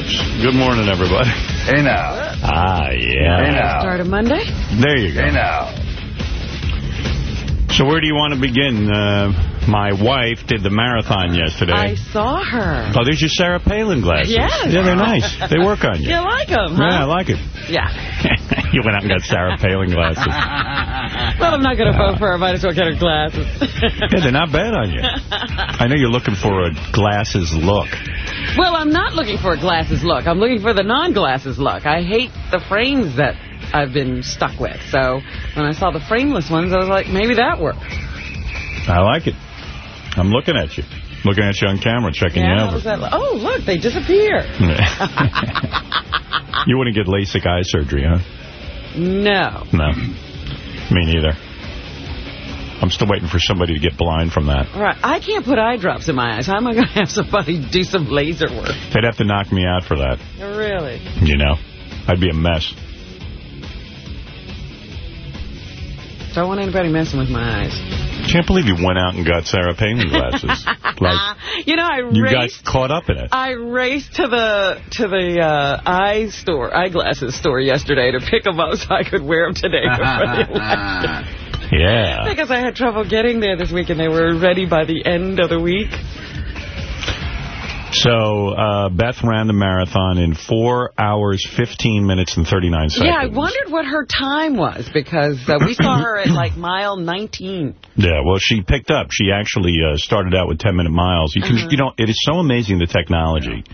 Oops. Good morning, everybody. Hey, now. Ah, yeah. Hey, now. Start of Monday? There you go. Hey, now. So where do you want to begin? Uh, my wife did the marathon yesterday. I saw her. Oh, there's your Sarah Palin glasses. Yes. Yeah, they're nice. They work on you. You like them, huh? Yeah, I like it. Yeah. you went out and got Sarah Palin glasses. Well, I'm not going to vote for her. I might as well get her glasses. Yeah, they're not bad on you. I know you're looking for a glasses look. Well, I'm not looking for a glasses look. I'm looking for the non-glasses look. I hate the frames that I've been stuck with. So when I saw the frameless ones, I was like, maybe that works. I like it. I'm looking at you. Looking at you on camera, checking Yeah, you out. over. does that look? Oh, look, they disappear. you wouldn't get LASIK eye surgery, huh? No. No. Me neither. I'm still waiting for somebody to get blind from that. Right. I can't put eye drops in my eyes. How am I going to have somebody do some laser work? They'd have to knock me out for that, Really? you know? I'd be a mess. Don't want anybody messing with my eyes. Can't believe you went out and got Sarah Palin glasses. like, You know, I you raced. got caught up in it. I raced to the to the uh, eye store, eyeglasses store yesterday to pick them up so I could wear them today for the election. Yeah. Because I had trouble getting there this week, and they were ready by the end of the week. So, uh, Beth ran the marathon in 4 hours, 15 minutes, and 39 seconds. Yeah, I wondered what her time was because uh, we saw her at like mile 19. Yeah, well, she picked up. She actually uh, started out with 10-minute miles. You can, Uh-huh. you know, it is so amazing, the technology.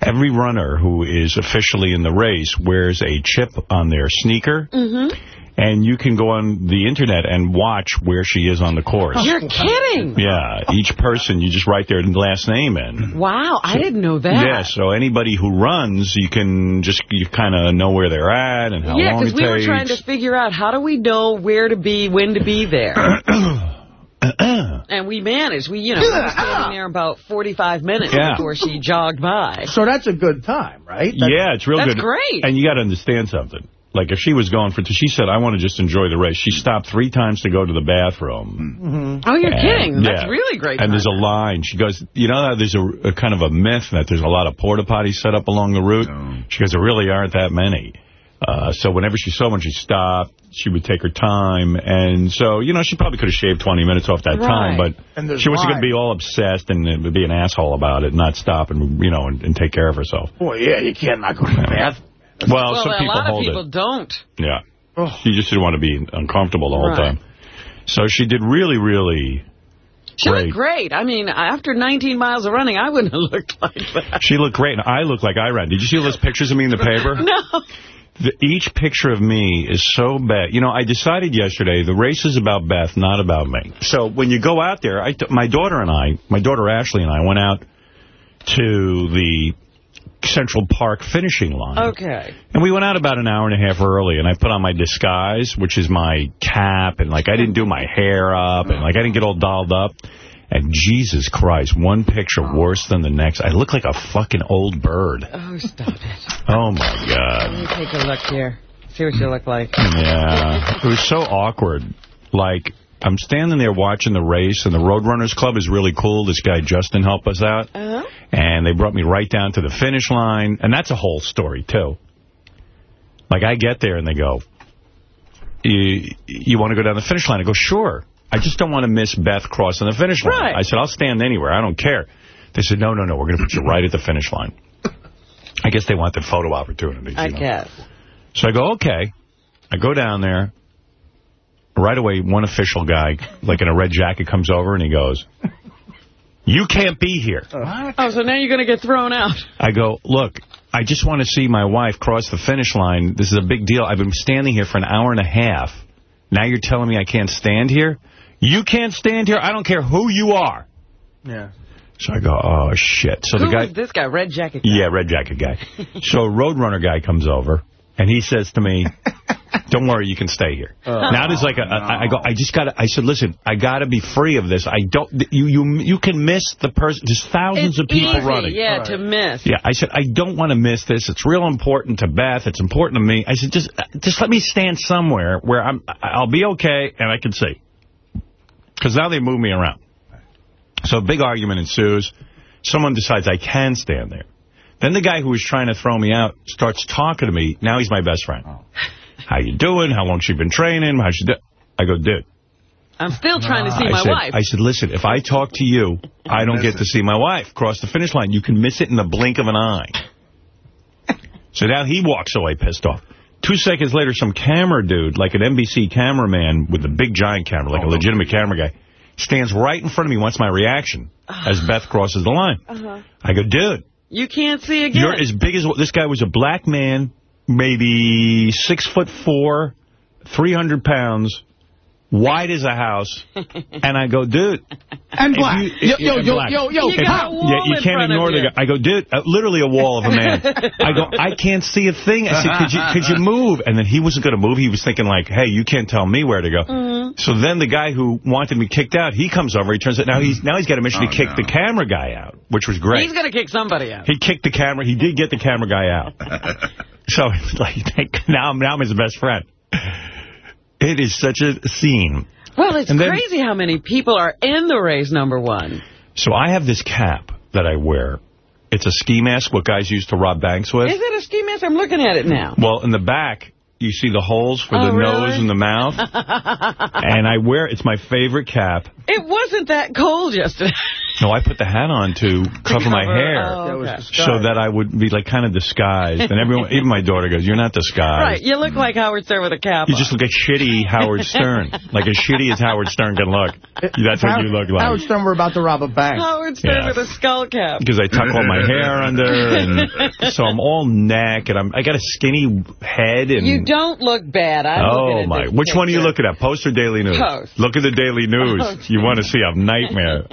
Every runner who is officially in the race wears a chip on their sneaker, Mm-hmm. And you can go on the Internet and watch where she is on the course. You're kidding. Yeah, each person, you just write their last name in. Wow, I didn't know that. Yeah, so anybody who runs, you can just, you kind of know where they're at and how yeah, long it takes. Yeah, because we were trying to figure out how do we know where to be, when to be there. and we managed. We, you know, we were standing there about 45 minutes Yeah. before she jogged by. So that's a good time, right? That- yeah, it's real That's good. great. And you got to understand something. Like, if she was going for, she said, I want to just enjoy the race. She stopped three times to go to the bathroom. Oh, you're And- kidding. That's yeah. really great. And there's a line. She goes, you know, there's a, a kind of a myth that there's a lot of porta potties set up along the route. She goes, there really aren't that many. Uh, so whenever she saw one, she stopped. She would take her time. And so, you know, she probably could have shaved 20 minutes off that time, but she wasn't going to be all obsessed and uh, be an asshole about it and not stop and, you know, and, and take care of herself. Well, yeah, you can't not go to the bath. Well, well, some a people lot of people it. don't. Yeah. Oh. She just didn't want to be uncomfortable the whole Right. time. So she did really, really She Great. looked great. I mean, after 19 miles of running, I wouldn't have looked like that. She looked great, and I look like I ran. Did you see those pictures of me in the paper? No. The, each picture of me is so bad. You know, I decided yesterday the race is about Beth, not about me. So when you go out there, I my daughter and I, my daughter Ashley and I went out to the Central Park finishing line. Okay. And we went out about an hour and a half early, and I put on my disguise, which is my cap, and, like, I didn't do my hair up, and, like, I didn't get all dolled up. And Jesus Christ, one picture worse than the next. I look like a fucking old bird. Oh, stop it. Oh, my God. Let me take a look here. See what you look like. Yeah. It was so awkward. Like, I'm standing there watching the race, and the Roadrunners Club is really cool. This guy, Justin, helped us out. Uh-huh. And they brought me right down to the finish line. And that's a whole story, too. Like, I get there, and they go, you, you want to go down the finish line? I go, sure. I just don't want to miss Beth crossing the finish line. Right. I said, I'll stand anywhere. I don't care. They said, no, no, no, we're going to put you right at the finish line. I guess they want the photo opportunities. I know. guess. So I go, okay. I go down there. Right away, one official guy, like in a red jacket, comes over and he goes, you can't be here. Oh, so now you're going to get thrown out. I go, look, I just want to see my wife cross the finish line. This is a big deal. I've been standing here for an hour and a half. Now you're telling me I can't stand here? You can't stand here? I don't care who you are. Yeah. So I go, oh, shit. So Who the guy... is this guy? Red jacket guy? Yeah, red jacket guy. so Roadrunner guy comes over, and he says to me, don't worry, you can stay here. Oh. now there's like a, I I go, I just got to, I said, listen, I got to be free of this. I don't, you you you can miss the person, there's thousands It's of people easy, running. yeah, to miss. Yeah, I said, I don't want to miss this. It's real important to Beth. It's important to me. I said, just just let me stand somewhere where I'm, I'll be okay and I can see. Because now they move me around. So a big argument ensues. Someone decides I can stand there. Then the guy who was trying to throw me out starts talking to me. Now he's my best friend. Oh. How you doing? How long she been training? How she do I go, dude. I'm still trying to see I my said, wife. I said, listen, if I talk to you, I don't get to see my wife cross the finish line. You can miss it in the blink of an eye. so now he walks away pissed off. Two seconds later, some camera dude, like an NBC cameraman with a big giant camera, like a legitimate camera guy, stands right in front of me, wants my reaction as Beth crosses the line. Uh-huh. I go, dude, You can't see again. you're as big as... This guy was a black man, maybe six foot four, 300 pounds, wide as a house. And I go, dude... And If black. you- yo, if- yo, and yo, black. yo, yo, You got a pop. wall Yeah, you can't ignore the guy. I go, dude, uh, literally a wall of a man. I go, I can't see a thing. I said, could you, could you move? And then he wasn't going to move. He was thinking like, hey, you can't tell me where to go. Mm-hmm. So then the guy who wanted me kicked out, he comes over. He turns it. Now he's now he's got a mission Oh, to kick no. the camera guy out, which was great. He's going to kick somebody out. He kicked the camera. He did get the camera guy out. so it's like now, now I'm his best friend. It is such a scene. Well, it's then- crazy how many people are in the race number one. So I have this cap that I wear. It's a ski mask, what guys used to rob banks with. Is it a ski mask? I'm looking at it now. Well, in the back, you see the holes for Oh, the really? nose and the mouth. and I wear, it's my favorite cap. It wasn't that cold yesterday. No, I put the hat on to cover my hair. oh, okay. So that I would be like kind of disguised. And everyone, even my daughter goes, you're not disguised. Right, you look like Howard Stern with a cap You on. just look like shitty Howard Stern. like as shitty as Howard Stern can look. That's what you look like. Howard like. Stern, we're about to rob a bank. Howard Stern Yeah. with a skull cap. Because I tuck all my hair under, and so I'm all neck, and I'm I got a skinny head, and You don't look bad. I'm Oh, at my. this Which one are you looking at, Post or Daily News? Post. Look at the Daily News. Oh, you want to see a nightmare.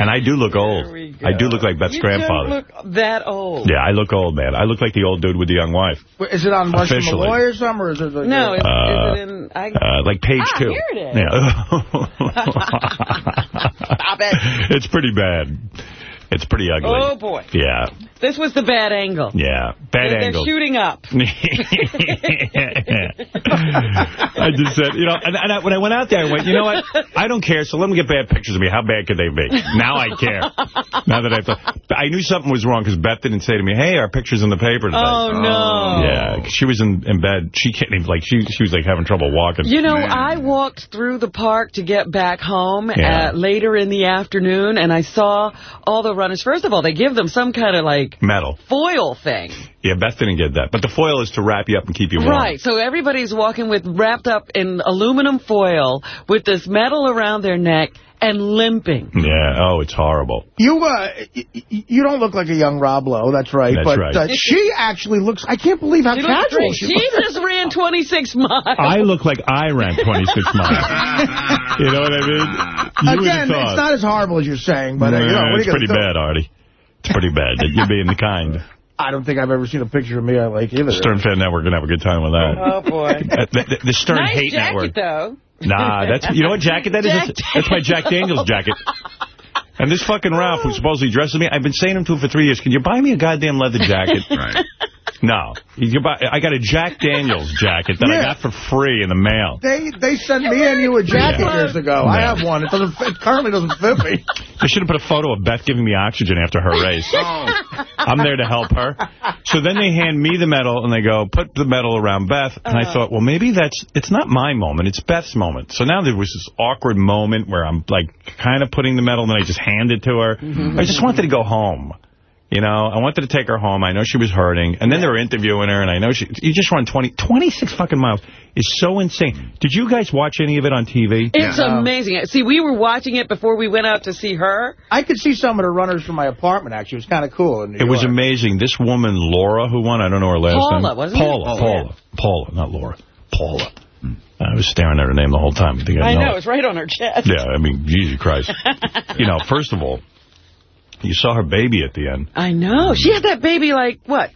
And I do look old. There we. I do look like Beth's you grandfather. don't look that old. Yeah, I look old, man. I look like the old dude with the young wife. Wait, Is it on Rush Officially. Molloy or something? Or is it like No, is, Uh, is it in... I, Uh, like page Ah, two. here it is. Yeah. Stop it. It's pretty bad. It's pretty ugly. Oh, boy. Yeah. This was the bad angle. Yeah. Bad angle. They're shooting up. I just said, you know, and, and I, when I went out there, I went, you know what? I don't care, so let me get bad pictures of me. How bad could they be? Now I care. Now that I thought, I knew something was wrong because Beth didn't say to me, hey, our picture's in the paper today. Oh, no. Yeah, 'cause she was in, in bed. She can't even, like, she she was, like, having trouble walking. You know, Man. I walked through the park to get back home Yeah. uh, later in the afternoon, and I saw all the runners. First of all, they give them some kind of, like, Metal. foil thing. Yeah, Beth didn't get that. But the foil is to wrap you up and keep you warm. Right, so everybody's walking with wrapped up in aluminum foil with this metal around their neck and limping. Yeah, oh, it's horrible. You uh, y- y- you don't look like a young Rob Lowe, that's right. That's but right. Uh, she actually looks, I can't believe how She looks casual great. she She looks. just ran 26 miles. I look like I ran 26 miles. You know what I mean? You Again, it's not as horrible as you're saying, but uh, you know, Nah, what are it's you gonna pretty do? bad, Artie. It's pretty bad. That you're being the kind. I don't think I've ever seen a picture of me I like either. Stern Fan Network going to have a good time with that. Oh, boy. The, the- the Stern nice Hate jacket, Network. though. Nah, that's you know what jacket that is? Jack That's- that's my Jack Daniels jacket. And this fucking Ralph, who supposedly dresses me, I've been saying him to him for three years, can you buy me a goddamn leather jacket? Right. No. I got a Jack Daniels jacket that I got for free in the mail. They they sent me and you a jacket Yeah. years ago. I have one. It doesn't. Fit, it currently doesn't fit me. I should have put a photo of Beth giving me oxygen after her race. Oh, I'm there to help her. So then they hand me the medal, and they go, put the medal around Beth. And I uh-huh. thought, well, maybe that's, it's not my moment, it's Beth's moment. So now there was this awkward moment where I'm, like, kind of putting the medal, and then I just hand it to her. Mm-hmm. I just wanted to go home. You know, I wanted to take her home. I know she was hurting. And then they were interviewing her, and I know she, you just run 20, 26 fucking miles. Is so insane. Did you guys watch any of it on TV? It's Yeah. amazing. See, we were watching it before we went out to see her. I could see some of the runners from my apartment. Actually, it was kind of cool. In New It was amazing. This woman, Laura, who won, I don't know her last Paula, name. wasn't it? Paula, Oh, Paula, Paula, not Laura. Paula. Hmm. I was staring at her name the whole time. I, think I, I know know, it. it's right on her chest. Yeah, I mean, Jesus Christ. you know, first of all, you saw her baby at the end. I know. She had that baby, like, what,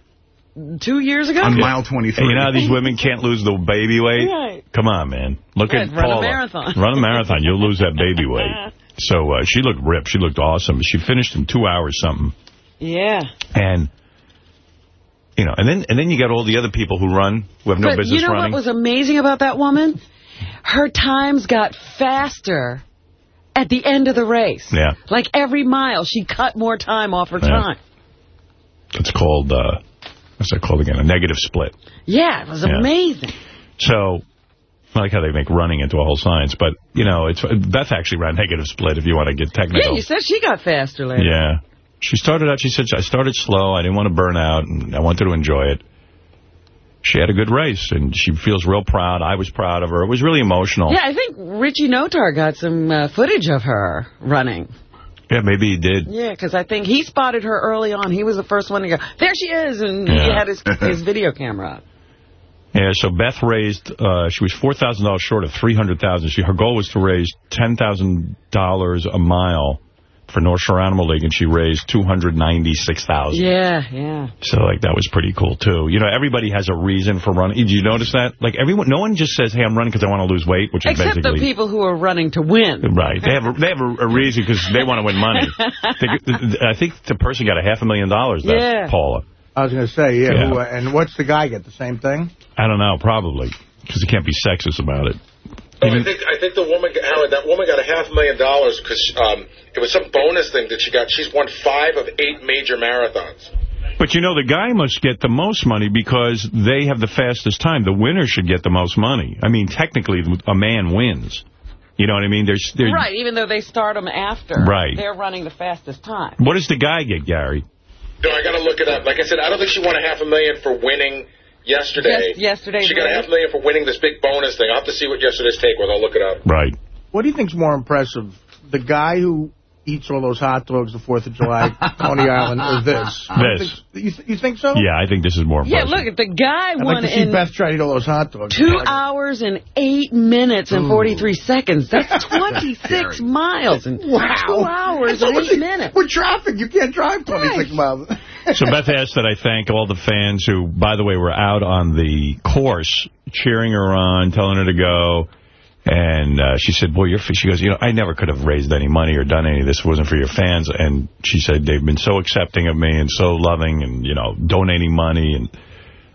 two years ago? on mile 23. And you know how these women can't lose the baby weight? Right. Come on, man. Look Right, at run a marathon. Run a marathon. You'll lose that baby weight. So uh, she looked ripped. She looked awesome. She finished in two hours something. Yeah. And, you know, and then and then you got all the other people who run, who have no but business you know running. what was amazing about that woman? Her times got faster at the end of the race. Yeah. Like every mile, she cut more time off her Yeah. time. It's called, uh, what's that called again? A negative split. Yeah, it was Yeah. amazing. So, I like how they make running into a whole science. But, you know, it's Beth actually ran negative split if you want to get technical. Yeah, you said she got faster later. Yeah. She started out, she said, I started slow. I didn't want to burn out, and I wanted to enjoy it. She had a good race, and she feels real proud. I was proud of her. It was really emotional. Yeah, I think Richie Notar got some uh, footage of her running. Yeah, maybe he did. Yeah, because I think he spotted her early on. He was the first one to go, there she is, and he had his, his video camera up. Yeah, so Beth raised, uh, she was $4,000 short of 300,000. She Her goal was to raise $10,000 a mile for North Shore Animal League, and she raised 296,000. Yeah, yeah. So, like, that was pretty cool, too. You know, everybody has a reason for running. Did you notice that? Like, everyone, no one just says, hey, I'm running because I want to lose weight, which is Except basically... the people who are running to win. Right. They have a, they have a, a reason because they want to win money. They- I think the person got a half a million dollars, that Yeah. Paula. I was going to say, yeah. Yeah. Who, uh, and what's the guy get? The same thing? I don't know, probably, because he can't be sexist about it. No, Even- I think I think the woman Howard, that woman got a half million dollars because um, it was some bonus thing that she got. She's won five of eight major marathons. But, you know, the guy must get the most money because they have the fastest time. The winner should get the most money. I mean, technically, a man wins. You know what I mean? There's, there's Right, even though they start them after. Right. They're running the fastest time. What does the guy get, Gary? No, I got to look it up. Like I said, I don't think she won a half a million for winning yesterday. Yes, yesterday's She got a half a million for winning this big bonus thing. I'll have to see what yesterday's take was. I'll look it up. Right. What do you think's more impressive? The guy who eats all those hot dogs the 4th of July, Coney Island, or this? I don't This. think- you, th you think so? Yeah, I think this is more Yeah, impressive. look, the guy I'd won like to see Beth try to eat all those hot dogs. two hours and eight minutes and 43 seconds. That's 26 miles in Wow. two hours and eight minutes. With traffic, you can't drive 26 Right. miles. So Beth asked that I thank all the fans who, by the way, were out on the course, cheering her on, telling her to go. And uh, she said, boy, you're, she goes, you know, I never could have raised any money or done any of this it wasn't for your fans. And she said they've been so accepting of me and so loving and, you know, donating money. And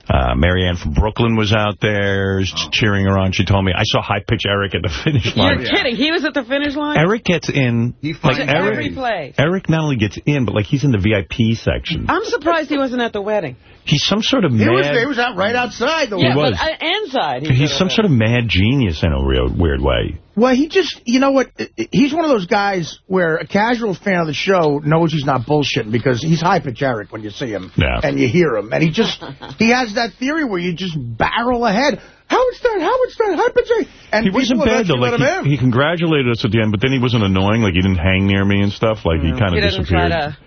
uh, Marianne from Brooklyn was out there cheering her on. She told me, I saw High Pitch Eric at the finish line. You're kidding. He was at the finish line? Eric gets in, He like Eric, every place. Eric not only gets in, but like he's in the VIP section. I'm surprised he wasn't at the wedding. He's some sort of He mad... was, he was out right outside. The Yeah, was. but uh, inside. He's some sort of mad genius in a real weird way. Well, he just, you know what, he's one of those guys where a casual fan of the show knows he's not bullshitting because he's hyper Eric when you see him Yeah. and you hear him. And he just, he has that theory where you just barrel ahead. Howard Stern, Howard Stern, hyper Jerry. And He wasn't bad, though. Like, he, he congratulated us at the end, but then he wasn't annoying. Like, he didn't hang near me and stuff. Like, he mm. kind of didn't try disappeared.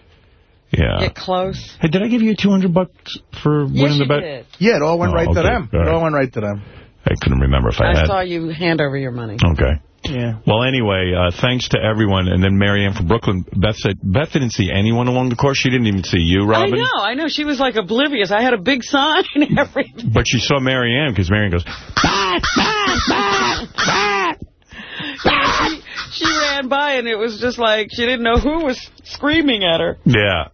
to Yeah. get close. Hey, did I give you 200 bucks for Yes, winning the bet? did. Yeah, it all went Oh, right to them. All It right. all went right to them. I couldn't remember if I, I had. saw you hand over your money. Okay. Yeah. Well, anyway, uh, thanks to everyone. And then Marianne from Brooklyn, Beth said, Beth didn't see anyone along the course. She didn't even see you, Robin. I know, I know. She was like oblivious. I had a big sign every But she saw Marianne because Marianne goes, "Beth, Beth, Beth, Beth." she, she ran by and it was just like she didn't know who was screaming at her. Yeah.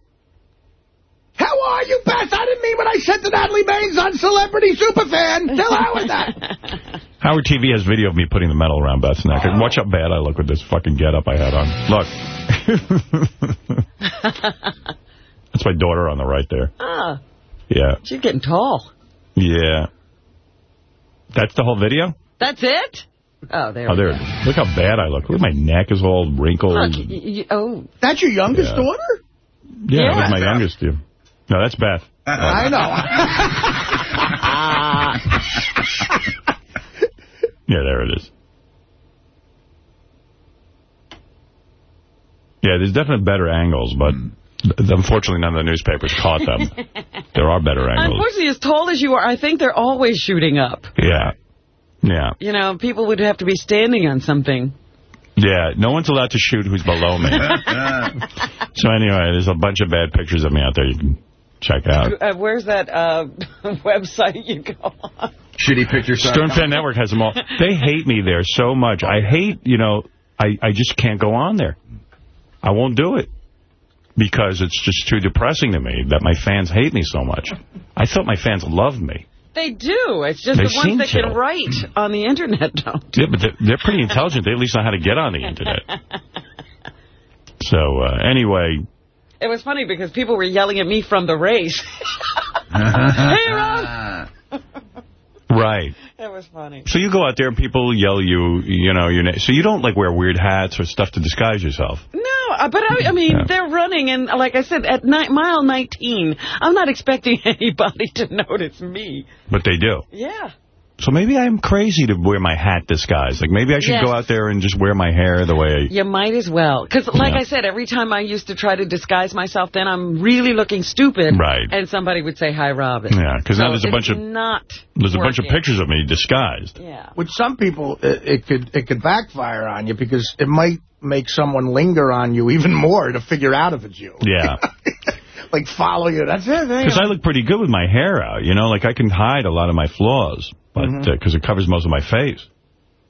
How are you, Beth? I didn't mean what I said to Natalie Baines on Celebrity Superfan. Tell Howard that. Howard TV has video of me putting the medal around Beth's neck. Watch how bad I look with this fucking getup I had on. Look. That's my daughter on the right there. Ah, Yeah. she's getting tall. Yeah. That's the whole video? That's it? Oh, there Oh, there go. Look how bad I look. Look, my neck is all wrinkled. Look, oh, That's your youngest Yeah. daughter? yeah, yeah. that's my youngest. Dude. No, that's Beth. Uh-huh. I know. Yeah, there it is. Yeah, there's definitely better angles, but unfortunately none of the newspapers caught them. there are better angles. unfortunately, as tall as you are, I think they're always shooting up. Yeah. Yeah. You know, people would have to be standing on something. Yeah, no one's allowed to shoot who's below me. so anyway, there's a bunch of bad pictures of me out there you can check out. Uh, where's that uh, website you go on? Shitty picture site. Stern Fan Network has them all. They hate me there so much. I hate, you know, I, I just can't go on there. I won't do it. Because it's just too depressing to me that my fans hate me so much. I thought my fans loved me. They do. It's just They the ones that to. can write on the Internet don't. Yeah, but they're, they're pretty intelligent. They at least know how to get on the Internet. So, uh, anyway, It was funny because people were yelling at me from the race. hey, Rob! Right. It was funny. So you go out there and people yell you, you know, your name. So you don't, like, wear weird hats or stuff to disguise yourself. No, uh, but I, I mean, Yeah. they're running, and like I said, at ni mile 19, I'm not expecting anybody to notice me. But they do. Yeah. So maybe I'm crazy to wear my hat disguised. Like, maybe I should Yes. go out there and just wear my hair the way... You might as well. Because, like Yeah. I said, every time I used to try to disguise myself, then I'm really looking stupid. Right. And somebody would say, hi, Robin. Yeah, 'cause now So there's a bunch of- not There's a bunch of pictures of me disguised. Yeah. With some people, it, it could it could backfire on you because it might make someone linger on you even more to figure out if it's you. Yeah. like follow you. That's it. Because I look pretty good with my hair out, you know? Like, I can hide a lot of my flaws, but Mm-hmm. because it covers most of my face.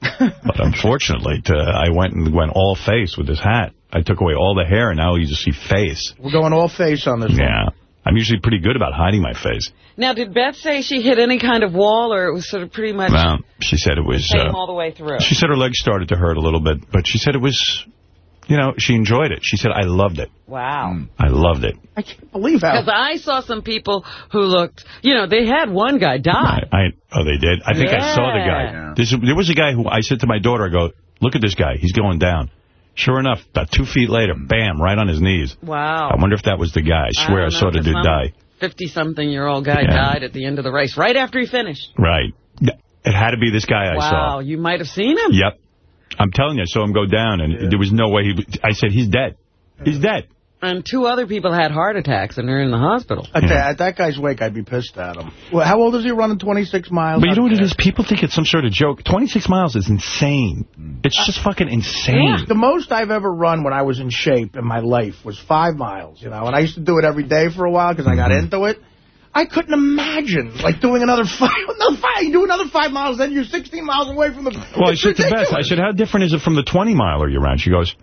but unfortunately, to, I went and went all face with this hat. I took away all the hair, and now you just see face. We're going all face on this one. Yeah. I'm usually pretty good about hiding my face. Now, did Beth say she hit any kind of wall, or it was sort of pretty much Well, she said it was... came Uh, all the way through? she said her legs started to hurt a little bit, but she said it was... You know, she enjoyed it. She said, I loved it. Wow. Mm. I loved it. I can't believe that. Because I saw some people who looked, you know, they had one guy die. I, I Oh, they did? I think I saw the guy. Yeah. There's, there was a guy who I said to my daughter, I go, look at this guy. He's going down. Sure enough, about two feet later, bam, right on his knees. Wow. I wonder if that was the guy. I swear I, don't saw know, the 'cause dude die. 50-something-year-old guy Yeah. died at the end of the race, right after he finished. Right. It had to be this guy I saw. wow, saw. you might have seen him. Yep. I'm telling you, I saw him go down, and there was no way he... I said, he's dead. He's dead. And two other people had heart attacks and they're in the hospital. At, that- at that guy's wake, I'd be pissed at him. Well, how old is he running 26 miles? But you know what it Okay. is? People think it's some sort of joke. 26 miles is insane. Mm. It's just fucking insane. The most I've ever run when I was in shape in my life was five miles, you know, and I used to do it every day for a while because I got mm-hmm. into it. I couldn't imagine, like, doing another five, another five, you do another five miles, then you're 16 miles away from the... Well, I It's said to Beth, I said, how different is it from the 20-miler you ran? She goes,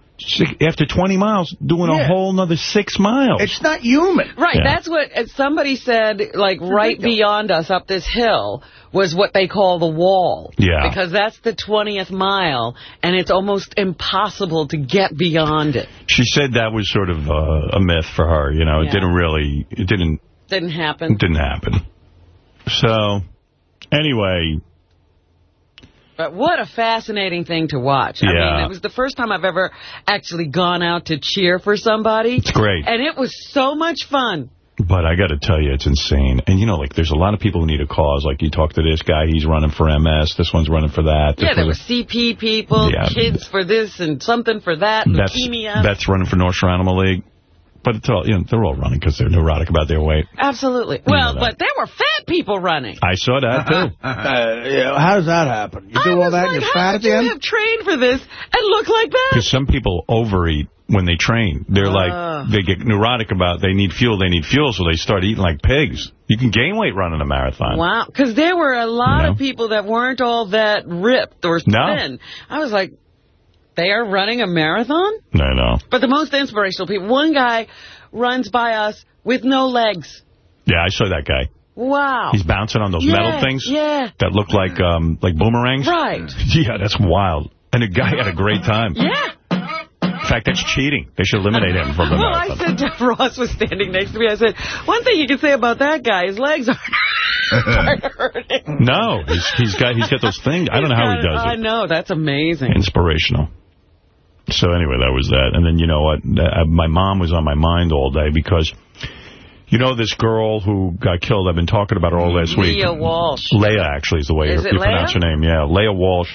after 20 miles, doing a whole nother six miles. It's not human. Right, Yeah. that's what uh, somebody said, like, right ridiculous. beyond us up this hill was what they call the wall. Yeah. Because that's the 20th mile, and it's almost impossible to get beyond it. She said that was sort of uh, a myth for her. You know, it didn't really, it didn't, Didn't it happen. didn't happen. So, anyway, But what a fascinating thing to watch. I Yeah. mean, it was the first time I've ever actually gone out to cheer for somebody. it's great. And it was so much fun. But I got to tell you, it's insane. And, you know, like, there's a lot of people who need a cause. Like, you talk to this guy, he's running for MS. This one's running for that. This Yeah, there were CP people, Yeah. kids for this and something for that, That's, leukemia. that's running for North Shore Animal League. But it's all, you know, they're all running because they're neurotic about their weight. Absolutely. know Well, but there were fat people running. I saw that, too. Uh, yeah, how does that happen? You I do all was that like, and you're how fat did at the you have trained for this and look like that? Because some people overeat when they train. They're Ah. like, they get neurotic about they need fuel, they need fuel, so they start eating like pigs. You can gain weight running a marathon. Wow, because there were a lot You know? of people that weren't all that ripped or No. thin. I was like, they are running a marathon? I know. But the most inspirational people, one guy runs by us with no legs. Yeah, I saw that guy. Wow. He's bouncing on those Yeah, metal things yeah. that look like um, like boomerangs. Right. Yeah, that's wild. And the guy had a great time. Yeah. In fact, that's cheating. They should eliminate him from the Well, I said to Ross was standing next to me, I said, one thing you can say about that guy, his legs aren't aren't hurting. No, he's, he's got he's got those things. I don't know how he does it. I know, that's amazing. Inspirational. So anyway, that was that. And then, you know what, uh, my mom was on my mind all day because, you know this girl who got killed, I've been talking about her all last week. Leah Walsh. Leah, actually, is the way Is you it pronounce her name. Yeah, Leah Walsh.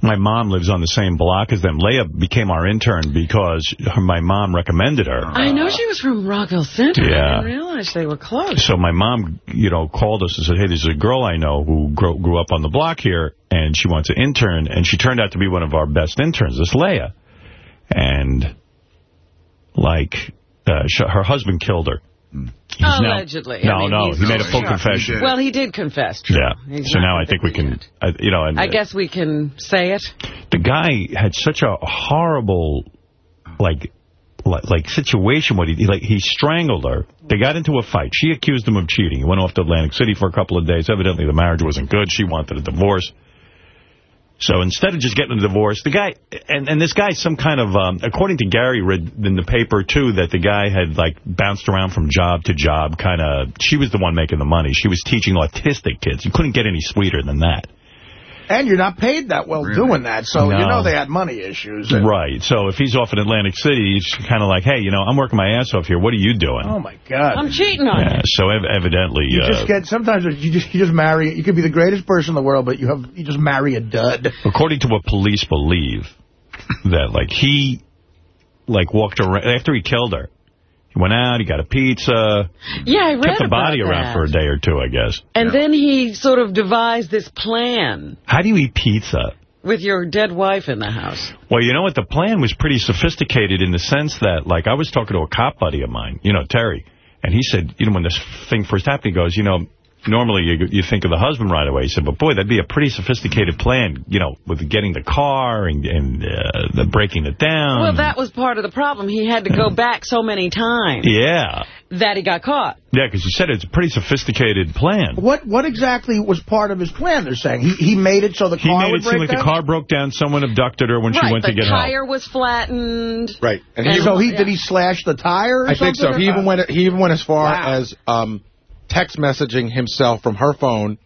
My mom lives on the same block as them. Leah became our intern because her, my mom recommended her. I know she was from Rockville Centre. Yeah. I didn't realize they were close. So my mom, you know, called us and said, hey, there's a girl I know who grew, grew up on the block here, and she wants an intern, and she turned out to be one of our best interns, this Leah. And, like, uh, her husband killed her. He's now- Allegedly. no, I mean, no, he made a full he confession. did. Well, he did confess. True. Yeah. He's So now I think we can, I, you know, and. I guess we can say it. the guy had such a horrible, like, like, like situation. What he like, he strangled her. They got into a fight. She accused him of cheating. He went off to Atlantic City for a couple of days. Evidently, the marriage wasn't good. She wanted a divorce. So instead of just getting a divorce, the guy, and, and this guy's some kind of, um, according to Gary, read in the paper, too, that the guy had, like, bounced around from job to job, kind of, she was the one making the money. She was teaching autistic kids. You couldn't get any sweeter than that. And you're not paid that well Really? doing that, so No. you know they had money issues. Right. So if he's off in Atlantic City, he's kind of like, hey, you know, I'm working my ass off here. What are you doing? Oh, my God. I'm cheating on Yeah, you. so ev evidently... You uh, just get sometimes you just you just marry you could be the greatest person in the world but you have you just marry a dud. according to what police believe, that, like, he, like, walked around, after he killed her, he went out, he got a pizza, Yeah, I read kept the body around for a day or two, I guess. And then he sort of devised this plan How do you eat pizza? with your dead wife in the house. Well, you know what? The plan was pretty sophisticated in the sense that, like, I was talking to a cop buddy of mine, you know, Terry, and he said, you know, when this thing first happened, he goes, you know, normally you, you think of the husband right away. He said, but boy, that'd be a pretty sophisticated plan, you know, with getting the car and, and uh, the breaking it down. Well, that was part of the problem. He had to go back so many times Yeah. that he got caught. Yeah, because you said it's a pretty sophisticated plan. What what exactly was part of his plan? They're saying he he made it so the He car made it seem break like the car broke down, someone abducted her when she went to get home. the tire was flattened. Right. And And he, So he Yeah. did he slash the tire? Or I think so. something? He even went. He even went as far Wow. as um, text messaging himself from her phone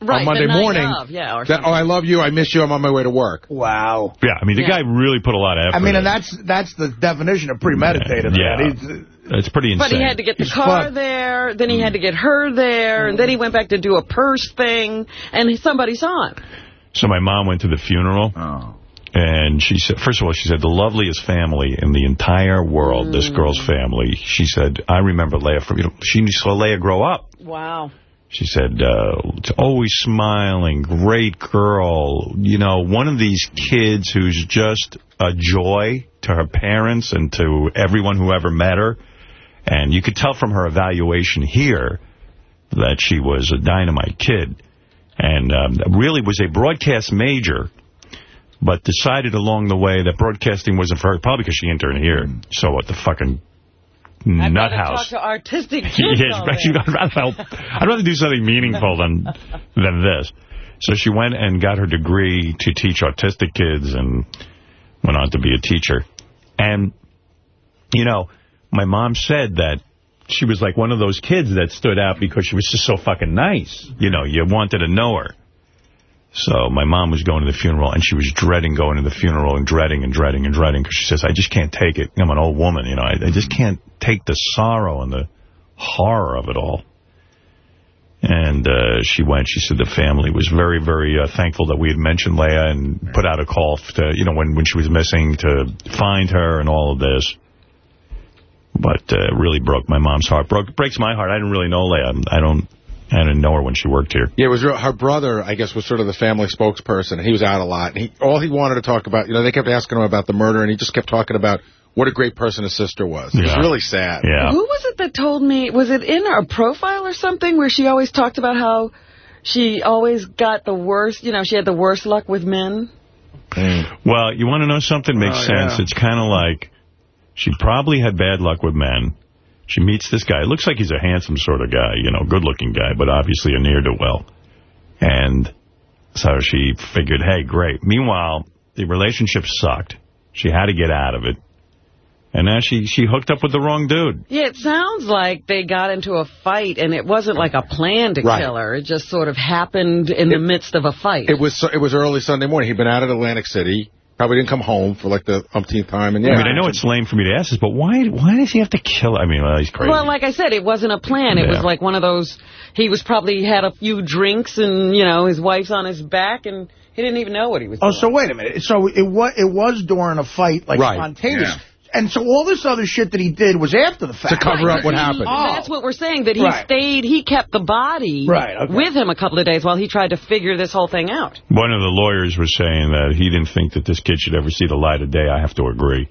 Right, on Monday the night morning. of, yeah, or that, oh, I love you. I miss you. I'm on my way to work. Wow. Yeah, I mean, the Yeah. guy really put a lot of effort I mean, in. and that's that's the definition of premeditated. Yeah. man. He's- It's pretty insane. But he had to get the He's car fucked. there, then he had to get her there, and then he went back to do a purse thing, and somebody saw him. So my mom went to the funeral. Oh. And she said, first of all, she said, the loveliest family in the entire world, this girl's family. She said, I remember Leah from, you know, she saw Leah grow up. Wow. She said, uh, always smiling, great girl. You know, one of these kids who's just a joy to her parents and to everyone who ever met her. And you could tell from her evaluation here that she was a dynamite kid. And um, really was a broadcast major, but decided along the way that broadcasting wasn't for her, probably because she interned here. So what the fucking I'd nut house. talk to artistic kids Yes, all but day. you- I'd rather, I'd rather do something meaningful than than this. So she went and got her degree to teach autistic kids and went on to be a teacher. And, you know, my mom said that she was like one of those kids that stood out because she was just so fucking nice. You know, you wanted to know her. So my mom was going to the funeral, and she was dreading going to the funeral and dreading and dreading and dreading because she says, I just can't take it. I'm an old woman, you know. I, I just can't take the sorrow and the horror of it all. And uh, she went. She said the family was very, very uh, thankful that we had mentioned Leah and put out a call to, you know, when, when she was missing to find her and all of this. But uh, really broke my mom's heart. Broke breaks my heart. I didn't really know Leah. I don't. I didn't know her when she worked here. Yeah, it was real, her brother. I guess was sort of the family spokesperson. He was out a lot. And he, all he wanted to talk about, you know, they kept asking him about the murder, and he just kept talking about what a great person his sister was. It was really sad. Yeah. Who was it that told me, was it in her profile or something where she always talked about how she always got the worst, you know, she had the worst luck with men? Hmm. Well, you want to know something makes Oh, sense? yeah. It's kind of like she probably had bad luck with men. She meets this guy. It looks like he's a handsome sort of guy, you know, good-looking guy, but obviously a ne'er-do-well. And so she figured, hey, great. Meanwhile, the relationship sucked. She had to get out of it. And now she, she hooked up with the wrong dude. Yeah, it sounds like they got into a fight, and it wasn't like a plan to Right. kill her. It just sort of happened in the midst of a fight. It was it was early Sunday morning. He'd been out at Atlantic City. Probably didn't come home for like the umpteenth time. And yeah, I mean, I know it's lame for me to ask this, but why why does he have to kill her? I mean, well, he's crazy. Well, like I said, it wasn't a plan. It Yeah. was like one of those, he was probably had a few drinks, and, you know, his wife's on his back, and he didn't even know what he was Oh, doing. so wait a minute. So it was it was during a fight, like Right. spontaneous. And so all this other shit that he did was after the fact. To cover up what He- happened. Oh. That's what we're saying, that he Right. stayed, he kept the body Right, okay. with him a couple of days while he tried to figure this whole thing out. One of the lawyers was saying that he didn't think that this kid should ever see the light of day. I have to agree.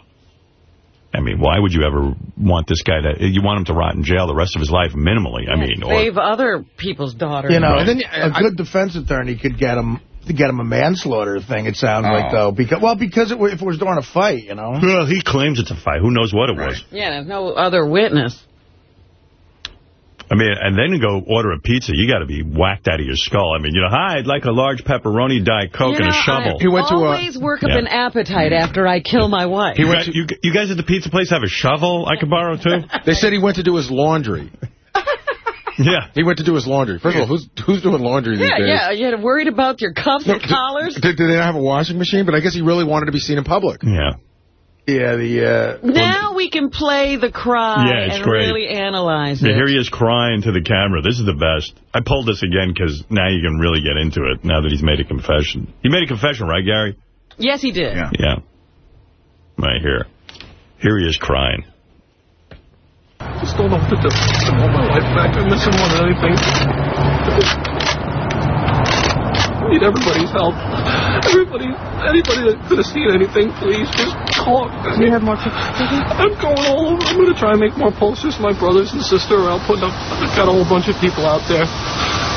I mean, why would you ever want this guy to... You want him to rot in jail the rest of his life, minimally. I mean, or... Save other people's daughters. You know, Right. And then, a good defense attorney could get him to get him a manslaughter thing. It sounds like Oh. though, because well, because it, if it was during a fight, you know. Well, he claims it's a fight. Who knows what it was? Yeah, there's no other witness. I mean, and then go order a pizza. You got to be whacked out of your skull. I mean, you know, hi, I'd like a large pepperoni diet coke You and a shovel. I He went to a- always work up Yeah. an appetite after I kill my wife. You, guys, you, you guys at the pizza place have a shovel I could borrow too? They said he went to do his laundry. yeah. He went to do his laundry. First of all, who's who's doing laundry these yeah, days? yeah. You're worried about your cuffs and Did- collars? Did, did they not have a washing machine? But I guess he really wanted to be seen in public. Yeah. Yeah, the... Uh, Now we can play the cry Yeah, it's and great. really analyze Yeah, it. here he is crying to the camera. This is the best. I pulled this again because now you can really get into it now that he's made a confession. He made a confession, right, Gary? Yes, he did. Yeah. Yeah. Right here. Here he is crying. Just don't know what to do. I want my life back. I miss him more than anything. I need everybody's help. Everybody, anybody that could have seen anything, please just talk. I mean, have more pictures? I'm going all over. I'm going to try and make more posters. My brothers and sister are out putting up. I've got a whole bunch of people out there.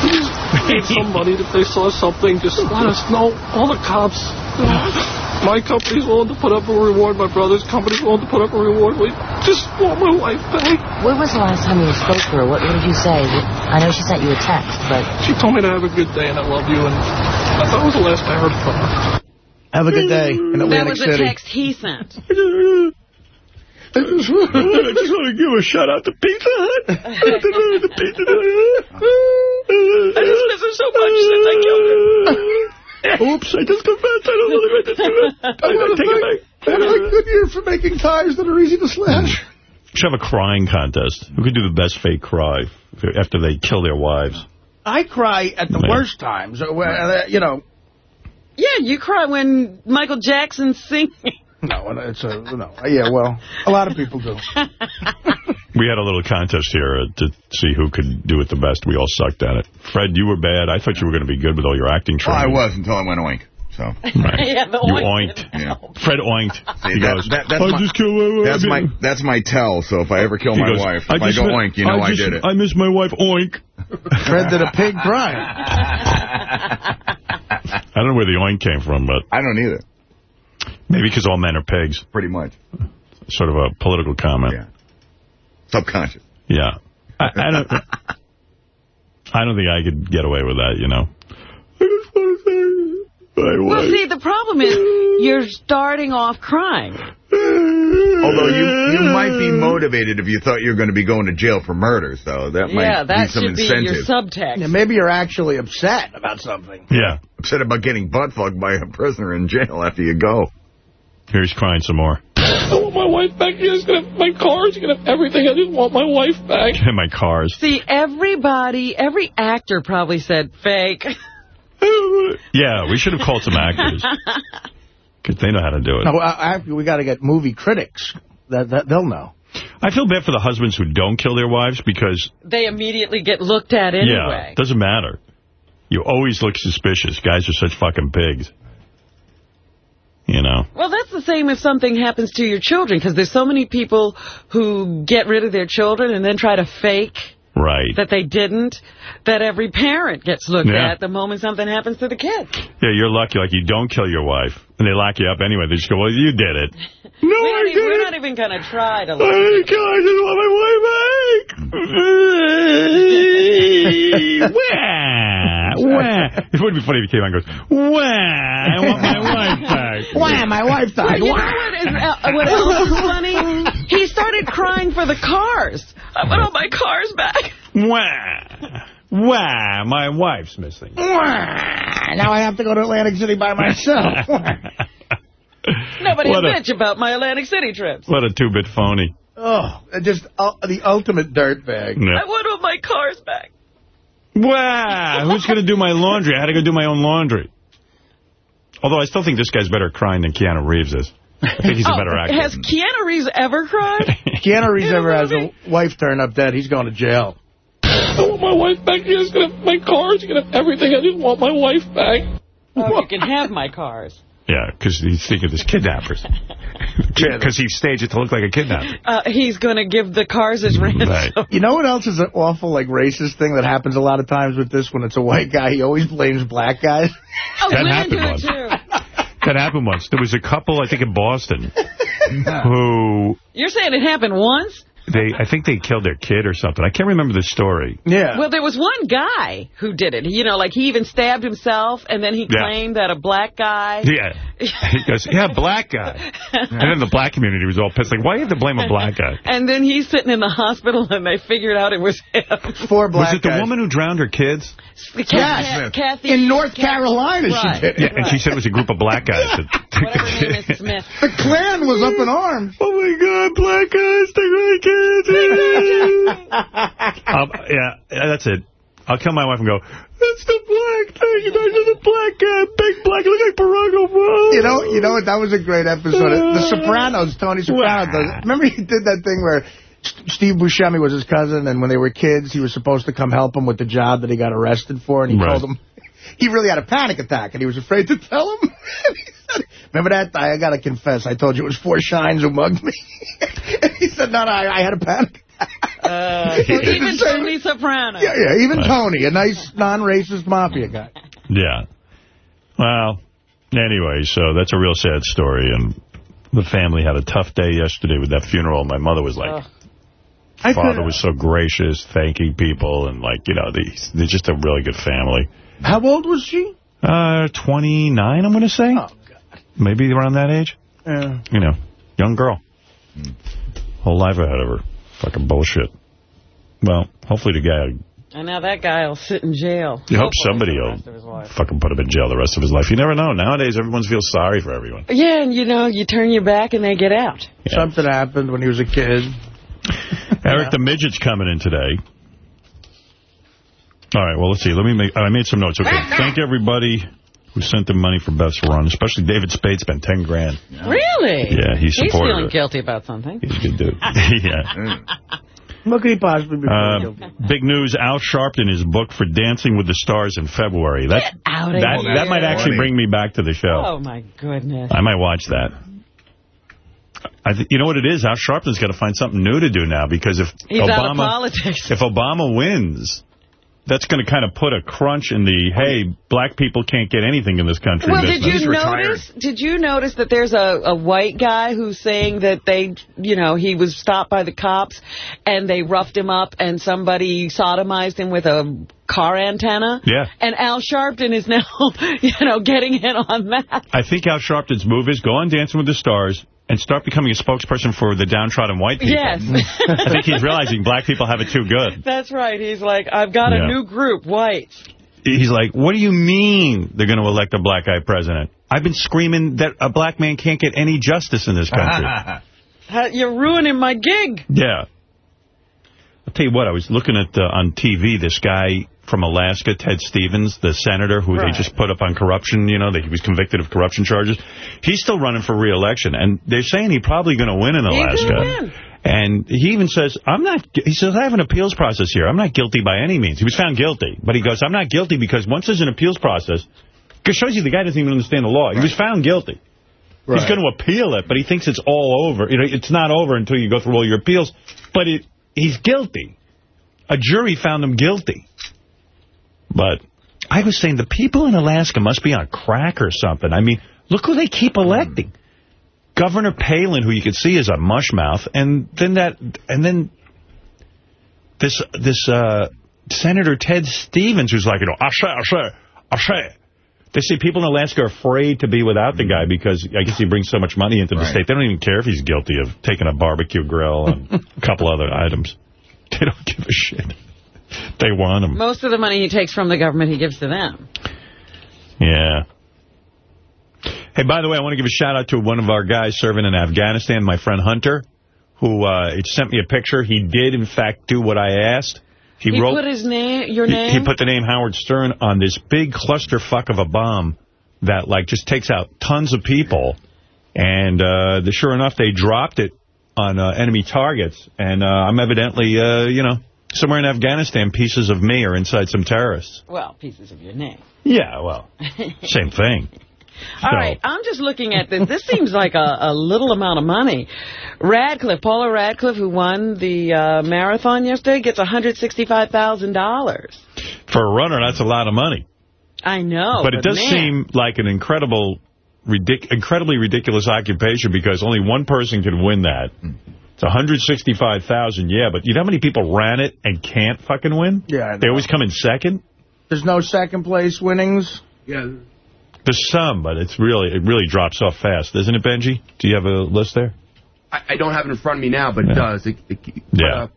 We just need somebody if they saw something. Just let us know. All the cops. you know, my company's willing to put up a reward. My brother's company's willing to put up a reward. We just want my wife back. When was the last time you spoke to her? What, what did you say? I know she sent you a text, but She told me to have a good day and I love you. And that was the last I heard from her. have a good day in That Atlantic was a City. text he sent. I just, I just want to give a shout out to Pizza Hut. the Pizza Hut. I just miss her so much since I killed her. Oops, I just confessed. I don't really meant to do it. I want to take it back. thank, I like Goodyear for making ties that are easy to slash. Should have a crying contest. Who could do the best fake cry after they kill their wives? I cry at the Man. worst times. where, uh, You know, Yeah, you cry when Michael Jackson's singing. No, it's a, no. Yeah, well, a lot of people do. We had a little contest here uh, to see who could do it the best. We all sucked at it. Fred, you were bad. I thought you were going to be good with all your acting Well, I was until I went oink. So Right. yeah, the You oink oinked. Yeah. Fred oinked. See, he that- goes, that- that's I my- just killed my that's my that's my tell. So if I ever kill He my goes, wife, if I, just go mi- oink, you know I, just- did it. I miss my wife, oink. Fred did a pig cry. I don't know where the oink came from, but I don't either. Maybe because all men are pigs. Pretty much. Sort of a political comment. Yeah. Subconscious. Yeah. I, I don't. I don't think I could get away with that. You know. I just want to say, my Well, see, the problem is you're starting off crying. Although you you might be motivated if you thought you were going to be going to jail for murder, so that might yeah, that be some should be incentive. your subtext. Yeah, maybe you're actually upset about something. Yeah. Upset about getting butt fucked by a prisoner in jail after you go. Here's crying some more. I want my wife back. You guys gonna have my cars. You gonna have everything. I just want my wife back. In my cars. See, everybody, every actor probably said fake. Yeah, we should have called some actors. Because they know how to do it. No, I, I, we got to get movie critics. That, that They'll know. I feel bad for the husbands who don't kill their wives because, They immediately get looked at anyway. yeah, anyway. doesn't matter. You always look suspicious. Guys are such fucking pigs. You know? Well, that's the same if something happens to your children, because there's so many people who get rid of their children and then try to fake Right. that they didn't, that every parent gets looked Yeah. at the moment something happens to the kid. Yeah, you're lucky. Like, you don't kill your wife. And they lock you up anyway. They just go, well, you did it. no, I don't we're didn't. even going to try to I didn't kill her. I just want my wife back. Wah, wah. It would be funny if he came out and goes, wah, I want my wife back. Why, my wife died. You know what, is, uh, what else is funny? He started crying for the cars. I want all my cars back. Wah, wah, my wife's missing. Wah. Now I have to go to Atlantic City by myself. Nobody What a- bitch about my Atlantic City trips. What a two-bit phony. oh, just uh, the ultimate dirtbag. Yeah. I want all my cars back. Wow, who's going to do my laundry? I had to go do my own laundry. Although I still think this guy's better at crying than Keanu Reeves is. I think he's a better actor. Oh, Has Keanu Reeves ever cried? Keanu Reeves ever has a wife turn up dead, he's going to jail. I want my wife back. You guys gonna have my cars. You gonna have everything. I just want my wife back. oh, you can have my cars. Yeah, because he's thinking of his kidnappers. Because he staged it to look like a kidnapper. Uh, he's going to give the cars as ransom. Right. You know what else is an awful, like, racist thing that happens a lot of times with this when it's a white guy? He always blames black guys. Oh, That women happened do it once. too. That happened once. There was a couple, I think, in Boston, who... You're saying it happened once? They, I think they killed their kid or something. I can't remember the story. Yeah. Well, there was one guy who did it. You know, like he even stabbed himself, and then he Yeah. claimed that a black guy. Yeah. He goes, yeah, black guy. And then the black community was all pissed. Like, why do you have to blame a black guy? And then he's sitting in the hospital, and they figured out it was him. Four black Was it the guys. woman who drowned her kids? Kathy, Kathy In North Kathy- Carolina, Right. she did it. Yeah, and she said it was a group of black guys. that- Whatever her name is, Smith. The Klan was up in arms. Oh, my God, black guys, take my kids. Um, yeah, that's it. I'll kill my wife and go, that's the black thing. There's the black guy, big black, look like Barack Obama. You know, you know what? That was a great episode. The Sopranos, Tony Soprano. Does, remember he did that thing where Steve Buscemi was his cousin, and when they were kids, he was supposed to come help him with the job that he got arrested for, and he Right. told him he really had a panic attack, and he was afraid to tell him. And he said, remember that? I, I got to confess. I told you it was four shines who mugged me. he said, no, no, I, I had a panic. Uh, so even Tony Soprano. Yeah, yeah, even Right. Tony, a nice non-racist mafia guy. Yeah. Well, anyway, so that's a real sad story, and the family had a tough day yesterday with that funeral. My mother was like, I father was so gracious, thanking people, and like, you know, they, they're just a really good family. How old was she? Uh, 29, I'm going to say. Oh, God. Maybe around that age. Yeah. You know, young girl. Hmm. Whole life ahead of her. Fucking bullshit. Well, hopefully the guy, And now that guy will sit in jail. you hope somebody for will rest of his life. fucking put him in jail the rest of his life. You never know. Nowadays, everyone feels sorry for everyone. Yeah, and you know, you turn your back and they get out. Yeah. Something happened when he was a kid. Eric the Midget's coming in today. All right, well, let's see. Let me make, I made some notes. Okay, thank everybody who sent the money for Beth's run, especially David Spade spent 10 grand. Really? Yeah, he He's supported feeling it. guilty about something. He's a good dude. yeah. What could he possibly be Uh, guilty? big news, Al Sharpton is booked for Dancing with the Stars in February. That, Get out of that, here. that might actually bring me back to the show. Oh, my goodness. I might watch that. I th you know what it is? Al Sharpton's got to find something new to do now because if He's out of Obama politics. if Obama wins, that's going to kind of put a crunch in the hey, black people can't get anything in this country. Well, did business. you notice? Did you notice that there's a, a white guy who's saying that they, you know, he was stopped by the cops and they roughed him up and somebody sodomized him with a car antenna? Yeah. And Al Sharpton is now, you know, getting in on that. I think Al Sharpton's move is go on Dancing with the Stars and start becoming a spokesperson for the downtrodden white people. Yes. I think he's realizing black people have it too good. That's right. He's like, I've got Yeah. a new group, whites. He's like, what do you mean they're going to elect a black guy president? I've been screaming that a black man can't get any justice in this country. You're ruining my gig. Yeah. I'll tell you what, I was looking at uh, on TV this guy from Alaska, Ted Stevens, the senator who Right. they just put up on corruption, you know, that he was convicted of corruption charges. He's still running for re-election, and they're saying he's probably going to win in Alaska. And he even says, I'm not, he says, I have an appeals process here. I'm not guilty by any means. He was found guilty. But he goes, I'm not guilty because once there's an appeals process, it shows you the guy doesn't even understand the law. He was found guilty. He's going to appeal it, but he thinks it's all over. You know, it's not over until you go through all your appeals. But it, he's guilty. A jury found him guilty. But I was saying the people in Alaska must be on crack or something. I mean, look who they keep electing. Governor Palin, who you can see is a mushmouth, and then that, and then this this uh, Senator Ted Stevens, who's like, you know, Ashe, Ashe, Ashe. They say people in Alaska are afraid to be without the guy because I guess he brings so much money into the Right. state. They don't even care if he's guilty of taking a barbecue grill and a couple other items. They don't give a shit. They want him. Most of the money he takes from the government, he gives to them. Yeah. Hey, by the way, I want to give a shout out to one of our guys serving in Afghanistan, my friend Hunter, who uh, sent me a picture. He did, in fact, do what I asked. He, He wrote. put his name, your he- name? He, put the name Howard Stern on this big clusterfuck of a bomb that, like, just takes out tons of people. And uh, the, sure enough, they dropped it on uh, enemy targets. And uh, I'm evidently, uh, you know, somewhere in Afghanistan, pieces of me are inside some terrorists. Well, pieces of your name. Yeah, well, same thing. All So- right, I'm just looking at this. This seems like a, a little amount of money. Radcliffe, Paula Radcliffe, who won the uh, marathon yesterday, gets $165,000. For a runner, that's a lot of money. I know. but it does man, seem like an incredible, ridic incredibly ridiculous occupation because only one person can win that. It's 165,000, yeah, but you know how many people ran it and can't fucking win? Yeah, They always come in second? There's no second place winnings? Yeah. There's some, but it's really it really drops off fast, doesn't it, Benji? Do you have a list there? I, I don't have it in front of me now, but it does. It, it, but, Yeah. uh,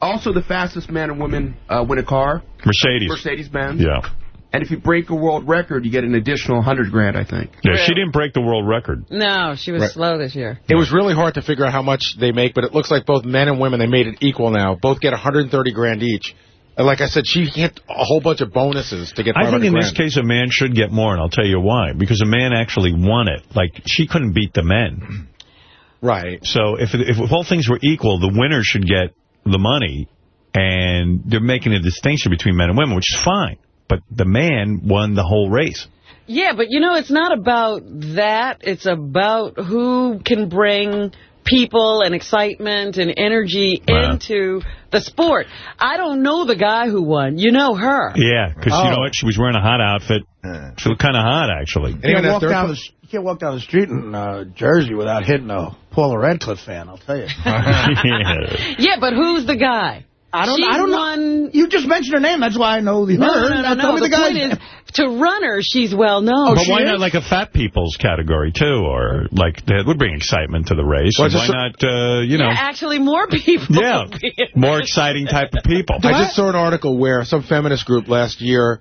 also, the fastest man and woman uh, win a car. Mercedes. Mercedes-Benz. Yeah. And if you break a world record, you get an additional 100 grand, I think. Yeah, she didn't break the world record. No, she was Right. slow this year. It was really hard to figure out how much they make, but it looks like both men and women, they made it equal now. Both get 130 grand each. And like I said, she hit a whole bunch of bonuses to get I think in grand. this case a man should get more, and I'll tell you why. Because a man actually won it. Like, she couldn't beat the men. Right. So if, if, if all things were equal, the winner should get the money, and they're making a distinction between men and women, which is fine. But the man won the whole race. Yeah, but you know, it's not about that. It's about who can bring people and excitement and energy Wow. into the sport. I don't know the guy who won. You know her. Yeah, because you know what? She was wearing a hot outfit. She looked kind of hot, actually. You can't, walk down the, you can't walk down the street in uh, Jersey without hitting a Paula Radcliffe fan, I'll tell you. yeah. Yeah, but who's the guy? I don't, She's I don't won... know. You just mentioned her name. That's why I know the No, her. no, no, no. Tell me the the, point is, to runners, she's well known. but why not like a fat people's category, too? Or, like, that would bring excitement to the race. Well, why just- not, uh, you know... Yeah, actually, more people. Yeah, more exciting type of people. I just saw an article where some feminist group last year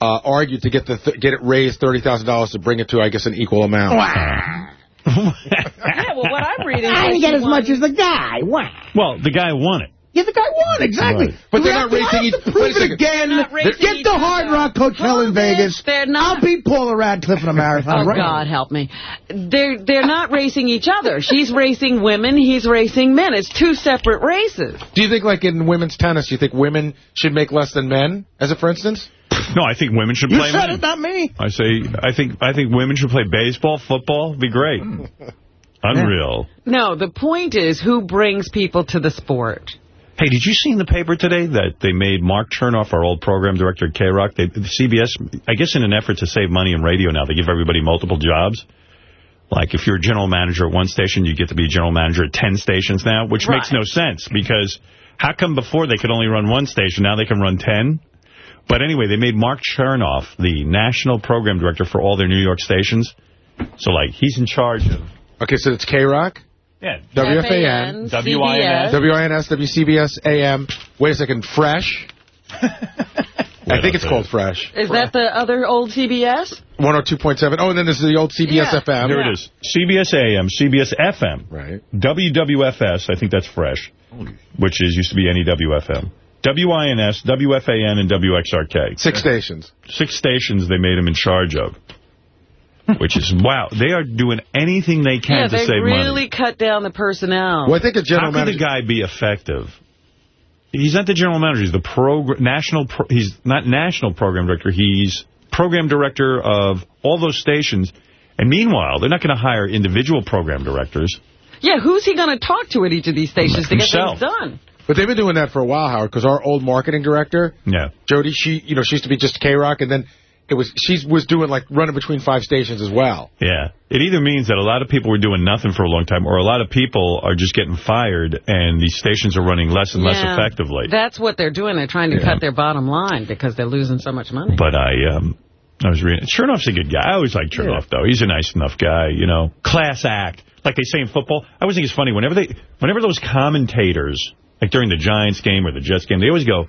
uh, argued to get the th get it raised $30,000 to bring it to, I guess, an equal amount. yeah, well, what I'm reading... I didn't get as won- much as the guy. Wow. Well, the guy won it. Yeah, the guy won, exactly. Right. But they're not have to- I racing have to each- prove wait it again. They're not racing Get the. Hard Rock Hotel in. Vegas. They're not. I'll beat Paula Radcliffe in a marathon. Oh, right God, help me. They're they're not racing each other. She's racing women, he's racing men. It's two separate races. Do you think, like in women's tennis, you think women should make less than men, as a for instance? No, I think women should You play said men. it, not me. I say, I think, I think women should play baseball, football. Be great. Hmm. Unreal. No, the point is who brings people to the sport. Hey, did you see in the paper today that they made Mark Chernoff, our old program director at K-Rock, they, CBS, I guess in an effort to save money in radio now, they give everybody multiple jobs. Like, if you're a general manager at one station, you get to be a general manager at 10 stations now, which makes no sense, because how come before they could only run one station, now they can run 10? But anyway, they made Mark Chernoff the national program director for all their New York stations. So, like, he's in charge of... Okay, so it's K-Rock, Yeah, WFAN, WINS. WINS, WCBS, AM. Wait a second, Fresh. I think it's called Fresh. Is that the other old CBS? 102.7. Oh, and then this is the old CBS Yeah. FM. Here it is. CBS AM, CBS FM. Right. WWFS, I think that's fresh, which is used to be E NEWFM. WINS, WFAN, and WXRK. Six stations. Six stations they made him in charge of. Which is, wow, they are doing anything they can Yeah, to they save really money. Really cut down the personnel. Well, I think a general How could manager... the guy be effective? He's not the general manager. He's the progr national. Pro he's not national program director. He's program director of all those stations. And meanwhile, they're not going to hire individual program directors. yeah, who's he going to talk to at each of these stations to get Himself. things done? But they've been doing that for a while, Howard, because our old marketing director, Yeah. Jody, she, you know, she used to be just K-Rock, and then it was she was doing, like, running between five stations as well. Yeah. It either means that a lot of people were doing nothing for a long time, or a lot of people are just getting fired, and these stations are running less and less Yeah. effectively. That's what they're doing. They're trying to Yeah. cut their bottom line because they're losing so much money. But I, um, I was reading. Chernoff's a good guy. I always like Chernoff, though. He's a nice enough guy, you know. Class act, like they say in football. I always think it's funny whenever they, whenever those commentators, like during the Giants game or the Jets game, they always go,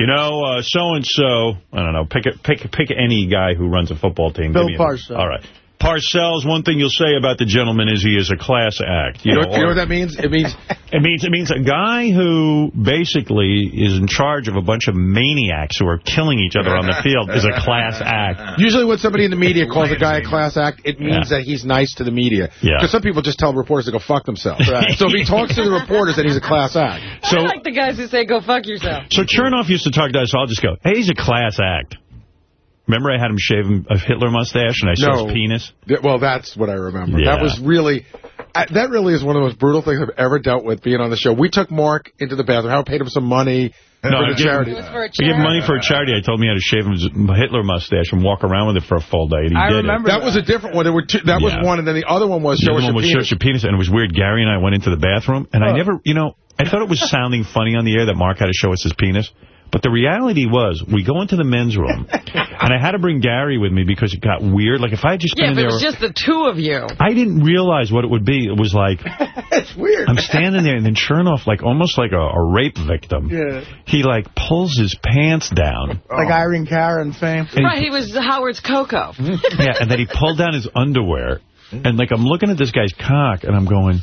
you know, uh, so and so. I don't know. Pick a, pick pick any guy who runs a football team. Bill Give me a- Parcells. All right. Parcells, one thing you'll say about the gentleman is he is a class act. You, know, or- you know what that means? It means it means it means a guy who basically is in charge of a bunch of maniacs who are killing each other on the field is a class act. usually when somebody in the media calls a guy a class act, it means Yeah. that he's nice to the media. Yeah. Because some people just tell reporters to go fuck themselves. Right. So if he talks to the reporters, then he's a class act. So I like the guys who say, go fuck yourself. so Chernoff used to talk to us. So I'll just go, hey, he's a class act. Remember I had him shave him a Hitler mustache and I saw his penis? Th- Well, that's what I remember. Yeah. That was really... I, that really is one of the most brutal things I've ever dealt with being on the show. We took Mark into the bathroom. Howard paid him some money No, for I the gave, charity. for a I gave him money for a charity. I told him he had to shave his Hitler mustache and walk around with it for a full day, and he I did remember it. That was a different one. There were two, that was one, and then the other one was The show other us one your was penis. Show Us Your Penis, and it was weird. Gary and I went into the bathroom, and I never, you know, I thought it was sounding funny on the air that Mark had to show us his penis. But the reality was, we go into the men's room, and I had to bring Gary with me because it got weird. Like, if I had just Yeah, been if in it was just the two of you. I didn't realize what it would be. It was like, It's weird. I'm standing there, and then sure enough, like almost like a, a rape victim, Yeah. he like pulls his pants down. Like Irene Cara fame. And Right, he was Howard's Coco. Yeah, and then he pulled down his underwear. And, like, I'm looking at this guy's cock, and I'm going,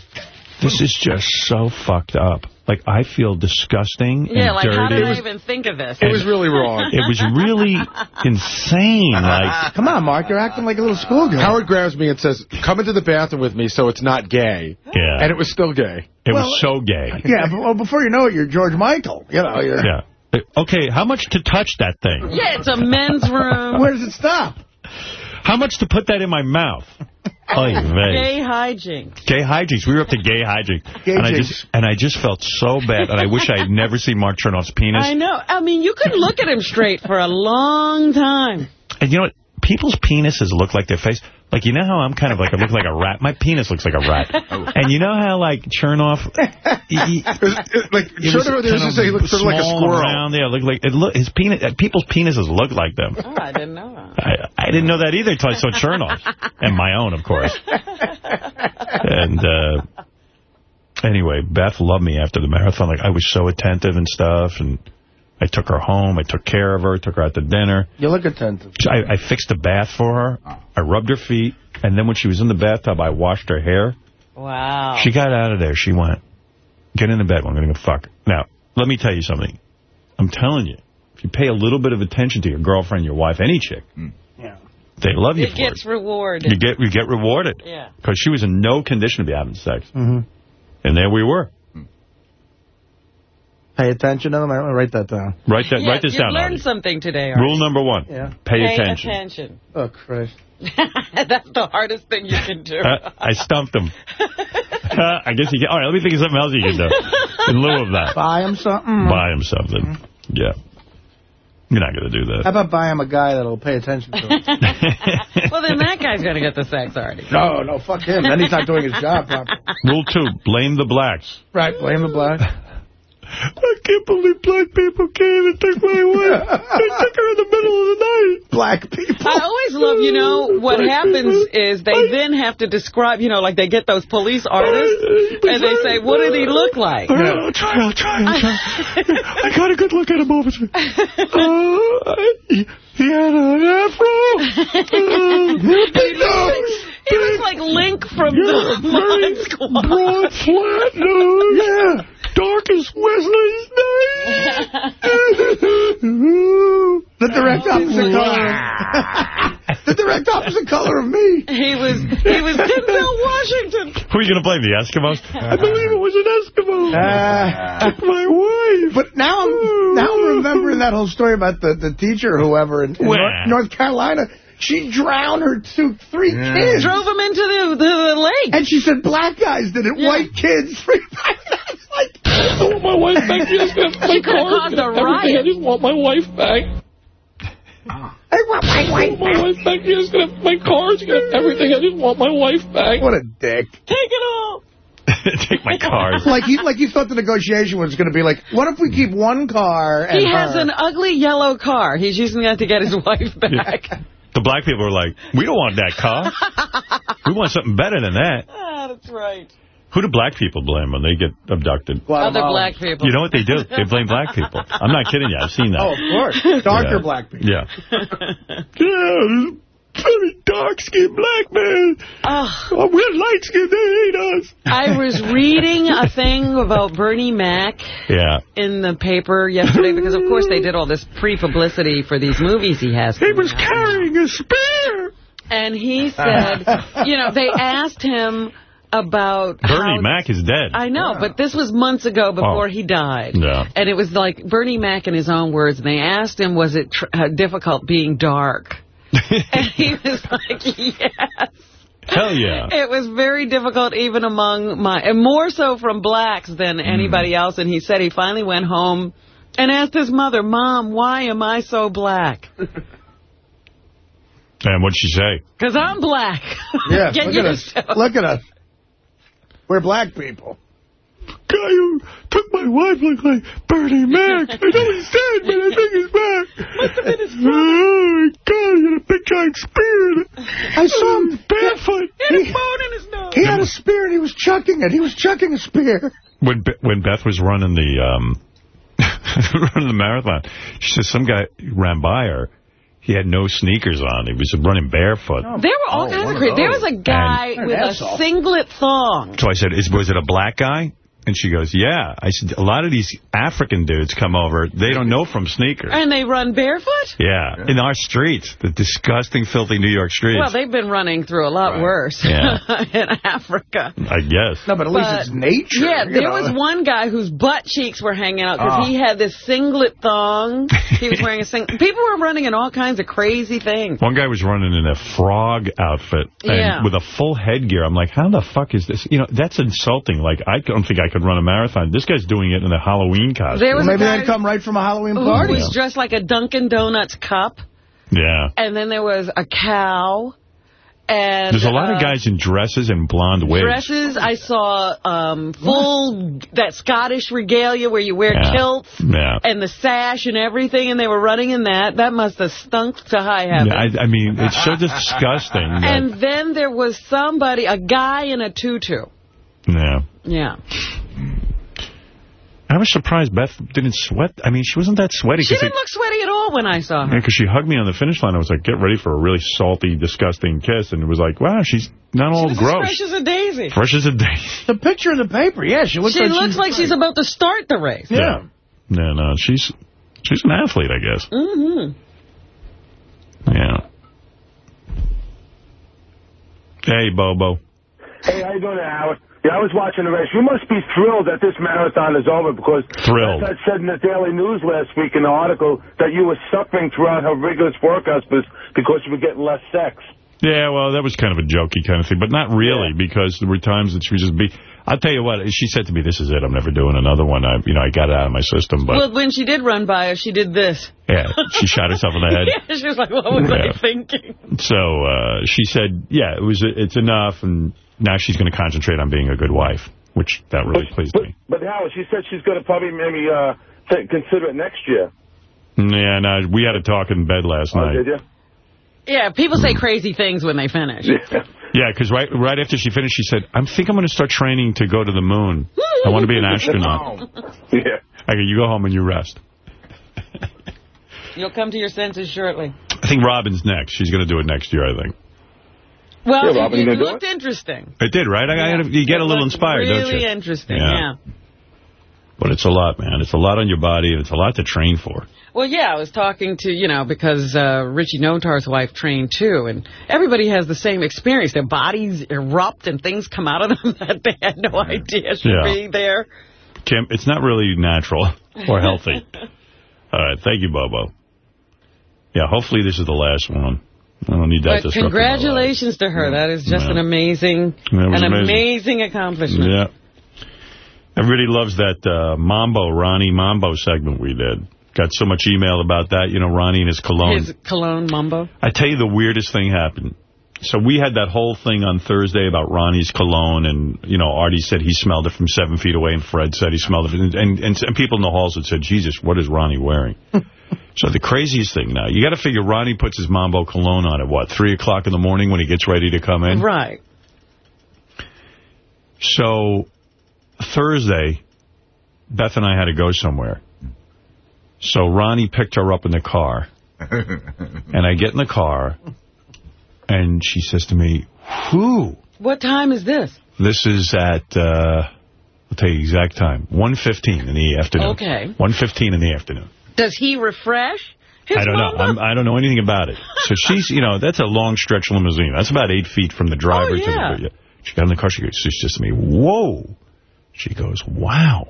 this is just so fucked up. Like, I feel disgusting Yeah, and like, how did I even think of this? It was really wrong. It was really insane. Like, Come on, Mark. You're acting like a little schoolgirl. Howard grabs me and says, come into the bathroom with me so it's not gay. yeah, And it was still gay. it Well, was so gay. Yeah, but, well, before you know it, you're George Michael. You know, you're... Yeah. Okay, how much to touch that thing? Yeah, it's a men's room. Where does it stop? How much to put that in my mouth? Oy vey. Gay hijinks. Gay hijinks. We were up to gay hijinks. Gay and I just and I just felt so bad. And I wish I had never seen Mark Chernoff's penis. I know. I mean, you couldn't look at him straight for a long time. And you know what? People's penises look like their face. Like, you know how I'm kind of like, I look like a rat? My penis looks like a rat. And you know how, like, Chernoff... He, he, like, he sort of, there's this- he looked sort of like a squirrel. Around there, look like it look, his penis. uh, People's penises look like them. Oh, I didn't know that. I, I didn't know that either until I saw Chernoff, and my own, of course. And uh, anyway, Beth loved me after the marathon. Like I was so attentive and stuff, and I took her home. I took care of her. Took her out to dinner. You look attentive. I, I fixed a bath for her. I rubbed her feet, and then when she was in the bathtub, I washed her hair. Wow. She got out of there. She went, get in the bed. I'm going to go fuck. Now, let me tell you something. I'm telling you, if you pay a little bit of attention to your girlfriend, your wife, any chick, Yeah. they love you it for gets it. rewarded. You get you get rewarded. Yeah. Because she was in no condition to be having sex. Mm-hmm. And there we were. Pay attention to them. I write that down. Write that. Yeah, write this you down. learned Artie. something today, Artie. Rule number one. Yeah. Pay, Pay attention. attention. Oh, Christ. That's the hardest thing you can do. Uh, I stumped him. Uh, I guess he can. All right, let me think of something else you can do in lieu of that. Buy him something. Buy him something. Yeah. You're not going to do that. How about buy him a guy that'll pay attention to him? well, then that guy's going to get the sex, already. no, no, fuck him. Then he's not doing his job properly. Rule two, blame the blacks. Right, blame the black. I can't believe black people came and took my wife. They took her in the middle of the night. Black people. I always love, you know, what happens is they then have to describe, you know, like they get those police artists and they say, what did he look like? All right, I'll try, I'll try, I'll try. I got a good look at him over there. Uh, he, he had an afro. Uh, big nose. He looks like Link from the Mod Squad. Broad, flat nose. Yeah. Dark as Wesley's name. The direct opposite color. the direct opposite color of me. He was he was Denzel Washington. Who are you going to blame, the Eskimos? I believe it was an Eskimo. Uh, Took my wife. but now I'm now I'm remembering that whole story about the, the teacher or whoever in, in North, North Carolina. She drowned her two, three Yeah. kids. Drove him into the, the, the lake. And she said black guys did it, Yeah. white kids. That's like, I want my wife back. She just got my could've car. caused a everything. riot. I just want my wife back. Ah. I want my I white want my wife back. She just got my car. She got everything. I just want my wife back. What a dick. Take it all. Take my cars. Like you, like you thought the negotiation was going to be like, what if we keep one car and He has her? an ugly yellow car. He's using that to get his wife back. The black people are like, we don't want that car. We want something better than that. Ah, that's right. Who do black people blame when they get abducted? Other black people. You know what they do? They blame black people. I'm not kidding you. I've seen that. Oh, of course. Darker Yeah. black people. Yeah. yeah, very dark-skinned black man. Oh, Oh, we're light-skinned. They hate us. I was reading a thing about Bernie Mac Yeah. in the paper yesterday because, of course, they did all this pre-publicity for these movies he has. He was carrying a spear. And he said, you know, they asked him about Bernie Mac is dead. I know, but this was months ago before Oh. he died. Yeah. And it was like Bernie Mac in his own words, and they asked him, was it tr uh, difficult being dark? and he was like, yes. Hell yeah. It was very difficult even among my, and more so from blacks than mm. anybody else. And he said he finally went home and asked his mother, Mom, why am I so black? And what'd she say? Because I'm black. Yeah, Get look at us. used to it. Look at us. We're black people. Guy who took my wife looked like Bernie Mac. I know he's dead, but I think he's back. Must have been his Oh, God, he had a big giant spear. I saw him barefoot. He had a bone in his nose. He had a spear and he was chucking it. He was chucking a spear. When Be when Beth was running the um, running the marathon, she said some guy ran by her. He had no sneakers on. He was running barefoot. There were all Oh, kinds of of crazy. There was a guy And- with An a singlet thong. So I said, Is, was it a black guy? And she goes, yeah. I said, a lot of these African dudes come over, they don't know from sneakers. And they run barefoot? Yeah, in our streets, the disgusting, filthy New York streets. Well, they've been running through a lot worse Yeah. in Africa. I guess. No, but at least But- it's nature. Yeah, there know. was one guy whose butt cheeks were hanging out because Oh. Ah. he had this singlet thong. He was wearing a sing. People were running in all kinds of crazy things. One guy was running in a frog outfit and Yeah. with a full headgear. I'm like, how the fuck is this? You know, that's insulting. Like, I don't think I could run a marathon. This guy's doing it in a Halloween costume. There was Maybe they'd come right from a Halloween who party. was dressed like a Dunkin' Donuts cup, yeah. and then there was a cow. And There's a lot uh, of guys in dresses and blonde wigs. Dresses. I saw um, full that Scottish regalia where you wear Yeah. kilts Yeah. and the sash and everything, and they were running in that. That must have stunk to high heaven. I, I mean, it's so disgusting. And then there was somebody, a guy in a tutu. Yeah. Yeah. I was surprised Beth didn't sweat. I mean, she wasn't that sweaty. She didn't it- look sweaty at all when I saw her. because she hugged me on the finish line. I was like, get ready for a really salty, disgusting kiss. And it was like, wow, she's not all She's as gross. fresh as a daisy. Fresh as a daisy. The picture in the paper, yeah, she looks she like looks she's like she's about to start the race. Yeah. Yeah, no, she's she's an athlete, I guess. Mm-hmm. Yeah. Hey, Bobo. Hey, how you doing Howard? Yeah, I was watching the race. You must be thrilled that this marathon is over because Thrilled. Beth had said in the Daily News last week in the article that you were suffering throughout her rigorous workouts because because you were getting less sex. Yeah, well, that was kind of a jokey kind of thing, but not really, because there were times that she would just be... I'll tell you what, she said to me, this is it, I'm never doing another one. I, you know, I got it out of my system, but... Well, when she did run by her, she did this. yeah, she shot herself in the head. yeah, she was like, what was Yeah. I thinking? So uh, she said, yeah, it was. it's enough, and now she's going to concentrate on being a good wife, which that really pleased But, me. but Howard, she said she's going to probably maybe uh, th- consider it next year. Yeah, no, we had a talk in bed last Oh, night. did you? Yeah, people say crazy things when they finish. Yeah, because right right after she finished, she said, I think I'm going to start training to go to the moon. I want to be an astronaut. yeah. I go, you go home and you rest. You'll come to your senses shortly. I think Robin's next. She's going to do it next year, I think. Well, Yeah, it- Robin, it, you gonna do looked interesting. It did, right? I, I, you get a little inspired, really don't you? Really interesting, Yeah. yeah. But it's a lot, man. It's a lot on your body, and it's a lot to train for. Well, yeah, I was talking to, you know, because uh, Richie Notar's wife trained too, and everybody has the same experience. Their bodies erupt and things come out of them that they had no idea should Yeah. be there. Kim, it's not really natural or healthy. All right, thank you, Bobo. Yeah, hopefully this is the last one. I don't need that But disrupting my life. congratulations to her. That is just Yeah. an amazing, an amazing. amazing accomplishment. Yeah. Everybody loves that uh, Mambo, Ronnie Mambo segment we did. Got so much email about that, you know, Ronnie and his cologne. His cologne mumbo. I tell you the weirdest thing happened. So we had that whole thing on Thursday about Ronnie's cologne, and, you know, Artie said he smelled it from seven feet away, and Fred said he smelled it. And, and, and, and people in the halls had said, Jesus, what is Ronnie wearing? so the craziest thing now, you got to figure Ronnie puts his Mambo cologne on at, what, 3 o'clock in the morning when he gets ready to come in? Right. So Thursday, Beth and I had to go somewhere. So Ronnie picked her up in the car. and I get in the car, and she says to me, who? What time is this? This is at, uh, I'll tell you the exact time, 1.15 in the afternoon. Okay. 1.15 in the afternoon. Does he refresh? His I don't know. I'm, I don't know anything about it. So she's, you know, that's a long stretch limousine. That's about eight feet from the driver Oh, to yeah. the. She got in the car. She goes, she says to me, "Whoa!" She goes, "Wow."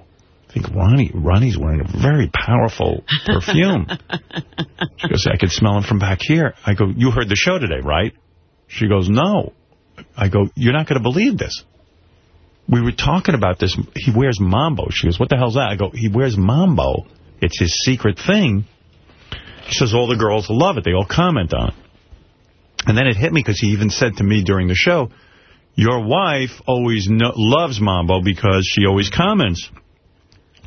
I think Ronnie, Ronnie's wearing a very powerful perfume. she goes, "I could smell him from back here." I go, "You heard the show today, right?" She goes, "No." I go, you're not going to believe this. We were talking about this. He wears Mambo. She goes, what the hell's that? I go, he wears Mambo. It's his secret thing. She says all the girls love it. They all comment on it. And then it hit me because he even said to me during the show, your wife always no loves Mambo because she always comments.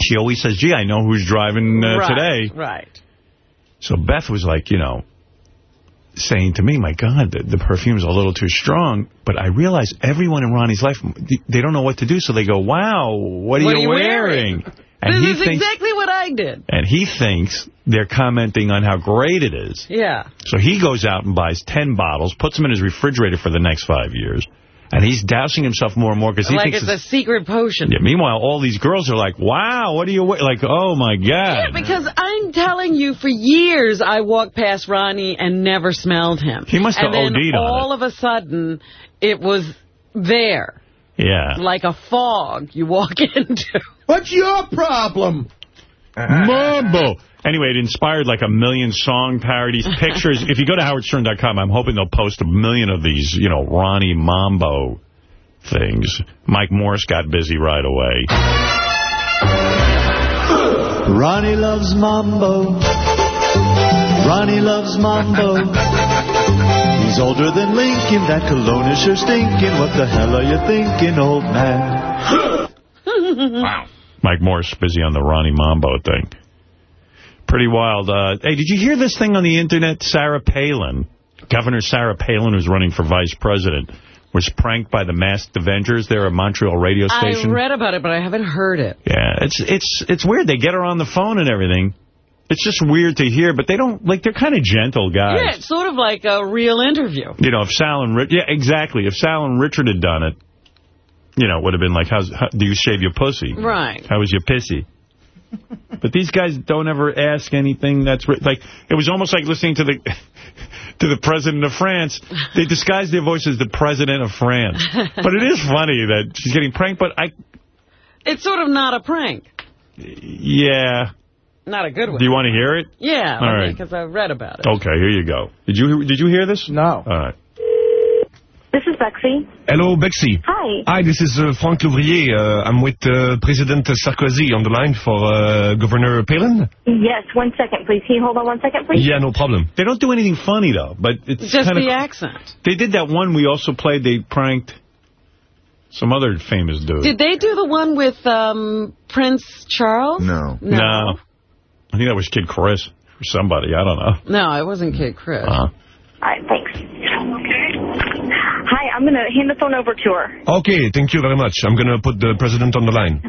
She always says, gee, I know who's driving uh, right, today. Right. So Beth was like, you know, saying to me, my God, the, the perfume's a little too strong. But I realize everyone in Ronnie's life, they don't know what to do. So they go, wow, what are, What you, are you wearing? wearing? And this he is thinks, exactly what I did. And he thinks they're commenting on how great it is. Yeah. So he goes out and buys 10 bottles, puts them in his refrigerator for the next five years. And he's dousing himself more and more because he like thinks it's a secret potion. Yeah, meanwhile, all these girls are like, wow, what are you wearing? Like, oh, my God. Yeah, because I'm telling you, for years, I walked past Ronnie and never smelled him. He must have and OD'd on it. all of a sudden, it was there, Yeah. like a fog you walk into. What's your problem? Uh-huh. Mambo. Anyway, it inspired like a million song parodies, pictures. if you go to howardstern.com, I'm hoping they'll post a million of these, you know, Ronnie Mambo things. Mike Morris got busy right away. Ronnie loves mambo. Ronnie loves mambo. He's older than Lincoln. That cologne is sure stinking. What the hell are you thinking, old man? wow. Mike Morris busy on the Ronnie Mambo thing. Pretty wild. Uh, hey, did you hear this thing on the Internet? Sarah Palin, Governor Sarah Palin, who's running for vice president, was pranked by the Masked Avengers They're a Montreal radio station. I read about it, but I haven't heard it. Yeah, it's it's it's weird. They get her on the phone and everything. It's just weird to hear, but they don't, like, they're kind of gentle guys. Yeah, it's sort of like a real interview. You know, if Sal and Richard, yeah, exactly. If Sal and Richard had done it, you know, it would have been like, how's, how, do you shave your pussy? Right. How was your pissy? but these guys don't ever ask anything that's, like, it was almost like listening to the to the president of France. They disguise their voice as the president of France. But it is funny that she's getting pranked, but I, It's sort of not a prank. yeah. Not a good one. Do you want to hear it? Yeah, All right. because I read about it. Okay, here you go. Did you did you hear this? No. All right. This is Bexy. Hello, Bexy. Hi. Hi, this is uh, Franck Louvrier. Uh, I'm with uh, President Sarkozy on the line for uh, Governor Palin. Yes, one second, please. Can you hold on one second, please? Yeah, no problem. They don't do anything funny, though. But it's Just the accent. They did that one we also played. They pranked some other famous dude. Did they do the one with um, Prince Charles? No. No. No. I think that was Kid Chris or somebody. I don't know. No, it wasn't Kid Chris. Uh-huh. All right, thanks. Hi, I'm going to hand the phone over to her. Okay, thank you very much. I'm going to put the president on the line.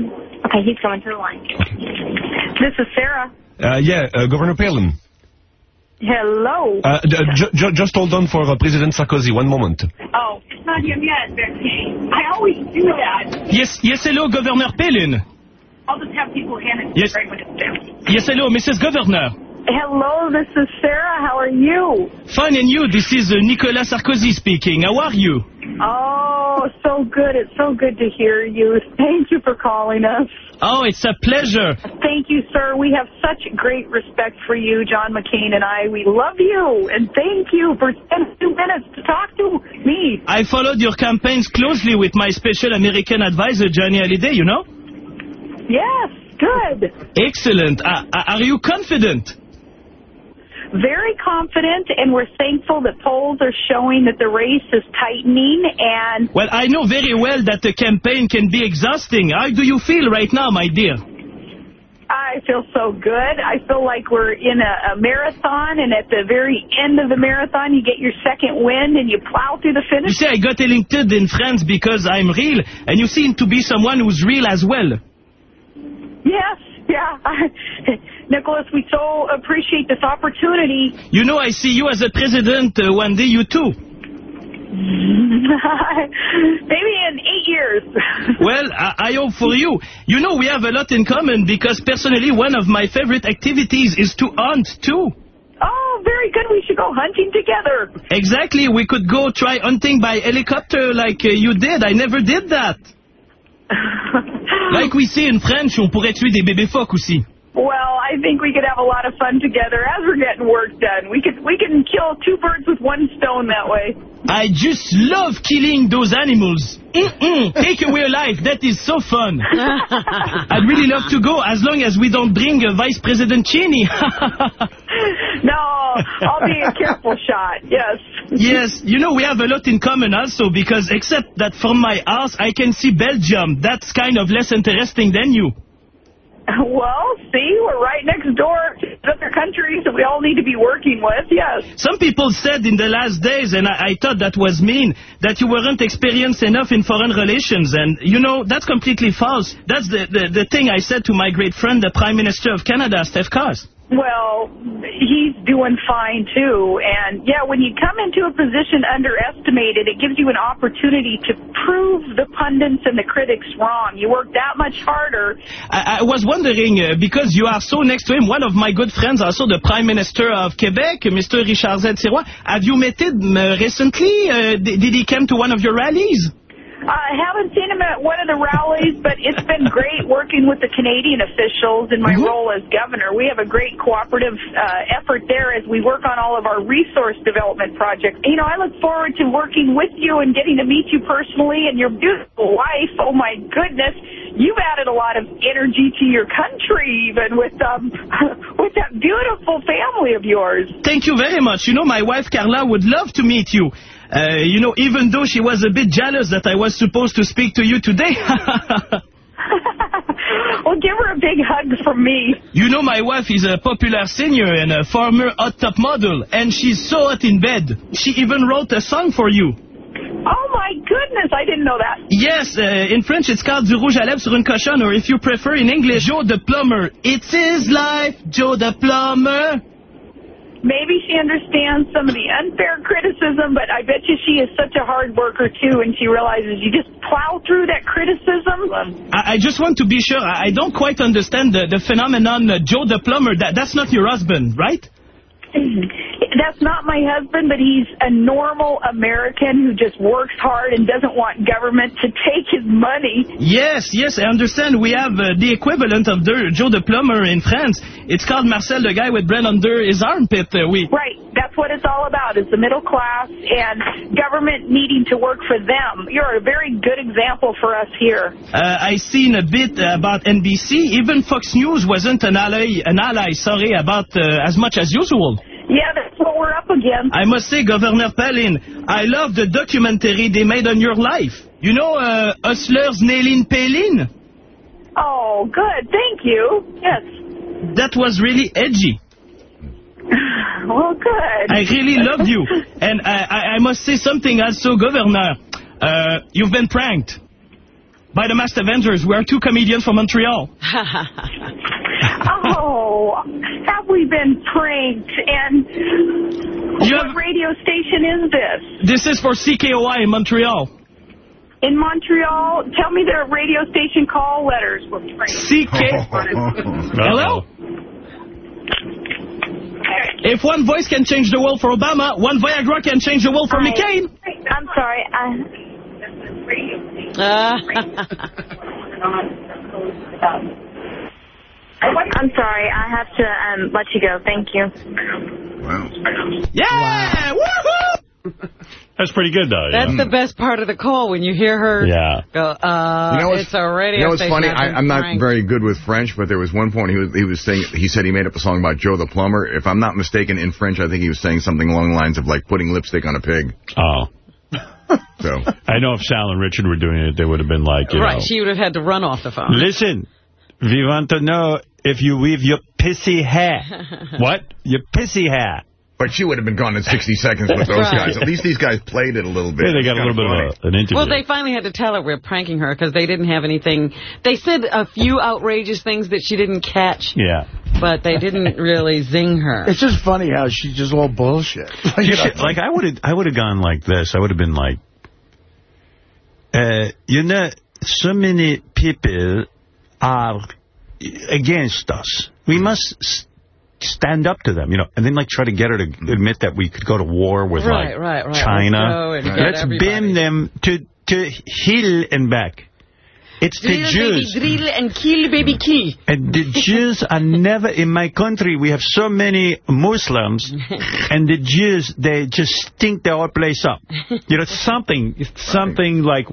Okay, he's coming to the line. This is Sarah. Uh, yeah, uh, Governor Palin. Hello. Uh, j j just hold on for uh, President Sarkozy. One moment. Oh, it's not him yet, Betsy. I always do that. Yes, yes, hello, Governor Palin. I'll just have people hand it Yes. right when it's there. Yes, hello, Mrs. Governor. Hello, this is Sarah. How are you? Fine, and you? This is uh, Nicolas Sarkozy speaking. How are you? Oh, so good. It's so good to hear you. Thank you for calling us. Oh, it's a pleasure. Thank you, sir. We have such great respect for you, John McCain and I. We love you, and thank you for spending two minutes to talk to me. I followed your campaigns closely with my special American advisor, Johnny Hallyday, you know? Yes, good. Excellent. Uh, uh, are you confident? Very confident, and we're thankful that polls are showing that the race is tightening, and Well, I know very well that the campaign can be exhausting. How do you feel right now, my dear? I feel so good. I feel like we're in a, a marathon, and at the very end of the marathon, you get your second wind, and you plow through the finish. You see, I got elected in France because I'm real, and you seem to be someone who's real as well. Yes, yeah. Nicholas, we so appreciate this opportunity. You know, I see you as a president uh, one day, you too. Maybe in eight years. Well, I, I hope for you. You know, we have a lot in common because personally, one of my favorite activities is to hunt too. Oh, very good. We should go hunting together. Exactly. We could go try hunting by helicopter like uh, you did. I never did that. like we say in French, on pourrait tuer des bébés phoques aussi. Well, I I think we could have a lot of fun together as we're getting work done. We could we can kill two birds with one stone that way. I just love killing those animals. Mm-mm, take away a life. That is so fun. I'd really love to go as long as we don't bring uh, Vice President Cheney. No, I'll be a careful shot. Yes. yes, you know, we have a lot in common also because except that from my house I can see Belgium. That's kind of less interesting than you. Well, see, we're right next door to other countries that we all need to be working with. Yes. Some people said in the last days, and I, I thought that was mean, that you weren't experienced enough in foreign relations. And, you know, that's completely false. That's the, the, the thing I said to my great friend, the Prime Minister of Canada, Stef Carse. Well, he's doing fine, too. And, yeah, when you come into a position underestimated, it gives you an opportunity to prove the pundits and the critics wrong. You work that much harder. I, I was wondering, uh, because you are so next to him, one of my good friends, also the Prime Minister of Quebec, Mr. Richard Z. Sirois, have you met him uh, recently? Uh, did, did he come to one of your rallies? I haven't seen him at one of the rallies, but it's been great working with the Canadian officials in my role as governor. We have a great cooperative uh, effort there as we work on all of our resource development projects. You know, I look forward to working with you and getting to meet you personally and your beautiful wife. Oh, my goodness. You've added a lot of energy to your country, even with um, with that beautiful family of yours. Thank you very much. You know, my wife Carla would love to meet you. Uh, you know, even though she was a bit jealous that I was supposed to speak to you today. well, give her a big hug from me. you know, my wife is a popular singer and a former hot top model, and she's so hot in bed. She even wrote a song for you. Oh, my goodness. I didn't know that. Yes, uh, in French it's called Du rouge à lèvres sur une cochonne, or if you prefer in English, Joe the Plumber. It's his life, Joe the Plumber. Maybe she understands some of the unfair criticism, but I bet you she is such a hard worker, too, and she realizes you just plow through that criticism. I, I just want to be sure. I, don't quite understand the, the phenomenon uh, Joe the Plumber. That, that's not your husband, right? That's not my husband, but he's a normal American who just works hard and doesn't want government to take his money. Yes, yes, I understand. We have uh, the equivalent of the, Joe the Plumber in France. It's called Marcel, the guy with bread under his armpit. Uh, we Right, that's what it's all about, is the middle class and government needing to work for them. You're a very good example for us here. Uh, I seen a bit about NBC. Even Fox News wasn't an ally, an ally sorry, about uh, as much as usual. Yeah, that's what we're up against. I must say, Governor Palin, I love the documentary they made on your life. You know, uh, Hustler's Nailin Palin? Oh, good. Thank you. Yes. That was really edgy. Well, good. I really loved you. And I, I, I must say something also, Governor. Uh, you've been pranked by the Masked Avengers. We are two comedians from Montreal. oh, have we been pranked? And You what have- radio station is this? This is for CKOI in Montreal. In Montreal, tell me their radio station call letters were pranked. CK. Hello? If one voice can change the world for Obama, one Viagra can change the world for McCain. I'm sorry. I... I'm sorry. I have to um, let you go. Thank you. Yeah! Woohoo! That's pretty good, though. That's yeah. the best part of the call when you hear her Yeah. go, uh, You know what's- it's a radio You know what's funny? I've I, been I'm not very good with French, but there was one point he was he was saying he said he made up a song about Joe the plumber. If I'm not mistaken, in French, I think he was saying something along the lines of like putting lipstick on a pig. Oh. So I know if Sal and Richard were doing it, they would have been like, you Right, know, she would have had to run off the phone. listen, we want to know if you weave your pissy hair. what? Your pissy hair. But she would have been gone in 60 seconds with those Right. guys. At least these guys played it a little bit. Yeah, they got a little bit funny. of a, an interview. Well, they finally had to tell her we're pranking her because they didn't have anything. They said a few outrageous things that she didn't catch, yeah. but they didn't really zing her. It's just funny how she's just all bullshit. Like, You you know, should- like I would have, I would have gone like this. I would have been like, uh, you know, so many people are against us. We must s- stand up to them, you know, and then like try to get her to mm-hmm. admit that we could go to war with Right, like right, right. China. Let's go and get Let's everybody. them to to hill and back. It's the Jews. baby, drill, and kill, baby, kill. And the Jews are never, in my country, we have so many Muslims, and the Jews, they just stink the whole place up. You know, something, something like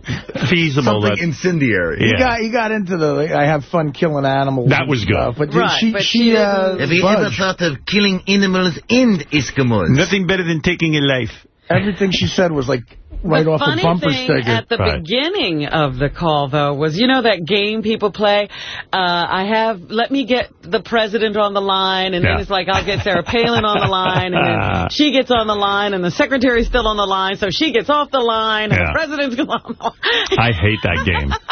feasible. Something that, incendiary. He got he got into the I have fun killing animals. That was good. stuff, But Right, she but she she uh, Have you ever thought of killing animals and Eskimos? Nothing better than taking a life. everything she said was like right the off a funny bumper thing sticker. at the Right. beginning of the call, though, was, you know that game people play? Uh, I have, let me get the president on the line, and Yeah. then it's like, I'll get Sarah Palin on the line, and then she gets on the line, and the secretary's still on the line, so she gets off the line, and Yeah. the president's on the line. I hate that game.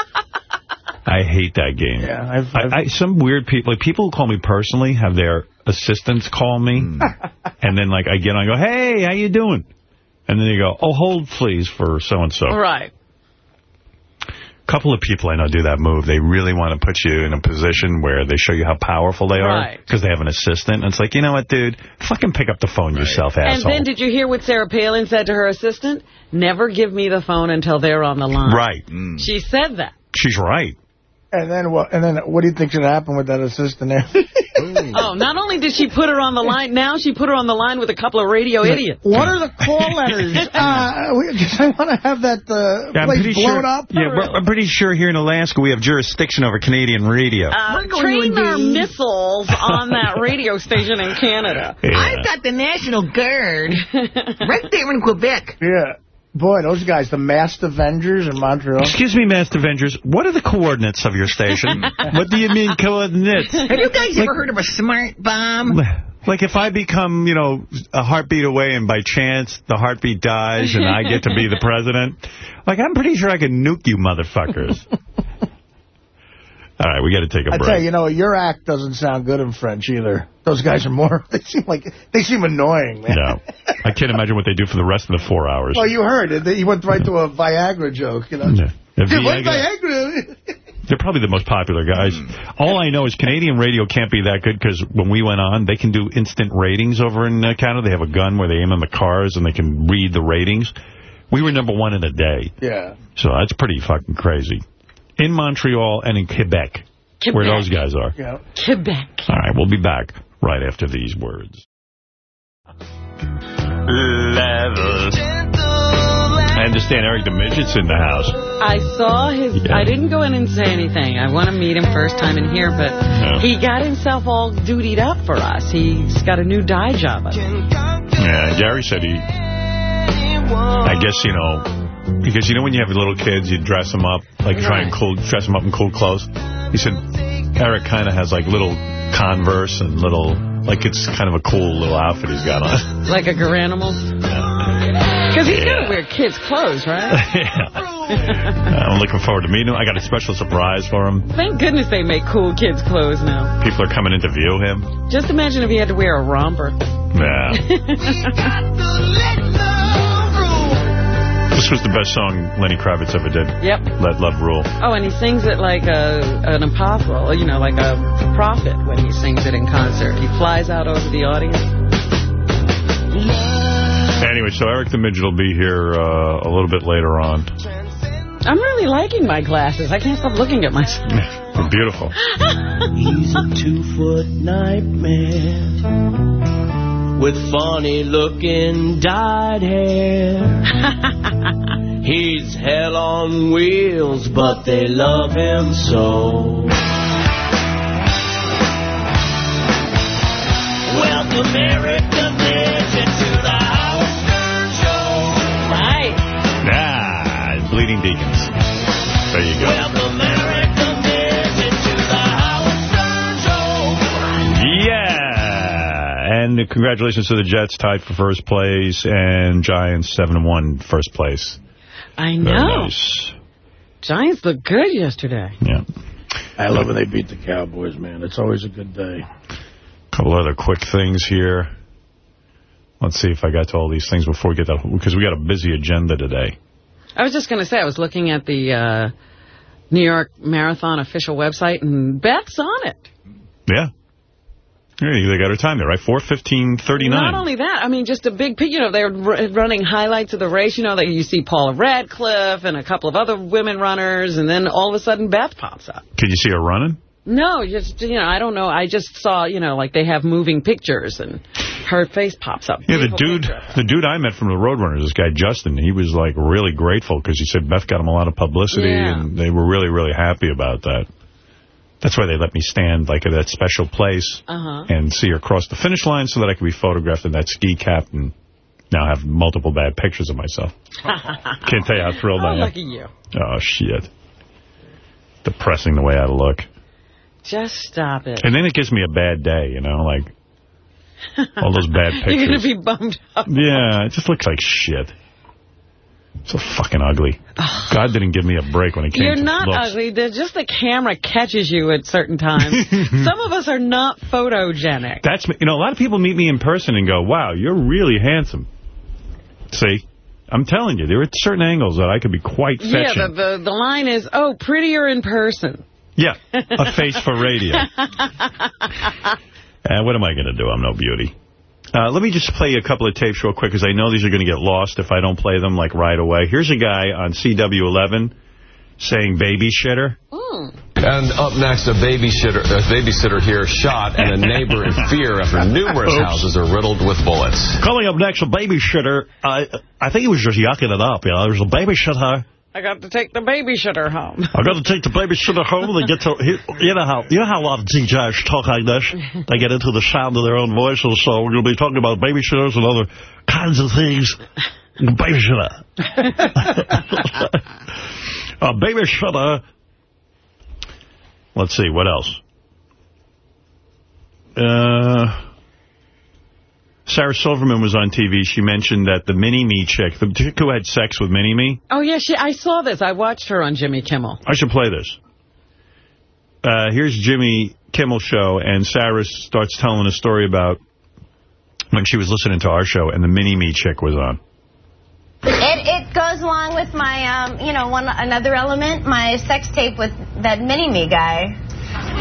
I hate that game. Yeah, I've- I've- I, I, some weird people, like people who call me personally, have their assistants call me, and then like I get on, and go, "Hey, how you doing?" And then you go, "Oh, hold please for so and so." Right. A couple of people I know do that move. They really want to put you in a position where they show you how powerful they are Right. because they have an assistant. And it's like, you know what, dude? Fucking pick up the phone yourself, And asshole. then did you hear what Sarah Palin said to her assistant? Never give me the phone until they're on the line. right. She said that. She's right. And then what? And then what do you think should happen with that assistant there? Oh, not only did she put her on the line, now she put her on the line with a couple of radio idiots. What are the call letters? uh, we, just, I want to have that uh, Yeah, I'm place pretty blown sure. up. Yeah, we're, I'm pretty sure here in Alaska we have jurisdiction over Canadian radio. Uh, train our missiles on that radio station in Canada. I've got the National Guard right there in Quebec. Yeah. Boy, those guys, the masked Avengers in Montreal. Excuse me, Master Avengers, what are the coordinates of your station? what do you mean coordinates? Have you guys ever heard of a smart bomb? Like if I become, you know, a heartbeat away and by chance the heartbeat dies and I get to be the president, like I'm pretty sure I can nuke you motherfuckers. All right, we got to take a I break. I tell you, you know, your act doesn't sound good in French either. Those guys are more, they seem like, they seem annoying, man. No. I can't imagine what they do for the rest of the four hours. Well, you heard it. He went right to a Viagra joke, you know. Yeah. What Viagra-? They're probably the most popular guys. All I know is Canadian radio can't be that good because when we went on, they can do instant ratings over in uh, Canada. They have a gun where they aim on the cars and they can read the ratings. We were number one in a day. Yeah. So that's pretty fucking crazy. In Montreal and in Quebec, where those guys are. Yeah. Quebec. All right, we'll be back right after these words. Level. I understand Eric the Midget's in the house. I saw his, Yeah. I didn't go in and say anything. I want to meet him first time in here, but Yeah. he got himself all dutied up for us. He's got a new dye job. Yeah, Gary said he, I guess, you know, because you know when you have little kids, you dress them up, like try and cool, dress them up in cool clothes. He said Eric kind of has like little Converse and little, like it's kind of a cool little outfit he's got on. Like a Garanimal. Because he's got to wear kids' clothes, right? yeah. I'm looking forward to meeting him. I got a special surprise for him. Thank goodness they make cool kids' clothes now. People are coming in to view him. Just imagine if he had to wear a romper. Yeah. This was the best song Lenny Kravitz ever did. Yep. Let Love Rule. Oh, and he sings it like a an apostle, you know, like a prophet when he sings it in concert. He flies out over the audience. Anyway, so Eric the Midget will be here uh, a little bit later on. I'm really liking my glasses. I can't stop looking at myself. They're beautiful. He's a two-foot nightmare with funny-looking dyed hair. He's hell on wheels, but they love him so. Welcome, Eric the Midget, to the Howard Stern Show. Right. Ah, Bleeding Deacons. There you go. Welcome, And congratulations to the Jets tied for first place and Giants 7-1 first place. I Very know. nice. Giants looked good yesterday. Yeah. I love when they beat the Cowboys, man. It's always a good day. A couple other quick things here. Let's see if I got to all these things before we get that, because we got a busy agenda today. I was just going to say, I was looking at the uh, New York Marathon official website, and Beth's on it. Yeah. Yeah, they got her time there, right? 4:15:39. Not only that, I mean, just a big, you know, they're running highlights of the race. You know, that you see Paula Radcliffe and a couple of other women runners, and then all of a sudden Beth pops up. Could you see her running? No, just, you know, I don't know. I just saw, you know, like they have moving pictures, and her face pops up. Yeah, the dude, the dude I met from the Roadrunners, this guy Justin, he was like really grateful because he said Beth got him a lot of publicity, Yeah. and they were really, really happy about that. That's why they let me stand like at that special place Uh-huh. and see her cross the finish line so that I could be photographed in that ski cap and now have multiple bad pictures of myself. Can't tell you how thrilled oh, I am. lucky you. Oh, shit. Depressing the way I look. Just stop it. And then it gives me a bad day, you know, like all those bad pictures. You're going to be bummed out. Yeah, it just looks like shit. So fucking ugly. God didn't give me a break when it came to You're not looks. ugly. Just the camera catches you at certain times. Some of us are not photogenic. That's me. You know, a lot of people meet me in person and go, wow, you're really handsome. See? I'm telling you, there are certain angles that I could be quite Yeah, fetching. the, the, the line is, oh, prettier in person. Yeah, a face for radio. Uh, what am I going to do? I'm no beauty. Uh, let me just play you a couple of tapes real quick, because I know these are going to get lost if I don't play them, like, right away. Here's a guy on CW11 saying baby shitter. And up next, a babysitter, a babysitter here shot and a neighbor in fear after numerous Oops. houses are riddled with bullets. Coming up next, a babysitter. I I think he was just yucking it up. You know, there's a babysitter. I got to take the babysitter home. I got to take the babysitter home. They get to you know how you know how a lot of DJs talk like this. They get into the sound of their own voices. So we're going to be talking about babysitters and other kinds of things. Babysitter. a babysitter. Let's see what else. Uh. Sarah Silverman was on TV. She mentioned that the Mini-Me chick, the chick who had sex with Mini-Me, Oh, yeah, she, I saw this. I watched her on Jimmy Kimmel. I should play this. Uh, here's Jimmy Kimmel show, and Sarah starts telling a story about when she was listening to our show, and the Mini-Me chick was on. It it goes along with my um you know one another element my sex tape with that mini me guy.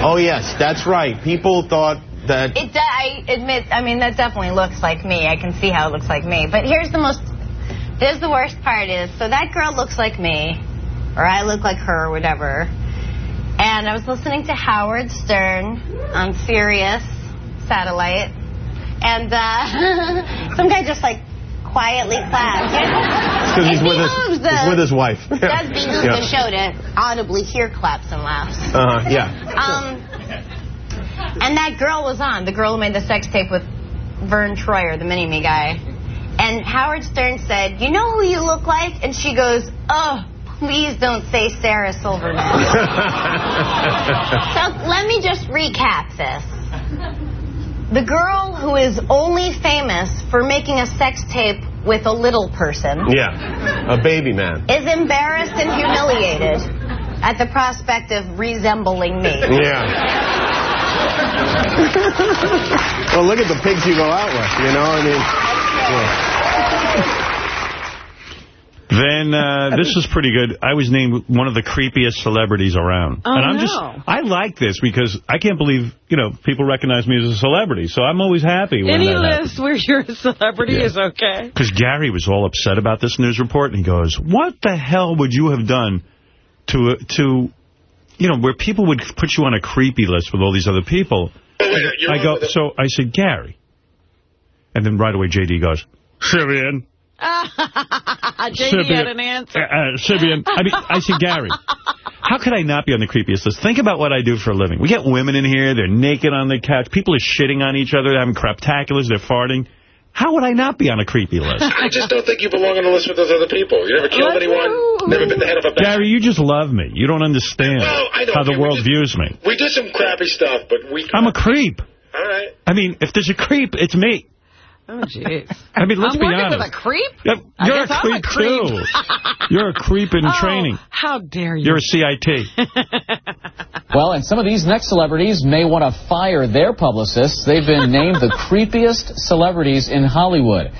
Oh, yes, that's right. People thought that... It I admit I mean that definitely looks like me. I can see how it looks like me. But here's the most there's the worst part is so that girl looks like me or I look like her or whatever. And I was listening to Howard Stern on Sirius satellite and uh some guy just like quietly clapped. Because he's with his, the- he's with his wife. It does Yeah. the show to audibly hear claps and laughs. Uh-huh, yeah. Um, and that girl was on, the girl who made the sex tape with Vern Troyer, the mini-me guy. And Howard Stern said, you know who you look like? And she goes, oh, please don't say Sarah Silverman. so let me just recap this. The girl who is only famous for making a sex tape with a little person Yeah, a baby man. is embarrassed and humiliated at the prospect of resembling me. Yeah. Well, look at the pigs you go out with, you know? I mean, yeah. Then, uh, this is pretty good. I was named one of the creepiest celebrities around. Oh, and I'm no. just, I like this because I can't believe, you know, people recognize me as a celebrity. So I'm always happy when Any that happens. list where you're a celebrity Yeah. is okay. Because Gary was all upset about this news report, and he goes, what the hell would you have done to, uh, to you know, where people would put you on a creepy list with all these other people? I go, so I said, Gary. And then right away J.D. goes, Syrian. JD had an answer. Uh, uh, Syrian. I mean, I said, Gary, how could I not be on the creepiest list? Think about what I do for a living. We get women in here. They're naked on the couch. People are shitting on each other. They're having craptaculars. They're farting. How would I not be on a creepy list? I just don't think you belong on the list with those other people. You never killed anyone, never been the head of a band. Gary, you just love me. You don't understand Well, I don't how the world just- views me. We do some crappy stuff, but we... I'm a creep. All right. I mean, if there's a creep, it's me. Oh, jeez. I mean, let's I'm be working honest. with a creep? Yep, I You're a guess I'm a creep, creep. too. You're a creep in Oh, training. How dare you? You're a CIT. Well, and some of these next celebrities may want to fire their publicists. They've been named the creepiest celebrities in Hollywood.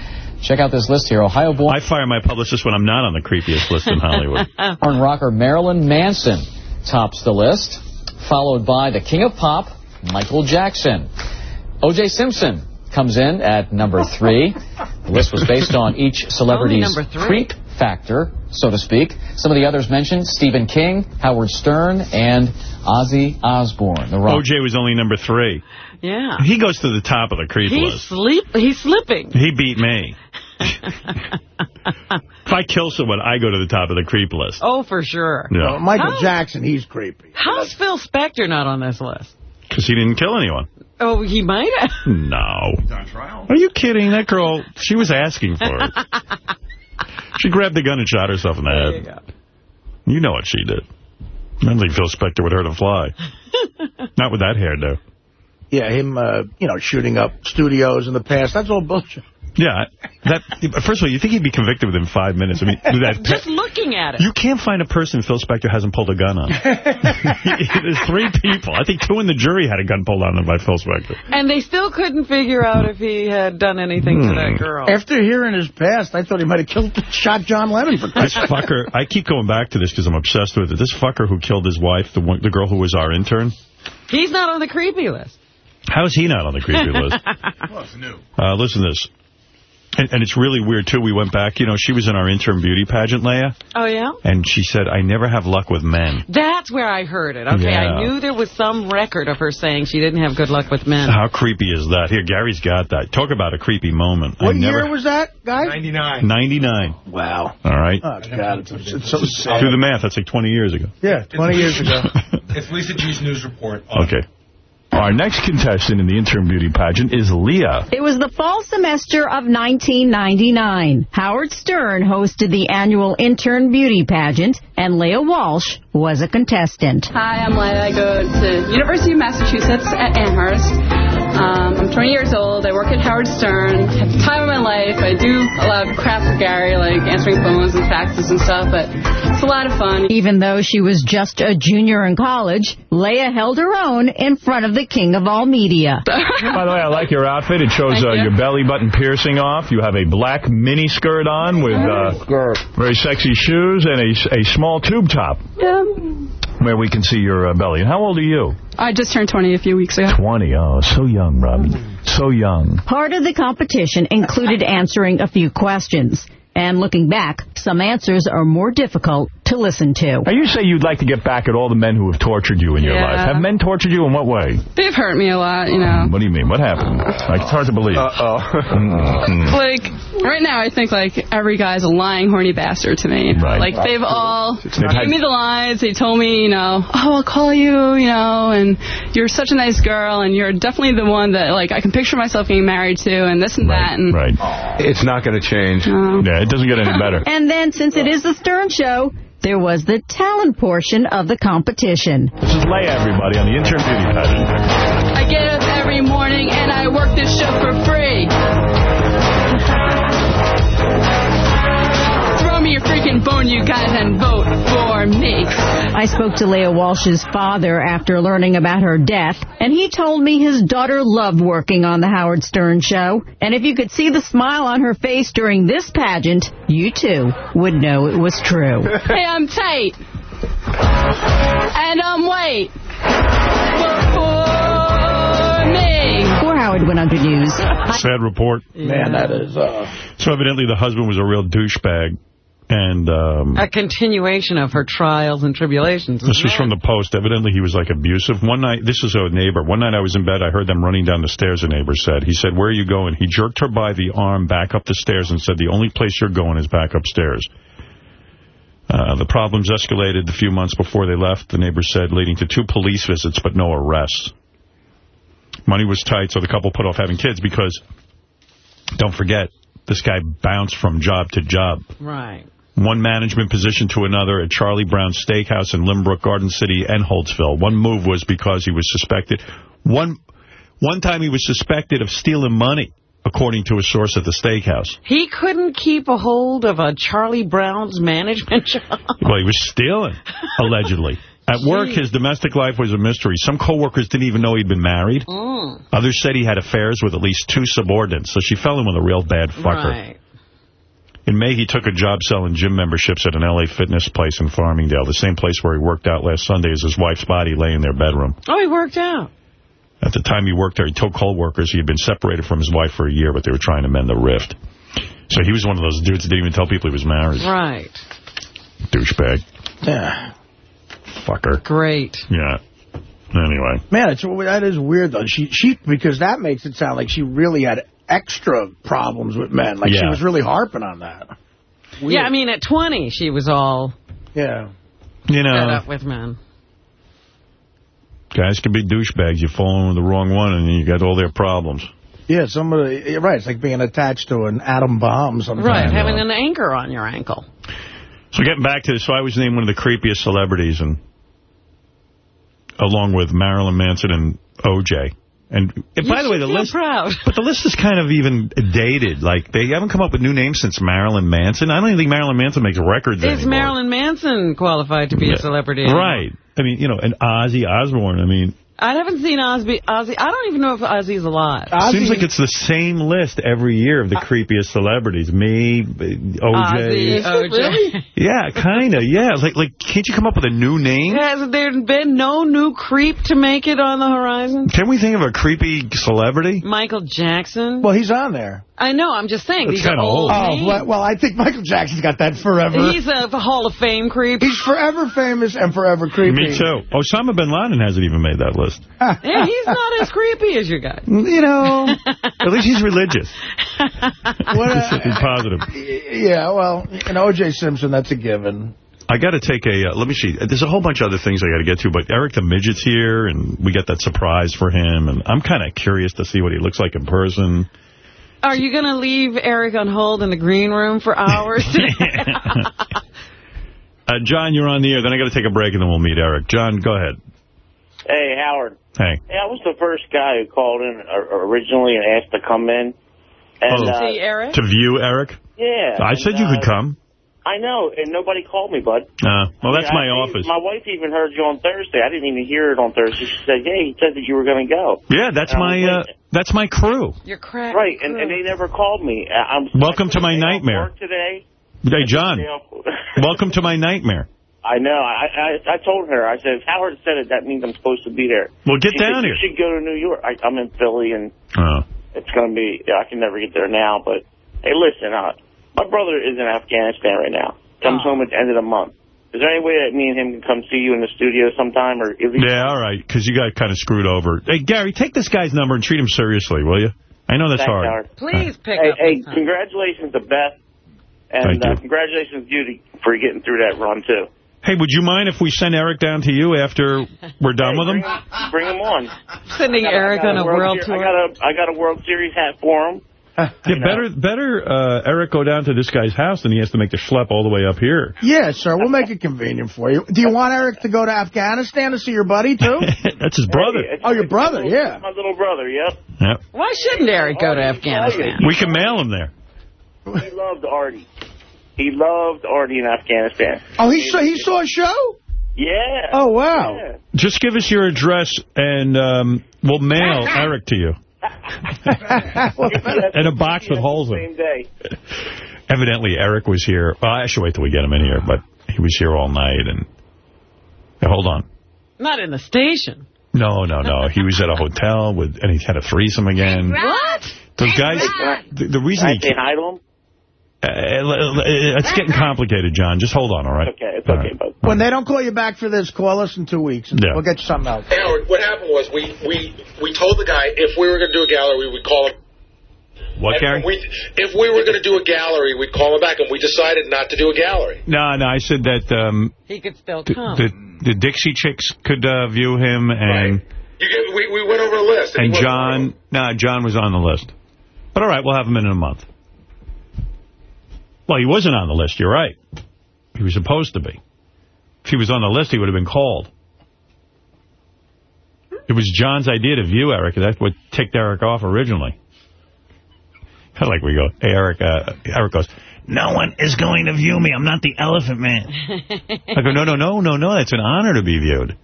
Check out this list here. Ohio boy. I fire my publicist when I'm not on the creepiest list in Hollywood. Porn rocker Marilyn Manson tops the list, followed by the king of pop, Michael Jackson. O.J. Simpson comes in at number three. The list was based on each celebrity's creep factor, so to speak. Some of the others mentioned Stephen King, Howard Stern, and Ozzy Osbourne. The Rock. OJ was only number three. Yeah. He goes to the top of the creep He's list. sleep. He's slipping. He beat me. if I kill someone, I go to the top of the creep list. Oh, for sure. Yeah. Well, Michael How- Jackson, he's creepy. How's Phil Spector not on this list? Because he didn't kill anyone. Oh, he might have. No. Are you kidding? That girl, she was asking for it. she grabbed the gun and shot herself in the There head. you. You know what she did. I don't think Phil Spector would hurt a fly. Not with that hairdo. Yeah, him, uh, you know, shooting up studios in the past. That's all bullshit. Yeah. That First of all, you think he'd be convicted within five minutes. I mean, that Just looking at it. You can't find a person Phil Spector hasn't pulled a gun on. There's three people. I think two in the jury had a gun pulled on them by Phil Spector. And they still couldn't figure out if he had done anything to Hmm. that girl. After hearing his past, I thought he might have killed, shot John Lennon for This Christ's sake. fucker, I keep going back to this because I'm obsessed with it. This fucker who killed his wife, the one, the girl who was our intern, He's not on the creepy list. how is he not on the creepy list? Uh, listen to this. And, and it's really weird, too. We went back. You know, she was in our intern beauty pageant, Leah. Oh, yeah? And she said, I never have luck with men. That's where I heard it. Okay, Yeah. I knew there was some record of her saying she didn't have good luck with men. How creepy is that? Here, Gary's got that. Talk about a creepy moment. I What never, year was that, guys? 99. 99. Wow. All right. Oh, God, it's, it's so sad. Do the math. That's like 20 years ago. Yeah, 20 years ago. It's Lisa G's news report. Okay. Our next contestant in the intern beauty pageant is Leah. It was the fall semester of 1999. Howard Stern hosted the annual intern beauty pageant, and Leah Walsh was a contestant. Hi, I'm Leah. I go to University of Massachusetts at Amherst. Um, I'm 20 years old. I work at Howard Stern. Have the time of my life. I do a lot of crap for Gary, like answering phones and faxes and stuff, but it's a lot of fun. Even though she was just a junior in college, Leah held her own in front of the king of all media. By the way, I like your outfit. It shows uh, you. your belly button piercing off. You have a black mini skirt on with uh, very sexy shoes and a, a small tube top Yeah. Where we can see your uh, belly. And how old are you? I just turned 20 a few weeks ago. 20. Oh, so young, Robin. So young. Part of the competition included answering a few questions. And looking back, some answers are more difficult to listen to. Now, you say you'd like to get back at all the men who have tortured you in your Yeah. life. Have men tortured you in what way? They've hurt me a lot, you know. Mm, what do you mean? What happened? Like, it's hard to believe. Uh-oh. Like, right now, I think, like, every guy's a lying, horny bastard to me. Right. Like, they've all They've gave had- me the lies. They told me, you know, oh, I'll call you, you know, and you're such a nice girl, and you're definitely the one that, like, I can picture myself getting married to, and this and that. And Right. It's not going to change. Yeah, it doesn't get any better. And then, since it is the Stern Show, there was the talent portion of the competition. This is Leah, everybody, on the intern beauty pageant. I get up every morning, and I work this show for free. Your freaking bone, you guys, and vote for me. I spoke to Leah Walsh's father after learning about her death, and he told me his daughter loved working on the Howard Stern Show. And if you could see the smile on her face during this pageant, you too would know it was true. Hey, I'm tight. And I'm white. For Howard went under news. Sad report. Man, that is... Uh... So evidently the husband was a real douchebag. And um, A continuation of her trials and tribulations. this was from the Post. Evidently he was like abusive. One night, this is a neighbor. One night I was in bed. I heard them running down the stairs, a neighbor said. He said, where are you going? He jerked her by the arm back up the stairs and said, the only place you're going is back upstairs. Uh, the problems escalated a few months before they left, the neighbor said, leading to two police visits but no arrests. Money was tight, so the couple put off having kids because, don't forget, this guy bounced from job to job. Right. One management position to another at Charlie Brown's Steakhouse in Lynbrook, Garden City, and Holtsville. One move was because he was suspected. One one time he was suspected of stealing money, according to a source at the steakhouse. He couldn't keep a hold of a Charlie Brown's management job. Well, he was stealing, allegedly. At work, his domestic life was a mystery. Some coworkers didn't even know he'd been married. Mm. Others said he had affairs with at least two subordinates, so she fell in with a real bad fucker. Right. In May, he took a job selling gym memberships at an L.A. fitness place in Farmingdale, the same place where he worked out last Sunday as his wife's body lay in their bedroom. Oh, he worked out. At the time he worked there, he told co-workers he had been separated from his wife for a year, but they were trying to mend the rift. So he was one of those dudes that didn't even tell people he was married. Right. Douchebag. Yeah. Fucker. Great. Yeah. Anyway. Man, it's that is weird though. She she because that makes it sound like she really had extra problems with men. Like she was really harping on that. Yeah, I mean, at 20, she was all Yeah. You fed know, up with men. guys can be douchebags. You fall in with the wrong one, and you got all their problems. Yeah, somebody, you're right. It's like being attached to an atom bomb sometimes. Right, having an anchor on your ankle. So getting back to this, so I was named one of the creepiest celebrities, and along with Marilyn Manson and O.J. And, and by the way, the list, proud. but the list is kind of even dated. Like they haven't come up with new names since Marilyn Manson. I don't even think Marilyn Manson makes records Is anymore. Marilyn Manson qualified to be a celebrity? anymore? Right. I mean, you know, and Ozzy Osbourne. I mean, I haven't seen Ozzy. Ozzy. I don't even know if Ozzy's alive. seems like it's the same list every year of the creepiest celebrities. Me, Ozzy, OJ. OJ. Yeah, kind of. Yeah. Like, like, can't you come up with a new name? Has there been no new creep to make it on the horizon? Can we think of a creepy celebrity? Michael Jackson? Well, he's on there. I know, I'm just saying. That's kinda old. old. Oh, well, well, I think Michael Jackson's got that forever. He's a Hall of Fame creep. He's forever famous and forever creepy. Me too. Osama bin Laden hasn't even made that list. Yeah, he's not as creepy as you guys. You know, at least he's religious. What a- Just be positive. yeah, well, and O.J. Simpson, that's a given. I got to take a, uh, let me see, there's a whole bunch of other things I got to get to, but Eric the Midget's here, and we get that surprise for him, and I'm kind of curious to see what he looks like in person. Are you going to leave Eric on hold in the green room for hours? Uh, John, you're on the air, then I got to take a break, and then we'll meet Eric. John, go ahead. Hey, Howard. Hey. Hey, I was the first guy who called in uh, originally and asked to come in. And, Oh. uh, See Eric? To view Eric? Yeah. I said you and, could come. I know, and nobody called me, bud. Uh, well, that's I- my I- office. My wife even heard you on Thursday. I didn't even hear it on Thursday. She said, "Hey, he said that you were going to go." Yeah, that's And my, uh, that's my crew. You're crack. right, and, and they never called me. I- I'm Welcome to my nightmare. work today. Hey, John, welcome to my nightmare. I know. I, I I told her. I said, if Howard said it, that means I'm supposed to be there. Well, get She said, down You here. should go to New York. I, I'm in Philly, and Oh. it's going to be. Yeah, I can never get there now. But hey, listen, uh, my brother is in Afghanistan right now. Comes home at the end of the month. Is there any way that me and him can come see you in the studio sometime, or at least Yeah, all right, because you got kind of screwed over. Hey, Gary, take this guy's number and treat him seriously, will you? I know that's Thanks, hard. Howard. Please pick Hey, up. hey, congratulations to Beth, and uh, congratulations to you for getting through that run too. Hey, would you mind if we send Eric down to you after we're done with him? Bring him on. Sending I got- I Eric got on a world Ser- tour. I got a I got a World Series hat for him. Yeah, better better uh, Eric go down to this guy's house than he has to make the schlep all the way up here. Yeah, sir, we'll make it convenient for you. Do you want Eric to go to Afghanistan to see your buddy, too? That's his brother. Hey, Oh, your brother, it's yeah. My little brother, yep. Yep. Why shouldn't Eric go to Afghanistan? We can mail him there. He loved Artie. He loved Artie in Afghanistan. Oh, he saw, he saw a show? Yeah. Oh, wow. Yeah. Just give us your address, and um, we'll mail Eric to you. and a box with holes in it. Same day. Evidently, Eric was here. Well, I should wait till we get him in here, but he was here all night. And Hey, hold on. Not in the station. No, no, no. He was at a hotel with, and he had a threesome again. What? Those guys, the, the reason Can I he, say hi to him? Uh, it's getting complicated, John. Just hold on, all right? Okay, it's All okay, right. bud. When they don't call you back for this, call us in two weeks, and Yeah. we'll get you something else. Howard, what happened was we, we, we told the guy if we were going to do a gallery, we'd call him. What, Gary? We, if we were going to do a gallery, we'd call him back, and we decided not to do a gallery. No, no, I said that um, He could still the, come. the, the Dixie Chicks could uh, view him, and You get, we, we went over a list. and he wasn't John, no, John was on the list. But all right, we'll have him in in a month. Well, he wasn't on the list, you're right. He was supposed to be. If he was on the list, he would have been called. It was John's idea to view Eric. That's what ticked Eric off originally. Of like we go, hey, Eric, uh, Eric goes, no one is going to view me. I'm not the elephant man. I go, no, no, no, no, no. That's an honor to be viewed.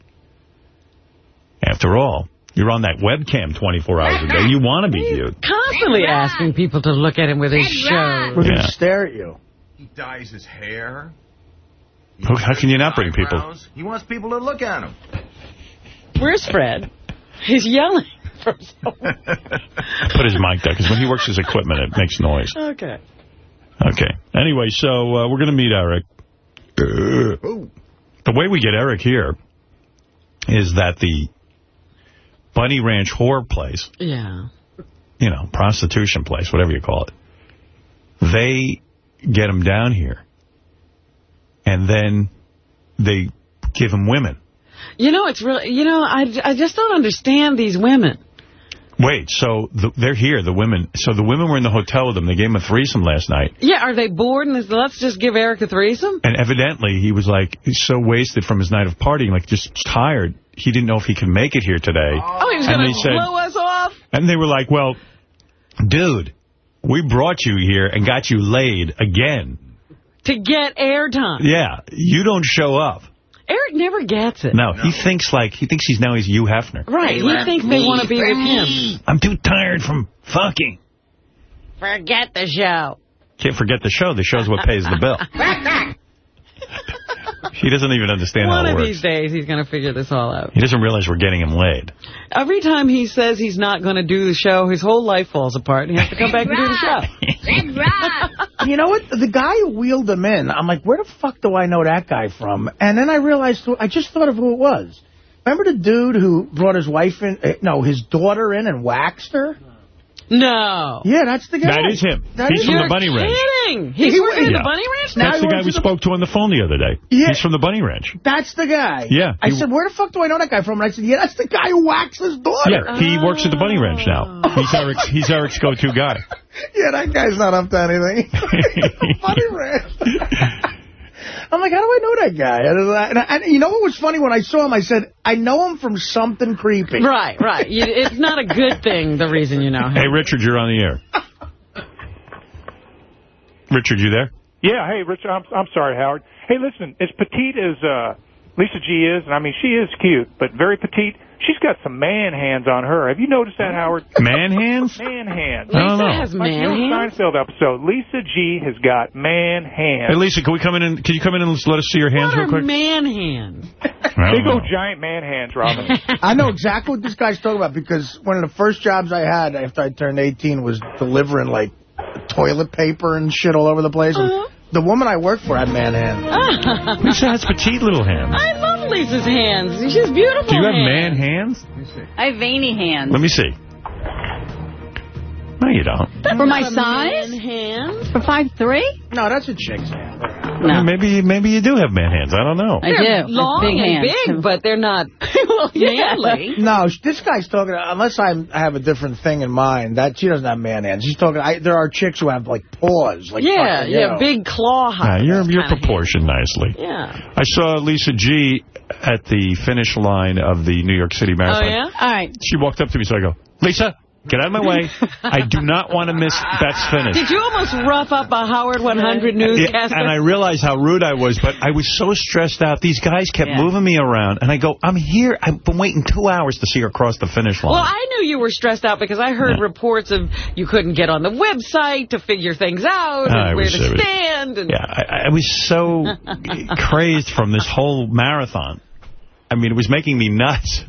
After all, you're on that webcam 24 hours a day. You want to be viewed. Constantly asking people to look at him with his show. We're going Yeah. to stare at you. He dyes his hair. How how can you not bring people? He wants people to look at him. Where's Fred? He's yelling. Put his mic down, because when he works his equipment, it makes noise. Okay. Okay. Anyway, so uh, we're going to meet Eric. The way we get Eric here is that the Bunny Ranch whore place, Yeah. you know, prostitution place, whatever you call it, they get them down here, and then they give them women. You know, it's really, you know, I, I just don't understand these women. Wait, so the, they're here, the women. So the women were in the hotel with them. They gave him a threesome last night. Yeah, are they bored and let's just give Eric a threesome? And evidently, he was like, he's so wasted from his night of partying, like just tired. He didn't know if he could make it here today. Oh, he was And going they to said- blow us off? And they were like, well, dude, we brought you here and got you laid again. To get airtime. Yeah, you don't show up. Eric never gets it. No, he thinks like, he thinks he's now he's Hugh Hefner. Right, he thinks they want to be with him. I'm too tired from fucking. Forget the show. Can't forget the show. The show's what pays the bill. He doesn't even understand One how it of these days, he's going to figure this all out. He doesn't realize we're getting him laid. Every time he says he's not going to do the show, his whole life falls apart, and he has to come back and do the show. you know what? The guy who wheeled him in, I'm like, where the fuck do I know that guy from? And then I realized, I just thought of who it was. Remember the dude who brought his wife in, uh, no, his daughter in and waxed her? No. Yeah, that's the guy. That is him. That He's is from the Bunny Ranch. Kidding. He's He- working at Yeah. the Bunny Ranch? Now That's the guy we the- spoke to on the phone the other day. Yeah. He's from the Bunny Ranch. That's the guy. Yeah, I said, where the fuck do I know that guy from? And I said, yeah, that's the guy who waxed his daughter. Yeah, he works at the Bunny Ranch now. Oh. He's Eric's, he's Eric's go-to guy. Yeah, that guy's not up to anything. Bunny Ranch. I'm like, how do I know that guy? And, and, and you know what was funny? When I saw him, I said, I know him from something creepy. Right, right. You, it's not a good thing, the reason you know him. Hey, Richard, you're on the air. Richard, you there? Yeah, hey, Richard, I'm, I'm sorry, Howard. Hey, listen, as petite as uh, Lisa G is, and I mean, she is cute, but very petite, she's got some man hands on her. Have you noticed that, Howard? Man hands? Man hands. I don't know. has Like man the old hands? Seinfeld episode. Lisa G has got man hands. Hey. Lisa, can we come in and can you come in and let us see your hands What real quick? man hands? Big old giant man hands, Robin. I know exactly what this guy's talking about because one of the first jobs I had after I turned 18 was delivering, like, toilet paper and shit all over the place. Uh-huh. the woman I worked for had man hands. Lisa has petite little hands. I love Lisa's hands. She's beautiful Do you have hands. man hands? I have veiny hands. Let me see. No, you don't. For my Not a size? Man hand? For 5'3"? No, that's a chick's hand. No. Maybe maybe you do have man hands. I don't know. I They're do. long big and hands. big, but they're not yeah. manly. No, this guy's talking, unless I'm, I have a different thing in mind, that she doesn't have man hands. She's talking, I, there are chicks who have, like, paws. Like yeah, fucking, you yeah, know. big claw Yeah, you're you're kinda proportioned nicely. Yeah. I saw Lisa G at the finish line of the New York City Marathon. Oh, Marathon. yeah? All right. She walked up to me, so I go, Lisa, get out of my way. I do not want to miss Beth's finish. Did you almost rough up a Howard 100 Yeah, newscaster? and I realized how rude I was, but I was so stressed out. These guys kept Yeah. moving me around, and I go, I'm here. I've been waiting two hours to see her cross the finish line. Well, I knew you were stressed out because I heard Yeah. reports of you couldn't get on the website to figure things out I and where was- to stand. And yeah, I, I was so crazed from this whole marathon. I mean, it was making me nuts.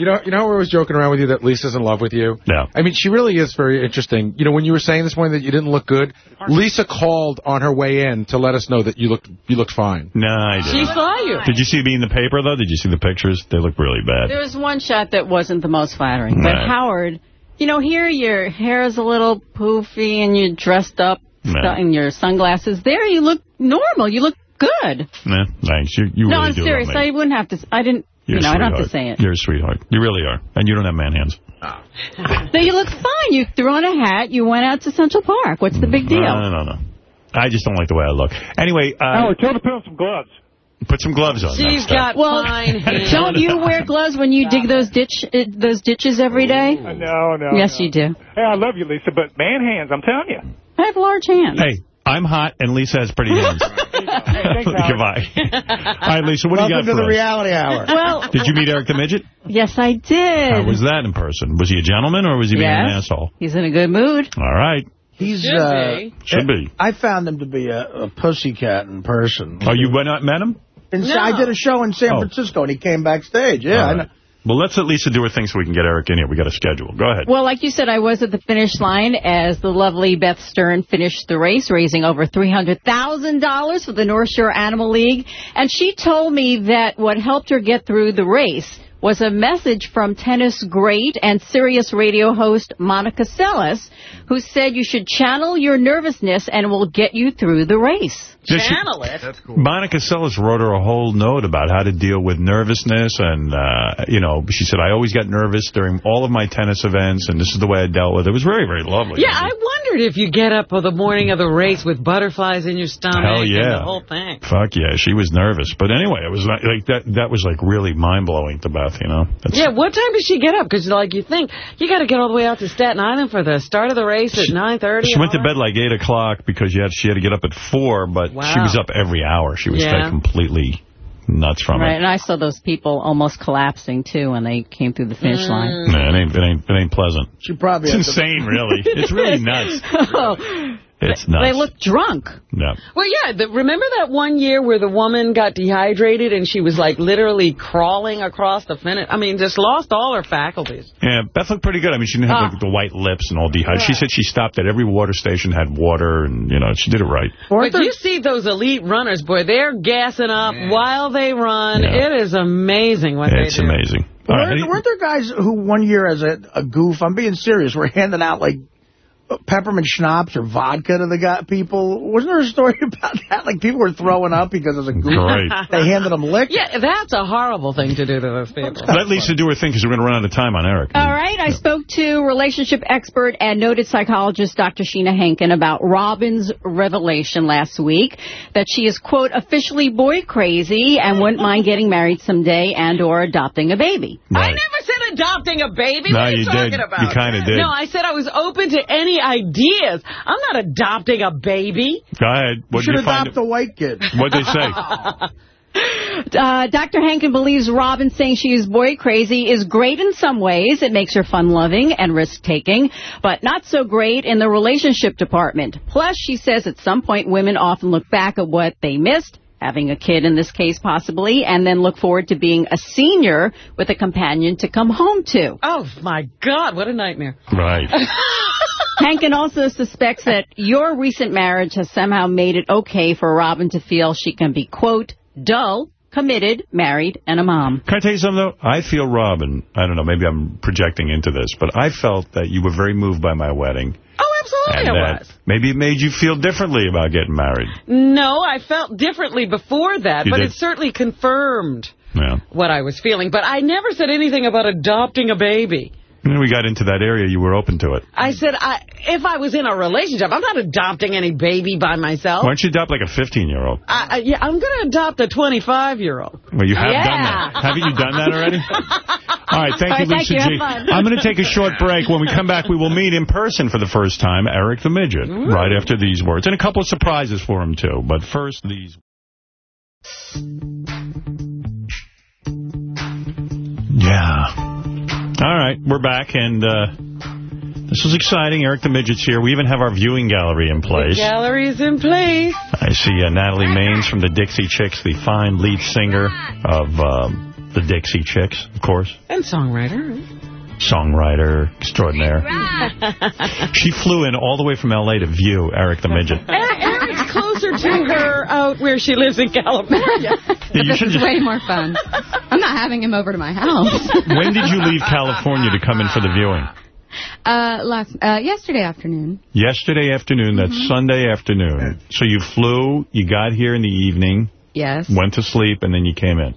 You know, you know, how I was joking around with you that Lisa's in love with you. No. I mean, she really is very interesting. You know, when you were saying this morning that you didn't look good, Lisa called on her way in to let us know that you looked you looked fine. No, I didn't. saw you. Did you see me in the paper, though? Did you see the pictures? They look really bad. There was one shot that wasn't the most flattering. But Howard, you know, here your hair is a little poofy and you're dressed up Right. in your sunglasses. There you look normal. You look good. Nah, thanks. You, you no, really I'm do serious. I wouldn't have to. I didn't. You're you know, a I don't have to say it. You're a sweetheart. You really are. And you don't have man hands. No, you look fine. You threw on a hat. You went out to Central Park. What's the big deal? No, no, no, no. I just don't like the way I look. Anyway, uh, Howard, tell her to put on some gloves. put some gloves on. She's next time. got Well, fine hands. don't you wear gloves when you dig those ditch uh, those ditches every day? Uh, No, no. Yes, no. you do. Hey, I love you, Lisa, but man hands, I'm telling you. I have large hands. Hey, I'm hot, and Lisa has pretty hands. Thanks, Howard. Goodbye. All right, Lisa, what do you Welcome got to the us? reality hour. Well, Did you meet Eric the Midget? yes, I did. How was that in person? Was he a gentleman, or was he being an asshole? He's in a good mood. All right. He's, Should uh, be. Should be. I found him to be a, a pussycat in person. Oh, you went out and met him? And No. I did a show in San Oh. Francisco, and he came backstage. Yeah, All I right. Well, let's at least do her thing so we can get Eric in here. We got a schedule. Go ahead. Well, like you said, I was at the finish line as the lovely Beth Stern finished the race, raising over $300,000 for the North Shore Animal League. And she told me that what helped her get through the race was a message from tennis great and Sirius radio host Monica Seles, who said you should channel your nervousness and will get you through the race. Did she- it. That's cool. Monica Seles wrote her a whole note about how to deal with nervousness. And, uh, you know, she said, I always got nervous during all of my tennis events, and this is the way I dealt with it. It was very, very lovely. Yeah, I wondered if you get up for the morning of the race with butterflies in your stomach Hell and yeah. the whole thing. Fuck yeah, she was nervous. But anyway, it was like, like that That was like really mind-blowing to Beth, you know? That's, Yeah, what time did she get up? Because, like, you think, you got to get all the way out to Staten Island for the start of the race at 9.30. She went to bed like 8 o'clock because she had, she had to get up at 4, but Wow. She was up every hour. She was Yeah. completely nuts from Right, it. and I saw those people almost collapsing, too, when they came through the finish line. Man, it ain't, it ain't, it ain't pleasant. She probably It's insane, really. It's really nuts. Oh, It's nuts. They look drunk. Yeah. Well, yeah, the, remember that one year where the woman got dehydrated and she was, like, literally crawling across the finish? I mean, just lost all her faculties. Yeah, Beth looked pretty good. I mean, she didn't have Ah. like, the white lips and all dehydrated. She said she stopped at every water station, had water, and, you know, she did it right. But you see those elite runners, boy, they're gassing up while they run. It is amazing what it's they do. It's amazing. All right, Weren't, weren't there guys who one year as a, a goof, I'm being serious, were handing out like peppermint schnapps or vodka to the guy, people? Wasn't there a story about that? Like people were throwing up because as a goof, Great. they handed them liquor. Yeah, that's a horrible thing to do to those people. Let Lisa do her thing because we're going to run out of time on Eric. All right, I spoke to relationship expert and noted psychologist Dr. Sheenah Hankin about Robin's revelation last week that she is, quote, officially boy crazy and wouldn't mind getting married someday and or adopting a baby. I never said adopting a baby. No, what are you, you talking did. about? You kinda did. No, I said I was open to any ideas. I'm not adopting a baby. Go ahead. What should you find? adopt a white kid. What'd they say? Uh, Dr. Hankin believes Robin saying she is boy crazy is great in some ways. It makes her fun-loving and risk-taking, but not so great in the relationship department. Plus, she says at some point women often look back at what they missed, having a kid in this case possibly, and then look forward to being a senior with a companion to come home to. Oh, my God, what a nightmare. Right. Hankin also suspects that your recent marriage has somehow made it okay for Robin to feel she can be, quote, dull, committed, married, and a mom. Can I tell you something, though? I feel, Robin, I don't know, maybe I'm projecting into this, but I felt that you were very moved by my wedding. Oh, absolutely and I that uh, was. maybe it made you feel differently about getting married. No, I felt differently before that, You but did? it certainly confirmed Yeah. what I was feeling. But I never said anything about adopting a baby. And then we got into that area, you were open to it. I said I, if I was in a relationship, I'm not adopting any baby by myself. Why don't you adopt like a 15-year-old? I, I, yeah, I'm going to adopt a 25-year-old. Well, you have Yeah. done that. Haven't you done that already? All right, thank All you, right, Lisa thank you. G. I'm going to take a short break. When we come back, we will meet in person for the first time, Eric the Midget, right after these words. And a couple of surprises for him, too. But first, these... Yeah. All right, we're back, and uh, this is exciting. Eric the Midget's here. We even have our viewing gallery in place. Gallery's in place. I see uh, Natalie Maines from the Dixie Chicks, the fine lead singer of um, the Dixie Chicks, of course. And songwriter. Songwriter extraordinaire. She flew in all the way from L.A. to view Eric the Midget. Eric's closer to her out where she lives in California. Yeah, you this is just- way more fun. I'm not having him over to my house. When did you leave California to come in for the viewing? Uh, last uh, yesterday afternoon. Yesterday afternoon, that's Mm-hmm. Sunday afternoon. So you flew, you got here in the evening, Yes. went to sleep, and then you came in.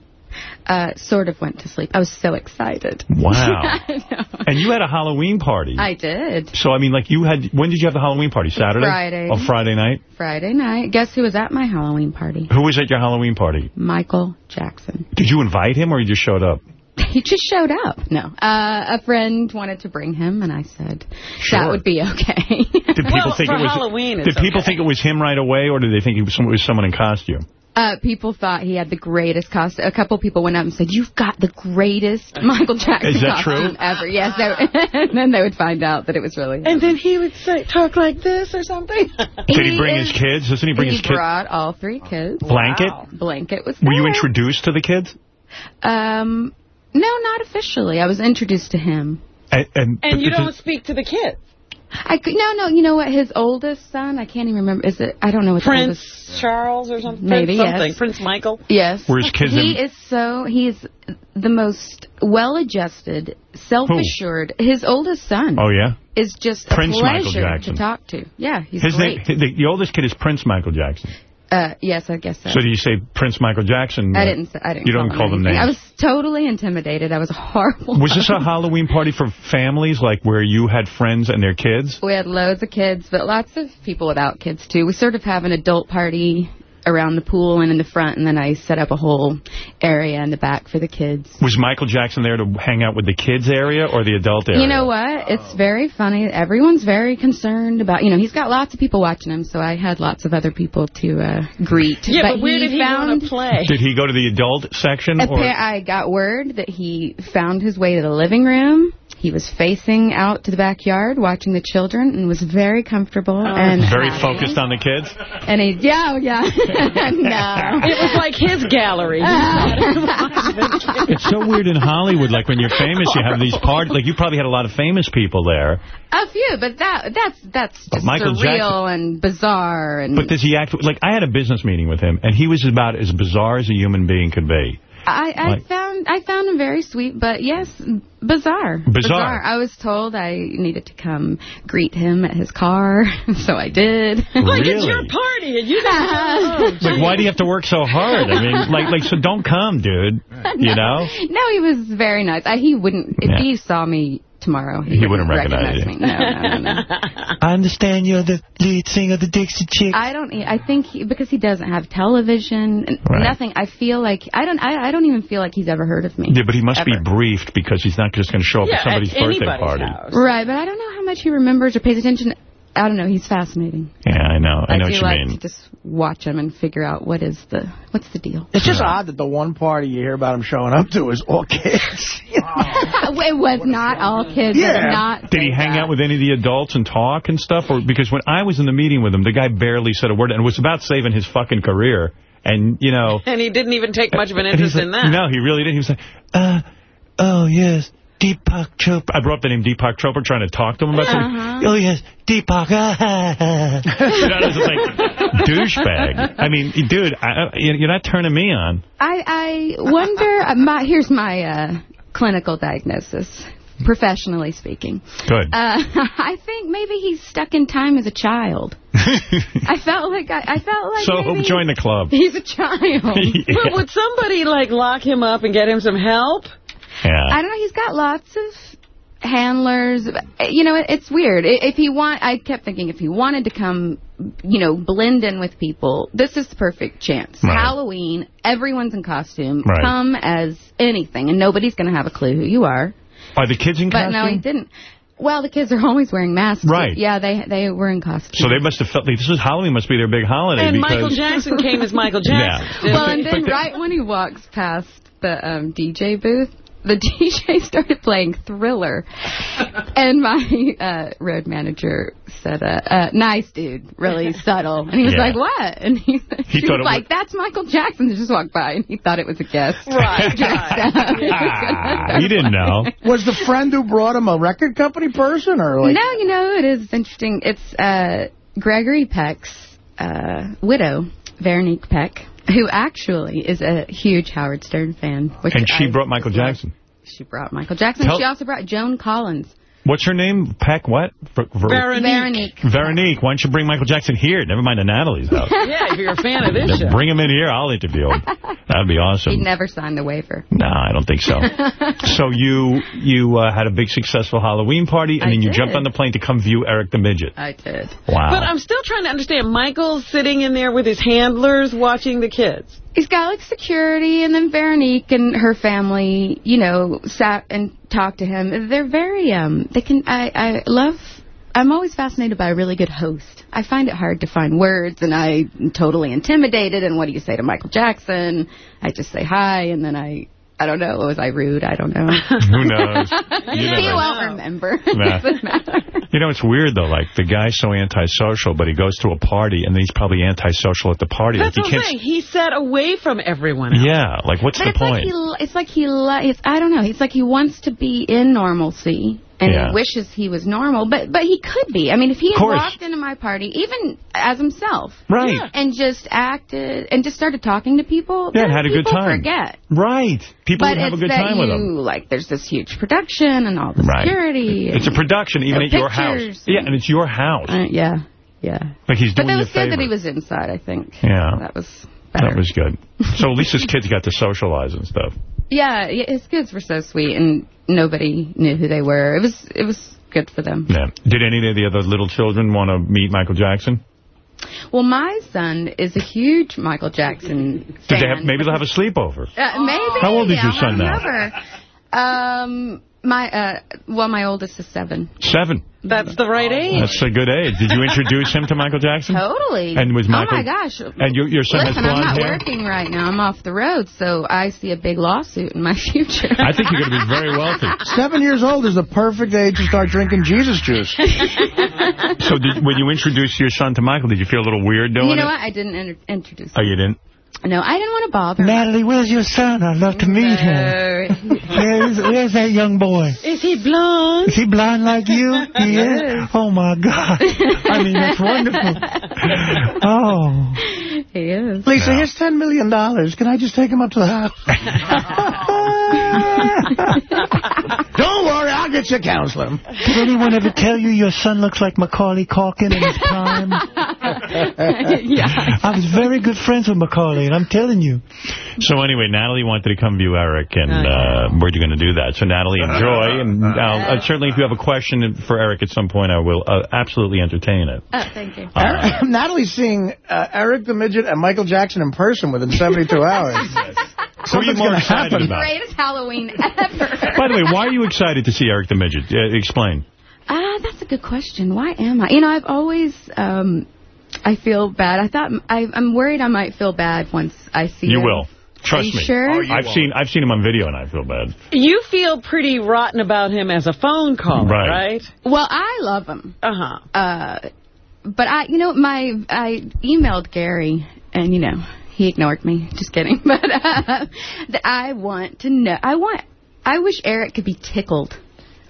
Uh, sort of went to sleep. I was so excited. Wow. I know. And you had a Halloween party. I did. So, I mean, like, you had, when did you have the Halloween party? Saturday? Friday. Oh, Friday night? Friday night. Guess who was at my Halloween party? Who was at your Halloween party? Michael Jackson. Did you invite him or you just showed up? He just showed up. No. Uh, a friend wanted to bring him, and I said Sure. that would be okay. Did people think it was Did people think it was him right away or did they think it was, some- it was someone in costume? Uh, people thought he had the greatest costume. A couple people went up and said, "You've got the greatest Michael Jackson costume true? ever." Yes, they, and then they would find out that it was really. Him. And then he would say, talk like this or something. Did he bring his kids? Doesn't he bring he his kids? brought all three kids. Blanket? Blanket was Were you introduced to the kids? Um, No, not officially. I was introduced to him. And, and, And you don't speak to the kids. I could, no, no, you know what? His oldest son, I can't even remember. Is it? I don't know what the Prince oldest. Charles or something? Maybe, Prince something. yes. Prince Michael? Yes. Were his kids He is so, he is the most well-adjusted, self-assured. His oldest son Oh, yeah? is just Prince a Michael pleasure Jackson. to talk to. Yeah, he's His great. name, the, the oldest kid is Prince Michael Jackson. Uh, yes, I guess so. So do you say Prince Michael Jackson? I didn't. say- I didn't. You don't call them names. I was totally intimidated. I was horrible. Was this a Halloween party for families, like where you had friends and their kids? We had loads of kids, but lots of people without kids too. We sort of have an adult party around the pool and in the front, and then I set up a whole area in the back for the kids. Was Michael Jackson there to hang out with the kids area or the adult area? You know what? It's very funny. Everyone's very concerned about, you know, he's got lots of people watching him, so I had lots of other people to uh, greet. Yeah, but, where he did he found, want to play? Did he go to the adult section? Or? I got word that he found his way to the living room. He was facing out to the backyard, watching the children, and was very comfortable oh, and Very happy. focused on the kids? And he, yeah, oh, yeah, no. It was like his gallery. It's so weird in Hollywood, like when you're famous, you have these parties. Like you probably had a lot of famous people there. A few, but that that's that's But just Michael surreal and bizarre and But does he act, like I had a business meeting with him, and he was about as bizarre as a human being could be. I, I Like- found I found him very sweet, but yes, bizarre. Bizarre. I was told I needed to come greet him at his car, so I did. Like, it's your party, and you didn't Like, why do you have to work so hard? I mean, like, like, so don't come, dude. You know? No, he was very nice. I, he wouldn't, if Yeah. he saw me tomorrow, he, He wouldn't recognize you. me. No, no, no, no. I understand you're the lead singer of the Dixie Chicks. I don't. I think he, because he doesn't have television, Right. nothing. I feel like I don't. I, I don't even feel like he's ever heard of me. Yeah, but he must be briefed because he's not just going to show up Yeah, at somebody's at birthday anybody's party. Right, but I don't know how much he remembers or pays attention. I don't know. He's fascinating. Yeah, I know. I know what you like mean. to just watch him and figure out what is the what's the deal. It's just odd that the one party you hear about him showing up to is all kids. it was not all kids. Yeah. Not. Did he hang out with any of the adults and talk and stuff? Or because when I was in the meeting with him, the guy barely said a word, and it was about saving his fucking career. And you know, And he didn't even take much of an and he's interest in like- that. No, he really didn't. He was like, uh, oh yes, Deepak Chopra. I brought up the name Deepak Chopra, trying to talk to him about something. Uh-huh. Oh yes, Deepak. you know, it was like douchebag. I mean, dude, I, you're not turning me on. I I wonder. uh, my here's my uh, clinical diagnosis, professionally speaking. Good. Uh, I think maybe he's stuck in time as a child. I felt like I, I felt like so maybe join the club. He's a child. Yeah. But would somebody, like, lock him up and get him some help? Yeah. I don't know. He's got lots of handlers. You know, it's weird. If he want, I kept thinking if he wanted to come, you know, blend in with people, this is the perfect chance. Right. Halloween, everyone's in costume. Right. Come as anything, and nobody's going to have a clue who you are. Are the kids in But costume? But no, he didn't. Well, the kids are always wearing masks. Right. Yeah, they they were in costume. So they must have felt like this was Halloween must be their big holiday And Michael Jackson came as Michael Jackson. Yeah. Well, and then right when he walks past the um, DJ booth, the DJ started playing Thriller. and my uh, road manager said, uh, uh, nice dude, really subtle. And he was Yeah. like, what? And he, He she thought was it like, that's Michael Jackson that just walked by. And he thought it was a guest. Right. Ah, he didn't know. Was the friend who brought him a record company person or like? no, you know, it is interesting. It's uh, Gregory Peck's uh, widow, Veronique Peck, who actually is a huge Howard Stern fan. Which And she I brought Michael. Jackson. She brought Michael Jackson. Tell- she also brought Joan Collins. What's her name? Peck what? Ver- Ver- Veronique. Veronique. Why don't you bring Michael Jackson here? Never mind to Natalie's house. Yeah, if you're a fan of this Just show. bring him in here. I'll interview him. That'd be awesome. He awesome. never signed the waiver. No, I don't think so. so you you uh, had a big successful Halloween party, and I then you did. jumped on the plane to come view Eric the Midget. I did. Wow. But I'm still trying to understand. Michael's sitting in there with his handlers watching the kids. He's got like security, and then Veronique and her family, you know, sat and talked to him. They're very um. They can. I I love. I'm always fascinated by a really good host. I find it hard to find words, and I'm totally intimidated. And what do you say to Michael Jackson? I just say hi, and then I I don't know. Was I rude? I don't know. Who knows? You he never- won't remember. Nah. Doesn't matter. You know, it's weird, though. Like, the guy's so antisocial, but he goes to a party, and then he's probably antisocial at the party. That's like, what he I'm can't... saying. He's set away from everyone else. Yeah, like, what's but the it's like point? he, li- it's like he, li- it's, I don't know. It's like he wants to be in normalcy and Yeah. he wishes he was normal, but but he could be. I mean, if he had walked into my party, even as himself, Right. and just acted and just started talking to people, Yeah, then and had a good time. Forget. Right. People but would have a good that time you, with him. Like, there's this huge production and all the Right. security. It's a production, even at your house. pictures. Yeah, and it's your house. Uh, yeah, yeah. Like, he's But doing that you was good favor. that he was inside. I think. Yeah. That was. That was good. So at least his kids got to socialize and stuff. Yeah, yeah, his kids were so sweet, and nobody knew who they were. It was it was good for them. Yeah. Did any of the other little children want to meet Michael Jackson? Well, my son is a huge Michael Jackson Did they have, maybe they'll have a sleepover. Uh, maybe. How old is your son now? Um, my uh, well, my oldest is seven. Seven. That's the right age. That's a good age. Did you introduce him to Michael Jackson? Totally. And was Michael? Oh my gosh. And your your son Listen, has I'm not hair. working right now. I'm off the road, so I see a big lawsuit in my future. I think you're going to be very wealthy. Seven years old is the perfect age to start drinking Jesus juice. So did, when you introduced your son to Michael, did you feel a little weird doing you know it? what? I didn't inter- introduce. Oh, you didn't? No, I didn't want to bother. Natalie, where's your son? I'd love to meet him. Where's, where's that young boy? Is he blonde? Is he blonde like you? He is? Oh, my God. I mean, that's wonderful. Oh. He is. Lisa, here's 10 million. dollars. Can I just take him up to the house? Don't worry, I'll get you a counselor. Did anyone ever tell you your son looks like Macaulay Culkin in his prime? yeah. I was very good friends with Macaulay, and I'm telling you. So anyway, Natalie wanted to come view Eric, and uh, we're you going to do that. So Natalie, enjoy. And I'll, uh, certainly if you have a question for Eric at some point, I will uh, absolutely entertain it. Oh, thank you. Natalie's seeing uh, Eric the Midget and Michael Jackson in person within 72 hours. Who are you Something's more gonna excited happen. about? Greatest Halloween ever. By the way, why are you excited to see Eric the Midget? Uh, explain. Ah, that's a good question. Why am I? You know, I've always, um, I feel bad. I thought, I, I'm worried I might feel bad once I see him. You it. will. Trust Are you me. sure? Oh, you I've won't. seen I've seen him on video, and I feel bad. You feel pretty rotten about him as a phone caller, Right. right? Well, I love him. Uh-huh. Uh, but I, you know, my, I emailed Gary, and you know, he ignored me. Just kidding. But uh, I want to know. I want. I wish Eric could be tickled.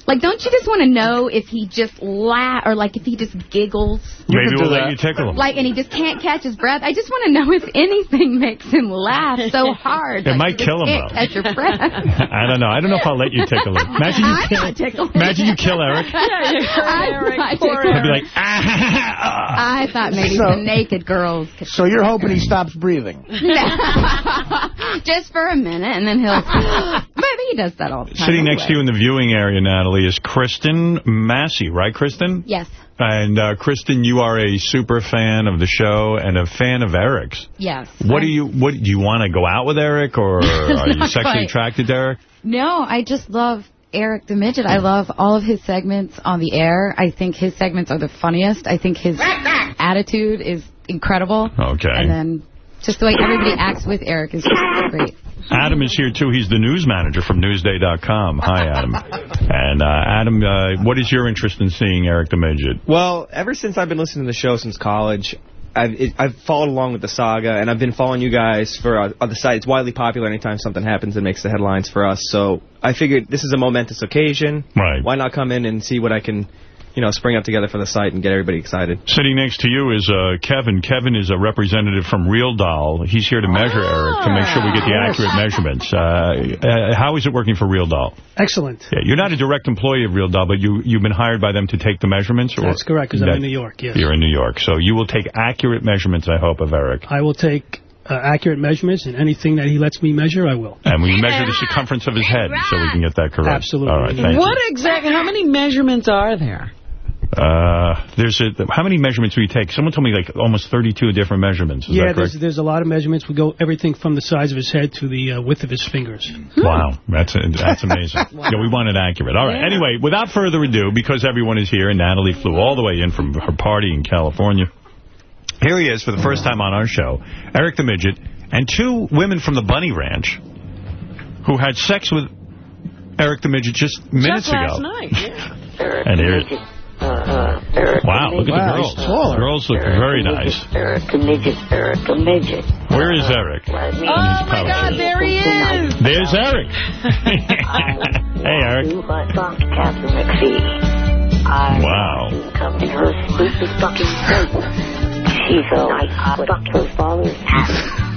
Like, don't you just want to know if he just laugh or like if he just giggles? Maybe we'll let you tickle him. Like, and he just can't catch his breath. I just want to know if anything makes him laugh so hard. It like, might kill him, can't though. Catch your breath. I don't know. I don't know if I'll let you tickle him. Imagine you I'm kill. not tickled. Imagine you kill Eric. I'm not tickled. I'd be like, ah. I thought maybe So- some naked girls could So you're hoping he stops breathing. just for a minute, and then he'll. Maybe he does that all the time. Sitting next to you in the viewing area, Natalie, is Kristen Massey, right, Kristen? Yes. And uh, Kristen, you are a super fan of the show and a fan of Eric's. Yes. What do you what do you want to go out with Eric, or are you sexually quite. attracted to Eric? No, I just love Eric the Midget. I love all of his segments on the air. I think his segments are the funniest. I think his attitude is incredible. Okay. And then just the way everybody acts with Eric is just great. Adam is here, too. He's the news manager from Newsday.com. Hi, Adam. And uh, Adam, uh, what is your interest in seeing Eric the Midget? Well, ever since I've been listening to the show since college, I've it, I've followed along with the saga, and I've been following you guys for uh, on the site. It's widely popular anytime something happens that makes the headlines for us. So I figured this is a momentous occasion. Right. Why not come in and see what I can, you know, spring up together for the site and get everybody excited? Sitting next to you is uh, Kevin. Kevin is a representative from Real Doll. He's here to measure Eric to make sure we get the accurate measurements. Uh, uh, how is it working for Real Doll? Excellent. Yeah, you're not a direct employee of Real Doll, but you, you've been hired by them to take the measurements? Or That's correct, because I'm in New York, yes. You're in New York. So you will take accurate measurements, I hope, of Eric. I will take uh, accurate measurements, and anything that he lets me measure, I will. And we measure the circumference of his head so we can get that correct. Absolutely. All right, thank What exactly, how many measurements are there? You. Uh, there's a, how many measurements do you take? Someone told me like almost 32 different measurements. Is yeah, that there's, there's a lot of measurements. We go everything from the size of his head to the uh, width of his fingers. Wow, that's that's amazing. Yeah, we want it accurate. All right. Yeah. Anyway, without further ado, because everyone is here and Natalie flew all the way in from her party in California, here he is for the first time on our show, Eric the Midget, and two women from the Bunny Ranch. who had sex with Eric the Midget just minutes Just last ago. night, yeah. And here, Uh, uh, wow, look at the Wow, girls. he's taller. Girls look very nice. Erica Midget, Erica Midget. Where is Eric? Oh, my God, there he is. There's Eric. hey, Eric. You I fucked Katharine McPhee. I Wow. come in her stupid fucking face. She's a nice. I fucked her father's.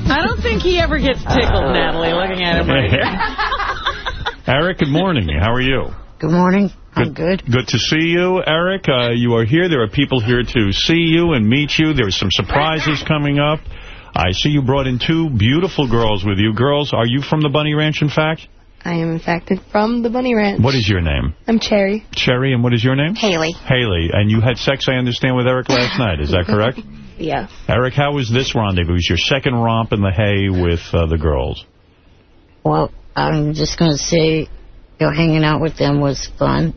I don't think he ever gets tickled, uh, Natalie, looking at him right here. Eric, good morning. How are you? Good morning. I'm good. Good to see you, Eric. Uh, you are here. There are people here to see you and meet you. There's some surprises coming up. I see you brought in two beautiful girls with you. Girls, are you from the Bunny Ranch, in fact? I am in fact from the Bunny Ranch. What is your name? I'm Cherry. Cherry, and what is your name? Haley. Haley. And you had sex, I understand, with Eric last night. Is that correct? Yeah. Eric, how was this rendezvous? Your second romp in the hay with uh, the girls. Well, I'm just going to say, you know, hanging out with them was fun.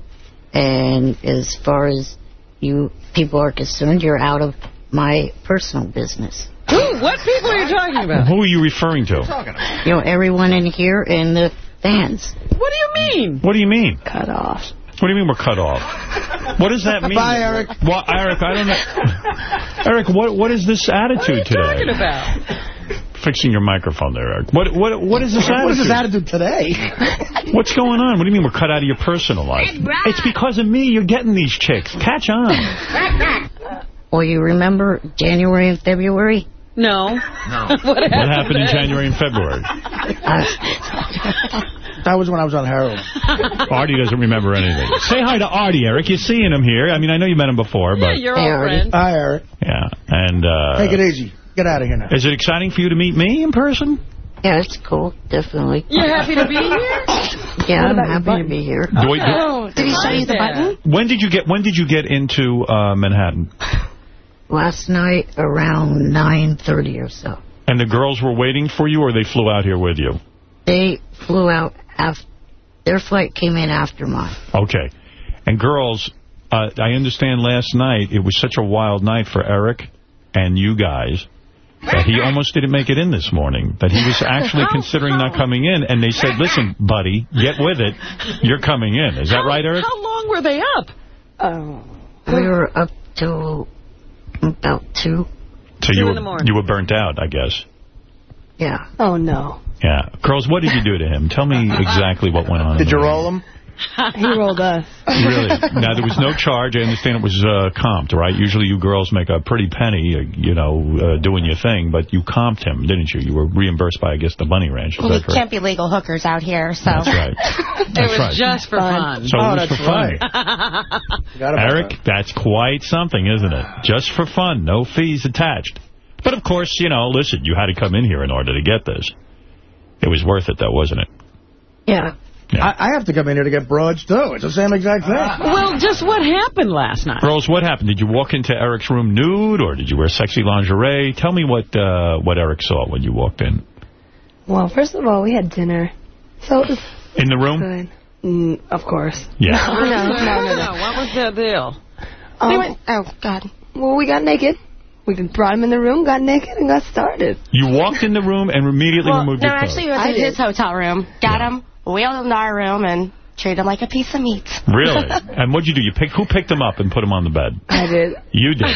And as far as you people are concerned, you're out of my personal business. Who? What people are you talking about? Who are you referring to? You know, everyone in here and the fans. What do you mean? What do you mean? Cut off. What do you mean we're cut off? What does that mean? Bye, Eric. Well, Eric, I don't know. Eric, what what is this attitude today? What are you talking about? Fixing your microphone there, Eric. What what what is this attitude? What is his attitude today? What's going on? What do you mean we're cut out of your personal life? It's because of me you're getting these chicks. Catch on. Well, you remember January and February? No. No. what, What happened, happened in then? January and February? That was when I was on heroin. Artie doesn't remember anything. Say hi to Artie, Eric. You're seeing him here. I mean, I know you met him before, but... Yeah, you're all friends. Hi, Eric. Yeah, and... Uh, Take it easy. Get out of here now. Is it exciting for you to meet me in person? Yeah, it's cool, definitely. You're happy to be here? Yeah, I'm happy to be here. Do we- do- Oh, Did he show you the button? When did you get When did you get into uh, Manhattan? Last night around 9.30 or so. And the girls were waiting for you, or they flew out here with you? They flew out after... Their flight came in after mine. Okay. And girls, uh, I understand last night it was such a wild night for Eric and you guys that he almost didn't make it in this morning, that he was actually considering not coming in. And they said, listen, buddy, get with it. You're coming in. Is that right, Eric? How long were they up? Oh. We were up till about 2. So you in were, the morning. you were burnt out, I guess. Yeah. Oh, no. Yeah. Girls, what did you do to him? Tell me exactly what went on. Did you roll him? He rolled us. Really? Now, there was no charge. I understand it was uh, comped, right? Usually you girls make a pretty penny, uh, you know, uh, doing your thing, but you comped him, didn't you? You were reimbursed by, I guess, the Bunny Ranch. Is We can't be legal hookers out here, so. That's right. It That's was right. just for fun. So Oh, it was that's for fun. right. Eric, that's quite something, isn't it? Just for fun. No fees attached. But, of course, you know, listen, you had to come in here in order to get this. It was worth it, though, wasn't it? Yeah. I, I have to come in here to get broads, too. It's the same exact thing. Well, just what happened last night? Girls, what happened? Did you walk into Eric's room nude, or did you wear sexy lingerie? Tell me what uh, what Eric saw when you walked in. Well, first of all, we had dinner. So it was In the room? good. Mm, of course. Yeah. No, no, no, no, no. What was the deal? Um, went, oh, God. Well, we got naked. We brought him in the room, got naked, and got started. You walked in the room and immediately Well, removed no, your clothes. No, actually, we went to his hotel room, got him, wheeled him to our room, and treated him like a piece of meat. Really? and what'd you do? You pick Who picked him up and put him on the bed? I did. You did.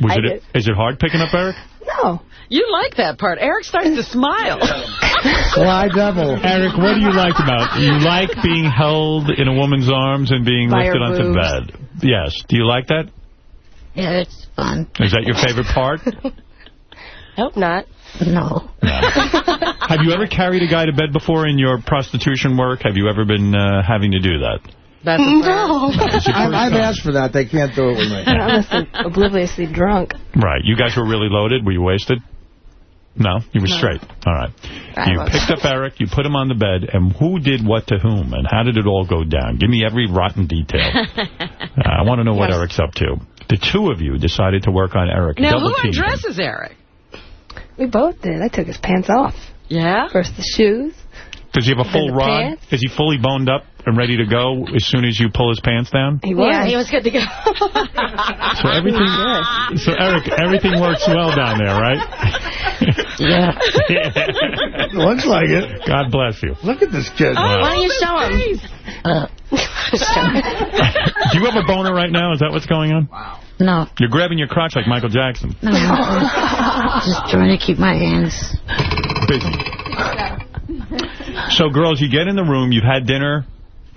Was I it? did. Is it hard picking up Eric? No. You like that part. Eric starts to smile. Fly devil. Eric, what do you like about You like being held in a woman's arms and being By lifted her onto boobs. bed? Yes. Do you like that? Yeah, it's fun. Is that your favorite part? Hope not. No. Have you ever carried a guy to bed before in your prostitution work? Have you ever been uh, having to do that? That's a No. I've, I've asked for that. They can't do it with me. I'm obliviously drunk. Right. You guys were really loaded? Were you wasted? No? You were No. straight. All right. I You was. picked up Eric, you put him on the bed, and who did what to whom, and how did it all go down? Give me every rotten detail. Uh, I want to know what Yes. Eric's up to. The two of you decided to work on Eric. now, double who teamed undresses Eric? We both did. I took his pants off. Yeah? First the shoes. Does he have a full the rod? pants? Is he fully boned up and ready to go as soon as you pull his pants down? He was. Yeah, he was good to go. So everything, so Eric, everything works well down there, right? Yeah. Looks like it. God bless you. Look at this kid. Oh, Why don't you show him? Uh, Do you have a boner right now? Is that what's going on? Wow. no, You're grabbing your crotch like Michael Jackson. no. Just trying to keep my hands. Busy. So, girls, you get in the room, you've had dinner,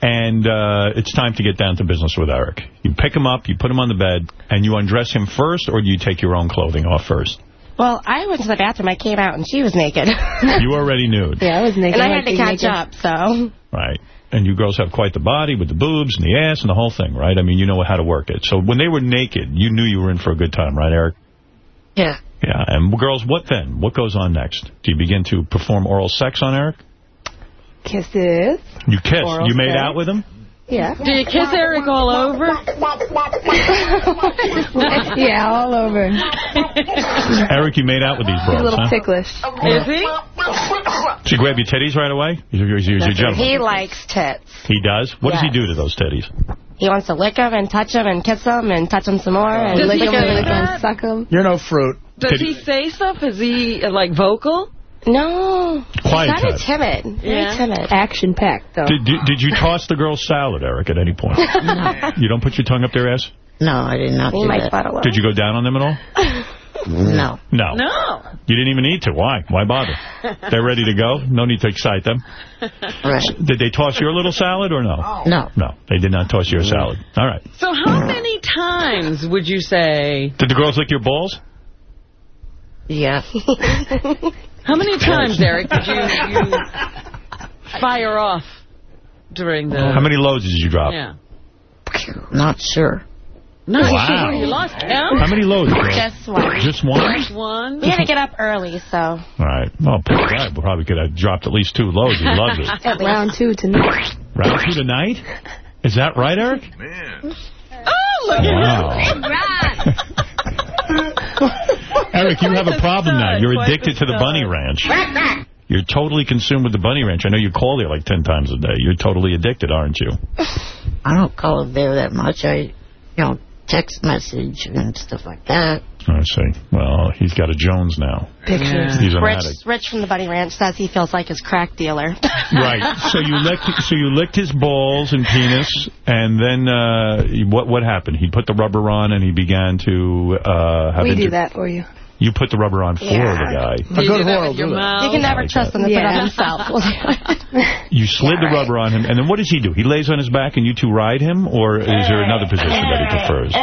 and uh, it's time to get down to business with Eric. You pick him up, you put him on the bed, and you undress him first, or do you take your own clothing off first? Well, I went to the bathroom. I came out, and she was naked. You were already nude. Yeah, I was naked. and I had to catch naked. up, so... Right. And you girls have quite the body with the boobs and the ass and the whole thing, right? I mean, you know how to work it. So when they were naked, you knew you were in for a good time, right, Eric? Yeah. Yeah. And girls, what then? What goes on next? Do you begin to perform oral sex on Eric? Kisses. You kiss. Oral you made sex. out with him? Yeah. Do you kiss Eric all over? yeah, all over. Eric, you made out with these He's a little huh? ticklish. Is he? Does he grab your titties right away? He's, he's, he's a gentleman. He likes tits. He does? What does he do to those titties? He wants to lick them and touch them and kiss them and touch them some more. And Does lick he 'em go and like lick 'em. that? Suck him. You're no fruit. Does Did he say stuff? Is he, uh, like, vocal? No. Quiet He's kind type. of timid. Very Yeah. timid. Action packed though. Did, did, did you toss the girl's salad, Eric, at any point? You don't put your tongue up their ass? No, I did not He do might that. butt a little. Did you go down on them at all? No. No. No. You didn't even need to. Why? Why bother? They're ready to go. No need to excite them. Right. Did they toss your little salad or no? No. No, they did not toss your salad. All right. So how many times would you say... Did the girls lick your balls? Yeah. How many times, Eric, did you, you fire off during the... How many loads did you drop? Yeah. Not sure. No, Wow. you lost count? How many loads, girls? Just one. Just one? Just one? We had to get up early, so... All right. Well, poor guy probably could have dropped at least two loads. He loved it. At Round two tonight. Round two tonight? Is that right, Eric? Man. Oh, look Wow. Eric, you have a problem now. You're addicted to the bunny ranch. You're totally consumed with the bunny ranch. I know you call there like 10 times a day. You're totally addicted, aren't you? I don't call it there that much. I, you know, text message and stuff like that. I see. Well, he's got a Jones now. Pictures. He's an Rich, addict. Rich from the Bunny Ranch says he feels like his crack dealer. Right. So you licked. So you licked his balls and penis, and then uh, what? What happened? He put the rubber on, and he began to uh, have. We do that for you. You put the rubber on for Yeah. the guy. Do you do that with your mouth? You can never like trust that. him to put Yeah. on himself. You slid the rubber on him, and then what does he do? He lays on his back, and you two ride him, or is there another position that he prefers?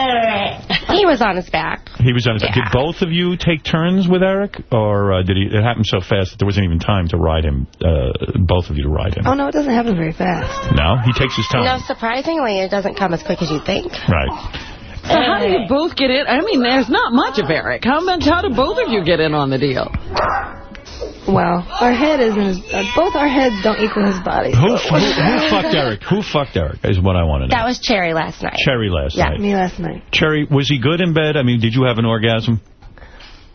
he was on his back. He was on his. Did both of you take turns with Eric, or uh, did he? It happened so fast that there wasn't even time to ride him. Uh, both of you to ride him. Oh, no, it doesn't happen very fast. No, he takes his time. No, surprisingly, it doesn't come as quick as you think. Right. So how do you both get in? I mean, there's not much of Eric. How much? How do both of you get in on the deal? Well, our head isn't as, uh, both our heads don't equal his body. Who, so- who, who fucked Eric? Who fucked Eric is what I want to know. That was Cherry last night. Cherry last Yeah. night. Yeah, me last night. Cherry, was he good in bed? I mean, did you have an orgasm?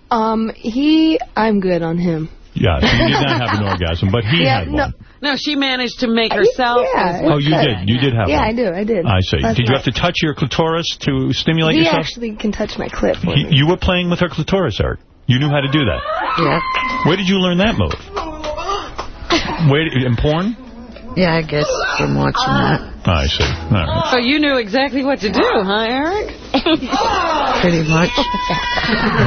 Um, he, I'm good on him. Yeah, she did not have an orgasm, but he Yeah, had one. No, she managed to make herself. Yeah. Oh, you did. You did have Yeah, one. I do. I did. I see. Last did you night. have to touch your clitoris to stimulate He yourself? actually can touch my clit for He- me. you were playing with her clitoris, Eric. You knew how to do that. Yeah. Where did you learn that move? Where in porn? Yeah, I guess from watching that. Ah, I see. All right. So you knew exactly what to do, huh, Eric? Pretty much.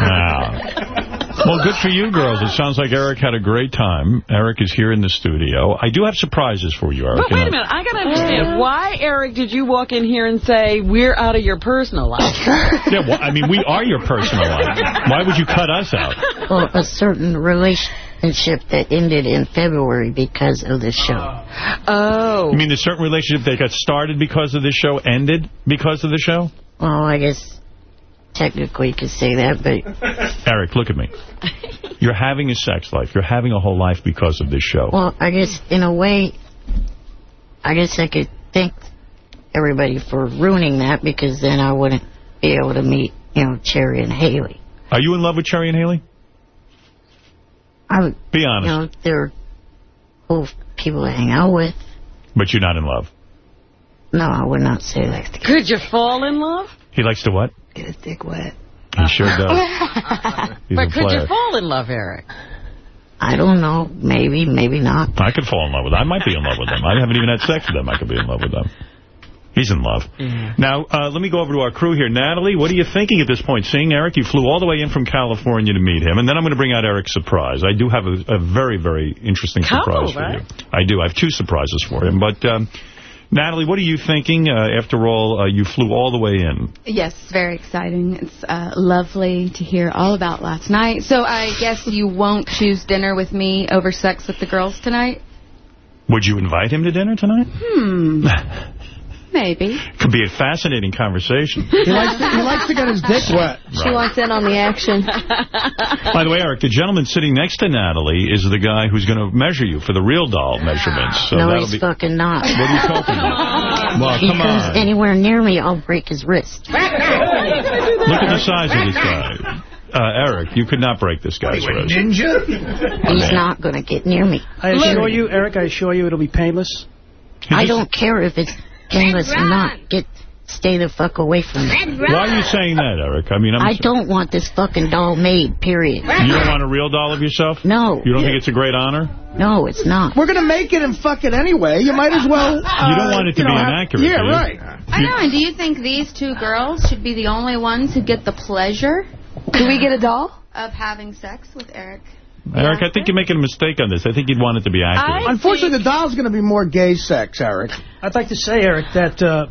Wow. Well, good for you girls. It sounds like Eric had a great time. Eric is here in the studio. I do have surprises for you, Eric. But wait a minute, I gotta understand. Why, Eric, did you walk in here and say, we're out of your personal life? Yeah, well, I mean, we are your personal life. Why would you cut us out? Well, a certain relationship that ended in February because of the show. Oh. You mean the certain relationship that got started because of the show ended because of the show? Well, I guess technically you could say that, but Eric, look at me. You're having a sex life. You're having a whole life because of this show. well, I guess in a way, I guess I could thank everybody for ruining that because then I wouldn't be able to meet, you know, Cherry and Haley. Are you in love with Cherry and Haley? I would, Be honest. you honest. know, they're cool people to hang out with. But you're not in love. No, I would not say that. Could you fall in love? He likes to what? Get his dick wet. He sure does. He's but could player. you fall in love, Eric? I don't know. Maybe, maybe not. I could fall in love with them. I might be in love with them. I haven't even had sex with them. I could be in love with them. He's in love. Now, uh, let me go over to our crew here. Natalie, what are you thinking at this point? Seeing Eric, you flew all the way in from California to meet him, and then I'm going to bring out Eric's surprise. I do have a, a very, very interesting Couple, surprise for right? you. I do. I have two surprises for him. But, um, Natalie, what are you thinking? Uh, after all, uh, you flew all the way in. Yes, it's very exciting. It's uh, lovely to hear all about last night. So I guess you won't choose dinner with me over sex with the girls tonight? Would you invite him to dinner tonight? Hmm. Maybe. Could be a fascinating conversation. He likes to, he likes to get his dick wet. She wants in on the action. By the way, Eric, the gentleman sitting next to Natalie is the guy who's going to measure you for the real doll measurements. So no, that'll he's be. fucking not. What are you talking about? Well, he come comes on. anywhere near me, I'll break his wrist. Look at the size of this guy. Uh, Eric, you could not break this guy's wrist. Ninja? He's not going to get near me. I assure you, Eric, I assure you it'll be painless. I don't care if it's painless or not. Get Stay the fuck away from me. Why are you saying that, Eric? I mean, I'm I don't want this fucking doll made, period. You don't want a real doll of yourself? No. You don't think it's a great honor? No, it's not. We're going to make it and fuck it anyway. You might as well... Uh, you don't want it to be know, have- inaccurate, Yeah, do right. I know, and do you think these two girls should be the only ones who get the pleasure Do we get a doll? of having sex with Eric? Eric, I think you're making a mistake on this. I think you'd want it to be accurate. Unfortunately, the doll's going to be more gay sex, Eric. I'd like to say, Eric, that uh,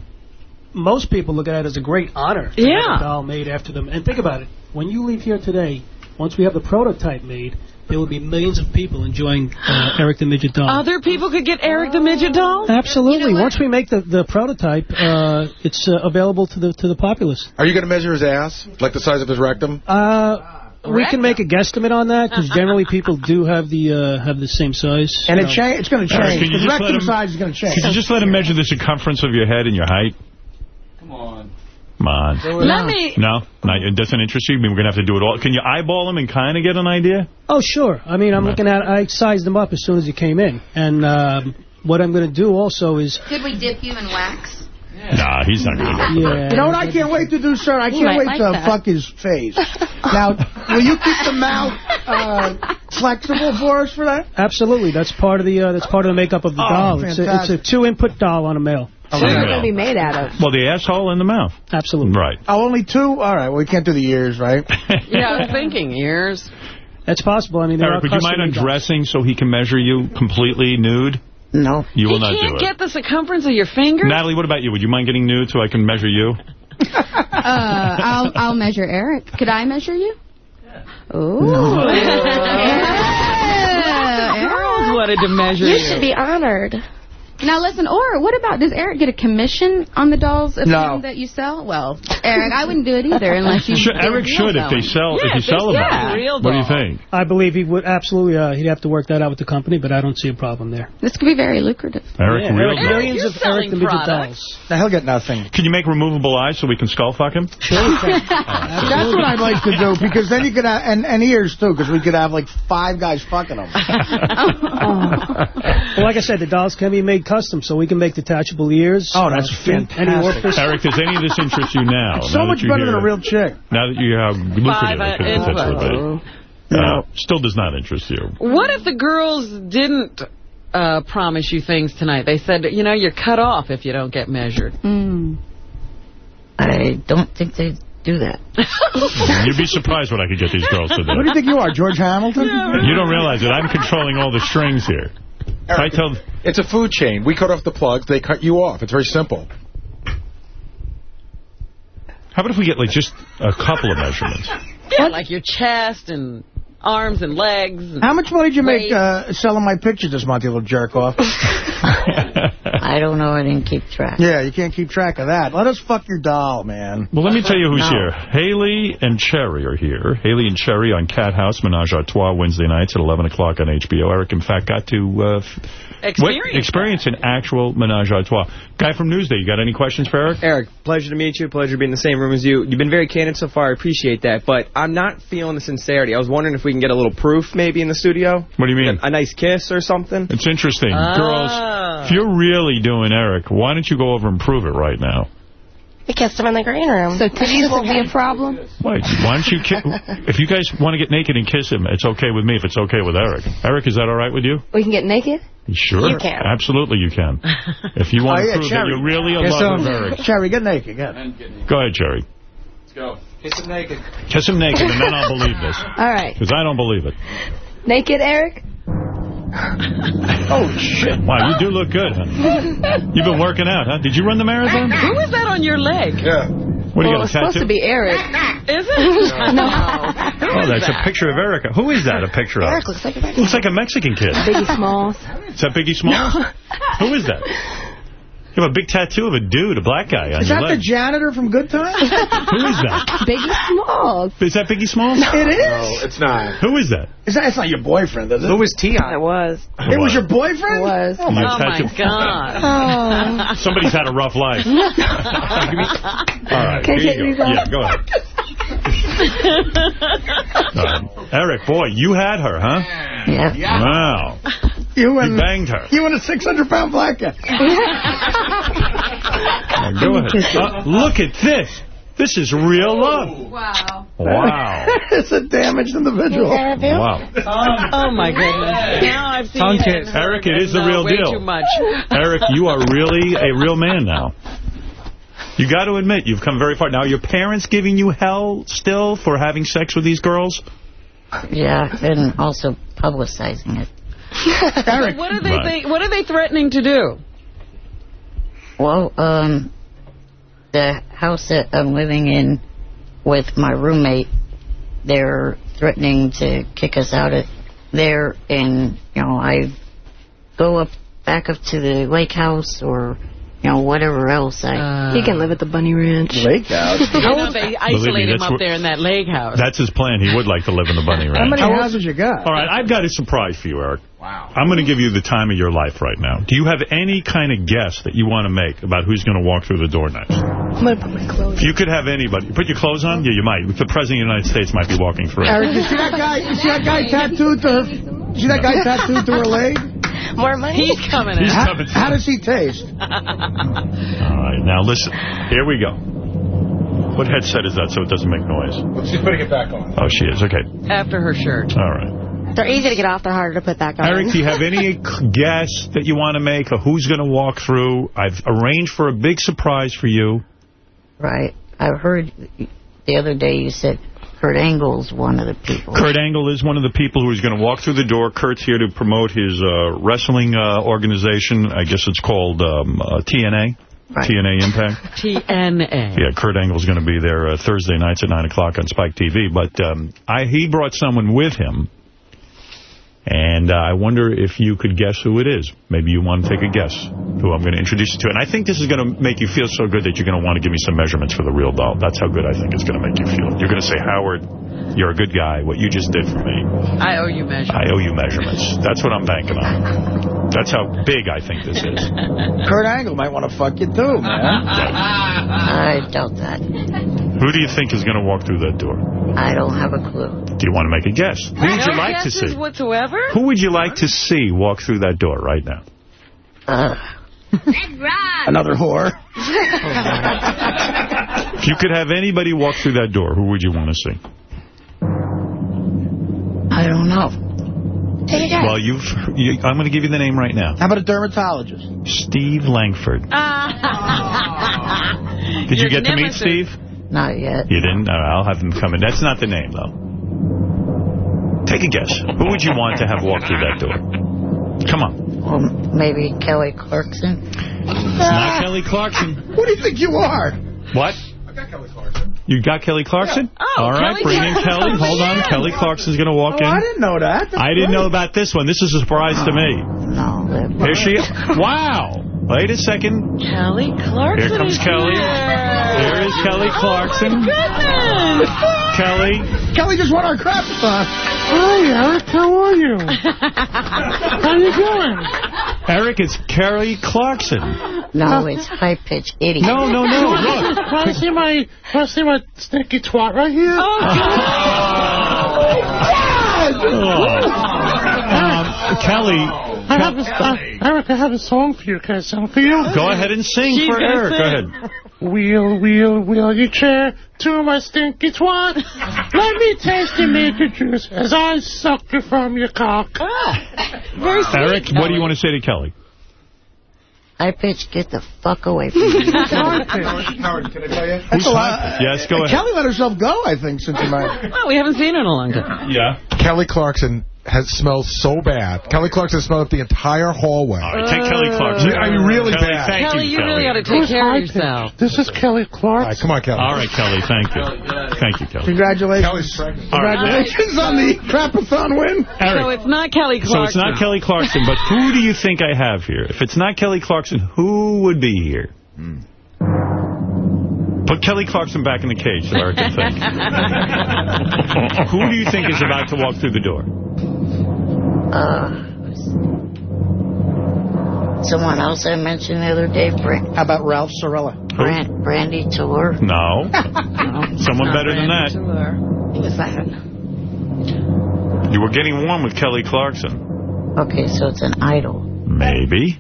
most people look at it as a great honor to Yeah. have a doll made after them. And think about it. When you leave here today, once we have the prototype made, there will be millions of people enjoying uh, Eric the Midget doll. Other people could get Eric the Midget doll? Absolutely. Once we make the, the prototype, uh, it's uh, available to the to the populace. Are you going to measure his ass? Like the size of his rectum? Uh, we can make a guesstimate on that because generally people do have the uh, have the same size. And it cha- it's going to change. can The just rectum him- size is going to change. Could you just let him measure the circumference of your head and your height? Come on. Come on. Let me... No? Not, it doesn't interest you? I mean, we're going to have to do it all. Can you eyeball him and kind of get an idea? Oh, sure. I mean, I'm looking at. I sized them up as soon as he came in, and um, what I'm going to do also is. Could we dip you in wax? Nah, he's not going to do it. You know what I can't wait to do, sir? I can't wait like to that. fuck his face. now, will you keep the mouth uh, flexible for us for that? Absolutely, that's part of the uh, that's part of the makeup of the Oh, doll. It's a, it's a two-input doll on a male. What's it going to be made out of? Well, the asshole and the mouth. Absolutely. Right. Oh, only two? All right, well, we can't do the ears, right? Yeah, I was thinking ears. That's possible. I mean, Eric, are would you mind custom-made dolls. undressing so he can measure you completely nude? No. You will he not do it. You can't get the circumference of your finger? Natalie, what about you? Would you mind getting nude so I can measure you? Uh, I'll I'll measure Eric. Could I measure you? Ooh. Yeah, Girls wanted to measure You you. should be honored. Now listen, or what about, does Eric get a commission on the dolls of No. him that you sell? Well, Eric, I wouldn't do it either unless you Should, get Eric real should if they sell Yeah, if you if they sell them. sell a real What do you think? I believe he would absolutely. Uh, he'd have to work that out with the company, but I don't see a problem there. This could be very lucrative. Eric, Yeah, real Eric, doll. millions of Eric selling the Midget dolls. Now, he'll get nothing. Can you make removable eyes so we can skull fuck him? Sure. That's what I'd like to do, because then you could have, and, and ears, too, because we could have, like, five guys fucking them. Well, like I said, the dolls can be made custom, so we can make detachable ears. Oh, that's uh, feet, Any fantastic. orifice. Eric, does any of this interest you now? so now much you're better than a real chick. Now that you have lucrative Five it could potentially be. No. Uh, still does not interest you. What if the girls didn't uh, promise you things tonight? They said, you know, you're cut off if you don't get measured. Mm. I don't think they do that. You'd be surprised what I could get these girls to do. What do you think you are, George Hamilton? You don't realize that I'm controlling all the strings here. If I tell, It's a food chain. We cut off the plugs. They cut you off. It's very simple. how about if we get like just a couple of measurements? Yeah, like your chest and arms and legs. And How much money did you make uh, selling my pictures this month, you little jerk off? I don't know. I didn't keep track. yeah, you can't keep track of that. Let us fuck your doll, man. Well, let me tell you who's No. here. Haley and Cherry are here. Haley and Cherry on Cathouse Menage a Trois Wednesday nights at 11 o'clock on HBO. Eric, in fact, got to uh, f- Experience wit- experience an actual Menage a Trois. Guy from Newsday, you got any questions for Eric? Eric, pleasure to meet you. Pleasure to be in the same room as you. You've been very candid so far. I appreciate that. But I'm not feeling the sincerity. I was wondering if we can get a little proof maybe in the studio. What do you mean? A nice kiss or something. It's interesting. Ah. Girls, If you're really doing Eric, why don't you go over and prove it right now? We kissed him in the green room. So titties won't be a problem? Wait, why don't you ki If you guys want to get naked and kiss him, it's okay with me if it's okay with Eric. Eric, is that all right with you? We can get naked? Sure. You can. Absolutely you can. If you want Oh, to yeah, prove Cherry. that you're really a lover of Eric. Cherry, get naked, get. Go ahead, Jerry. Let's go. Kiss him naked. Kiss him naked, and then I'll believe this. All right. Because I don't believe it. Naked, Eric? Oh, shit. Wow, you do look good, huh? You've been working out, huh? Did you run the marathon? Who is that on your leg? Yeah. What do you well, got, a it's supposed to be Eric. Is it? no. Oh, that's a picture of Erica. Who is that a picture of? Eric looks like a Looks like a Mexican kid. Biggie Smalls. Is that Biggie Smalls? Who is that? You have a big tattoo of a dude, a black guy on Is your that the janitor from Good Times? Who is that? Biggie Smalls. Is that Biggie Smalls? It is? No, it's not. Who is that? Is that? It's not your boyfriend, is it? Who was Tion? It was. It was your boyfriend? It was. Oh, my, Oh, my God. Oh. Somebody's had a rough life. All right, Can I here take you these off? Yeah, go ahead. All right. Eric, boy, you had her, huh? Yeah. Wow. You You banged her. you and a 600-pound black guy. Go ahead. Uh, look at this. This is real love. Wow. Wow. it's a damaged individual. Wow. Oh, my goodness. Now I've seen Tongue it. Eric, it is the No, real way deal. too much. Eric, you are really a real man now. You got to admit, you've come very far. Now, are your parents giving you hell still for having sex with these girls? Yeah, and also publicizing it. Eric. What are they Right. think, What are they threatening to do? Well, um, the house that I'm living in with my roommate, they're threatening to kick us out of there, and you know I go up back up to the lake house or you know whatever else I. he can live at the Bunny Ranch. Lake house. You know, they isolate him up there in that lake house. That's his plan. He would like to live in the bunny Ranch. How many houses you got? All right, I've got a surprise for you, Eric. Wow. I'm going to give you the time of your life right now. Do you have any kind of guess that you want to make about who's going to walk through the door next? I'm going to put my clothes If you could have anybody. Put your clothes on? Yeah, you might. The President of the United States might be walking through. Eric, you see that guy? You see that guy tattooed to her? You see that guy tattooed to her leg? More money? He's coming He's out. coming. How does he taste? All right, now listen. Here we go. What headset is that so it doesn't make noise? She's putting it back on. Oh, she is. Okay. After her shirt. All right. They're easy to get off. They're harder to put back on. Eric, do you have any guess that you want to make of who's going to walk through? I've arranged for a big surprise for you. Right. I heard the other day you said Kurt Angle's one of the people. Kurt Angle is one of the people who is going to walk through the door. Kurt's here to promote his uh, wrestling uh, organization. I guess it's called um, uh, TNA. Right. TNA Impact. TNA. Yeah, Kurt Angle's going to be there uh, Thursday nights at 9 o'clock on Spike TV. But um, I, he brought someone with him. And uh, I wonder if you could guess who it is. Maybe you want to take a guess who I'm going to introduce you to. And I think this is going to make you feel so good that you're going to want to give me some measurements for the real doll. That's how good I think it's going to make you feel. You're going to say, Howard, you're a good guy. What you just did for me, I owe you measurements. I owe you measurements. That's what I'm banking on. That's how big I think this is. Kurt Angle might want to fuck you too, man. I doubt that. Who do you think is going to walk through that door? I don't have a clue. Do you want to make a guess? Who would you no like to guesses see? whatsoever? Who would you like to see walk through that door right now? Uh, Another whore. If you could have anybody walk through that door, who would you want to see? I don't know. Take a guess. Well, you've. You, I'm going to give you the name right now. How about a dermatologist? Steve Langford. Ah. Did you Your get to meet. Steve? Not yet. You didn't? All right, I'll have him come in. That's not the name, though. Take a guess. Who would you want to have walk through that door? Come on. Well, maybe Kelly Clarkson. It's not Kelly Clarkson. Who do you think you are? What? You got Kelly Clarkson? Oh, All right, Kelly bring in Kelly. Hold on. in. Kelly Clarkson's going to walk Oh, in. I didn't know that. That's I didn't great. know about this one. This is a surprise to me. No. Here she is. Wow. Wait a second. Kelly Clarkson. Here comes Kelly. Here. Here is Kelly Clarkson. Oh, my goodness. Kelly. Kelly just won our crap song. Hi, Eric. How are you? How you doing? Eric, it's Kelly Clarkson. No, it's high pitch idiot. No, no, no. Look. Want to see my, want to see my stinky twat right here? Oh, Um, Kelly. I have a, uh, Eric, I have a song for you. Can I sing for you? Go ahead and sing She's for gonna Eric. Go ahead. Wheel, wheel, wheel your chair to my stinky twat. Let me taste your naked juice as I suck you from your cock. Ah. Very Eric, what do you want to say to Kelly? I bitch, get the fuck away from me. Howard, can I tell you? Who's high? Yes, go ahead. Kelly let herself go, I think, since you tonight. Well, we haven't seen her in a long time. Yeah. Kelly Clarkson has smelled so bad. Kelly Clarkson smelled up the entire hallway. All right, take Kelly Clarkson. I mean, really Kelly, bad. Thank Kelly, you, you Kelly. really ought to take Who's care of yourself. This is Kelly Clark. All right, come on, Kelly. All right, Kelly, thank you. Thank you, Kelly. Congratulations. Kelly's pregnant. All right. Congratulations on the Crapathon win. So Eric, it's not Kelly Clarkson. so it's not Kelly Clarkson, but who do you think I have here? If it's not Kelly Clarkson, who would be here? Hmm. Put Kelly Clarkson back in the cage so Eric can think. who do you think is about to walk through the door? Uh, someone else I mentioned the other day, Bra- How about Ralph Cirella? Brand, Brandy Tour. No. Someone better than that. Who's that? You were getting warm with Kelly Clarkson. Okay, so it's an idol. Maybe.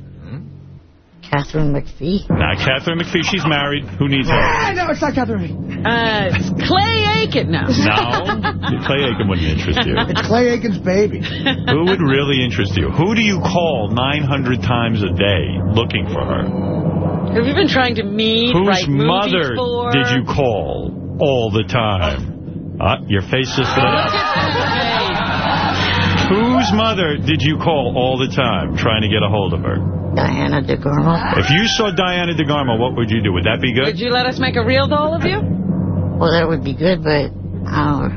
Katharine McPhee. Not Katharine McPhee. She's married. Who needs her? Ah, no, it's not Katharine. Uh, it's Clay Aiken now. No. Clay Aiken wouldn't interest you. It's Clay Aiken's baby. Who would really interest you? Who do you call 900 times a day looking for her? Have you been trying to meet, Whose write movies mother for? did you call all the time? Uh, your face just lit up. Whose mother did you call all the time trying to get a hold of her? Diana DeGarmo. If you saw Diana DeGarmo, what would you do? Would that be good? Would you let us make a real doll of you? Well, that would be good, but uh,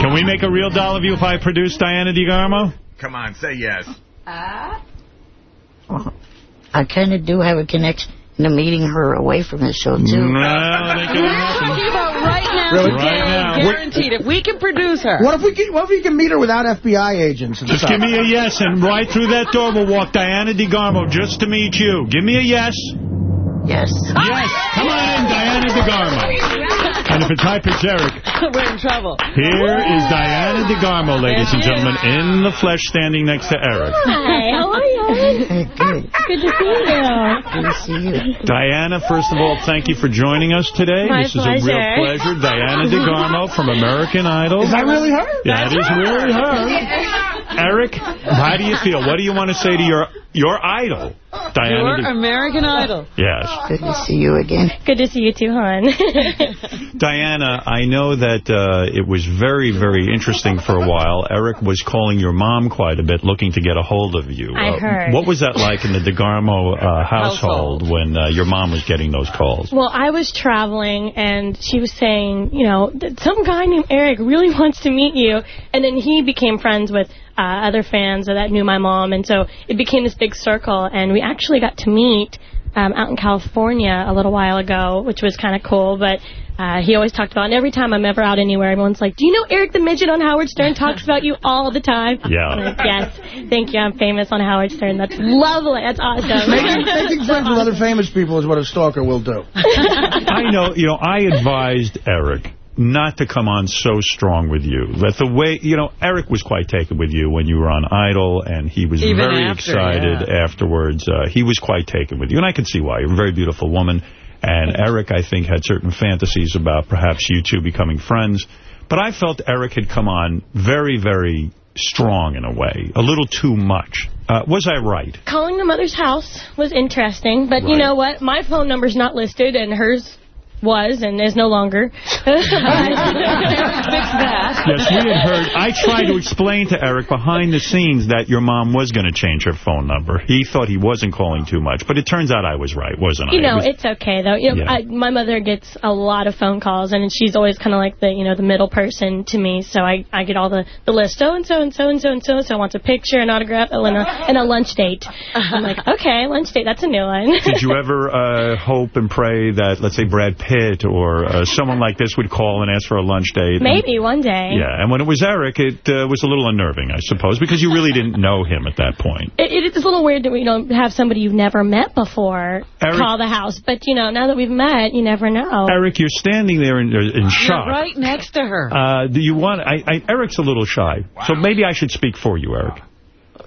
Can we make a real doll of you if I produce Diana DeGarmo? Come on, say yes. well, I kind of do have a connection to meeting her away from the show, too. No, Really? Right now. guaranteed. If we can produce her. What if we can, what if we can meet her without FBI agents? And Just stuff? give me a yes, and right through that door we'll walk Diana DeGarmo just to meet you. Give me a yes. Yes. Yes. Come on in, Diana DeGarmo. And if it's high pitch Eric, We're in trouble. here is Diana DeGarmo, ladies and gentlemen, in the flesh standing next to Eric. Hi, how are you? Hey, good. Good to see you. Good to see you. Diana, first of all, thank you for joining us today. My this is a real pleasure. pleasure. Diana DeGarmo from American Idol. Is that really her? That is really her. Eric, how do you feel? What do you want to say to your your idol, Diana? You're American Idol. yes. Good to see you again. Good to see you too, hon. Diana, I know that uh, it was very, very interesting for a while. Eric was calling your mom quite a bit, looking to get a hold of you. I Uh, heard. What was that like in the DeGarmo uh, household, Household. when uh, your mom was getting those calls? well, I was traveling, and she was saying, you know, some guy named Eric really wants to meet you. And then he became friends with uh, other fans that knew my mom, and so it became this big circle. And we actually got to meet um, out in California a little while ago, which was kind of cool. But uh, he always talked about, and every time I'm ever out anywhere, everyone's like, "Do you know Eric the Midget on Howard Stern talks about you all the time?" Yeah. Like, yes, thank you. I'm famous on Howard Stern. That's lovely. That's awesome. Making, making friends with other famous people is what a stalker will do. I know, you know, I advised Eric not to come on so strong with you. That the way, you know, Eric was quite taken with you when you were on Idol, and he was Even very after, excited yeah. afterwards. Uh, he was quite taken with you, and I can see why. You're a very beautiful woman, and Eric, I think, had certain fantasies about perhaps you two becoming friends. But I felt Eric had come on very, very strong in a way, a little too much. Uh, was I right? Calling the mother's house was interesting, but you know what? My phone number's not listed, and hers was and is no longer. Yes, we had heard. I tried to explain to Eric behind the scenes that your mom was going to change her phone number. He thought he wasn't calling too much, but it turns out I was right, wasn't I? You know, It was- it's okay though. You know, Yeah. I, my mother gets a lot of phone calls, and she's always kind of like the you know the middle person to me. So I I get all the the list. So and so and so and so and so and so wants a picture, an autograph, and a, and a lunch date. I'm like, okay, lunch date. That's a new one. Did you ever uh, hope and pray that, let's say, Brad Pitt Pitt or uh, someone like this would call and ask for a lunch date. Maybe one day. Yeah, and when it was Eric, it uh, was a little unnerving, I suppose, because you really didn't know him at that point. It, it's a little weird that we don't have somebody you've never met before Eric- call the house. But, you know, now that we've met, you never know. Eric, you're standing there in, in shock. You're right next to her. Uh, do you want? I, I, Eric's a little shy, so maybe I should speak for you, Eric.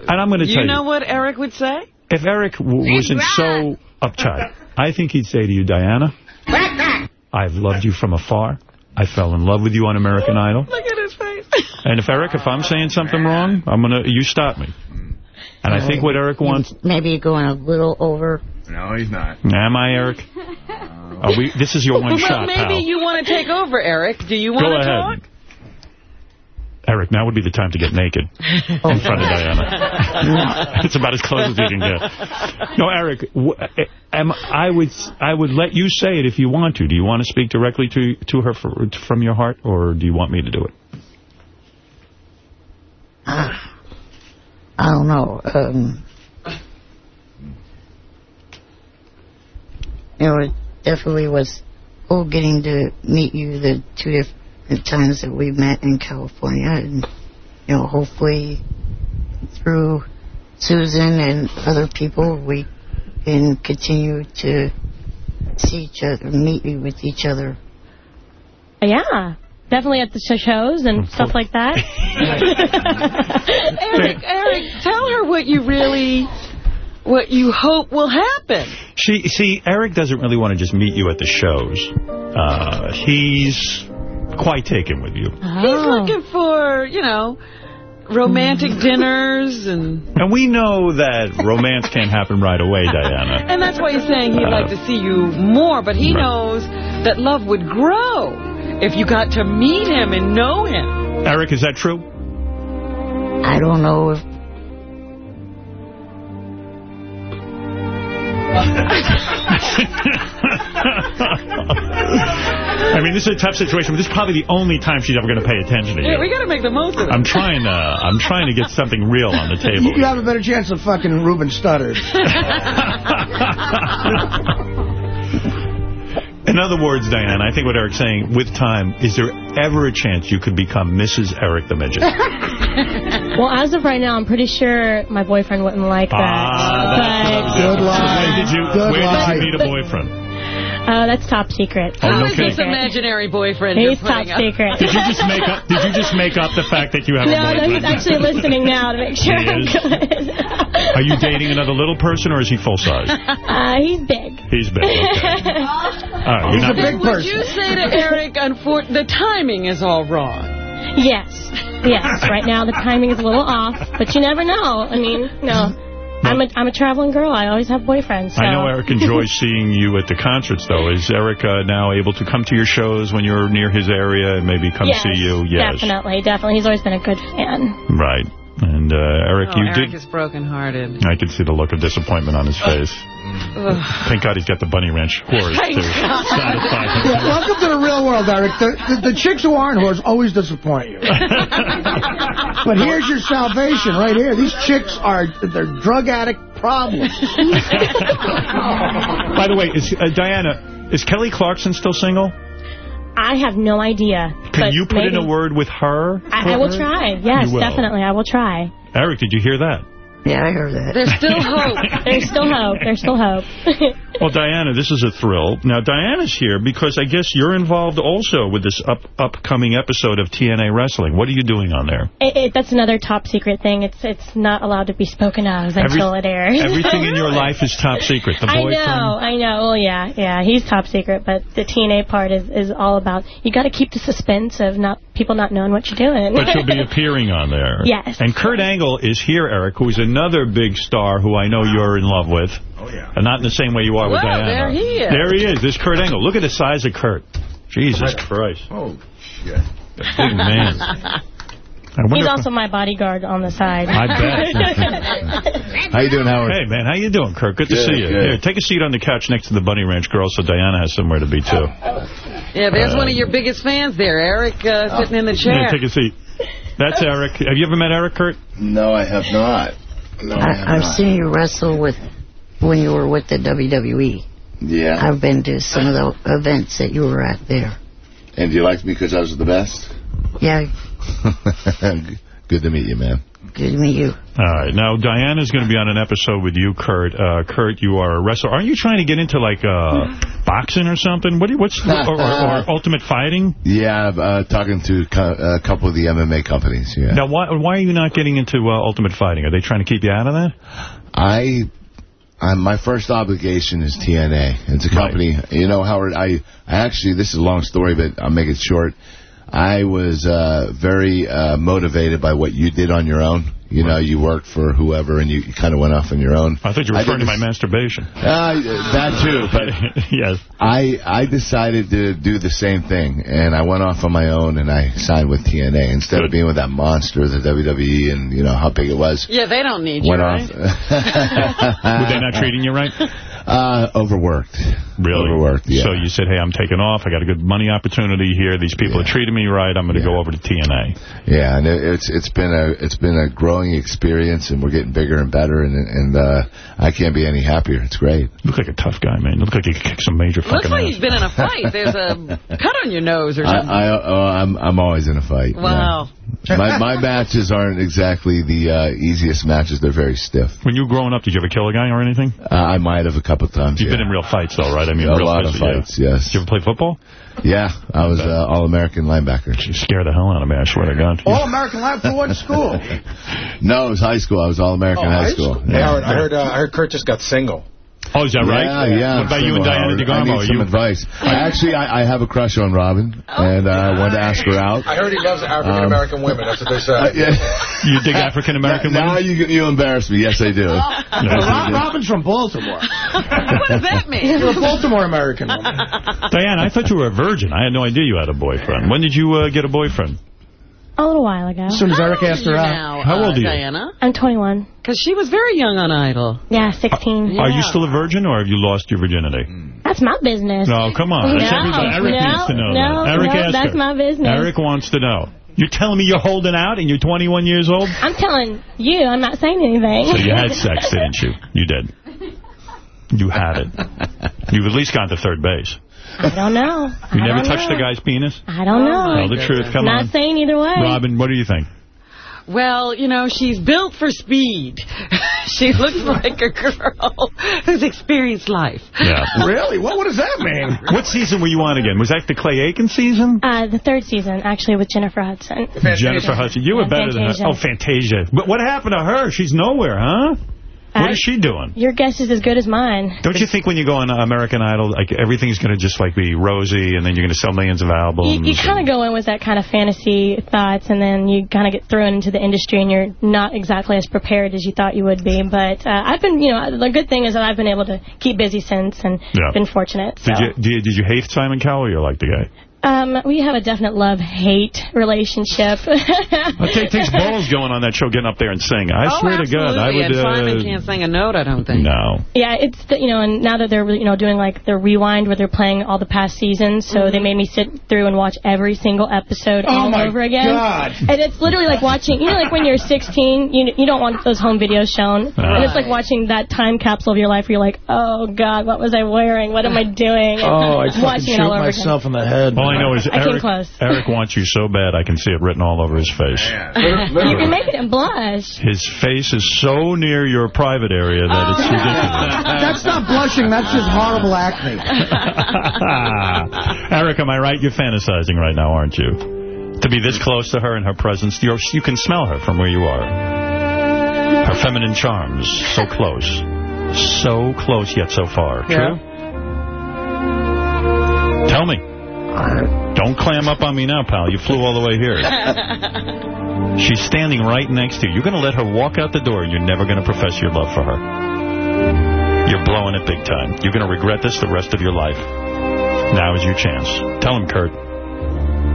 And I'm going to tell You You know what Eric would say? if Eric w wasn't so uptight, I think he'd say to you, Diana, I've loved you from afar. I fell in love with you on American Idol. Look at his face. And if Eric, if I'm saying something wrong, I'm gonna you stop me. And I think what Eric wants. Maybe you're going a little over. No, he's not. Am I, Eric? Uh, Are we? This is your one well, shot, maybe pal. you want to take over, Eric. Do you want Go to ahead. talk? Eric, now would be the time to get naked in front of Diana. it's about as close as you can get. No, Eric, w- am, I would I would let you say it if you want to. Do you want to speak directly to to her for, from your heart, or do you want me to do it? I don't know. Um, you know, it definitely was cool getting to meet you the two different times that we met in California. And, you know, hopefully through Susan and other people, we can continue to see each other, meet with each other. Yeah. Definitely at the shows and stuff like that. Eric, Eric, tell her what you really, what you hope will happen. She, see, Eric doesn't really want to just meet you at the shows. Uh, he's quite taken with you. He's ah. looking for, you know, romantic dinners and... And we know that romance can't happen right away, Diana. And that's why he's saying he'd like to see you more, but he knows that love would grow if you got to meet him and know him. Eric, is that true? I don't know if I mean, this is a tough situation, but this is probably the only time she's ever going to pay attention to you. Yeah, we got to make the most of it. I'm trying to, I'm trying to get something real on the table. You have a better chance of fucking Ruben Studdard. In other words, Diane, I think what Eric's saying, with time, is there ever a chance you could become Mrs. Eric the Midget? well, as of right now, I'm pretty sure my boyfriend wouldn't like that. Ah, but, Good lie. When did you, Good where lie. did you meet a boyfriend? Uh, that's top secret. Oh, no Who's kidding. this imaginary boyfriend He's you're top up? secret. Did you just make up? Did you just make up the fact that you have a No, no, boyfriend? he's actually listening now to make sure He I'm is? good. Are you dating another little person, or is he full size? Uh, he's big. He's big. Okay. All right, you're not Then would you say to Eric, unfor- the timing is all wrong? Yes. Yes. Right now the timing is a little off, but you never know. I mean, no. I'm a I'm a traveling girl. I always have boyfriends. So. I know Eric enjoys seeing you at the concerts, though. Is Eric uh, now able to come to your shows when you're near his area and maybe come yes, see you? Yes. Definitely, definitely. He's always been a good fan. Right. And uh, Eric, Oh, you Eric did. Eric is brokenhearted. I could see the look of disappointment on his face. Ugh. Thank God he's got the Bunny Ranch whores to satisfy him. Yeah, welcome to the real world, Eric. The, the, the chicks who aren't whores always disappoint you. but here's your salvation right here. These chicks are they're drug addict problems. By the way, is, uh, Diana, is Kelly Clarkson still single? I have no idea. Can you put maybe. in a word with her? I, I will try. Yes, will. definitely. I will try. Eric, did you hear that? Yeah, I heard that. There's still hope. There's still hope. There's still hope. Well, Diana, this is a thrill. Now, Diana's here because I guess you're involved also with this up upcoming episode of TNA Wrestling. What are you doing on there? It, it, that's another top secret thing. It's it's not allowed to be spoken of Every- until it airs. Everything in your life is top secret. The I know, I know. Well, yeah, yeah, he's top secret, but the TNA part is, is all about, you got to keep the suspense of not people not knowing what you're doing. But you'll be appearing on there. Yes. And Kurt Angle is here, Eric, who is another big star who I know you're in love with. Oh, yeah. And not in the same way you are with Well, Diana. there he is. There he is. This Kurt Angle. Look at the size of Kurt. Jesus Christ. Oh, shit. Big man. He's also my bodyguard on the side. I bet. How you doing, Howard? Hey, man, how you doing, Kurt? Good to Good, see you. good. Here, take a seat on the couch next to the Bunny Ranch girls so Diana has somewhere to be, too. Yeah, there's Uh, one of your biggest fans there, Eric, uh, sitting in the Yeah, chair. take a seat. That's Eric. Have you ever met Eric, Kurt? No, I have not. No, I have I, I've not. seen you wrestle with when you were with the WWE. Yeah. I've been to some of the events that you were at there. And you like me because I was the best? Yeah, Good to meet you, man. Good to meet you. All right. Now, Diana's going to be on an episode with you, Kurt. Uh, Kurt, you are a wrestler. Aren't you trying to get into, like, uh, boxing or something? What? Do you, what's or, or, or ultimate fighting? Yeah, uh, talking to co- a couple of the MMA companies, yeah. Now, why, why are you not getting into uh, ultimate fighting? Are they trying to keep you out of that? I, I, my first obligation is TNA. It's a company. You know, Howard, I, I actually, this is a long story, but I'll make it short. I was uh, very uh, motivated by what you did on your own. You know, you worked for whoever, and you, you kind of went off on your own. I thought you were referring to my masturbation. Uh, that too, but yes. I I decided to do the same thing, and I went off on my own, and I signed with TNA instead of being with that monster, the WWE, and you know how big it was. Yeah, they don't need you, Went right? off. Were they not treating you right? Uh, overworked. Really? Overworked, yeah. So you said, hey, I'm taking off. I got a good money opportunity here. These people are treating me right. I'm going to go over to TNA. Yeah, and it, it's it's been a it's been a growing experience, and we're getting bigger and better, and and uh, I can't be any happier. It's great. You look like a tough guy, man. You look like you could kick some major Looks fucking like ass. you've been in a fight. There's a cut on your nose or something. I oh, I'm I'm always in a fight. wow. yeah. My my matches aren't exactly the uh, easiest matches. They're very stiff. When you were growing up, did you ever kill a guy or anything? Uh, I might have a couple times. You've yeah. been in real fights, though, right? I mean, a real lot of yeah. fights. Yes. Did you ever play football? Yeah, I was uh, all-American linebacker. You scared the hell out of me. I swear to God. All American Lab for what school? No, it was high school. I was all-American Oh, high high school. school. Hey, Howard, I heard, uh, I heard Kurt just got single. Oh, is that right? Yeah, yeah. What about you and Single, Diana Howard. I DeGarmo? need Are some you- advice. I actually, I, I have a crush on Robin, and uh, I wanted to ask her out. I heard he loves African American women. That's what they say. Uh, yeah. You dig African American women? Now women? you you embarrass me. Yes, I do. Yes, Rob, you do. Robin's from Baltimore. what does that mean? You're a Baltimore American woman. Diana, I thought you were a virgin. I had no idea you had a boyfriend. When did you uh, get a boyfriend? A little while ago. As soon as Eric asked her out. Now, How uh, old are you? Diana? I'm 21. Because she was very young on Idol. Yeah, 16. Are you still a virgin, or have you lost your virginity? That's my business. No, come on. That's No, everybody. Eric no, needs to know no, that. Eric no, asked that's her. my business. Eric wants to know. You're telling me you're holding out and you're 21 years old? I'm telling you, I'm not saying anything. So you had sex, didn't you? You did. You had it. You've at least gone to third base. I don't know. You I never touched know. a guy's penis? I don't know. Tell the truth. Come not on. saying either way. Robin, what do you think? Well, you know, she's built for speed. she looks like a girl who's experienced life. Yeah. Really? What, what does that mean? What season were you on again? Was that the Clay Aiken season? Uh, the third season, actually, with Jennifer Hudson. Jennifer Hudson. You were Yeah, better than her. Oh, Fantasia. But what happened to her? She's nowhere, huh? What Uh, is she doing? Your guess is as good as mine. Don't you think when you go on American Idol, like everything's going to just like be rosy, and then you're going to sell millions of albums? You, you kind of go in with that kind of fantasy thoughts, and then you kind of get thrown into the industry, and you're not exactly as prepared as you thought you would be. But uh, I've been, you know, the good thing is that I've been able to keep busy since, and Yeah. been fortunate. So. Did you, did you did you hate Simon Cowell or you liked the guy? Um, we have a definite love-hate relationship. It take- takes balls going on that show, getting up there and singing. I oh, swear to God, I absolutely, would. And Simon uh, can't sing a note, I don't think. No. Yeah, it's the, you know, and now that they're you know doing like the rewind where they're playing all the past seasons, so they made me sit through and watch every single episode Oh, all my over again. Oh god. And it's literally like watching, you know, like when you're 16, you you don't want those home videos shown, and it's like watching that time capsule of your life where you're like, oh God, what was I wearing? What am I doing? Oh, I fucking watching shoot all over myself in the head. All I know is I came Eric, close. Eric wants you so bad, I can see it written all over his face. again. You can make it blush. His face is so near your private area that it's oh. ridiculous. That's not blushing. That's just horrible acne. Eric, am I right? You're fantasizing right now, aren't you? To be this close to her in her presence, you're, you can smell her from where you are. Her feminine charms, so close. So close, yet so far. True? Tell me. Don't clam up on me now, pal. You flew all the way here. She's standing right next to you. You're going to let her walk out the door, and you're never going to profess your love for her. You're blowing it big time. You're going to regret this the rest of your life. Now is your chance. Tell him, Kurt.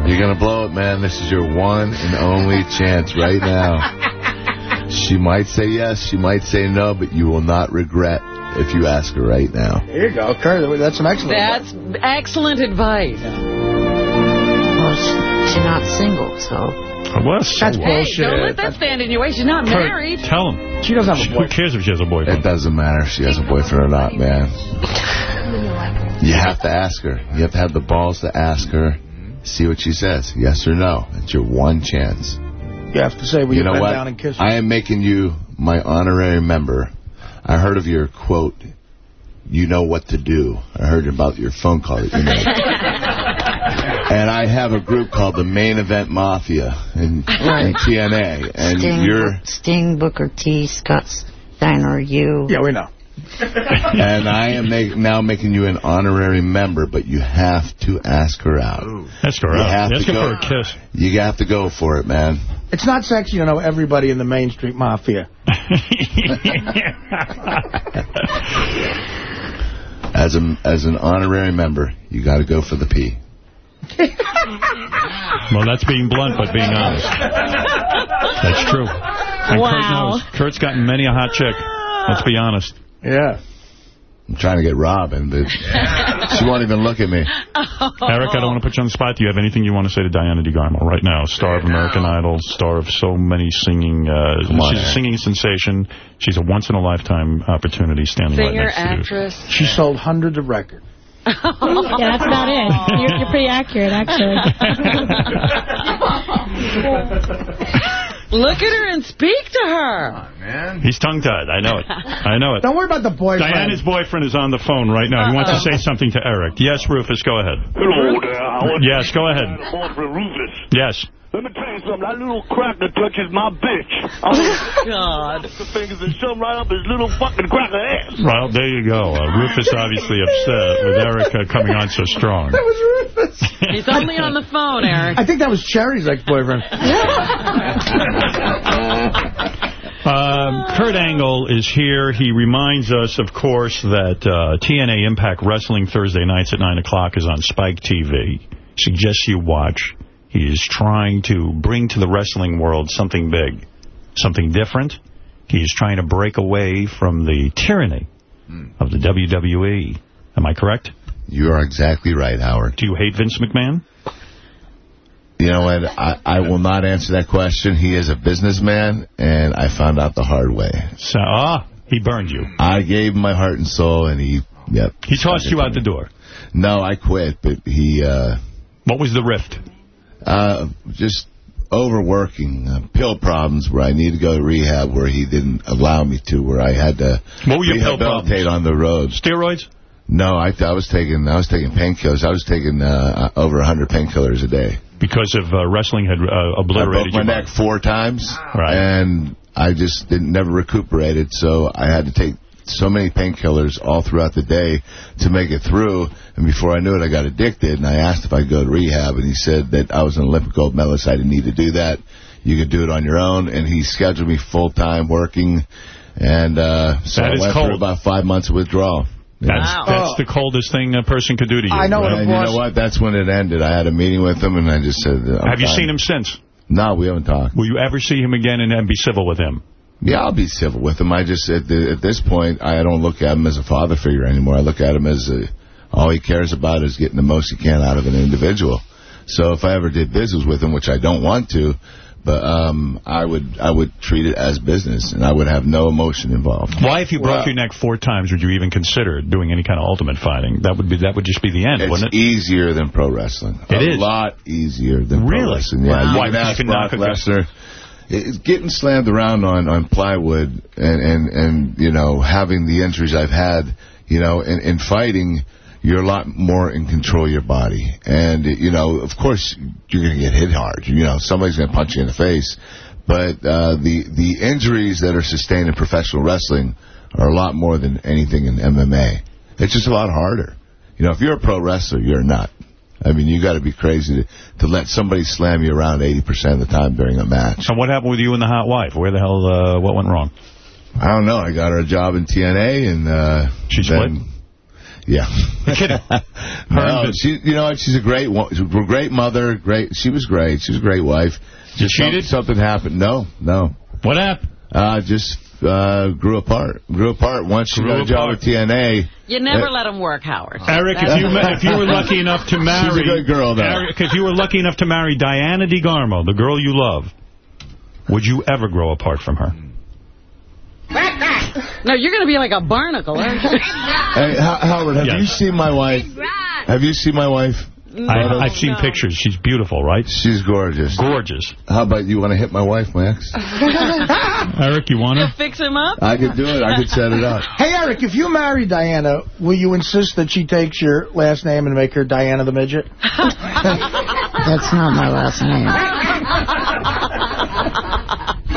You're going to blow it, man. This is your one and only chance right now. She might say yes, she might say no, but you will not regret if you ask her right now. Here you go, Kurt. That's some excellent. That's excellent advice. Well, she- she's not single, so. What? So That's what? Hey, bullshit. don't let that stand in your way. She's not Kurt, married. tell him. She doesn't have a boyfriend. Who boyfriend. cares if she has a boyfriend? It doesn't matter if she has a boyfriend or not, man. You have to ask her. You have to have the balls to ask her. See what she says. Yes or no. It's your one chance. You have to say, will you, you know bend what? down and kiss her? I am making you my honorary member. I heard of your quote, you know what to do. I heard about your phone call that you made. and I have a group called the Main Event Mafia in, in TNA. And Sting, you're Sting, Booker T, Scott Steiner, you. Yeah, we know. and I am make, now making you an honorary member, but you have to ask her out. Ask her You out. have Ask to her go- for a kiss. You have to go for it, man. It's not sexy to know everybody in the Main Street Mafia. As a as an honorary member, you got to go for the P. Well, that's being blunt, but being honest. That's true. And Kurt Wow. knows. Kurt's gotten many a hot chick. Let's be honest. Yeah. I'm trying to get Robin, but she won't even look at me. Eric, I don't want to put you on the spot. Do you have anything you want to say to Diana DeGarmo right now? Star of American Idol, star of so many singing. Uh, she's a singing sensation. She's a once-in-a-lifetime opportunity standing Singer, right next to you. actress. She sold hundreds of records. yeah, that's about it. You're, you're pretty accurate, actually. Look at her and speak to her. Man. He's tongue-tied. I know it. I know it. Don't worry about the boyfriend. Diana's boyfriend is on the phone right now. He wants to say something to Eric. Yes, Rufus, go ahead. Hello there, Howard. Yes, go ahead. Rufus. Yes. Let me tell you something. That little cracker touches my bitch. Oh, God. The fingers and shove right up his little fucking cracker ass. Well, there you go. Uh, Rufus obviously upset with Erica coming on so strong. That was Rufus. He's only on the phone, Eric. I think that was Cherry's ex-boyfriend. Um, Kurt Angle is here. He reminds us, of course, that uh, TNA Impact Wrestling Thursday nights at 9 o'clock is on Spike TV. Suggests you watch. He is trying to bring to the wrestling world something big, something different. He is trying to break away from the tyranny of the WWE. Am I correct? You are exactly right, Howard. Do you hate Vince McMahon? You know what? I, I will not answer that question. He is a businessman, and I found out the hard way. So, ah, he burned you. I gave him my heart and soul, and he, yep. He tossed you out the door. No, I quit, but he, uh... What was the rift? Uh, just overworking, uh, pill problems where I needed to go to rehab where he didn't allow me to, where I had to What were your pill rehabilitate on the road. Steroids? No, I, I was taking I was taking painkillers. I was taking uh, over 100 painkillers a day. Because of uh, wrestling had uh, I obliterated broke my neck four times, Right. and I just didn't never recuperated. So I had to take so many painkillers all throughout the day to make it through. And before I knew it, I got addicted. And I asked if I'd go to rehab, and he said that I was an Olympic gold medalist. I didn't need to do that. You could do it on your own. And he scheduled me full time working. And uh, so That I is went cold. through about five months of withdrawal. That's that's the coldest thing a person could do to you. I know. right? And you know what? That's when it ended. I had a meeting with him, and I just said, I'm Have you seen him since? No, we haven't talked. Will you ever see him again and, and be civil with him? Yeah, I'll be civil with him. I just, at, the, at this point, I don't look at him as a father figure anymore. I look at him as a, all he cares about is getting the most he can out of an individual. So if I ever did business with him, which I don't want to, but um, I would I would treat it as business, and I would have no emotion involved. Why, if you broke Well- your neck four times, would you even consider doing any kind of ultimate fighting? That would be that would just be the end, It's wouldn't it? easier than pro wrestling. It a is. lot easier than pro Really? wrestling. Yeah, Wow. you Why, can ask you can Brock a Lesnar. It's getting slammed around on, on plywood and, and, and, you know, having the injuries I've had, you know, in, in fighting, you're a lot more in control of your body. And, you know, of course, you're going to get hit hard. You know, somebody's going to punch you in the face. But uh, the, the injuries that are sustained in professional wrestling are a lot more than anything in MMA. It's just a lot harder. You know, if you're a pro wrestler, you're a nut. I mean, you got to be crazy to, to let somebody slam you around 80% of the time during a match. So what happened with you and the hot wife? Where the hell, uh, what went wrong? I don't know. I got her a job in TNA, and uh, she split. Yeah. no, she, you know what? She's a great, wo- she's a great mother. Great. She was great. She was a great wife. Just cheated? Something happened. No, no. What happened? Uh, just uh, grew apart. Grew apart once she got a job apart. at TNA. You never Uh, let him work, Howard. Eric, if you ma- if you were lucky enough to marry, She's a good girl, though. Eric, if you were lucky enough to marry Diana DeGarmo, the girl you love, would you ever grow apart from her? No, you're going to be like a barnacle, aren't you? Hey, Ho- Howard, have you seen my wife? Have you seen my wife? I, I've seen pictures. She's beautiful, right? She's gorgeous. Gorgeous. How about you want to hit my wife, Max? Eric, you want to? Fix him up? I could do it. I could set it up. Hey, Eric, if you marry Diana, will you insist that she takes your last name and make her Diana the Midget? That's not my last name.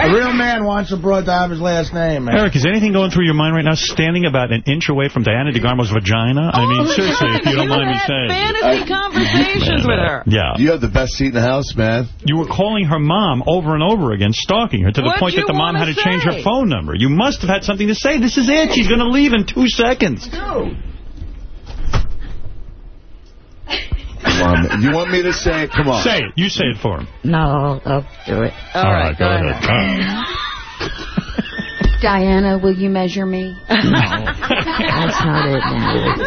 A real man wants a broad to have his last name, man. Eric, is anything going through your mind right now standing about an inch away from Diana DeGarmo's vagina? I mean, oh, seriously, if you don't mind me saying. fantasy uh, conversations with her. Yeah. You have the best seat in the house, man. You were calling her mom over and over again, stalking her, to the What'd point that the mom wanna had to change her phone number. You must have had something to say. This is it. She's going to leave in two seconds. Come on. You want me to say it? Come on. Say it. You say it for him. No, I'll, I'll do it. All right, go ahead. All right. Diana, will you measure me? No. That's not it, man.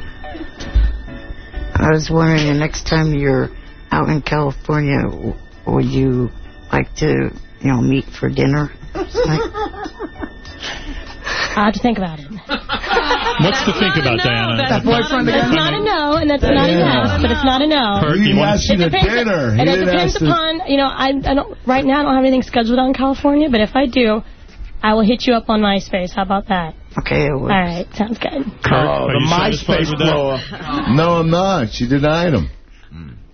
I was wondering, the next time you're out in California, would you like to, you know, meet for dinner? I have to think about it. What's to think about, Diana? That boyfriend That's again? not a no, and that's not a yes, but it's not a no. Kurt, He you want asked you to depends, dinner. And it depends upon, you know, I, I don't, right now I don't have anything scheduled out in California, but if I do, I will hit you up on MySpace. How about that? Okay, it All works. right, sounds good. Kurt, Oh, the MySpace with that? blow up. No, I'm not. She denied him.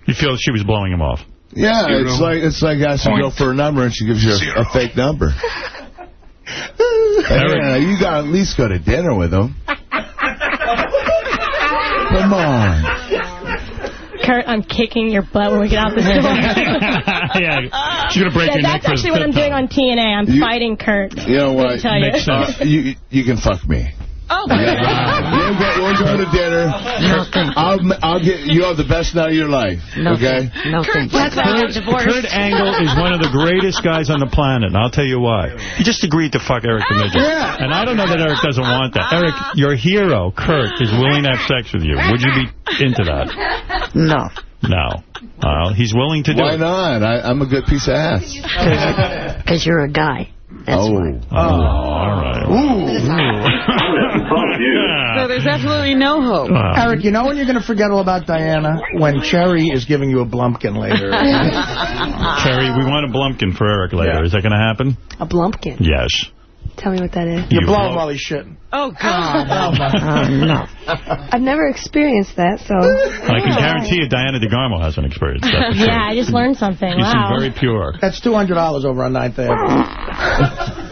You feel she was blowing him off? Yeah, it's like it's like asking you go for a number and she gives you a, a fake number. Diana, you got to at least go to dinner with him. Come on. Kurt, I'm kicking your butt when we get out the door. yeah. She's going to break Yeah, your neck that's actually what I'm doing on TNA. I'm You- fighting Kurt. You know what? Let me tell you. Uh, you you can fuck me. Oh, We'll go, we'll go to dinner. I'll I'll get you have the best night of your life. No, Okay. no, thank you. That's why I'm. Kurt Angle is one of the greatest guys on the planet, and I'll tell you why. He just agreed to fuck Eric the Midget. Yeah. And I don't know that Eric doesn't want that. Eric, your hero, Kurt, is willing to have sex with you. Would you be into that? No. No. Well, he's willing to do Why it. not? I, I'm a good piece of ass. Because you're a guy. That's oh. why. Oh, all right. So there's absolutely no hope. Wow. Eric, you know when you're going to forget all about Diana? When Cherry is giving you a blumpkin later. Cherry, we want a Blumpkin for Eric later. Is that going to happen? A blumpkin. Yes. Tell me what that is. You You blow blow- him while he's shitting. Oh, God. Uh, no. I've never experienced that, so. I can guarantee you Diana DeGarmo hasn't experienced that. sure. Yeah, I just learned something. You seem very pure. That's $200 over on 9th Avenue.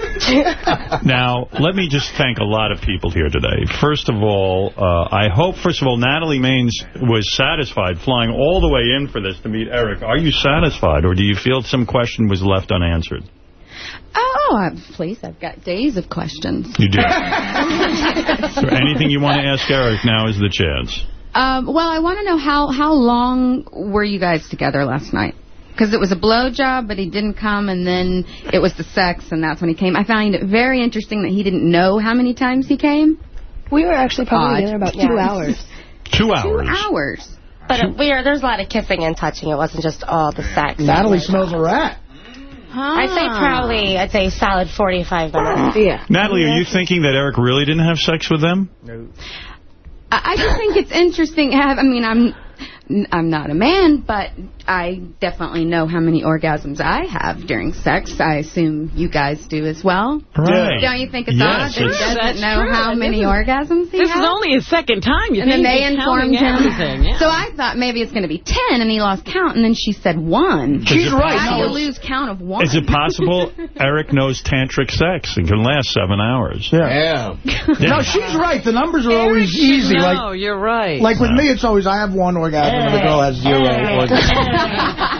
Now, let me just thank a lot of people here today. First of all, uh, I hope, first of all, Natalie Maines was satisfied flying all the way in for this to meet Eric. Are you satisfied, or do you feel some question was left unanswered? Oh, I'm pleased. I've got days of questions. You do. Is there anything you want to ask Eric? Now is the chance. Um, well, I want to know how, how long were you guys together last night? Because it was a blowjob, but he didn't come, and then it was the sex, and that's when he came. I find it very interesting that he didn't know how many times he came. We were actually probably Odd. together about two Yeah. hours. Two hours. Two hours. But we are, there's a lot of kissing and touching. It wasn't just all the sex. Natalie smells a rat. Ah. I'd say probably, I'd say solid 45 minutes. Yeah. Natalie, are you thinking that Eric really didn't have sex with them? No. I, I just think it's interesting. I mean, I'm I'm not a man, but I definitely know how many orgasms I have during sex. I assume you guys do as well. Right. Don't you think it's Yes, odd that he doesn't know true. how And many this is- orgasms he This has? is only his second time. You and then they informed him. yeah. So I thought maybe it's going to be 10, and he lost count, and then she said 1. She's right. How do you lose count of 1? Is it possible Eric knows tantric sex and can last seven hours? Yeah. No, she's right. The numbers are always easy. No, Like, you're right. like with me, it's always I have one orgasm and the girl has zero orgasm.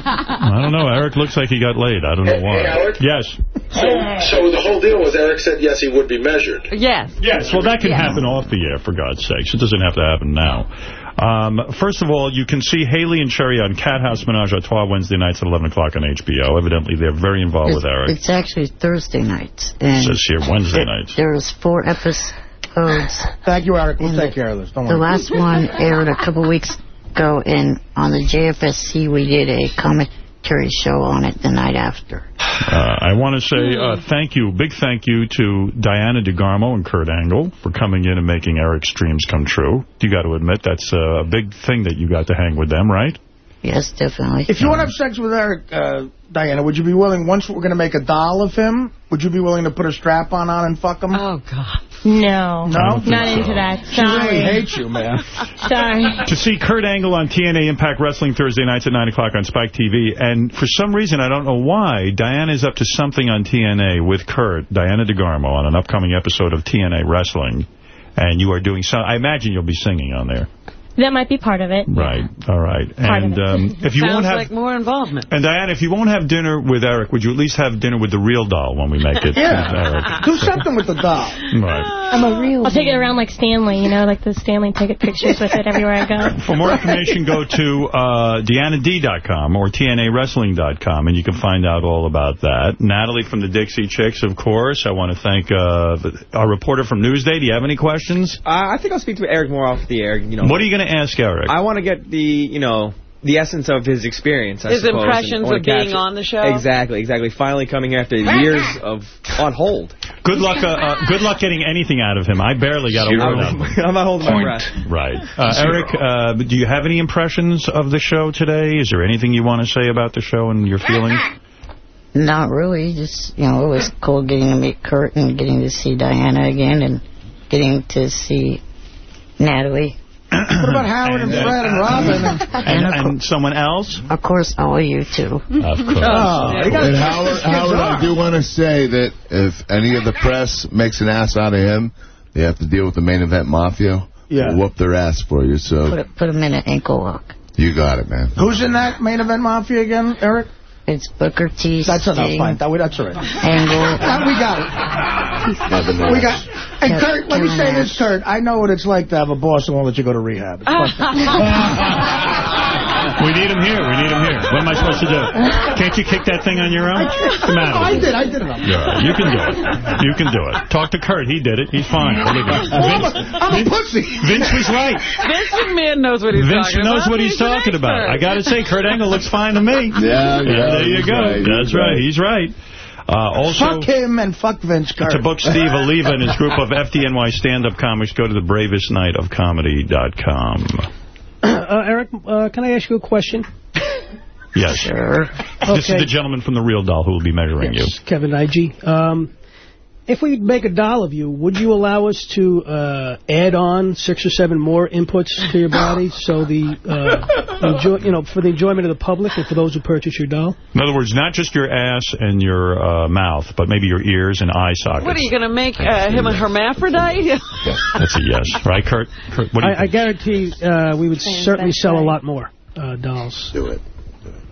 I don't know. Eric looks like he got laid. I don't know why. hey, Howard? Yes. So, so the whole deal was Eric said yes, he would be measured. Yes. Yes, well, that can happen off the air, for God's sakes. It doesn't have to happen now. Um, first of all, you can see Haley and Cherry on Cathouse Menage a Trois Wednesday nights at 11 o'clock on HBO. Evidently, they're very involved It's, with Eric. it's actually Thursday nights. It And says here Wednesday there- nights. There's four episodes. Thank you, Eric. We'll take care of this. Don't The worry. last one aired a couple weeks ago, and on the JFSC we did a commentary show on it the night after. Uh, I want to say uh, thank you, big thank you to Diana DeGarmo and Kurt Angle for coming in and making Eric's dreams come true. You got to admit that's uh, a big thing that you got to hang with them, right? Yes, definitely. If you want to have sex with Eric, uh, Diana, would you be willing, once we're going to make a doll of him, would you be willing to put a strap-on on and fuck him? Oh, God. No. No? Not into that. She really Sorry. hates you, man. Sorry. To see Kurt Angle on TNA Impact Wrestling Thursday nights at 9 o'clock on Spike TV. And for some reason, I don't know why, Diana is up to something on TNA with Kurt, Diana DeGarmo, on an upcoming episode of TNA Wrestling. And you are doing some, I imagine you'll be singing on there. That might be part of it. Right. All right. Part of and um, if you Sounds won't have like more involvement. and Diana, if you won't have dinner with Eric, would you at least have dinner with the real doll when we make it? with Eric? Yeah. Do something with the doll. Right. I'm a real. I'll take it around like Stanley, you know, like the Stanley take pictures with it everywhere I go. For more information, go to uh, DeannaD.com or TNAWrestling.com, and you can find out all about that. Natalie from the Dixie Chicks, of course. I want to thank uh, our reporter from Newsday. Do you have any questions? Uh, I think I'll speak to Eric more off the air. You know, What are you going to ask Eric? I want to get the, you know, the essence of his experience. I His suppose, impressions of being capture- on the show? Exactly, exactly. Finally coming here after years of on hold. Good luck. Uh, uh, good luck getting anything out of him. I barely got a word out of him. I'm not holding my breath. Right. Uh, Eric, uh, do you have any impressions of the show today? Is there anything you want to say about the show and your feelings? Not really. Just, you know, it was cool getting to meet Kurt and getting to see Diana again and getting to see Natalie. What about Howard and, And, uh, Fred and Robin? And, And, and someone else? Of course, all you two. Of course. Oh, you And Howard, Howard, I do want to say that if any of the press makes an ass out of him, they have to deal with the main event mafia. Yeah. We'll whoop their ass for you. Put, So it, put him in an ankle lock. you got it, man. Who's in that main event mafia again, Eric? It's Booker T. That's enough. Sting, Fine. That, that's all right. Angle. That we got it. We got. And Kurt, let me say this, Kurt. I know what it's like to have a boss who won't let you go to rehab. It's fucked up. We need him here. We need him here. What am I supposed to do? Can't you kick that thing on your own? What's the matter I did. I did it. Yeah, you can do it. You can do it. Talk to Kurt. He did it. He's fine. Believe me. Oh, I'm, a, I'm a pussy. Vince was right. Vince McMahon knows what he's Vince talking knows about. what he's an talking about. I got to say, Kurt Angle looks fine to me. Yeah, yeah, there you go. right, he's That's right. right. He's right. Uh, also, Fuck him and fuck Vince Kurt. to book Steve Oliva and his group of FDNY stand-up comics, go to the bravestnightofcomedy.com. Uh, Eric, uh, can I ask you a question? Yes. Sure. This is the gentleman from the real doll who will be measuring you. Kevin IG. Um, if we make a doll of you, would you allow us to uh, add on six or seven more inputs to your body so the uh, enjoy, you know for the enjoyment of the public and for those who purchase your doll? In other words, not just your ass and your uh, mouth, but maybe your ears and eye sockets. What, are you going to make uh, him a hermaphrodite? That's a yes. Right, Kurt? Kurt what do you I, I guarantee uh, we would certainly sell a lot more uh, dolls. Do it.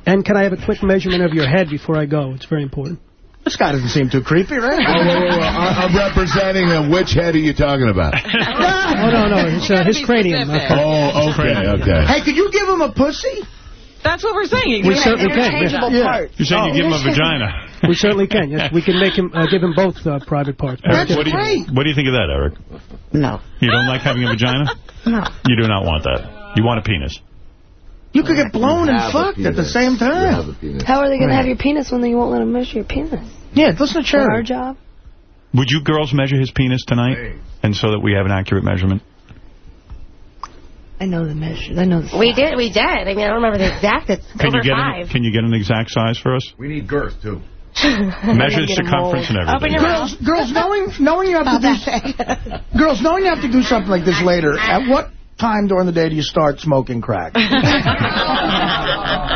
And can I have a quick measurement of your head before I go? It's very important. This guy doesn't seem too creepy, right? Oh, whoa, whoa, whoa. I, I'm representing uh, which head are you talking about? oh, no, no. It's uh, his cranium. Okay. Oh, okay, okay. Hey, could you give him a pussy? That's what we're saying. You We can certainly make can. interchangeable Yeah. parts. You're saying you give him a vagina. We certainly can. Yes, we can make him uh, give him both uh, private parts. Eric, That's what do, you, what do you think of that, Eric? No. You don't like having a vagina? No. You do not want that. You want a penis. You could get blown and Have fucked at the same time. How are they going to have your penis when they won't let them measure your penis? Yeah, listen to For our job? Would you girls measure his penis tonight? And so that we have an accurate measurement? I know the measure. I know the We did, we did. I mean, I don't remember the exact. It's Can over you get five. an, Can you get an exact size for us? We need girth, too. Measure the circumference and everything. Girls, girls, knowing knowing you have to do girls, knowing you have to do something like this later. At what time during the day do you start smoking crack?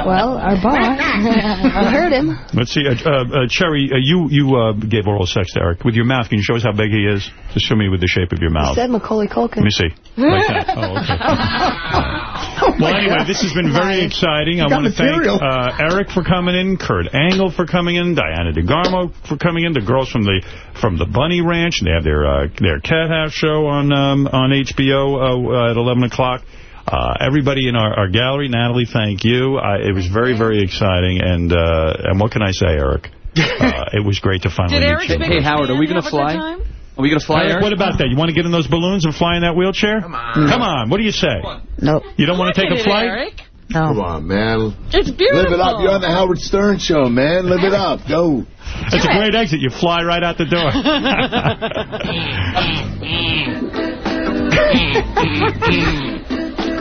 Well, our boss. I heard him. Let's see. Uh, uh, uh, Cherry, uh, you you uh, gave oral sex to Eric. With your mouth, can you show us how big he is? Just show me with the shape of your He mouth. said Macaulay Culkin. Let me see. Like that. Oh, okay. well, anyway, this has been very exciting. I want to thank uh, Eric for coming in, Kurt Angle for coming in, Diana DeGarmo for coming in, the girls from the from the Bunny Ranch. They have their uh, their Cathouse show on um, on HBO uh, at 11 o'clock. Uh, everybody in our, our gallery, Natalie, thank you. Uh, it was very, very exciting. And uh, and what can I say, Eric? Uh, it was great to finally Did meet Eric you. Big Hey, Howard, are we going gonna fly? Are we going to fly, Eric, Eric? what about that? You want to get in those balloons and fly in that wheelchair? Come on. Come on. What do you say? Nope. You don't want to take a Look it, flight? Eric. Come on, man. It's beautiful. Live it up. You're on the Howard Stern show, man. Live it up. Go. That's a great exit. You fly right out the door.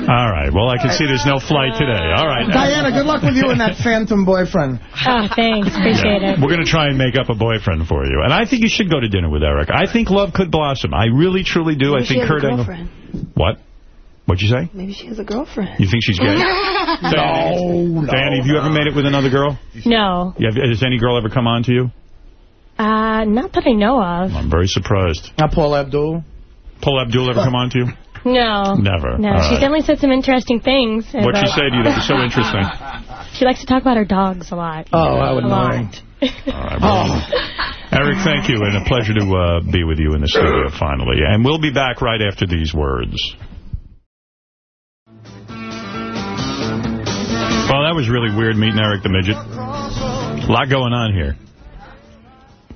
All right. Well, I can see there's no flight today. All right. Diana, good luck with you and that phantom boyfriend. Oh, thanks. Appreciate Yeah. it. We're going to try and make up a boyfriend for you. And I think you should go to dinner with Eric. I think love could blossom. I really, truly do. Maybe I she think has a Kurt Angle... girlfriend. What? What'd you say? Maybe she has a girlfriend. You think she's gay? Danny, no, Danny, have you ever made it with another girl? No. Yeah, has any girl ever come on to you? Uh, not that I know of. I'm very surprised. Not Paula Abdul. Paula Abdul ever come on to you? No. Never. No, All she's right. definitely said some interesting things. What'd she but say to you that was so interesting? She likes to talk about her dogs a lot. Oh, how A lot. annoying. All right, well, Eric, thank you, and a pleasure to uh, be with you in the studio finally. And we'll be back right after these words. Well, that was really weird meeting Eric the Midget. A lot going on here.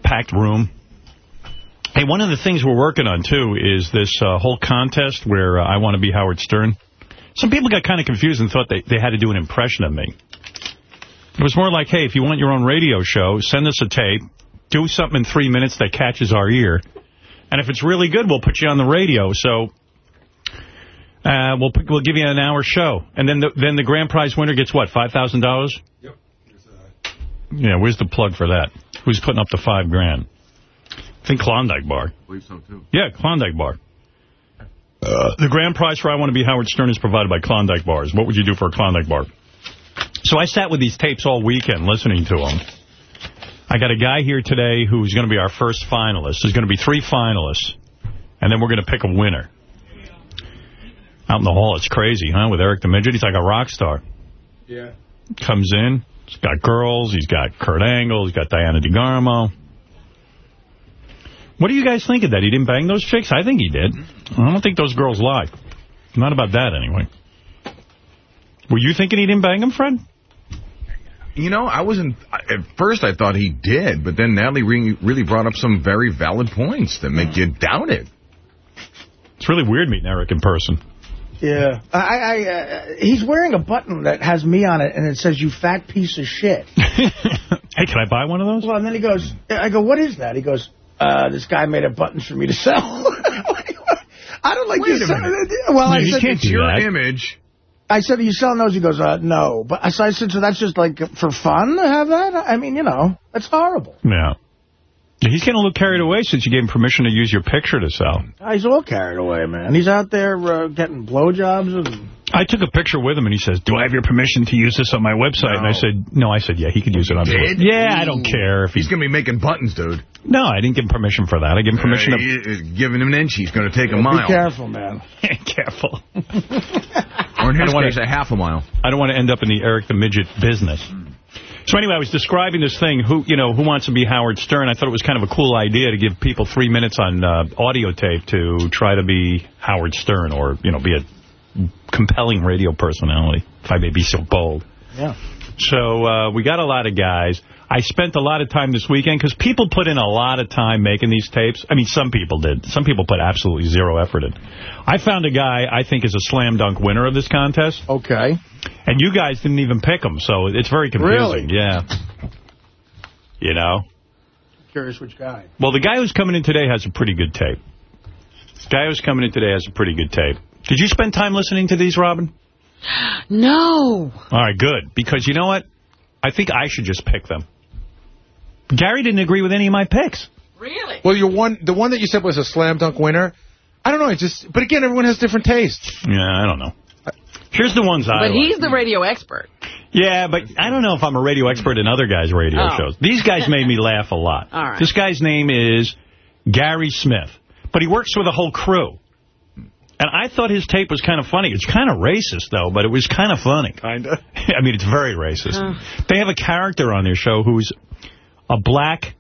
Packed room. Hey, one of the things we're working on, too, is this uh, whole contest where uh, I want to be Howard Stern. Some people got kind of confused and thought they, they had to do an impression of me. It was more like, hey, if you want your own radio show, send us a tape, do something in three minutes that catches our ear, and if it's really good, we'll put you on the radio. So uh, we'll we'll give you an hour show, and then the, then the grand prize winner gets what, five thousand dollars? Yep. Yeah, where's the plug for that? Who's putting up the five grand? I think Klondike Bar. I believe so, too. Yeah, Klondike Bar. Uh, the grand prize for I Want to Be Howard Stern is provided by Klondike Bars. What would you do for a Klondike Bar? So I sat with these tapes all weekend listening to them. I got a guy here today who's going to be our first finalist. There's going to be three finalists, and then we're going to pick a winner. Out in the hall, it's crazy, huh, with Eric the Midget? He's like a rock star. Yeah. Comes in, he's got girls, he's got Kurt Angle, he's got Diana DeGarmo. What do you guys think of that? He didn't bang those chicks? I think he did. I don't think those girls lie. Not about that, anyway. Were you thinking he didn't bang them, Fred? You know, I wasn't... At first, I thought he did, but then Natalie really brought up some very valid points that make you doubt it. It's really weird meeting Eric in person. Yeah. I, I, uh, he's wearing a button that has me on it, and it says, you fat piece of shit. Hey, can I buy one of those? Well, and then he goes, I go, what is that? He goes, uh, this guy made a buttons for me to sell. I don't like Wait this. a minute. Well, I you said, can't do your image. I said, are you selling those? He goes, uh, no. But I so I said, so that's just like for fun to have that? I mean, you know, that's horrible. Yeah. Yeah, He's getting a little carried away since you gave him permission to use your picture to sell. He's all carried away, man. He's out there uh, getting blowjobs and... I took a picture with him, and he says, do I have your permission to use this on my website? And I said, no. I said, yeah, he could use it on his Did? website. Yeah, I don't care if He's going to be making buttons, dude. No, I didn't give him permission for that. I gave him permission Uh, to... he- giving him an inch, he's going to take a mile. Be careful, man. Careful. Or in I his don't wanna- case, a half a mile. I don't want to end up in the Eric the Midget business. So anyway, I was describing this thing, who you know, who wants to be Howard Stern. I thought it was kind of a cool idea to give people three minutes on uh, audio tape to try to be Howard Stern or, you know, be a compelling radio personality, if I may be so bold. Yeah. So uh, we got a lot of guys. I spent a lot of time this weekend because people put in a lot of time making these tapes. I mean, some people did. Some people put absolutely zero effort in. I found a guy I think is a slam dunk winner of this contest. Okay. And you guys didn't even pick him, so it's very confusing. Really? Yeah. You know? Curious which guy. Well, the guy who's coming in today has a pretty good tape. The guy who's coming in today has a pretty good tape. Did you spend time listening to these, Robin? No. All right, good. Because you know what? I think I should just pick them. Gary didn't agree with any of my picks. Really? Well, your one, the one that you said was a slam dunk winner. I don't know. I just, but again, everyone has different tastes. Yeah, I don't know. Here's the ones I But like. he's the radio expert. Yeah, but I don't know if I'm a radio expert in other guys' radio Oh. shows. These guys made me laugh a lot. All right. This guy's name is Gary Smith, but he works with a whole crew. And I thought his tape was kind of funny. It's kind of racist, though, but it was kind of funny. Kind of. I mean, it's very racist. They have a character on their show who's a black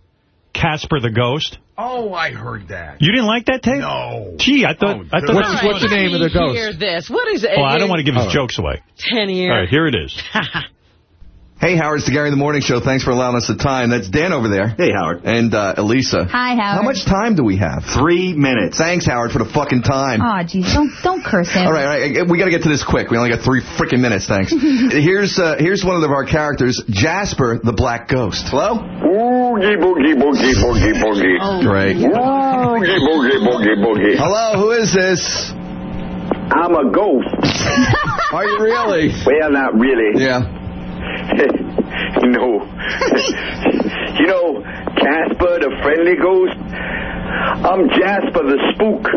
Casper the Ghost. Oh, I heard that. You didn't like that tape? No. Gee, I thought, oh, I thought All that was right, funny. let me Hear this. What is it? Well, I don't want to give his Oh. jokes away. Ten years. All right, here it is. Hey, Howard, it's the Gary in the Morning Show. Thanks for allowing us the time. That's Dan over there. Hey, Howard. And uh, Elisa. Hi, Howard. How much time do we have? Three minutes. Thanks, Howard, for the fucking time. Aw, jeez, don't don't curse him. All right, all right. We got to get to this quick. We only got three freaking minutes. Thanks. here's uh, here's one of our characters, Jasper, the Black Ghost. Hello. Boogie, boogie, boogie, boogie, boogie. Oh. Great. Boogie, boogie, boogie, boogie. Hello. Who is this? I'm a ghost. Are you really? Well, not really. Yeah. no. you know, Casper, the friendly ghost? I'm Jasper the spook.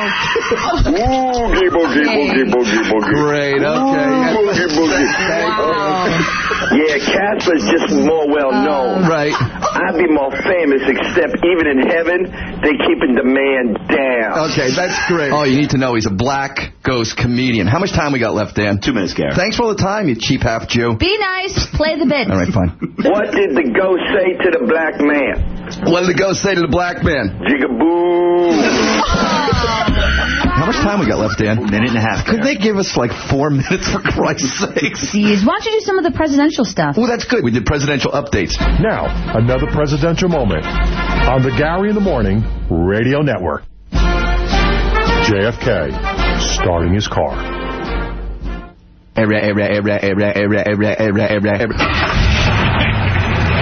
Oh. Boogie, boogie, boogie, boogie, boogie. Great, okay. Boogie, boogie. Yeah, Casper's just more well known. Uh, right. I'd be more famous, except even in heaven, they keeping the man down. Okay, that's great. Oh, you need to know he's a black ghost comedian. How much time we got left, Dan? Two minutes, Gary. Thanks for all the time, you cheap half Jew. Be nice. Play the bit. All right, fine. What did the ghost say to the black man? What did the ghost say to the black man? Jigaboo. How much time we got left, Dan? Minute and a half. Could they give us like four minutes for Christ's sake? Jeez, why don't you do some of the presidential stuff? Well, that's good. We did presidential updates. Now, another presidential moment on the Gary in the Morning Radio Network. JFK starting his car. I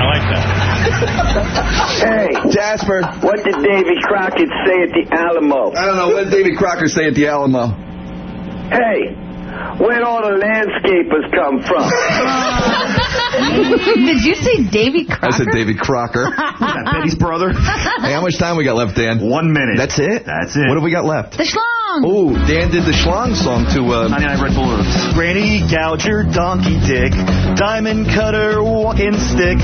like that. Hey, Jasper. What did Davy Crockett say at the Alamo? I don't know. What did David Crocker say at the Alamo? Hey, where'd all the landscapers come from? Did you say Davy Crocker? I said David Crocker. Betty's brother. Hey, how much time we got left, Dan? One minute. That's it? That's it. What have we got left? The schlong. Oh, Dan did the schlong song to... Uh, 99 Red Balloons. Granny Gouger, Donkey Dick, Diamond Cutter, Walking Stick,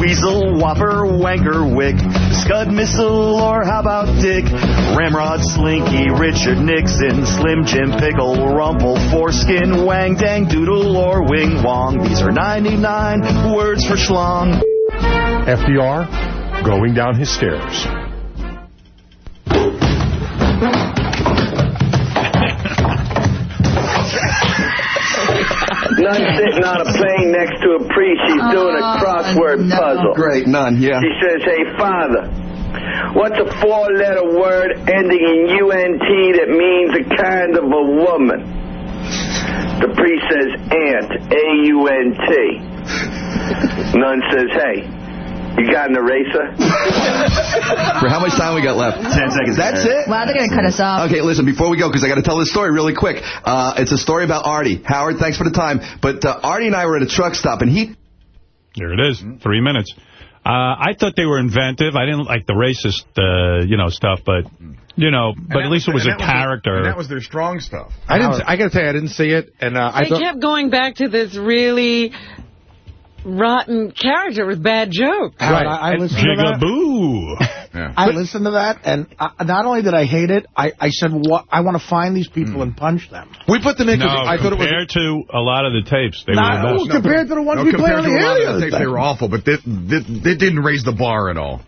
Weasel, Whopper, Wanker, Wick, Scud Missile, or how about Dick? Ramrod, Slinky, Richard Nixon, Slim Jim Pickle, Rumple, Foreskin, Wang Dang, Doodle, or Wing Wong. These are 99 words for schlong. FDR going down his stairs. None sitting on a plane next to a priest. She's doing a ah, crossword puzzle. Great, none, yeah. She says, hey, Father, what's a four-letter word ending in UNT that means a kind of a woman? The priest says, aunt, A-U-N-T. Nun says, hey, you got an eraser? For how much time we got left? Ten seconds. That's it? Wow, they're going to cut us off. Okay, listen, before we go, because I got to tell this story really quick. Uh, it's a story about Artie. Howard, thanks for the time. But uh, Artie and I were at a truck stop, and he... There it is. Three minutes. Uh, I thought they were inventive. I didn't like the racist, uh, you know, stuff, but, you know, but at least it was a character. and that was their strong stuff. I didn't. I got to tell you, I didn't see it, and uh, I thought. kept going back to this really rotten character with bad jokes. Right. I, I listened to that. Jigaboo. I listened to that, and I, not only did I hate it, I, I said, what, I want to find these people and punch them. We put them in No, I thought it was. compared to a lot of the tapes, they Nah, were the best. compared to the ones No, we played on the a air the the tapes, they were awful, but they, they, they didn't raise the bar at all.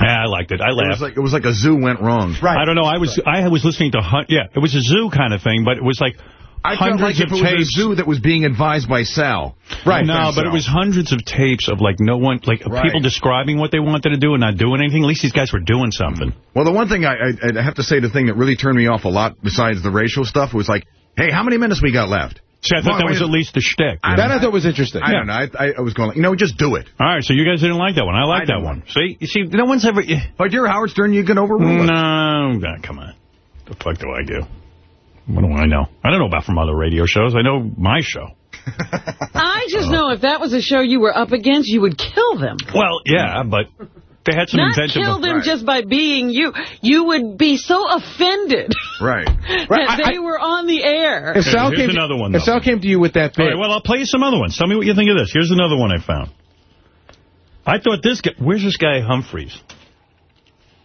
Yeah, I liked it. I It was laughed. like it was like a zoo went wrong. Right. I don't know. I was I was listening to hun- yeah, it was a zoo kind of thing, but it was like I felt hundreds like if of it was tapes. a zoo that was being advised by Sal. Right. No No, offense, but it was hundreds of tapes of like no one, like Right. people describing what they wanted to do and not doing anything. At least these guys were doing something. Well, the one thing I, I, I have to say, the thing that really turned me off a lot, besides the racial stuff, was like, hey, how many minutes we got left? See, I thought Why- that why was at least a shtick. I That don't I thought was interesting. I don't know. I, I, I was going, you know, just do it. All right, so you guys didn't like that one. I like I that didn't one. See, you see, no one's ever. But you're Howard Stern, you can overrule it. No, come on. The fuck do I do? What do I know? I don't know about from other radio shows. I know my show. I just know if that was a show you were up against, you would kill them. Well, yeah, but they had some Not inventive. kill them Right. just by being you. You would be so offended Right. that I- they were on the air. If Sal, here's came another to, one, if. Sal came to you with that All bit, right, well, I'll play you some other ones. Tell me what you think of this. Here's another one I found. I thought this guy... Where's this guy Humphreys?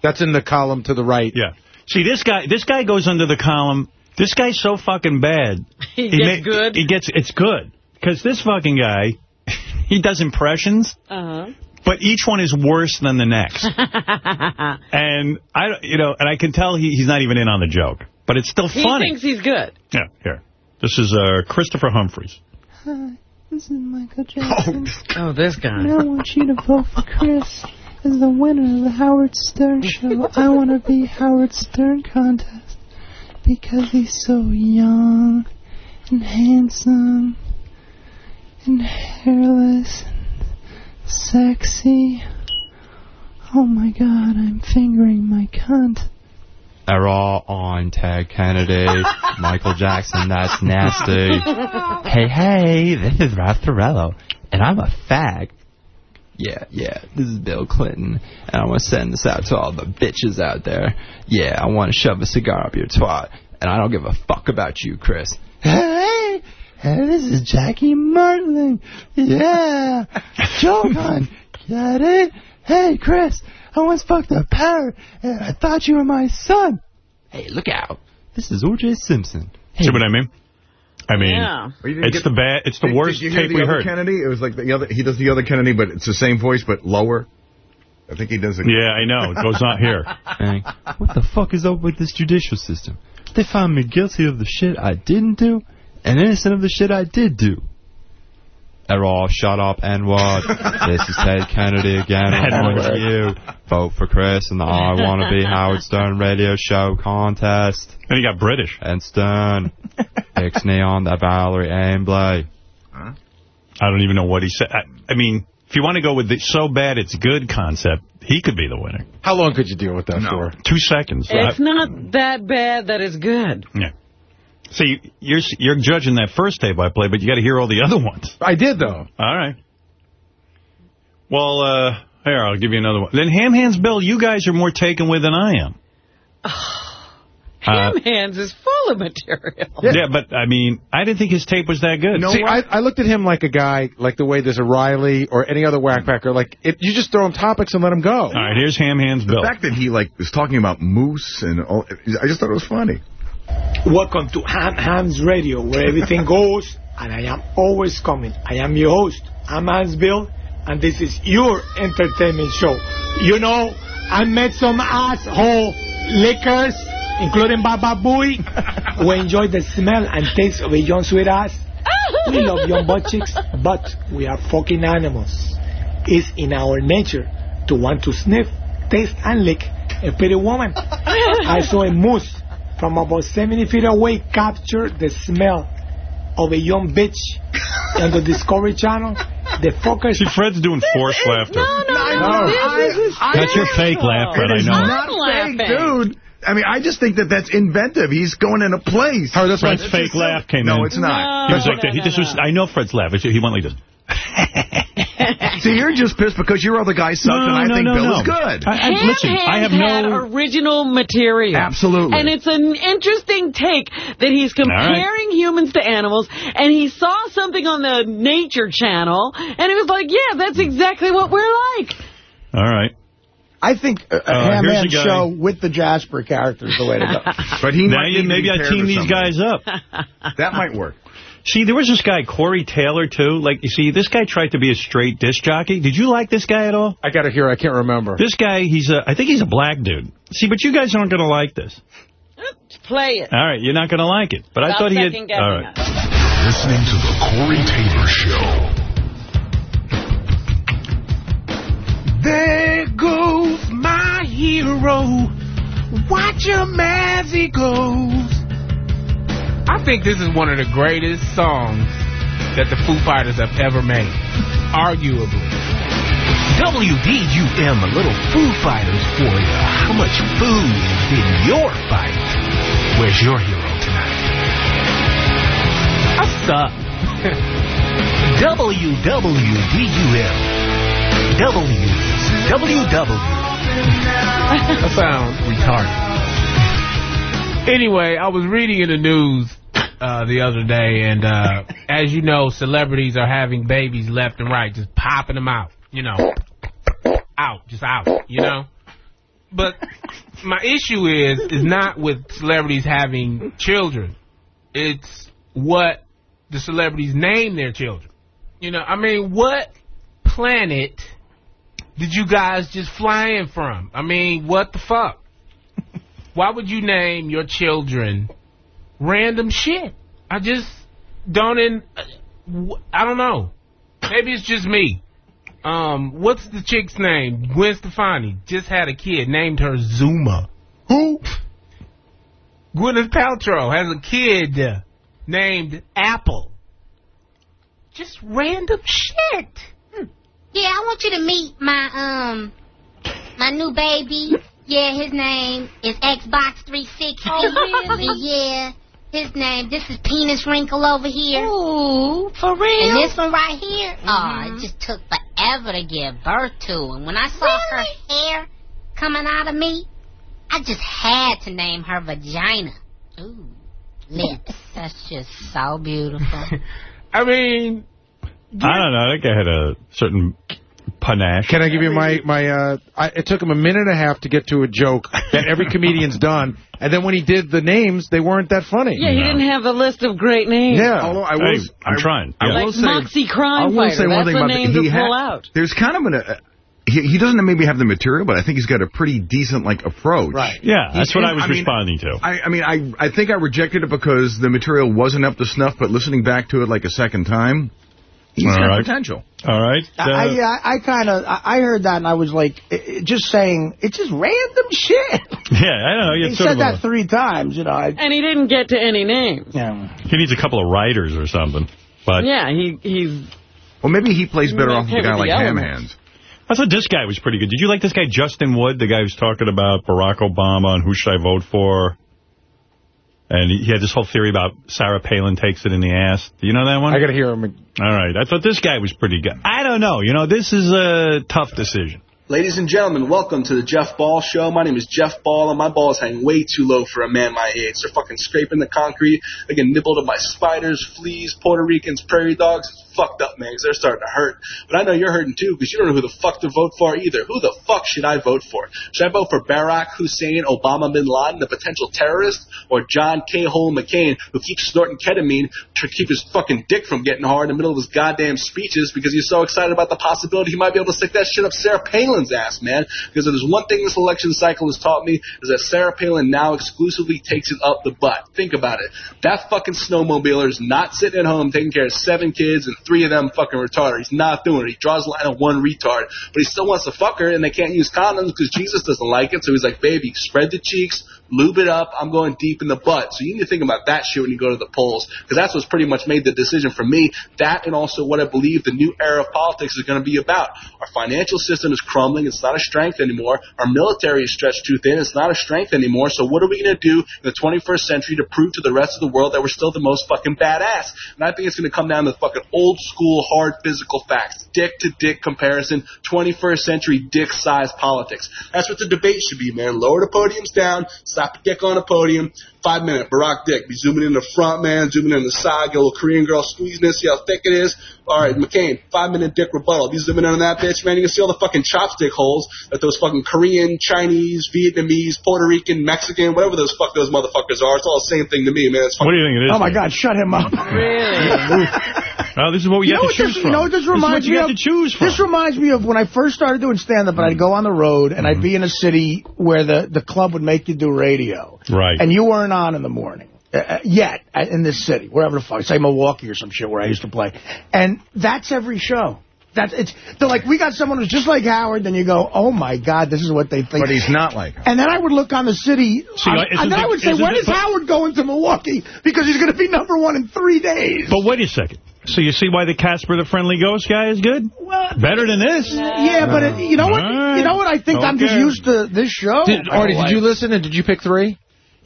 that's in the column to the right. Yeah. See, this guy This guy goes under the column. This guy's so fucking bad. He gets good? He gets... It's good. Because this fucking guy, he does impressions, Uh-huh. But each one is worse than the next. and, I, you know, and I can tell he, he's not even in on the joke. But it's still funny. he funny. thinks he's good. Yeah, here. This is uh, Christopher Humphreys. Hi, this is Michael Jackson. Oh, this guy. And I want you to vote for Chris as the winner of the Howard Stern show. I want to be Howard Stern contest because he's so young and handsome and hairless and sexy. Oh my god, I'm fingering my cunt. They're all on Ted Kennedy, Michael Jackson, that's nasty. Hey, hey, this is Ralph Torello, and I'm a fag. Yeah, yeah, this is Bill Clinton, and I want to send this out to all the bitches out there. Yeah, I want to shove a cigar up your twat, and I don't give a fuck about you, Chris. Hey, hey, this is Jackie Martling. Yeah, Johan, got it? Hey, Chris, I once fucked a parrot, and I thought you were my son. Hey, look out. This is O.J. Simpson. See what I mean? I mean, Yeah. Well, you didn't it's the bad. It's the Did- worst did you hear tape the we other heard. Kennedy? It was like the other. He does the other Kennedy, but it's the same voice, but lower. I think he does it. Yeah, I know. It goes on here. Hey, what the fuck is up with this judicial system? They found me guilty of the shit I didn't do and innocent of the shit I did do. They're all shut up, N-word. this is Ted Kennedy again. I'm to you. Vote for Chris in the I Want to Be Howard Stern radio show contest. And he got British. And Stern. Ixnay on that Valerie Amblay. I don't even know what he said. I, I mean, if you want to go with the so bad it's good concept, he could be the winner. How long could you deal with that for? Two seconds. It's I- not that bad that it's good. yeah. See, you're you're judging that first tape I played, but you got to hear all the other ones. I did, though. All right. Well, uh, here, I'll give you another one. Then Ham Hands Bill, you guys are more taken with than I am. Ham Hands is full of material. Yeah. but, I mean, I didn't think his tape was that good. See, I, I looked at him like a guy, like the way there's a Riley or any other whackpacker. Like, it, you just throw him topics and let him go. All right, here's Ham Hands Bill. The Bill. fact that he like was talking about moose and all, I just thought it was funny. Welcome to Ham Hands Radio, where everything goes, and I am always coming. I am your host. I'm Hans Bill, and this is your entertainment show. You know, I met some asshole liquors, including Baba Booey, who enjoy the smell and taste of a young sweet ass. Oh! We love young butt chicks, but we are fucking animals. It's in our nature to want to sniff, taste, and lick a pretty woman. I saw a moose from about 70 feet away capture the smell of a young bitch on the Discovery Channel. The focus. See, Fred's doing forced laughter. No, no, no. This is That's your fake laugh, Fred, I It is know. not I'm fake, dude. I mean, I just think that that's inventive. He's going in a place. Fred's fake laugh came no, in. it's not. He was like, that. he just was, I know Fred's laugh. He went like this. See, you're just pissed because your other guy sucks, and I no, think no, Bill no. is good. I, I, Ham listen, I have had no... original material. Absolutely. And it's an interesting take that he's comparing humans to animals, and he saw something on the Nature Channel, and he was like, yeah, that's exactly what we're like. All right. I think a, a Uh, Ham here's Man a guy- show with the Jasper character is the way to go. But he Now might you, maybe I team these guys up. That might work. See, there was this guy, Corey Taylor, too. Like, you see, this guy tried to be a straight disc jockey. Did you like this guy at all? I got to hear. I can't remember. This guy, he's a, I think he's a black dude. See, but you guys aren't going to like this. Play it. All right, you're not going to like it. But I thought he had... second-guessing All right. Listening to the Corey Taylor Show. There goes my hero. Watch him as he goes. I think this is one of the greatest songs that the Foo Fighters have ever made. Arguably. WDUM, a little Foo Fighters for you. How much food in your fight? Where's your hero tonight? I suck. WWDUM. W. WW. That sounds retarded. Anyway, I was reading in the news uh, the other day, and uh, as you know, celebrities are having babies left and right, just popping them out. You know, out, just out. You know. But my issue is is not with celebrities having children. It's what the celebrities name their children. You know, I mean, what planet did you guys just fly in from? I mean, what the fuck? Why would you name your children random shit? I just don't in. I don't know. Maybe it's just me. Um, what's the chick's name? Gwen Stefani just had a kid, named her Zuma. Who? Gwyneth Paltrow has a kid named Apple. Just random shit. Yeah, I want you to meet my um my new baby. Yeah, his name is Xbox 360. Oh, really? yeah. His name, this is Penis Wrinkle over here. Ooh, for real? And this one right here, oh, Mhm. it just took forever to give birth to. And when I saw her hair coming out of me, I just had to name her Vagina. Ooh, lips. That's just so beautiful. I mean, I don't know. That guy had a certain panache. Can I give you my my? Uh, I, it took him a minute and a half to get to a joke that every comedian's done, and then when he did the names, they weren't that funny. Yeah, he didn't have a list of great names. Yeah. Although I Hey, will, I'm I, trying. I Yeah. will Like say, Moxie Crime I will Fighter. say one That's thing the about name to he pull out. There's kind of an. Uh, he, he doesn't maybe have the material, but I think he's got a pretty decent like approach. Right. Yeah, that's He's- what I was I mean, responding to. I, I mean, I I think I rejected it because the material wasn't up to snuff, but listening back to it like a second time, he's All got right. potential. All right. I, Uh, I, yeah, I kind of, I I heard that and I was like, i- i- just saying, it's just random shit. yeah, I don't know. He said that a- three times, you know. I, And he didn't get to any names. yeah. he needs a couple of writers or something. But Yeah, he he's Well, maybe he plays better off with a with guy the like Ham. Hands. I thought this guy was pretty good. Did you like this guy, Justin Wood, the guy who's talking about Barack Obama and who should I vote for? And he he had this whole theory about Sarah Palin takes it in the ass. Do you know that one? I got to hear him. All right. I thought this guy was pretty good. I don't know. You know, this is a tough decision. Ladies and gentlemen, welcome to the Jeff Ball Show. My name is Jeff Ball, and my balls hang way too low for a man my age. They're fucking scraping the concrete. They get nibbled by spiders, fleas, Puerto Ricans, prairie dogs. It's fucked up, man, 'cause they're starting to hurt. But I know you're hurting too, because you don't know who the fuck to vote for either. Who the fuck should I vote for? Should I vote for Barack Hussein Obama bin Laden, the potential terrorist, or John K. Hole McCain, who keeps snorting ketamine to keep his fucking dick from getting hard in the middle of his goddamn speeches because he's so excited about the possibility he might be able to stick that shit up Sarah Palin's ass, man. Because if there's one thing this election cycle has taught me is that Sarah Palin now exclusively takes it up the butt. Think about it. That fucking snowmobiler is not sitting at home taking care of seven kids and three of them fucking retarded. He's not doing it. He draws a line at one retard, but he still wants to fuck her, and they can't use condoms because Jesus doesn't like it. So he's like, baby, spread the cheeks, lube it up. I'm going deep in the butt. So you need to think about that shit when you go to the polls, because that's what's pretty much made the decision for me. That and also what I believe the new era of politics is going to be about. Our financial system is crumbling. It's not a strength anymore. Our military is stretched too thin. It's not a strength anymore. So what are we going to do in the 21st century to prove to the rest of the world that we're still the most fucking badass? And I think it's going to come down to fucking old school, hard physical facts. Dick to dick comparison. 21st century dick size politics. That's what the debate should be, man. Lower the podiums down. Slap a dick on a podium. Five minute Barack Dick. Be zooming in the front, man. Zooming in the side. Get a little Korean girl squeezing it. See how thick it is. All right, McCain. Five minute dick rebuttal. Be zooming in on that bitch, man. You can see all the fucking chopstick holes that those fucking Korean, Chinese, Vietnamese, Puerto Rican, Mexican, whatever those fuck those motherfuckers are. It's all the same thing to me, man. It's What do you think it is? Oh, my God, shut him up. Oh, this is what we you have know to what choose this, from. You know what this This is what reminds you me of? to choose from. This reminds me of when I first started doing stand-up, and I'd go on the road, and I'd mm-hmm. be in a city where the, the club would make you do radio. Right. And you weren't on in the morning. Uh, uh, yet, uh, in this city, wherever the fuck, say Milwaukee or some shit where I used to play. And that's every show. That's it's. They're like, we got someone who's just like Howard. Then you go, oh my God, this is what they think. But he's not like him. And then I would look on the city, See, I- and then I would say, isn't when it- is Howard going to Milwaukee? Because he's going to be number one in three days. But wait a second. So you see why the Casper the Friendly Ghost guy is good? Well, Better than this? Yeah, but it, you know what? You know what? I think I'm just used to this show. Did, Artie, did you listen and did you pick three?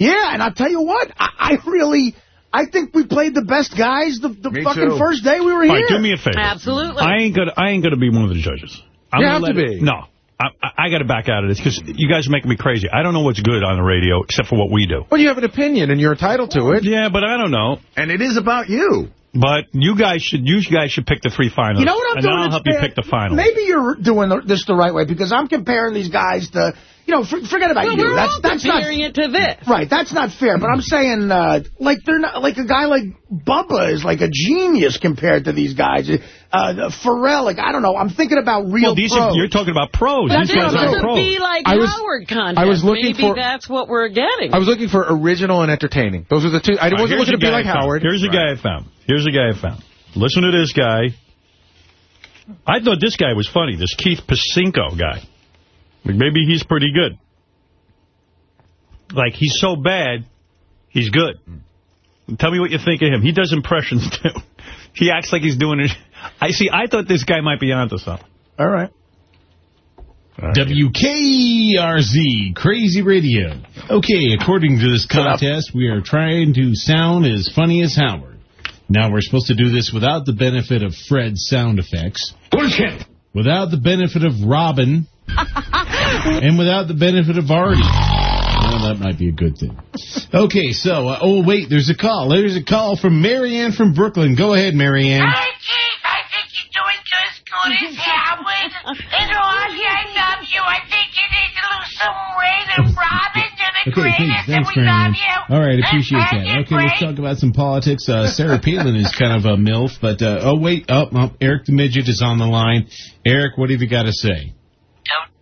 Yeah, and I'll tell you what, I, I really, I think we played the best guys the, the fucking too. first day we were All here. right, do me a favor. Absolutely. I ain't gonna. I ain't gonna be one of the judges. I'm You gonna have to let it- be. No. I, I, I got to back out of this because you guys are making me crazy. I don't know what's good on the radio except for what we do. Well, you have an opinion and you're entitled to it. Yeah, but I don't know. And it is about you. But you guys should you guys should pick the three finalists. You know what I'm and doing? then I'll It's help you pick the final. Maybe you're doing this the right way because I'm comparing these guys to, you know, for, forget about Well, you. we're that's all that's not comparing it to this. right. That's not fair. But I'm saying, uh, like they're not like a guy like Bubba is like a genius compared to these guys. Uh, Pharrell, like I don't know. I'm thinking about real well, these pros. are, you're talking about pros. But These guys are would pros. be like I was- Howard contest. I was looking Maybe for- that's what we're getting. I was looking for original and entertaining. Those are the two. I All right, wasn't here's looking to a be guy like I found. Howard. Here's a guy I found. Here's a guy I found. Listen to this guy. I thought this guy was funny, this Keith Pasinko guy. Like, maybe he's pretty good. Like, he's so bad, he's good. Tell me what you think of him. He does impressions, too. He acts like he's doing it. I see, I thought this guy might be onto something. All right. WKRZ, Crazy Radio. Okay, according to this contest, we are trying to sound as funny as Howard. Now, we're supposed to do this without the benefit of Fred's sound effects. Bullshit! Without the benefit of Robin. and without the benefit of Artie. Well, that might be a good thing. Okay, so, uh, oh, wait, there's a call. There's a call from Marianne from Brooklyn. Go ahead, Marianne. Hi, Keith. I think you're doing just good as Howard. Ozzy, I love you. I think you need to lose some weight. And Robin, Okay, thanks, thanks, and we love you. All right, appreciate that. Okay, let's talk about some politics. Uh, Sarah Palin is kind of a MILF, but, uh, oh, wait, oh, oh, Eric the Midget is on the line. Eric, what have you got to say?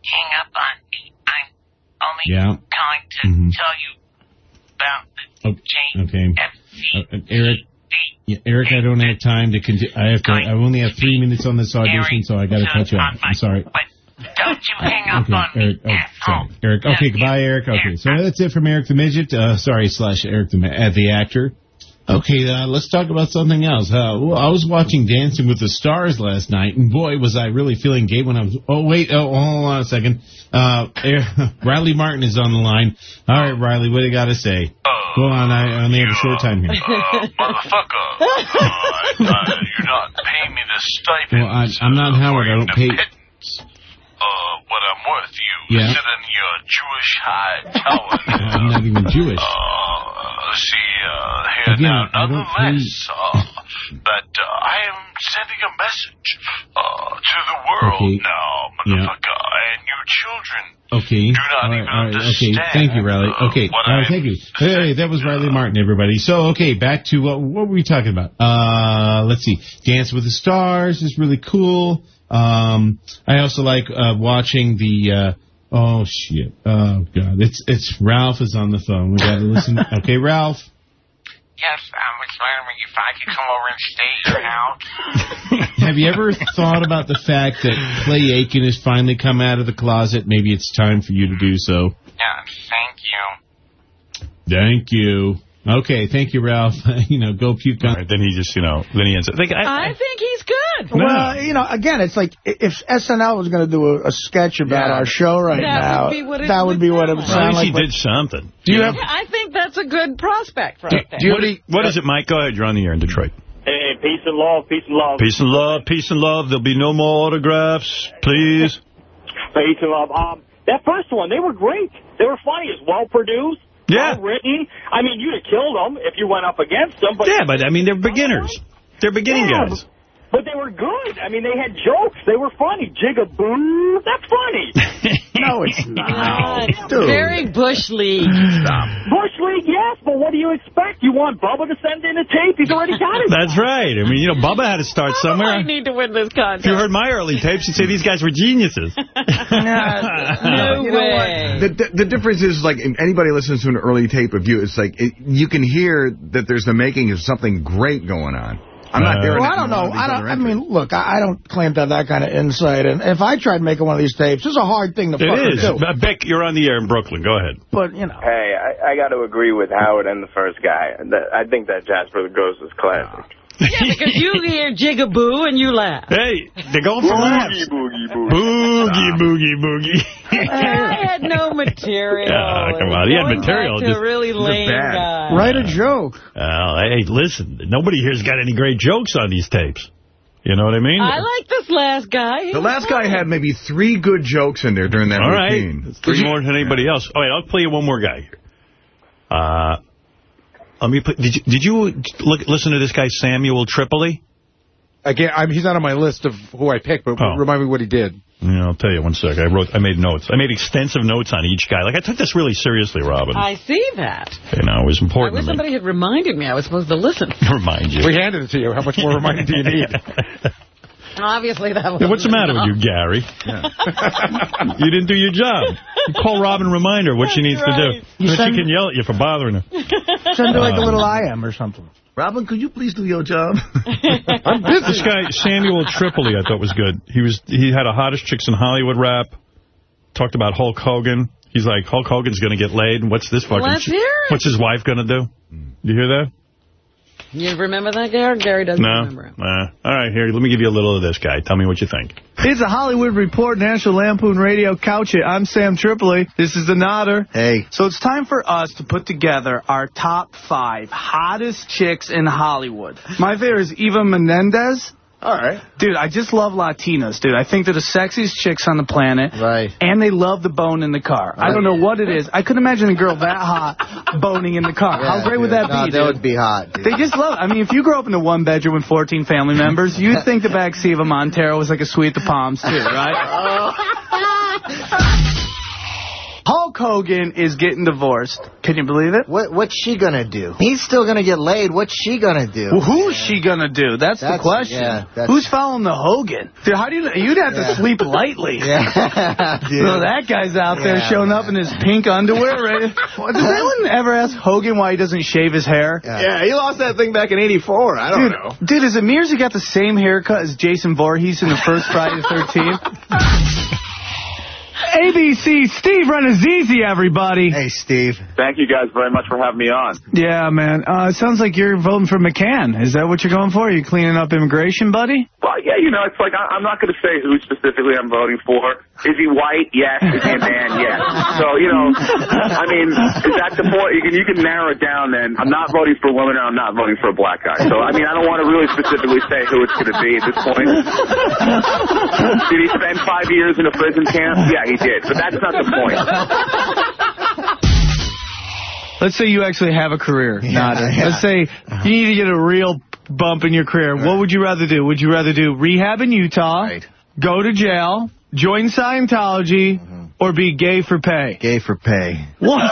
Hang up on me. I'm only Yeah. calling to Mhm. tell you about the Oh, okay. Uh, uh, Eric, yeah, Eric, I don't have time to continue. I have to. I only have three minutes on this audition, so I got to cut you off. I'm sorry. Don't you hang up Okay, on me. Eric. Oh, sorry, Eric. Okay, goodbye, Eric. Okay, so that's it from Eric the Midget. Uh, sorry, slash Eric the uh, the actor. Okay, uh, let's talk about something else. Uh, I was watching Dancing with the Stars last night, and boy, was I really feeling gay when I was. Oh wait, oh hold on a second. Uh, Riley Martin is on the line. All right, Riley, what do you got to say? Go on, I only have a short time here. Motherfucker. Uh, you're not paying me the stipend. Well, I, I'm not Howard. I don't pay. Uh, what I'm worth, you Yeah. sit in your Jewish high tower. I'm not even Jewish. Uh, see, uh, here Again, now, nonetheless, uh, that uh, I am sending a message uh, to the world Okay. now, Yeah. motherfucker, and your children. Okay. Do not all right, even all right. Okay. understand, Thank you, Riley. uh, Okay. All right. Thank you. Hey, that was Riley Martin, everybody. So, okay, back to what, what were we talking about? Uh, let's see. Dance with the Stars is really cool. Um, I also like uh, watching the. Uh, oh shit! Oh god! It's it's Ralph is on the phone. We got to listen. Okay, Ralph. Yes, I was wondering if I could come over and stay at your house. Have you ever thought about the fact that Clay Aiken has finally come out of the closet? Maybe it's time for you to do so. Yeah, thank you. Thank you. Okay, thank you, Ralph. you know, go puke on. then he just, you know, then he ends up. Like, I think he's good. Well, you know, again, it's like if SNL was going to do a, a sketch about Yeah. our show right That now, would be what it that would would be what it sound would like. At least like. he did something. Do you have? I think that's a good prospect right there. what, what is it, Mike? Go ahead. You're on the air in Detroit. Hey, peace and love, peace and love. Peace and love, peace and love. There'll be no more autographs, please. Peace and love. Um, that first one, they were great. They were funny. It's well produced. Yeah. Well written. I mean, you'd have killed them if you went up against them. But Yeah, but I mean, they're beginners. They're beginning Yeah, guys. But they were good. I mean, they had jokes. They were funny. Jigaboo. That's funny. no, it's not. Dude. very Bush League. Bush League, yes, but what do you expect? You want Bubba to send in a tape? He's already got it. That's right. I mean, you know, Bubba had to start I somewhere. need to win this If you heard my early tapes, you'd say these guys were geniuses. No You know way. what? The, the, the difference is, like, anybody listens to an early tape of you, it's like, it, you can hear that there's the making of something great going on. I'm not there. Well, I don't know. I don't. I mean, look, I, I don't claim to have that kind of insight. And if I tried making one of these tapes, it's a hard thing to It fucking is. do. Uh, Beck, you're on the air in Brooklyn. Go ahead. But you know, Hey, I, I got to agree with Howard and the first guy. I think that Jasper the Ghost is classic. Yeah, because you hear jigaboo and you laugh. Hey, they're going for laughs. Boogie, boogie, Boogie, boogie, boogie. I had no material. Ah, come on, he had material, back just- a really lame bad. guy. write a joke. Well, hey, listen, nobody here's got any great jokes on these tapes. You know what I mean? I like this last guy. He The was last guy had maybe three good jokes in there during that All right. routine. It's three more than anybody else. All right, I'll play you one more guy here. Uh, Um, let me put, did you, did you look, listen to this guy, Samuel Tripoli? Again, I'm, he's not on my list of who I picked, but Oh. remind me what he did. Yeah, I'll tell you one sec. I wrote, I made notes. I made extensive notes on each guy. Like, I took this really seriously, Robin. I see that. you know, it was I important wish to me. somebody had reminded me I was supposed to listen. Remind you. We handed it to you. How much more reminding do you need? Obviously, that was. Yeah, what's the matter with you, Gary? you didn't do your job. You call Robin remind her what she needs to do. You send- she can yell at you for bothering her. Send her like a Um, little I am or something. Robin, could you please do your job? This guy, Samuel Tripoli, I thought was good. He was he had a hottest chicks in Hollywood rap. Talked about Hulk Hogan. He's like, Hulk Hogan's going to get laid. What's this fucking Let's hear it. What's his wife going to do? You hear that? You remember that, Gary? Gary doesn't No? remember it. Nah. Uh, all right, here, let me give you a little of this guy. Tell me what you think. It's a Hollywood Report, National Lampoon Radio Couch It. I'm Sam Tripoli. This is the Nodder. Hey. So it's time for us to put together our top five hottest chicks in Hollywood. My favorite is Eva Menendez. All right. Dude, I just love Latinas, dude. I think they're the sexiest chicks on the planet. Right. And they love the bone in the car. I don't know what it is. I couldn't imagine a girl that hot boning in the car. How great would that no, be, That dude? would be hot. dude. They just love I mean, if you grow up in a one bedroom with 14 family members, you'd think the backseat of a Montero was like a suite of palms, too, right? Hulk Hogan is getting divorced. Can you believe it? What What's she gonna do? He's still gonna get laid. What's she gonna do? Well, who's she gonna do? That's, the question. yeah, that's- Who's following the Hogan? Dude, how do you? You'd have Yeah. to sleep lightly. Yeah, dude. So that guy's out there Yeah, showing up in his pink underwear. Right? Does anyone ever ask Hogan why he doesn't shave his hair? Yeah, he lost that thing back in '84. I don't Dude, know. dude, is it me he got the same haircut as Jason Voorhees in the first Friday the 13th? ABC, Steve Rannazzisi, everybody. Hey, Steve. Thank you guys very much for having me on. Yeah, man. Uh, it sounds like you're voting for McCain. Is that what you're going for? Are you cleaning up immigration, buddy? Well, yeah, you know, it's like I, I'm not going to say who specifically I'm voting for. Is he white? Yes. Is he a man? Yes. So you know, I mean, is that the point? You can you can narrow it down. Then I'm not voting for a woman, and I'm not voting for a black guy. So I mean, I don't want to really specifically say who it's going to be at this point. did he spend five years in a prison camp? Yeah, he did. But that's not the point. Let's say you actually have a career, not a, yeah. Let's say uh-huh. you need to get a real bump in your career. What would you rather do? Would you rather do rehab in Utah, go to jail, join Scientology, mm-hmm. Or be gay for pay? Gay for pay. What?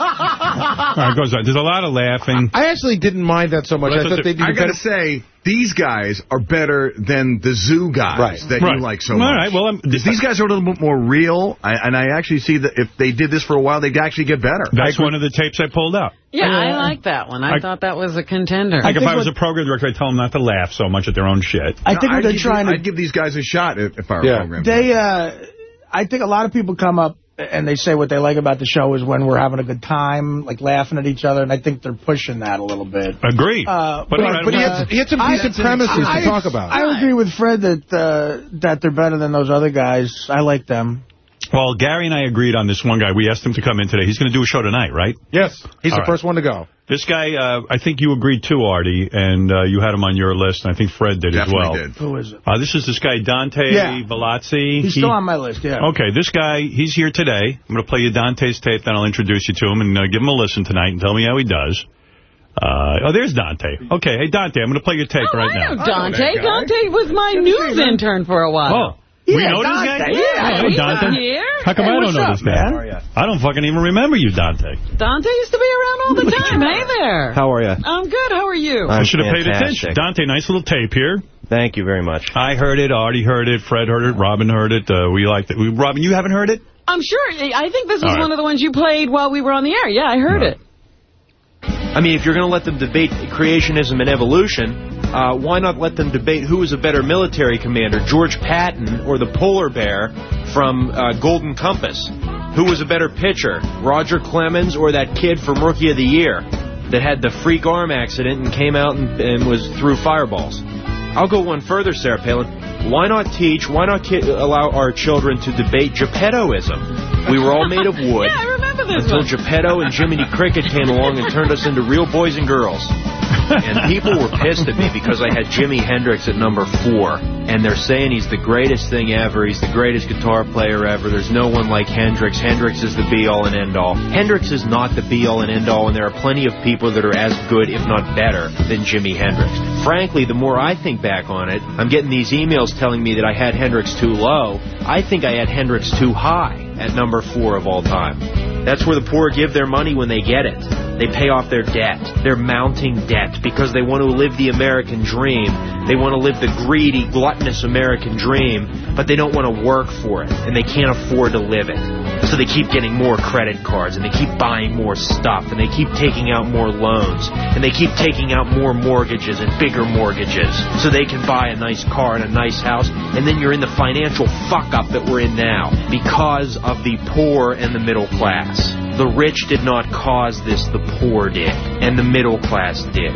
All right, goes on. There's a lot of laughing. I actually didn't mind that so much. I thought they did I a gotta say, these guys are better than the zoo guys Right. that Right. you like so All much. right, well, I'm- these guys are a little bit more real, I, and I actually see that if they did this for a while, they'd actually get better. That's one of the tapes I pulled out. Yeah, I like that one. I, I- thought that was a contender. Like if I was a program director, I'd tell them not to laugh so much at their own shit. I think No, what I'd they're give, trying to I'd give these guys a shot if, if I were Yeah. a program. They, uh, I think a lot of people come up and they say what they like about the show is when we're having a good time, like laughing at each other, and I think they're pushing that a little bit. Agree. Uh, But right, But he had, he had some I- decent premises I- to talk about. I agree with Fred that uh, that they're better than those other guys. I like them. Well, Gary and I agreed on this one guy. We asked him to come in today. He's going to do a show tonight, right? yes, he's All the right. first one to go. This guy, uh, I think you agreed too, Artie, and uh, you had him on your list, and I think Fred did Definitely as well. did. Who is it? Uh, this is this guy, Dante Yeah. Velazzi. He's He- still on my list, yeah. Okay, this guy, he's here today. I'm going to play you Dante's tape, then I'll introduce you to him and uh, give him a listen tonight and tell me how he does. Uh, oh, there's Dante. Okay, hey, Dante, I'm going to play your tape Oh, right I know now. Dante. Dante was my news intern for a while. Oh, we Yeah, know this guy? Dante, yeah, he's Dante. on here. How come Hey, I don't know up, this guy? man? I don't fucking even remember you, Dante. Dante used to be around all the time. hey there. How are you? I'm good. How are you? I I'm should have paid attention. Dante, nice little tape here. Thank you very much. I heard it. Artie heard it. Fred heard it. Robin heard it. Uh, we liked it. We, Robin, you haven't heard it? I'm sure. I think this was All right. one of the ones you played while we were on the air. Yeah, I heard it. I mean, if you're going to let them debate creationism and evolution, uh, why not let them debate who was a better military commander, George Patton or the polar bear from uh, Golden Compass? Who was a better pitcher, Roger Clemens or that kid from Rookie of the Year that had the freak arm accident and came out and, and was through fireballs? I'll go one further, Sarah Palin. Why not teach, why not allow our children to debate Geppettoism? We were all made of wood. Yeah, This Until one. Geppetto and Jiminy Cricket came along and turned us into real boys and girls. And people were pissed at me because I had Jimi Hendrix at number four. And they're saying he's the greatest thing ever. He's the greatest guitar player ever. There's no one like Hendrix. Hendrix is the be-all and end-all. Hendrix is not the be-all and end-all, and there are plenty of people that are as good, if not better, than Jimi Hendrix. Frankly, the more I think back on it, I'm getting these emails telling me that I had Hendrix too low. I think I had Hendrix too high at number four of all time. That's where the poor give their money when they get it. They pay off their debt. They're mounting debt because they want to live the American dream. They want to live the greedy, gluttonous American dream, but they don't want to work for it, and they can't afford to live it. So they keep getting more credit cards, and they keep buying more stuff, and they keep taking out more loans, and they keep taking out more mortgages and bigger mortgages, so they can buy a nice car and a nice house, and then you're in the financial fuck-up that we're in now because of the poor and the middle class. The rich did not cause this, the poor did, and the middle class did.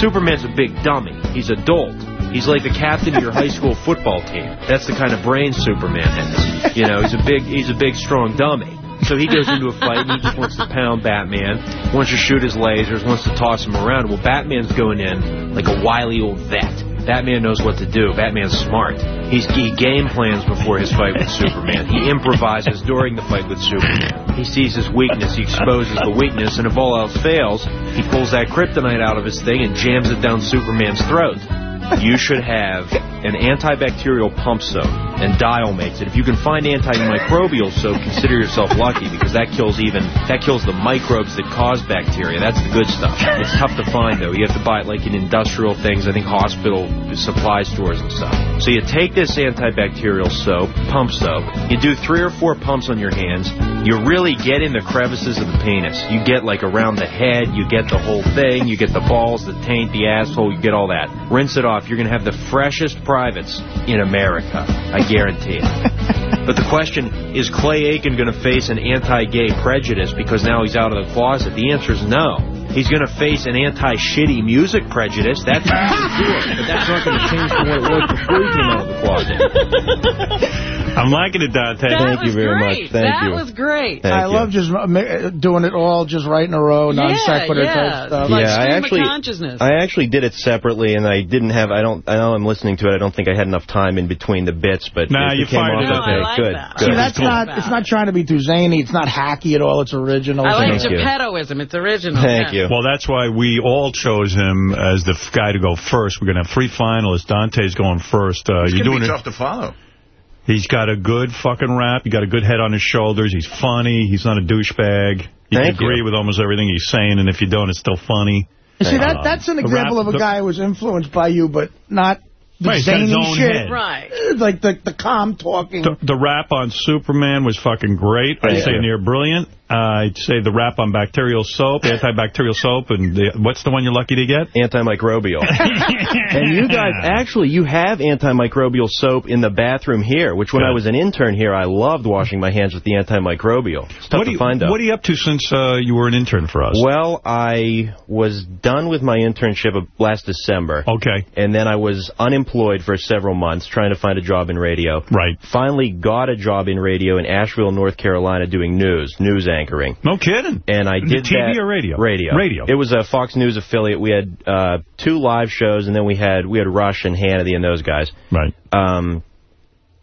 Superman's a big dummy. He's a dolt. He's like the captain of your high school football team. That's the kind of brain Superman has. You know, he's a big, he's a big, strong dummy. So he goes into a fight and he just wants to pound Batman, wants to shoot his lasers, wants to toss him around. Well, Batman's going in like a wily old vet. Batman knows what to do. Batman's smart. He's, he game plans before his fight with Superman. He improvises during the fight with Superman. He sees his weakness, he exposes the weakness, and if all else fails, he pulls that kryptonite out of his thing and jams it down Superman's throat. You should have an antibacterial pump soap, and Dial makes it. If you can find antimicrobial soap, consider yourself lucky because that kills even that kills the microbes that cause bacteria. That's the good stuff. It's tough to find though. You have to buy it like in industrial things, I think hospital supply stores and stuff. So you take this antibacterial soap, pump soap, you do three or four pumps on your hands. You really get in the crevices of the penis. You get like around the head, you get the whole thing, you get the balls, the taint, the asshole, you get all that. Rinse it off. You're going to have the freshest privates in America. I guarantee it. But the question, is Clay Aiken going to face an anti-gay prejudice because now he's out of the closet? The answer is no. He's going to face an anti-shitty music prejudice. That's for sure. But that's not going to change from what it was before he came out of the closet. I'm liking it, Dante. That Thank you very great. much. Thank that you. was great. I love just uh, doing it all just right in a row, non sequitur yeah. type stuff. Like yeah, I stream of actually, consciousness. I actually did it separately, and I didn't have. I don't. I know I'm listening to it. I don't think I had enough time in between the bits, but Nah, it you came fired off it up. okay. I like good. that. good. See, that's not, it's not trying to be too zany. It's not hacky at all. It's original. I like Thank you. Geppettoism. It's original. Thank yeah. You. Well, that's why we all chose him as the guy to go first. We're going to have three finalists. Dante's going first. Uh, It's you're going to doing be it. tough to follow. He's got a good fucking rap. He got a good head on his shoulders. He's funny. He's not a douchebag. You Thank can agree you. with almost everything he's saying, and if you don't, it's still funny. See, that that's an example rap- of a the- guy who was influenced by you, but not the Right, he's got his zany shit. head. Right. Like the, the calm talking. The, the rap on Superman was fucking great. I'd Thank say near brilliant. Uh, I'd say the rap on bacterial soap, antibacterial soap, and the, what's the one you're lucky to get? Antimicrobial. and you guys, actually, you have antimicrobial soap in the bathroom here, which when I was an intern here, I loved washing my hands with the antimicrobial. It's tough What, to are you, find, though. what are you up to since uh, you were an intern for us? Well, I was done with my internship of last December. Okay. And then I was unemployed for several months trying to find a job in radio. Right. Finally got a job in radio in Asheville, North Carolina doing news, news anchoring. No kidding. And I did TV that- or radio? Radio. Radio. It was a Fox News affiliate. We had uh, two live shows, and then we had we had Rush and Hannity and those guys. Right. Um,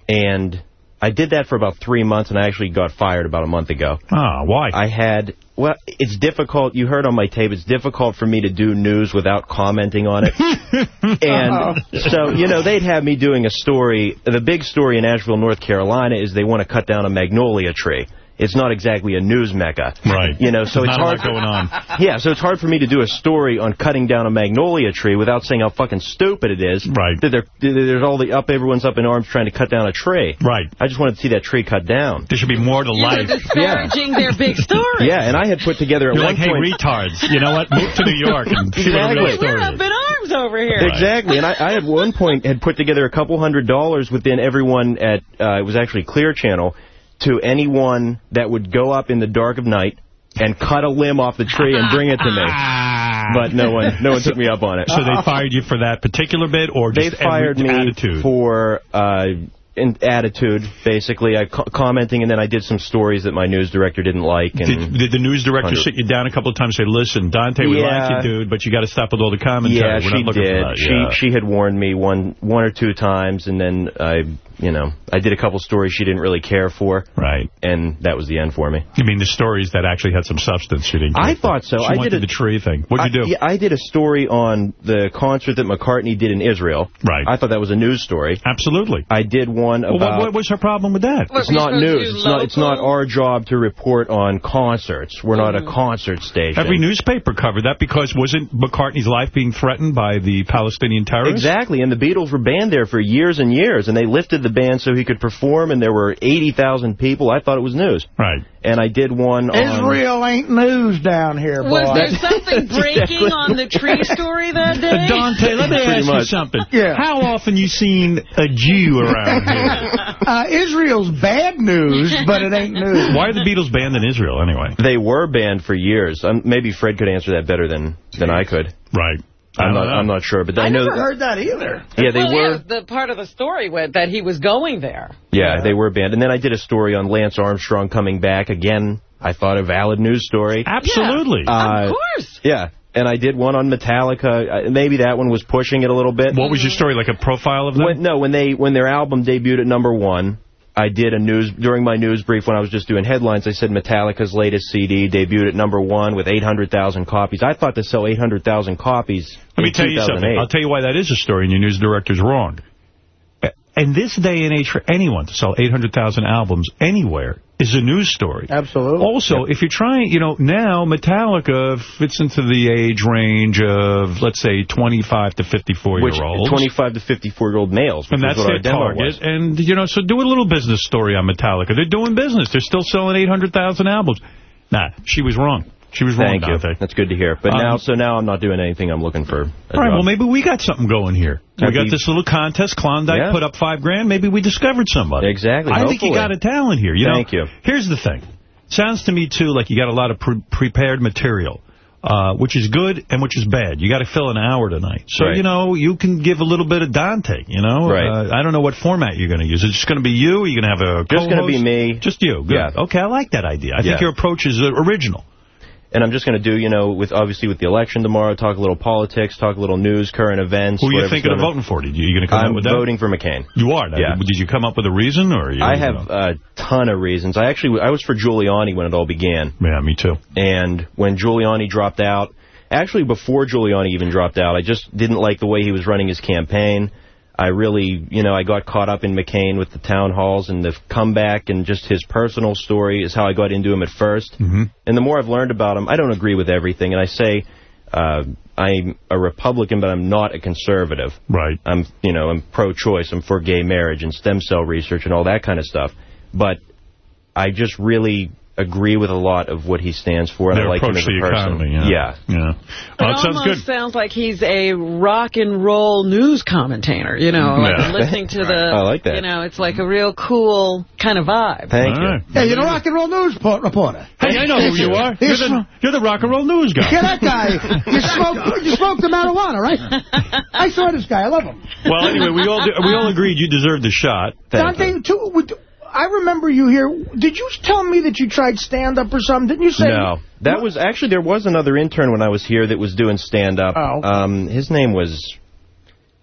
and I did that for about three months, and I actually got fired about a month ago. Ah, why? I had, well, it's difficult. You heard on my tape, it's difficult for me to do news without commenting on it. and so, you know, they'd have me doing a story. The big story in Asheville, North Carolina is they want to cut down a magnolia tree. It's not exactly a news mecca. Right. You know, so There's it's not a hard lot going on. Yeah, so it's hard for me to do a story on cutting down a magnolia tree without saying how fucking stupid it is. Right. That they're, there's all the up, everyone's up in arms trying to cut down a tree. Right. I just wanted to see that tree cut down. There should be more to You were life. disparaging their big story. Yeah, and I had put together at You're one like, hey, retards, you know what? Move to New York and see what the real Exactly. story We're is. up in arms over here. Exactly, and I, I at one point had put together a couple hundred dollars within everyone at, uh, it was actually Clear Channel, to anyone that would go up in the dark of night and cut a limb off the tree and bring it to me. But no one no one took me up on it. So they fired you for that particular bit, or They just fired every me attitude? for uh, attitude, basically. I co commenting, and then I did some stories that my news director didn't like. And Did, did the news director sit you down a couple of times and say, listen, Dante, we Yeah. like you, dude, but you got to stop with all the commentary. Yeah, We're she did. She yeah. she had warned me one one or two times, and then I, you know, I did a couple stories she didn't really care for. Right. And that was the end for me. You mean the stories that actually had some substance? She didn't. I for? thought so. She I did a- the tree thing. What'd you do? yeah, I did a story on the concert that McCartney did in Israel. Right. I thought that was a news story. Absolutely. I did one about... what, what was her problem with that? it's not news. It's not, it's not our job to report on concerts. We're not a concert station. Every newspaper covered that because wasn't McCartney's life being threatened by the Palestinian terrorists? Exactly, and the Beatles were banned there for years and years, and they lifted the ban so he could perform, and there were 80,000 people. I thought it was news. Right. And I did one on... Israel ain't news down here, boy. Was there something breaking on the tree story that day? Uh, Dante, let me Pretty ask you something. Yeah. How often you seen a Jew around here? Uh, Israel's bad news, but it ain't news. Why are the Beatles banned in Israel anyway? They were banned for years. Um, maybe Fred could answer that better than, than I could. Right. I I'm don't know. I'm not sure, but I, I know never that, heard that either. Yeah, they well, were. Yeah, the part of the story went that he was going there. Yeah, they were banned. And then I did a story on Lance Armstrong coming back. Again, I thought a valid news story. Absolutely. Uh, of course. Yeah. And I did one on Metallica. Uh, Maybe that one was pushing it a little bit. What was your story, like a profile of them? When, no, when they when their album debuted at number one, I did a news during my news brief when I was just doing headlines. I said Metallica's latest CD debuted at number one with 800,000 copies. I thought to sell 800,000 copies. Let me tell you something. I'll tell you why that is a story and your news director's wrong. In this day and age, for anyone to sell 800,000 albums anywhere is a news story. Absolutely. Also, if you're trying, you know, now Metallica fits into the age range of, let's say, 25 to 54 Which year olds. 25 to 54 year old males. Which And that's was what their our demo target. was. And, you know, so do a little business story on Metallica. They're doing business. They're still selling 800,000 albums. Nah, she was wrong. She was wrong, Thank you. Dante. That's good to hear. But Um, now, so now I'm not doing anything. I'm looking for. All right, well, maybe we got something going here. We That'd got be- this little contest. Klondike Yeah. put up five grand. Maybe we discovered somebody. Exactly, I think you got a talent here. You Thank know, you. Here's the thing. Sounds to me, too, like you got a lot of pre prepared material, uh, which is good and which is bad. You got to fill an hour tonight. So, Right. you know, you can give a little bit of Dante, you know. Right. Uh, I don't know what format you're going to use. Is it just going to be you? Are you going to have a Just gonna be me. Just you. Good. Yeah. Okay, I like that idea. I think your approach is uh, original. And I'm just going to do, you know, with obviously with the election tomorrow, talk a little politics, talk a little news, current events. Who are you thinking of voting for? Did you, you going to come I'm up with that? voting for McCain. You are? Now, Yeah. Did you come up with a reason? or you, I have know? a ton of reasons. I actually I was for Giuliani when it all began. Yeah, me too. And when Giuliani dropped out, actually before Giuliani even dropped out, I just didn't like the way he was running his campaign. I really, you know, I got caught up in McCain with the town halls and the comeback and just his personal story is how I got into him at 1st Mm-hmm. And the more I've learned about him, I don't agree with everything. And I say uh, I'm a Republican, but I'm not a conservative. Right. I'm, you know, I'm pro-choice. I'm for gay marriage and stem cell research and all that kind of stuff. But I just really agree with a lot of what he stands for, and Their I like him approach as a the person. economy, yeah. yeah. Yeah. It Well, it sounds almost good. sounds like he's a rock and roll news commentator, you know, like Yeah. listening to the, I like that. you know, it's like a real cool kind of vibe. Thank All you. right. Hey, you're the rock and roll news reporter. Hey, I know who you are. You're the, you're the rock and roll news guy. Yeah, that guy. You smoke, you smoke the marijuana, right? I saw this guy. I love him. Well, anyway, we all do, we all agreed you deserved the shot. Thank you. Dante, too, would- I remember you here. Did you tell me that you tried stand-up or something? Didn't you say? No. That was actually there was another intern when I was here that was doing stand up. Oh. Um his name was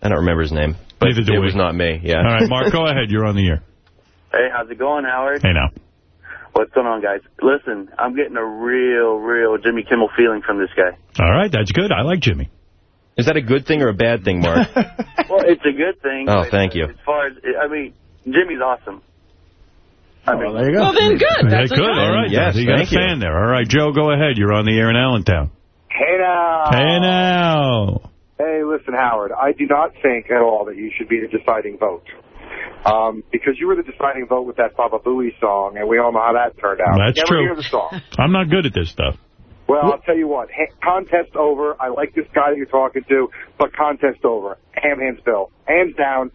I don't remember his name. But Neither do it we. was not me. Yeah. All right, Mark, go ahead. You're on the air. Hey, how's it going, Howard? Hey, now. What's going on, guys? Listen, I'm getting a real, real Jimmy Kimmel feeling from this guy. All right, that's good. I like Jimmy. Is that a good thing or a bad thing, Mark? well, it's a good thing. Oh, thank you. As far as, I mean, Jimmy's awesome. I mean, there you go. Well, then good. That's a good. good. All right. Yes, you got a thank you. fan there. All right, Joe, go ahead. You're on the air in Allentown. Hey now. Hey, now. Hey, listen, Howard. I do not think at all that you should be the deciding vote. Um, because you were the deciding vote with that Baba Booey song, and we all know how that turned out. That's Never true. hear the song. I'm not good at this stuff. Well, I'll tell you what. Ha- contest over. I like this guy that you're talking to, but contest over. Ham hands Bill. Hands down.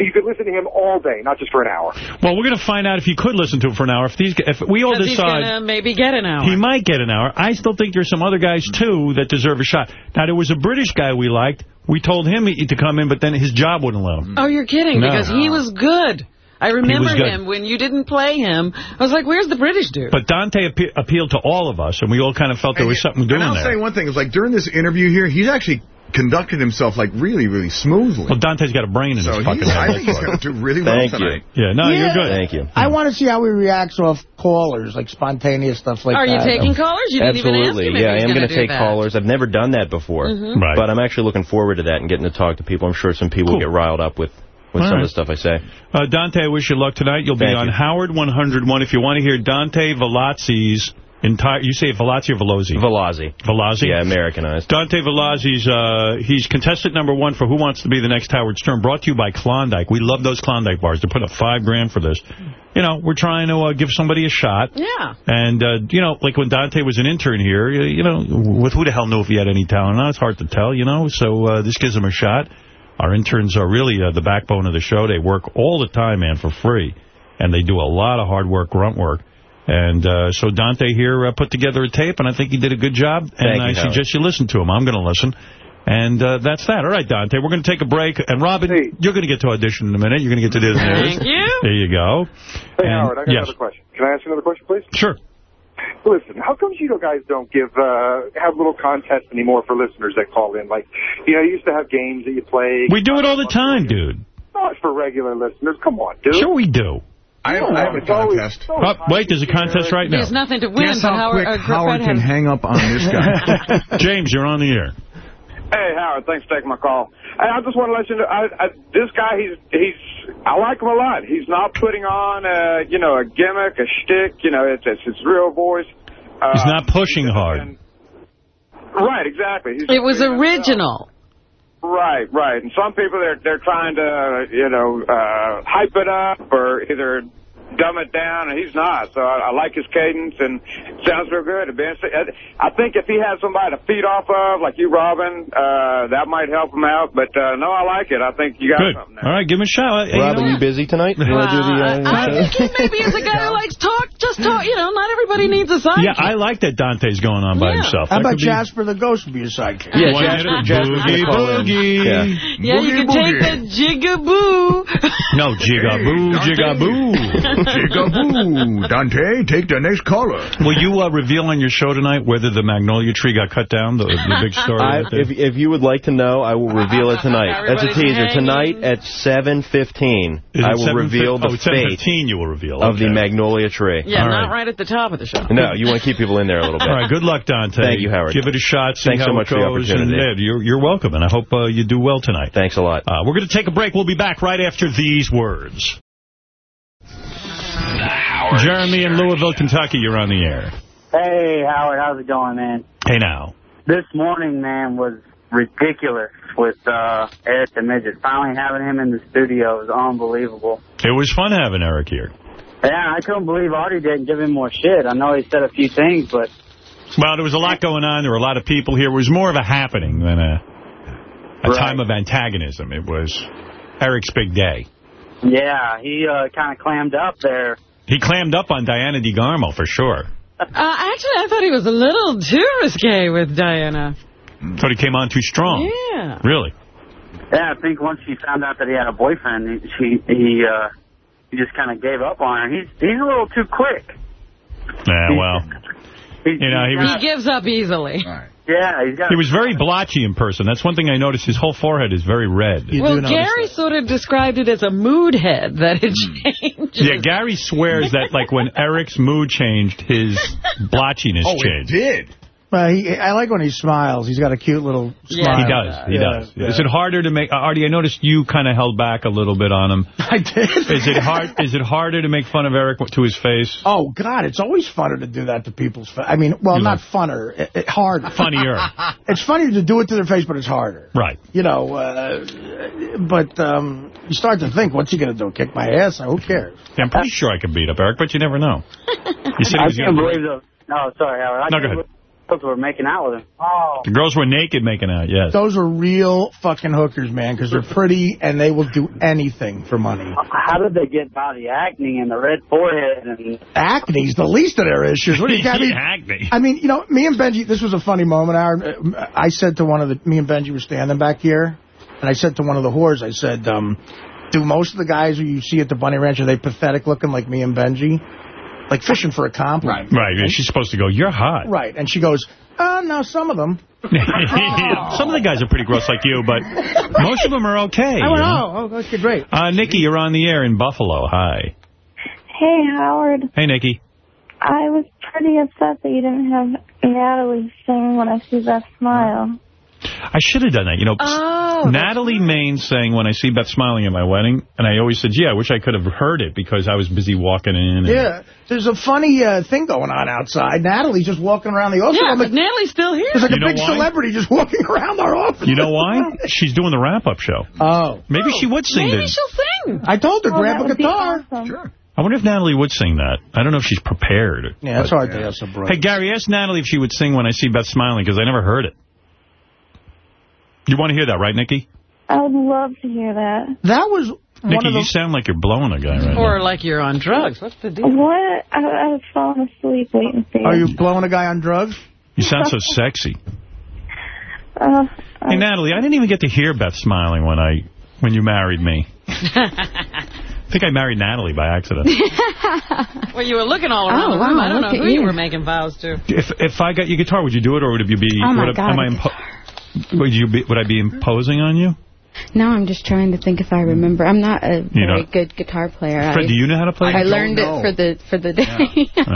You could listen to him all day, not just for an hour. Well, we're going to find out if you could listen to him for an hour. If these, if we all Because he's decide going to maybe get an hour. he might get an hour, I still think there's some other guys, too, that deserve a shot. Now, there was a British guy we liked. We told him to come in, but then his job wouldn't let him. Oh, you're kidding, No. because he was good. I remember him when you didn't play him. I was like, where's the British dude? But Dante appe appealed to all of us, and we all kind of felt there was something doing and I'll there. say one thing. It's like during this interview here, he's actually conducted himself like really, really smoothly. Well, Dante's got a brain in so his fucking he's, I head. think he's going to do really well Thank you. tonight. Yeah, no, Yeah. you're good. Thank you. I want to see how he reacts off callers, like spontaneous stuff like Are that. Are you taking callers? You didn't even ask Absolutely. him Yeah, I am going going to to take that. callers. I've never done that before. Mhm. Right. But I'm actually looking forward to that and getting to talk to people. I'm sure some people Cool. get riled up with with All some right. of the stuff I say. Uh, Dante, I wish you luck tonight. You'll be on you. Howard 101. If you want to hear Dante Velazzi's entire... You say Velazzi or Velozzi? Velazzi. Velazzi? Yeah, Americanized. Dante Velazzi's, uh, he's contestant number one for Who Wants to Be the Next Howard Stern, brought to you by Klondike. We love those Klondike bars. They put up five grand for this. You know, we're trying to uh, give somebody a shot. Yeah. And, uh, you know, like when Dante was an intern here, you you know, with who the hell knew if he had any talent? Now it's hard to tell, you know, so uh, this gives him a shot. Our interns are really uh, the backbone of the show. They work all the time, man, for free. And they do a lot of hard work, grunt work. And uh, so Dante here uh, put together a tape, and I think he did a good job. and Thank you, I Howard. suggest you listen to him. I'm going to listen. And uh, that's that. All right, Dante, we're going to take a break. And Robin, you're going to get to audition in a minute. You're going to get to Disney. Thank you. There you go. Hey, And- Howard, I got yes. another question. Can I ask you another question, please? Sure. Listen, how come you guys don't give uh, have little contests anymore for listeners that call in? Like, you know, you used to have games that you play. We do it all the time, dude. Not for regular listeners. Come on, dude. Sure we do. I have, Come I have a it's always- contest. it's always Oh, wait, there's a contest right now. There's nothing to win, Guess but how Howard, quick uh, Howard can hang up on this guy. James, you're on the air. Hey, Howard, thanks for taking my call. Hey, I just want to let you know, I, I, this guy, he's, he's, I like him a lot. He's not putting on, a, you know, a gimmick, a shtick, you know, it's, it's his real voice. Uh, He's not pushing hard. Right, exactly. He's It was being himself. original. Right, right. And some people, they're, they're trying to, you know, uh, hype it up or either dumb it down, and he's not. So I, I like his cadence, and it sounds real good. It'd be interesting. I think if he had somebody to feed off of, like you, Robin, uh, that might help him out. But uh, no, I like it. I think you got Good. something. All right, give him a shot. Hey, you Robin, know- you busy tonight? You wanna do the, uh, I think he maybe is a guy who likes talk, just talk. You know, not everybody needs a sidekick. Yeah, I like that Dante's going on by Yeah. himself. How That about could be- Jasper the Ghost would be a sidekick? Yeah, One Jasper, minute. Jasper's Boogie, gonna boogie. Yeah. Yeah, you can take the jigaboo. No, jigaboo, jigaboo. Jigaboo. Dante, take the next caller. Will you uh, reveal on your show tonight whether the magnolia tree got cut down, the, the big story? I, out there? if, if you would like to know, I will reveal it tonight. That's a teaser. hanging. Tonight at 7.15, I will 7:15? reveal the oh, it's fate 7:15 you will reveal. of the magnolia tree. Yeah, All not right. right at the top of the show. No, you want to keep people in there a little bit. All right, good luck, Dante. Thank you, Howard. Give it a shot, see Thanks how so much it for the goes. and, opportunity. yeah, you're, you're welcome, and I hope uh, you do well tonight. Thanks a lot. Uh, we're going to take a break. We'll be back right after these words. Jeremy in Louisville, Kentucky, you're on the air. Hey, Howard, how's it going, man? Hey, now. This morning, man, was ridiculous with uh, Eric the Midget. Finally having him in the studio was unbelievable. It was fun having Eric here. Yeah, I couldn't believe Artie didn't give him more shit. I know he said a few things, but Well, there was a lot going on. There were a lot of people here. It was more of a happening than a, a Right. time of antagonism. It was Eric's big day. yeah, he uh, kind of clammed up there. He clammed up on Diana DeGarmo, for sure. Uh, actually, I thought he was a little too risque with Diana. Thought he came on too strong. Yeah. Really? Yeah, I think once she found out that he had a boyfriend, he he, he uh, he just kind of gave up on her. He's he's a little too quick. Yeah, well, He's, you know, he was He gives up easily. Yeah, he's got. he was very blotchy in person. That's one thing I noticed. His whole forehead is very red. Well, Gary sort of described it as a mood head, that it hmm. changes. Yeah, Gary swears that like when Eric's mood changed, his blotchiness Oh, it changed. did. Well, he, I like when he smiles. He's got a cute little smile. He does. He Yeah, does. yeah. Is it harder to make? Uh, Artie, I noticed you kind of held back a little bit on him. I did. Is it hard? Is it harder to make fun of Eric to his face? Oh, God, it's always funner to do that to people's face. I mean, well, You not funner. It, it, harder. Funnier. it's funnier to do it to their face, but it's harder. Right. You know, uh, but um, you start to think, what's he going to do? Kick my ass? Who cares? Yeah, I'm pretty sure I could beat up Eric, but you never know. You said he I can't believe the. No, sorry, Howard. I No, go ahead. Believe the were making out with him. Oh. The girls were naked making out, yes. Those are real fucking hookers, man, because they're pretty and they will do anything for money. How did they get body acne and the red forehead and Acne's the least of their issues. What do you got me? Acne. I mean, you know, me and Benji, this was a funny moment. Aaron. Uh, I said to one of the, me and Benji were standing back here, and I said to one of the whores, I said, um, do most of the guys who you see at the Bunny Ranch, are they pathetic looking like me and Benji? Like fishing for a compliment. Right, yeah, she's supposed to go, you're hot. Right. And she goes, oh, no, some of them. Some of the guys are pretty gross like you, but most of them are okay. I went, oh, oh, okay, great. Uh, Nikki, you're on the air in Buffalo. Hi. Hey, Howard. Hey, Nikki. I was pretty upset that you didn't have Natalie sing When I See That Smile. I should have done that. You know, Oh, Oh, Natalie Maines sang When I See Beth Smiling at my wedding, and I always said, gee, I wish I could have heard it because I was busy walking in. And Yeah, there's a funny uh, thing going on outside. Natalie's just walking around the office. Yeah, I'm but like, Natalie's still here. There's like You a big why? celebrity just walking around our office. You know why? She's doing the wrap-up show. Oh. Maybe she would sing Maybe this. she'll sing. I told her, Oh, grab a guitar. awesome. Sure. I wonder if Natalie would sing that. I don't know if she's prepared. Yeah, it's But- hard to ask a brother. Hey, Gary, ask Natalie if she would sing When I See Beth Smiling, because I never heard it. You want to hear that, right, Nikki? I would love to hear that. That was one Nikki, of you sound like you're blowing a guy right now. Or like you're on drugs. What's the deal? What? I, I was falling asleep waiting for you. Are you blowing a guy on drugs? You sound so sexy. Uh, Hey, Natalie, I didn't even get to hear Beth smiling when I when you married me. I think I married Natalie by accident. well, you were looking all around Oh, the room. wow, I don't know who you you. were making vows to. If if I got your guitar, would you do it, or would it be? Oh, my would, God, am I a impo- would you be? Would I be imposing on you? no, I'm just trying to think if I remember. I'm not a You very know- good guitar player. Fred, I, do you know how to play? I learned it for the for the day.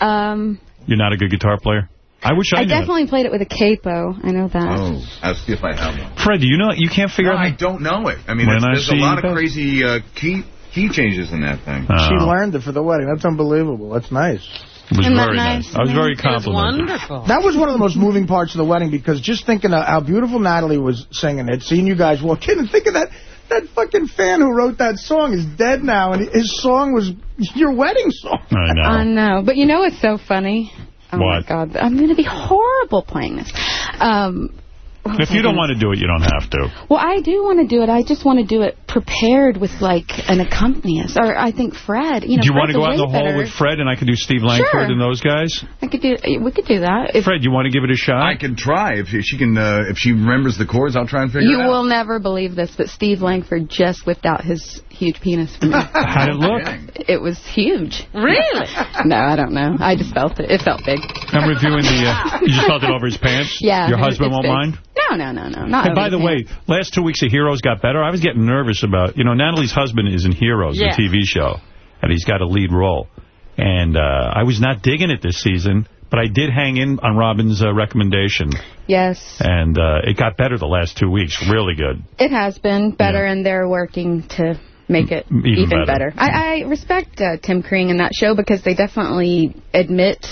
Uh, um, you're not a good guitar player. I wish I, I knew. that. definitely played it with a capo. I know that. Oh, I'll see if I have one. Fred, do you know? You can't figure No, out. I don't know it. I mean, there's, I there's a lot of Beth- crazy uh, key key changes in that thing. Oh. She learned it for the wedding. That's unbelievable. That's nice. It was Isn't that very nice? I was very It was. Wonderful. That was one of the most moving parts of the wedding because just thinking of how beautiful Natalie was singing it, seeing you guys walk in and think of that, that fucking fan who wrote that song is dead now, and his song was your wedding song. I know. I know. But you know what's so funny? Oh, my What? God. I'm going to be horrible playing this. Um, what If you don't want to do it, you don't have to. Well, I do want to do it. I just want to do it prepared with, like, an accompanist. Or I think Fred. You know, do you want to go out in the way hall with Fred and I can do Steve Langford Sure. and those guys? I could do. We could do that. If Fred, you want to give it a shot? I can try if she, she can. Uh, if she remembers the chords, I'll try and figure you it out. You will never believe this, but Steve Langford just whipped out his huge penis for me. How'd it look? it was huge. Really? No, I don't know. I just felt it. It felt big. I'm reviewing the. Uh, you just felt it over his pants. Yeah. Your husband won't big. mind. No, no, no, no. Not over by the way, last two weeks of Heroes got better. I was getting nervous about, you know, Natalie's husband is in Heroes, Yeah. the TV show, and he's got a lead role. And uh, I was not digging it this season, but I did hang in on Robin's uh, recommendation, yes, and uh, it got better the last two weeks. Really good. it has been better, and they're working to make it Even even, better. better. I, I respect uh, Tim Kring in that show because they definitely admit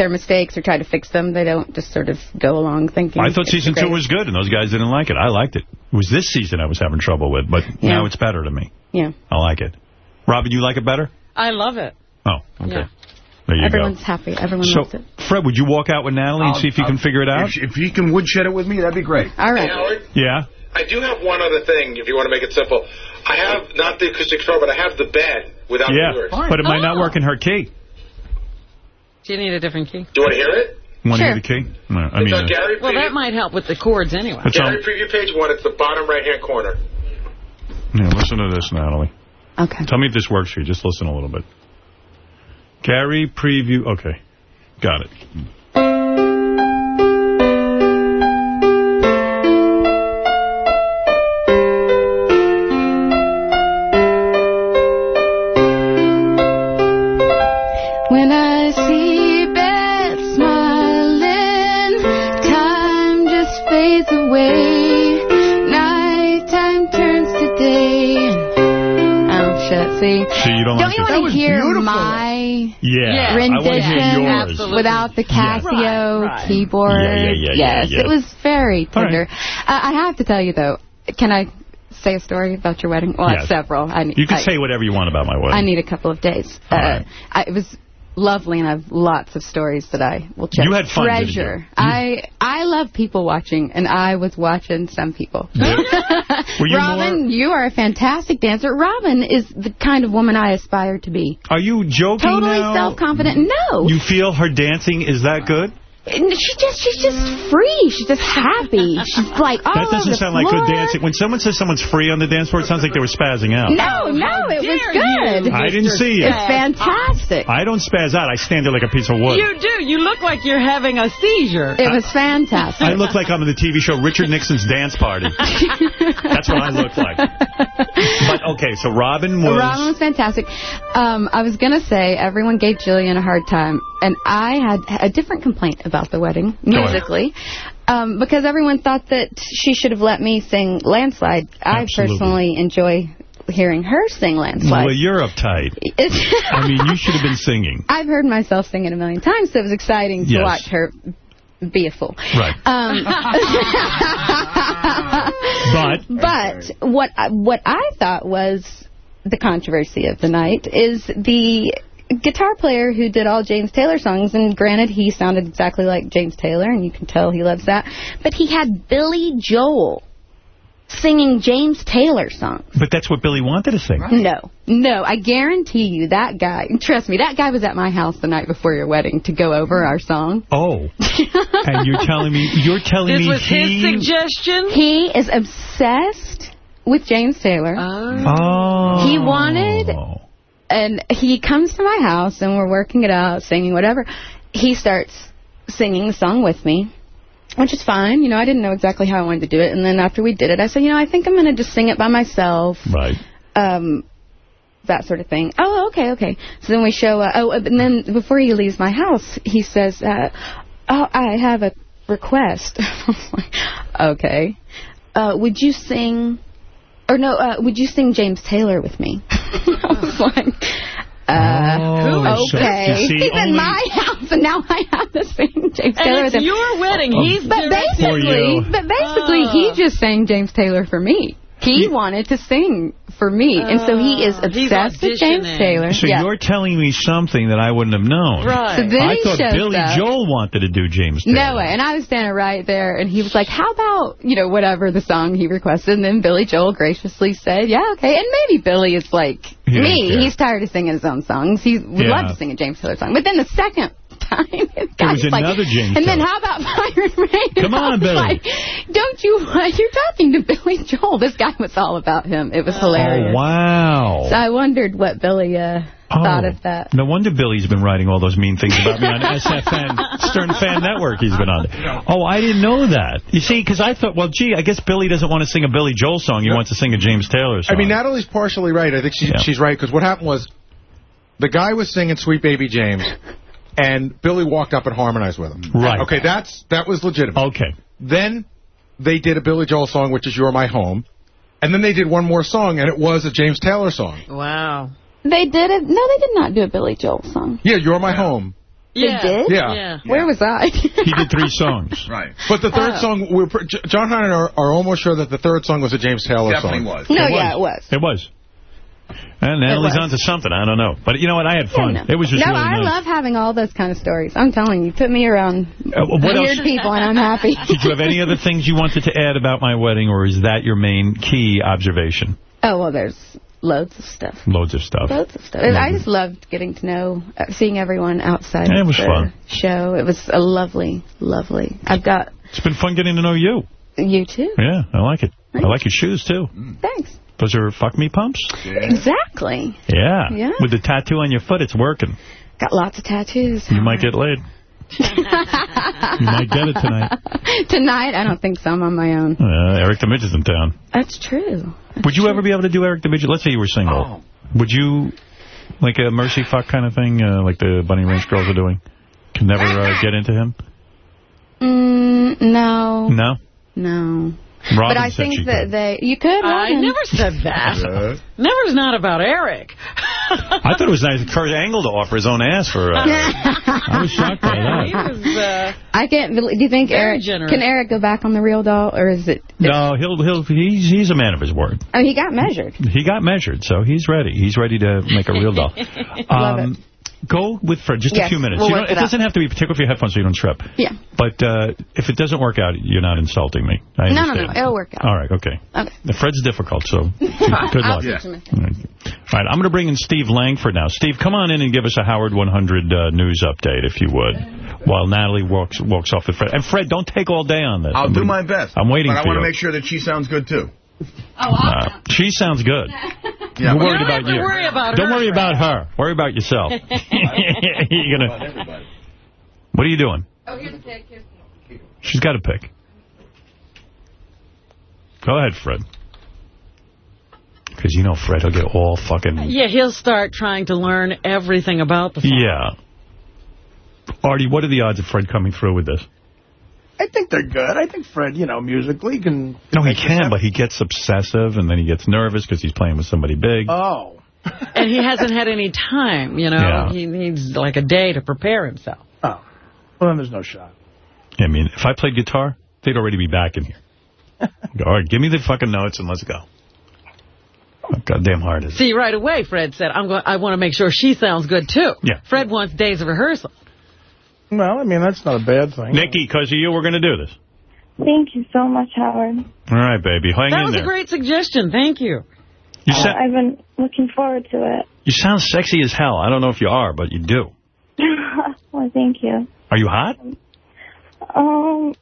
their mistakes or try to fix them. They don't just sort of go along thinking. I thought it's season two was good, and those guys didn't like it. I liked it. It was this season I was having trouble with, but Yeah. now it's better to me. Yeah. I like it. Robin, you like it better? I love it. Oh, okay. Yeah. There you Everyone's go. happy. Everyone So, loves it. Fred, would you walk out with Natalie and I'll- see if you can I'll- figure it out? If, if you can woodshed it with me, that'd be great. All right. Howard, Yeah? I do have one other thing, if you want to make it simple. I have, not the acoustic guitar, but I have the bed without Yeah, the lyrics. but it might not Oh. work in her key. Do you need a different key? Do you want to hear it? Want to Sure. hear the key? No, I It's mean, uh, Gary Well, Preview, that might help with the chords anyway. it's on, Gary Preview page one. It's the bottom right-hand corner. yeah, listen to this, Natalie. Okay. Tell me if this works for you. Just listen a little bit. Gary preview. Okay. Got it. See, you don't, don't like you this. want to hear my Yeah, I want to hear rendition yours. Without the Casio Right, right. keyboard? Yeah, yeah, yeah, yeah, yes, yeah. it was very All right. tender. Uh, I have to tell you though, can I say a story about your wedding? Well, Yes. several. I, You can I, say whatever you want about my wedding. I need a couple of days. Uh, right. I, it was lovely, and I have lots of stories that I will check. You had fun. Treasure. I I love people watching, and I was watching some people. Were you Robin, more- you are a fantastic dancer. Robin is the kind of woman I aspire to be. Are you joking Totally self-confident. No. You feel her dancing is that good? And she just she's just free. She's just happy. She's like all that doesn't the sound like good dancing. When someone says someone's free on the dance floor, it sounds like they were spazzing out. No, no, it was good. I didn't see it. It's fantastic. I don't spaz out. I stand there like a piece of wood. You do. You look like you're having a seizure. It was fantastic. I look like I'm in the TV show Richard Nixon's Dance Party. That's what I look like. But, okay, so Robin was... Robin was fantastic. Um, I was going to say everyone gave Jillian a hard time, and I had a different complaint about the wedding, musically. Um, because everyone thought that she should have let me sing Landslide. I Absolutely. personally enjoy hearing her sing Landslide. Well, you're uptight. I mean, you should have been singing. I've heard myself sing it a million times, so it was exciting to Yes. watch her be a fool. Right. Um, But but what I, what I thought was the controversy of the night is the guitar player who did all James Taylor songs, and granted, he sounded exactly like James Taylor, and you can tell he loves that, but he had Billy Joel singing James Taylor songs. But that's what Billy wanted to sing. No, no, I guarantee you that guy, trust me, that guy was at my house the night before your wedding to go over our song. Oh. and you're telling me you're telling This me was his suggestion? He is obsessed with James Taylor. Oh. oh. He wanted, and he comes to my house, and we're working it out, singing whatever. He starts singing the song with me, which is fine. You know, I didn't know exactly how I wanted to do it. And then after we did it, I said, you know, I think I'm going to just sing it by myself. Right. Um, that sort of thing. Oh, okay, okay. So then we show, uh, oh, and then before he leaves my house, he says, uh, oh, I have a request. Okay. Uh, would you sing, or no, uh, would you sing James Taylor with me? I was like, uh, Oh, okay. you see, He's in my house, and now I have the same James And Taylor it's your wedding. Oh. He's but directing- For basically, you. but basically, he just sang James Taylor for me. He wanted to sing for me, and so he is Oh, obsessed with James. Taylor. So Yeah. you're telling me something that I wouldn't have known. Right. So then I he thought Billy up. Joel wanted to do James Taylor. No way. And I was standing right there, and he was like, how about, you know, whatever the song he requested. And then Billy Joel graciously said, yeah, okay. And maybe Billy is like He doesn't me. care. He's tired of singing his own songs. He would Yeah. love to sing a James Taylor song. But then the second time, it was another James And then how about Fire and Rain? Come on, Billy. Like, don't you, you're talking to Billy Joel. This guy was all about him. It was hilarious. Oh, wow. So I wondered what Billy uh, thought of that. No wonder Billy's been writing all those mean things about me on SFN, Stern Fan Network he's been on. Oh, I didn't know that. You see, because I thought, well, gee, I guess Billy doesn't want to sing a Billy Joel song. He wants to sing a James Taylor song. I mean, Natalie's partially right. I think she, she's right, because what happened was the guy was singing Sweet Baby James, and Billy walked up and harmonized with him. Right. Okay, that's that was legitimate. Okay. Then they did a Billy Joel song, which is You're My Home, and then they did one more song, and it was a James Taylor song. Wow. They did it. No, they did not do a Billy Joel song. Yeah, You're My Home. They did? Yeah. Where was I? He did three songs. Right. But the third Oh. song, we're, pr- J- John and I are, are almost sure that the third song was a James Taylor Definitely song. was. No, yeah, it was. It was. And Natalie's onto something. I don't know. But you know what? I had fun. No. It was just no, really I nice. love having all those kind of stories. I'm telling you, put me around Uh, what weird else? people, and I'm happy. Did you have any other things you wanted to add about my wedding, or is that your main key observation? oh well, there's loads of stuff. Loads of stuff. Loads of stuff. I just loved getting to know, uh, seeing everyone outside Yeah, it was the fun. show. It was a lovely, lovely. I've got It's been fun getting to know you. you too. Yeah, I like it. I like your shoes, too. Thanks. Those are fuck me pumps? Exactly. Yeah. Yeah. With the tattoo on your foot, it's working. Got lots of tattoos. You might get laid. You might get it tonight. Tonight, I don't think so. I'm on my own. Uh, Eric the Midget's in town. That's true. Would you ever be able to do Eric the Midget? Let's say you were single. Would you, like a mercy fuck kind of thing, uh, like the Bunny Ranch girls are doing? Can never uh, get into him? Mm, no. No? No. Robin but I think that could. they... You could, I never said that. Never's not about Eric. I thought it was nice of Kurt Angle to offer his own ass for... Uh, I was shocked by He was, uh, I can't believe... Do you think Eric... generous. Can Eric go back on the real doll, or is it... No, he'll he'll he's he's a man of his word. Oh, he got measured. He got measured, so he's ready. He's ready to make a real doll. Love Um, go with Fred just a few minutes. we'll You work it it doesn't have to be take off your headphones so you don't trip. Yeah. But uh, if it doesn't work out, you're not insulting me. I No, no, understand. no. It'll work out. All right, okay. Okay. Fred's difficult, so good luck. teach him. All right. All right, I'm going to bring in Steve Langford now. Steve, come on in and give us a Howard 100 uh, news update, if you would, while Natalie walks walks off with Fred. And Fred, don't take all day on this. I'll I'm do gonna- my best. I'm waiting But I want to you. make sure that she sounds good, too. Uh, she sounds good. Yeah, We're worried don't about you. worry about Don't her, worry Fred. about her. Worry about yourself. You're gonna. What are you doing? Oh, here's a pick. Here's She's got a pick. Go ahead, Fred. Because you know Fred he'll get all fucking... yeah, he'll start trying to learn everything about the phone. Yeah. Artie, what are the odds of Fred coming through with this? I think they're good. I think Fred, you know, musically can... No, he can, but he gets obsessive, and then he gets nervous because he's playing with somebody big. Oh. And he hasn't had any time, you know. Yeah. He needs like a day to prepare himself. Oh. Well, then there's no shot. I mean, if I played guitar, they'd already be back in here. Go, All right, give me the fucking notes and let's go. How goddamn hard is it? See, right away, Fred said, "I'm going. I want to make sure she sounds good too." Yeah. Fred wants days of rehearsal. Well, I mean, that's not a bad thing. Nikki, because of you, we're going to do this. Thank you so much, Howard. All right, baby. Hang that in was a great suggestion. Thank you. You, Uh, I've been looking forward to it. you sound sexy as hell. I don't know if you are, but you do. well, thank you. Are you hot? Um,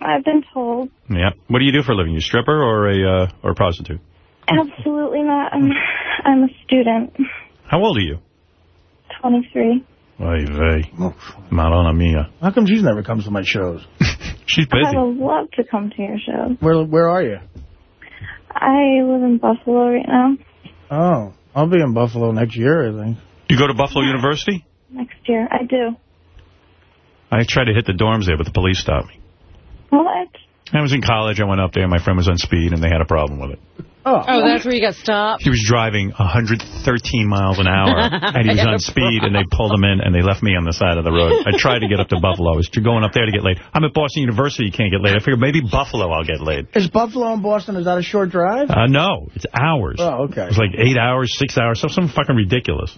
I've been told. Yeah. What do you do for a living? You stripper or a uh, or a prostitute? Absolutely not. I'm, I'm a student. How old are you? 23. Ay, vey. Madonna mia. How come she's never comes to my shows? She's busy. I would love to come to your show. Where Where are you? I live in Buffalo right now. Oh, I'll be in Buffalo next year, I think. You go to Buffalo University? Next year. I do. I tried to hit the dorms there, but the police stopped me. What? I was in college. I went up there. My friend was on speed, and they had a problem with it. Oh, Oh, that's where you got stopped. He was driving 113 miles an hour, and he was on speed, and they pulled him in, and they left me on the side of the road. I tried to get up to Buffalo. I was going up there to get laid. I'm at Boston University. You can't get laid. I figured maybe Buffalo I'll get laid. Is Buffalo and Boston, is that a short drive? Uh, no, it's hours. Oh, okay. It's like eight hours, six hours, something fucking ridiculous.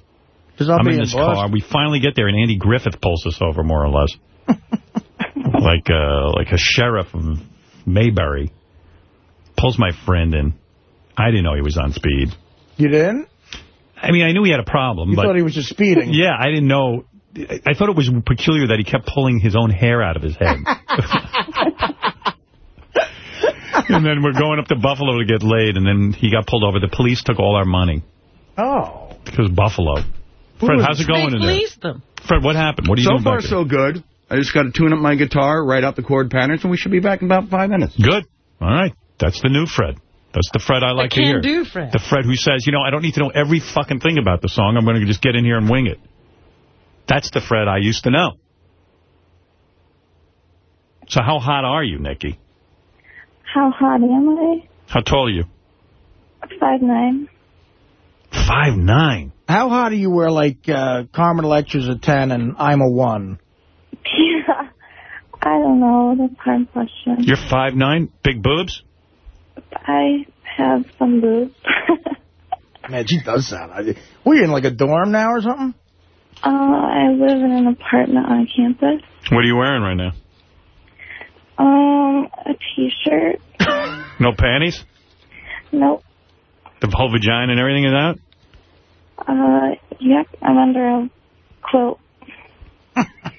I'll I'm in in this Boston. car. We finally get there, and Andy Griffith pulls us over, more or less. like uh, like a sheriff of Mayberry. Pulls my friend in. I didn't know he was on speed. You didn't? I mean, I knew he had a problem. You but thought he was just speeding. Yeah, I didn't know. I I thought it was peculiar that he kept pulling his own hair out of his head. and then we're going up to Buffalo to get laid, and then he got pulled over. The police took all our money. Oh. Because Buffalo. Fred, how's it going in there? Fleeced them. Fred, what happened? What are you so doing far, so good. I just got to tune up my guitar, write out the chord patterns, and we should be back in about five minutes. Good. All right. That's the new Fred. That's the Fred I like to hear. can-do Fred. The Fred who says, you know, I don't need to know every fucking thing about the song. I'm going to just get in here and wing it. That's the Fred I used to know. So how hot are you, Nikki? How hot am I? How tall are you? Five nine. Five nine. How hot do you wear, like, uh, Carmen Electra's a 10 and I'm a 1? Yeah. I don't know. That's a hard question. You're five nine. Big boobs? I have some boobs. Man, she does sound... I, were you in, like, a dorm now or something? uh, I live in an apartment on campus. What are you wearing right now? Um, a t-shirt. No panties? Nope. The whole vagina and everything is out? Uh, yep. I'm under a quilt.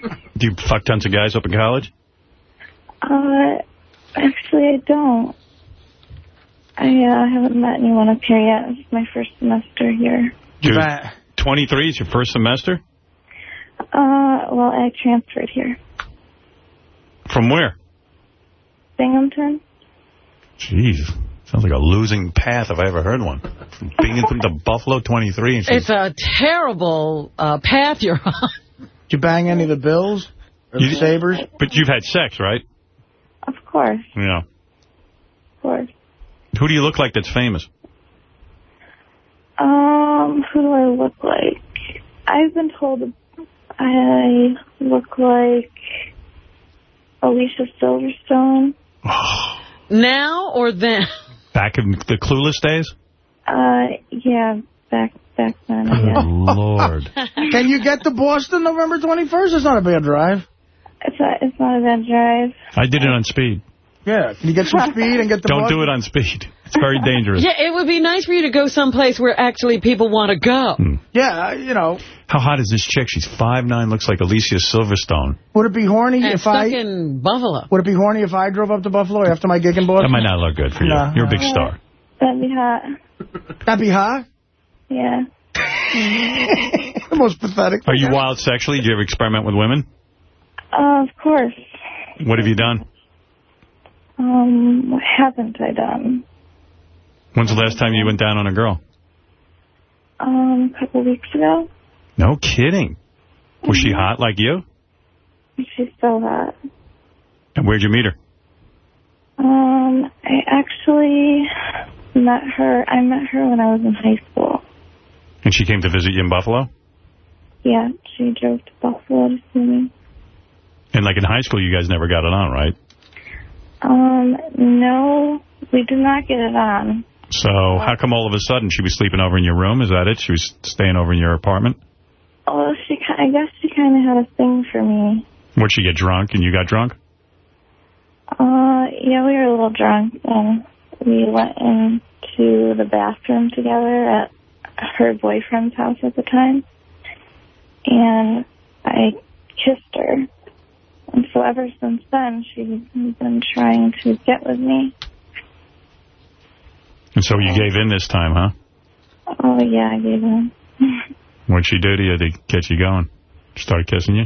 Do you fuck tons of guys up in college? Uh, actually, I don't. I uh, haven't met anyone up here yet. This is my first semester here. Dude, 23 is your first semester? Uh, well, I transferred here. From where? Binghamton. Jeez. Sounds like a losing path if I ever heard one. From Binghamton to Buffalo, 23. And she's, It's a terrible uh, path you're on. Did you bang any of the Bills? Or the You- Sabres? but you've had sex, right? Of course, Yeah. of course. Who do you look like that's famous? Um, who do I look like? I've been told I look like Alicia Silverstone. Now or then? Back in the Clueless days? Uh, yeah, back back then. I guess. Lord. Can you get to Boston November 21st? It's not a bad drive. It's not. It's not a bad drive. I did it on speed. Yeah. Can you get some speed and get to Don't Boston? do it on speed. It's very dangerous. Yeah, it would be nice for you to go someplace where actually people want to go. Hmm. Yeah, you know. How hot is this chick? She's 5'9", looks like Alicia Silverstone. Would it be horny And if stuck I... in Buffalo. Would it be horny if I drove up to Buffalo after my gig in That might not look good for you. No. You're a big star. That'd be hot. That'd be hot. Yeah. the most pathetic. Are you wild sexually? Do you ever experiment with women? Uh, of course. What have you done? Um, what haven't I done? When's the last time you went down on a girl? Um, a couple weeks ago. No kidding. Was she hot like you? She's so hot. And where'd you meet her? Um, I actually met her. I met her when I was in high school. And she came to visit you in Buffalo? Yeah, she drove to Buffalo to see me. And like in high school, you guys never got it on, right? Um, no, we did not get it on. So how come all of a sudden she was sleeping over in your room? Is that it? She was staying over in your apartment? Oh, she. I guess she kind of had a thing for me. Would she get drunk and you got drunk? Uh, yeah, we were a little drunk, and we went into the bathroom together at her boyfriend's house at the time, and I kissed her. And so ever since then, she's been trying to get with me. And so you gave in this time, huh? Oh, yeah, I gave in. What'd she do to you to get you going? She started kissing you?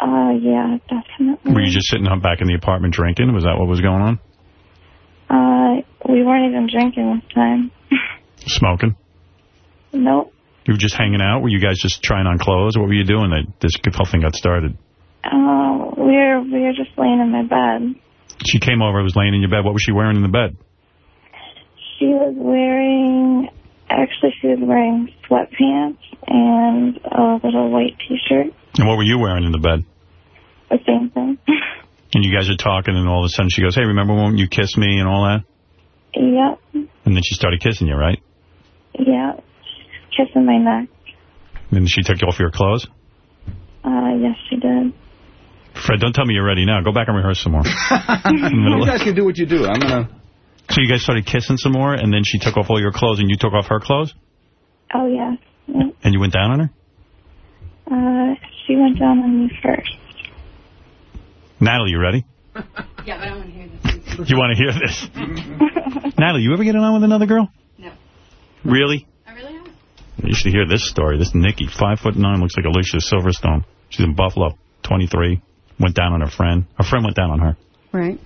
Uh, yeah, definitely. Were you just sitting up back in the apartment drinking? Was that what was going on? Uh, we weren't even drinking this time. Smoking? Nope. You were just hanging out? Were you guys just trying on clothes? What were you doing that this whole thing got started? Uh, we were, we were just laying in my bed. She came over, I was laying in your bed. What was she wearing in the bed? She was wearing, actually she was wearing sweatpants and a little white t-shirt. And what were you wearing in the bed? The same thing. And you guys are talking, and all of a sudden she goes, hey, remember when you kissed me and all that? yep, And then she started kissing you, right? yeah. Kissing my neck. Then she took you off your clothes? Uh, yes, she did. Fred, don't tell me you're ready now. Go back and rehearse some more. You guys can do what you do. I'm going to... So you guys started kissing some more, and then she took off all your clothes, and you took off her clothes? Oh, yes. Yeah. And you went down on her? Uh, she went down on me first. Natalie, you ready? Yeah, but I want to hear this. You want to hear this? Natalie, you ever get it on with another girl? No. Really? I really haven't. You should hear this story. This Nikki, five foot nine, looks like Alicia Silverstone. She's in Buffalo, 23. Went down on her friend. Her friend went down on her. Right.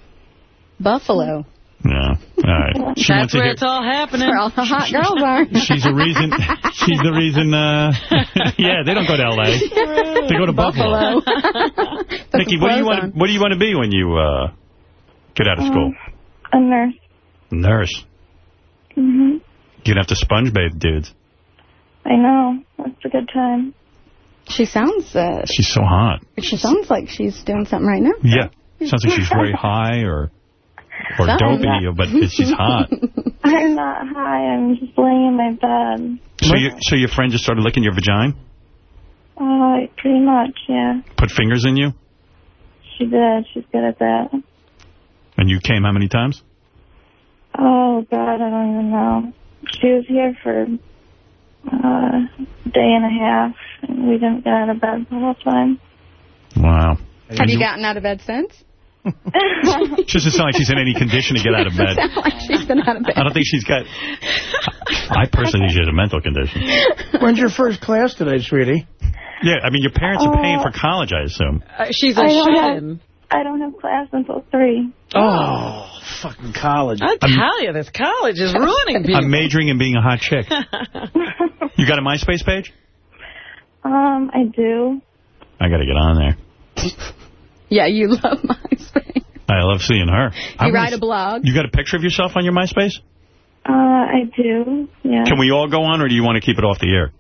Buffalo. Yeah. All right. She That's where hear. it's all happening. Where all the hot girls are. She's the reason. She's the reason. Uh, yeah, they don't go to L.A. They go to Buffalo. Nikki, what do you want? What do you want to be when you uh, get out of school? A nurse. Nurse. Mm hmm You'd have to sponge bathe dudes. I know. That's a good time. She sounds, uh, She's so hot. she sounds like she's doing something right now. Yeah. Sounds like she's very high or or Something. dopey, but she's hot. I'm not high. I'm just laying in my bed. So you, so your friend just started licking your vagina? Uh, pretty much, yeah. Put fingers in you? She did. She's good at that. And you came how many times? Oh, God, I don't even know. She was here for uh, a day and a half, and we didn't get out of bed the whole time. Wow. Have you gotten out of bed since? She doesn't sound like she's in any condition to get out of bed. Sound like she's been out of bed. I don't think she's got... I personally think she has a mental condition. When's your first class today, sweetie? Yeah, I mean, your parents are paying for college, I assume. Uh, she's a don't shut-in. have, I don't have class until 3. Oh, fucking college. I tell you, this college is ruining people. I'm majoring in being a hot chick. You got a MySpace page? Um, I do. I got to get on there. Yeah, you love MySpace. I love seeing her. You wanna write a blog. You got a picture of yourself on your MySpace? Uh, I do, yeah. Can we all go on, or do you want to keep it off the air?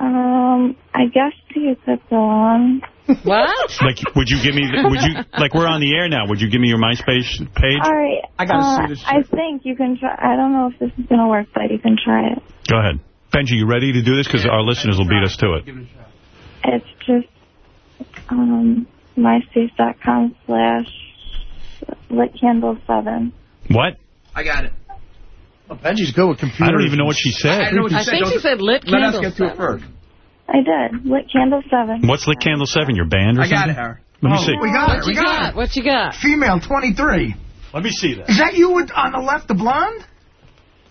Um, I guess you could go on. What? Like, would you give me, would you, like, we're on the air now. Would you give me your MySpace page? All right. I gotta uh, see this I think you can try. I don't know if this is going to work, but you can try it. Go ahead. Benji, you ready to do this? Because our listeners will beat us to it. It's just um, myspace.com slash litcandle7. What? I got it. Benji's good with computers. I don't even know what she said. I know what you I said. think Don't- she said lit candle. Let us get to it first. I did. Lit candle 7. What's Lit Candle 7, your band or I got something? it, Harry. Let me Oh, see. we got What it. you We got got? it. What you got? Female, 23. Let me see that. Is that you with, on the left, the blonde?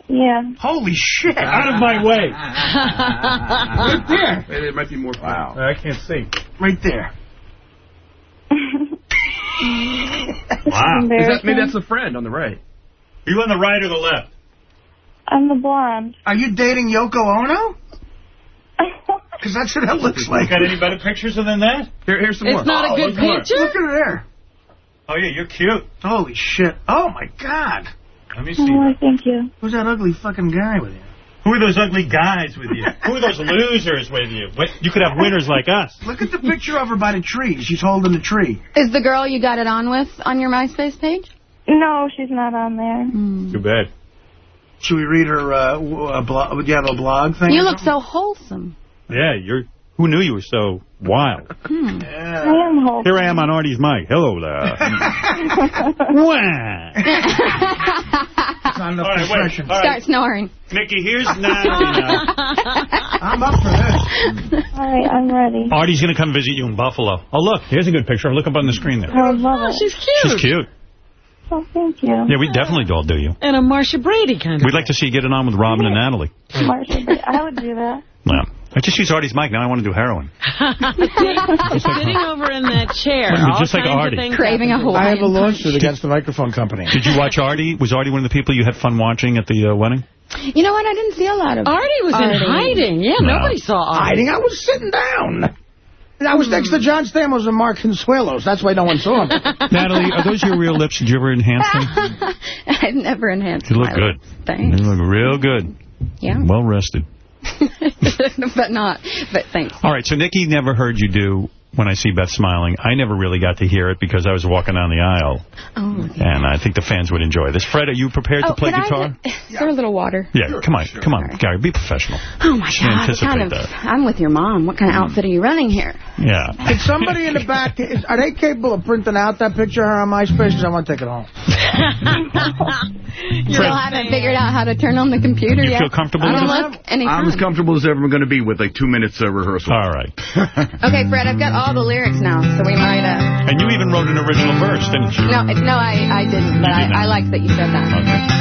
Yeah. Holy shit. Out of my way. right there. Wait, It might be more. Wow. I can't see. Right there. Wow. Is that, maybe that's the friend on the right. Are you on the right or the left? I'm the blonde. Are you dating Yoko Ono? Because that's what that looks like. Got any better pictures than that? Here, here's some It's more. not a Oh, good look more. picture? Look at her there. Oh, yeah, you're cute. Holy shit. Oh, my God. Let me see. Oh, thank you. Who's that ugly fucking guy with you? Who are those ugly guys with you? Who are those losers with you? But you could have winners like us. Look at the picture of her by the tree. She's holding the tree. Is the girl you got it on with on your MySpace page? No, she's not on there. Hmm. Too bad. Should we read her uh, w- uh, blog? Would you have a blog thing? You look so wholesome. Yeah, you're. Who knew you were so wild? Hmm. I am whole. Here I am on Artie's mic. Hello there. Wah. Not enough All right, wait. concession. Start snoring. Nikki, here's Natalie now. I'm up for this. All right, I'm ready. Artie's going to come visit you in Buffalo. Oh, look. Here's a good picture. Look up on the screen there. I love it. She's cute. She's cute. Oh, thank you. Yeah, we definitely do all do you. And a Marcia Brady kind of. We'd like to see you get it on with Robin and Natalie. Marcia, but I would do that. Yeah. I just use Artie's mic. Now I want to do heroin. Sitting over in that chair. Wouldn't be all just like Artie. of things Craving a happen. I have a Hawaiian lawsuit against the microphone company. Did you watch Artie? Was Artie one of the people you had fun watching at the uh, wedding? You know what? I didn't see a lot of Artie was in hiding. Yeah, No. nobody saw Artie. Hiding? I was sitting down. I was next to hmm. John Stamos and Mark Consuelos. That's why no one saw him. Natalie, are those your real lips? Did you ever enhance them? I've never enhanced them. You look my good. lips. Thanks. You look real good. Yeah. Well rested. but not. But thanks. All right, so Nikki never heard you do When I See Beth Smiling. I never really got to hear it because I was walking down the aisle. Oh, And I think the fans would enjoy this. Fred, are you prepared oh to play guitar? I, is there a little water? yeah, come on. Come on, Gary, be professional. Oh, my God. What anticipate kind of, that. I'm with your mom. What kind of outfit are you running here? Yeah. Did somebody in the back, is, are they capable of printing out that picture of her on MySpace? Because I want to take it home. You still haven't figured out how to turn on the computer You yet? feel comfortable I with don't it? look any I'm as comfortable as ever going to be with like two minutes uh, rehearsal. All right. Okay, Fred, I've got all the lyrics now, so we might, uh... And you even wrote an original verse, didn't you? No, no, I, I didn't, but did I, I like that you said that.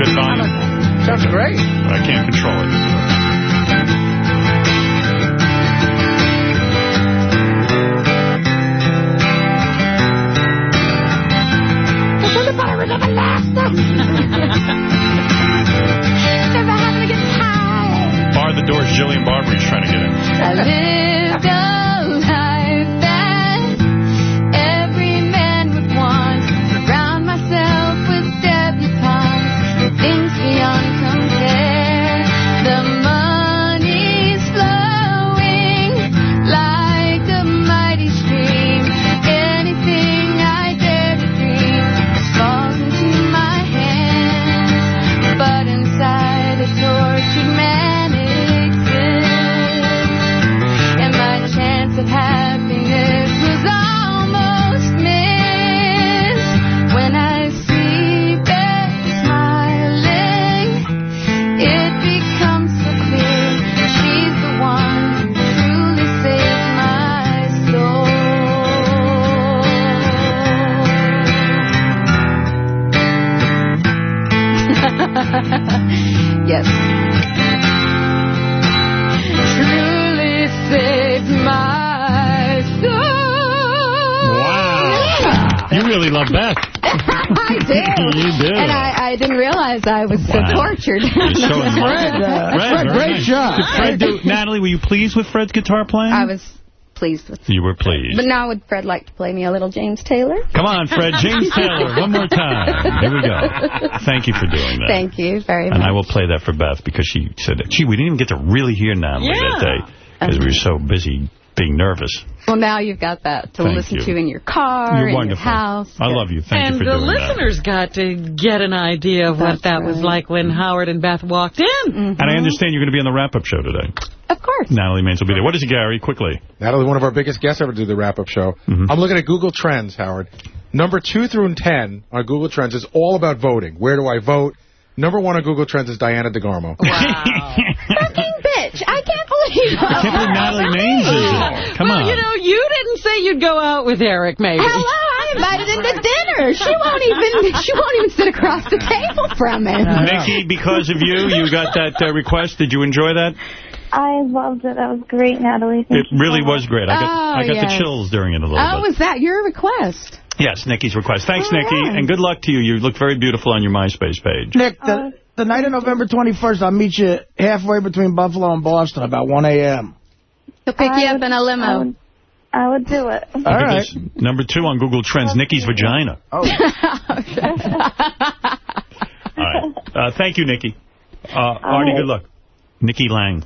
Good? Good volume? Sounds great. But I can't control it. Bar the doors, Jillian Barberie's trying to get in. You really love Beth. I do. You do. And I, I didn't realize I was so tortured. You're so. Fred, uh, Fred, very great nice. job. Did Fred do, Natalie, were you pleased with Fred's guitar playing? I was pleased with You were pleased. But now would Fred like to play me a little James Taylor? Come on, Fred. James Taylor, one more time. Here we go. Thank you for doing that. Thank you very much. And I will play that for Beth because she said, that. gee, we didn't even get to really hear Natalie Yeah. that day because we were so busy being nervous. Well, now you've got that to Thank listen you. to in your car, You're in wonderful. your house. I love you. Thank and you for the doing that. And the listeners got to get an idea of what That's that was like when Howard and Beth walked in. And I understand you're going to be on the wrap-up show today. Of course. Natalie Maines will be there. What is it, Gary? Quickly. Natalie, one of our biggest guests ever to do the wrap-up show. Mm-hmm. I'm looking at Google Trends, Howard. Number two through 10 on Google Trends is all about voting. Where do I vote? Number one on Google Trends is Diana DeGarmo. Fucking bitch. I can't believe I can't believe Natalie Maines is it. Come well, on. you know, you didn't say you'd go out with Eric, maybe. Hello, I invited him to dinner. She won't even she won't even sit across the table from him. Nikki, because of you, you got that uh, request. Did you enjoy that? I loved it. That was great, Natalie. Thank It really was great. I got, Oh, I got the chills during it a little Oh, bit. was that your request? Yes, Nikki's request. Thanks, All Nikki, right. and good luck to you. You look very beautiful on your MySpace page. Nick, the, the night of November 21st, I'll meet you halfway between Buffalo and Boston about 1 a.m. He'll pick you up in a limo. would, I would do it. Look at this. Number two on Google Trends, Nikki's vagina. Oh. All right. Uh, thank you, Nikki. Uh, Artie, good luck. Nikki Lang.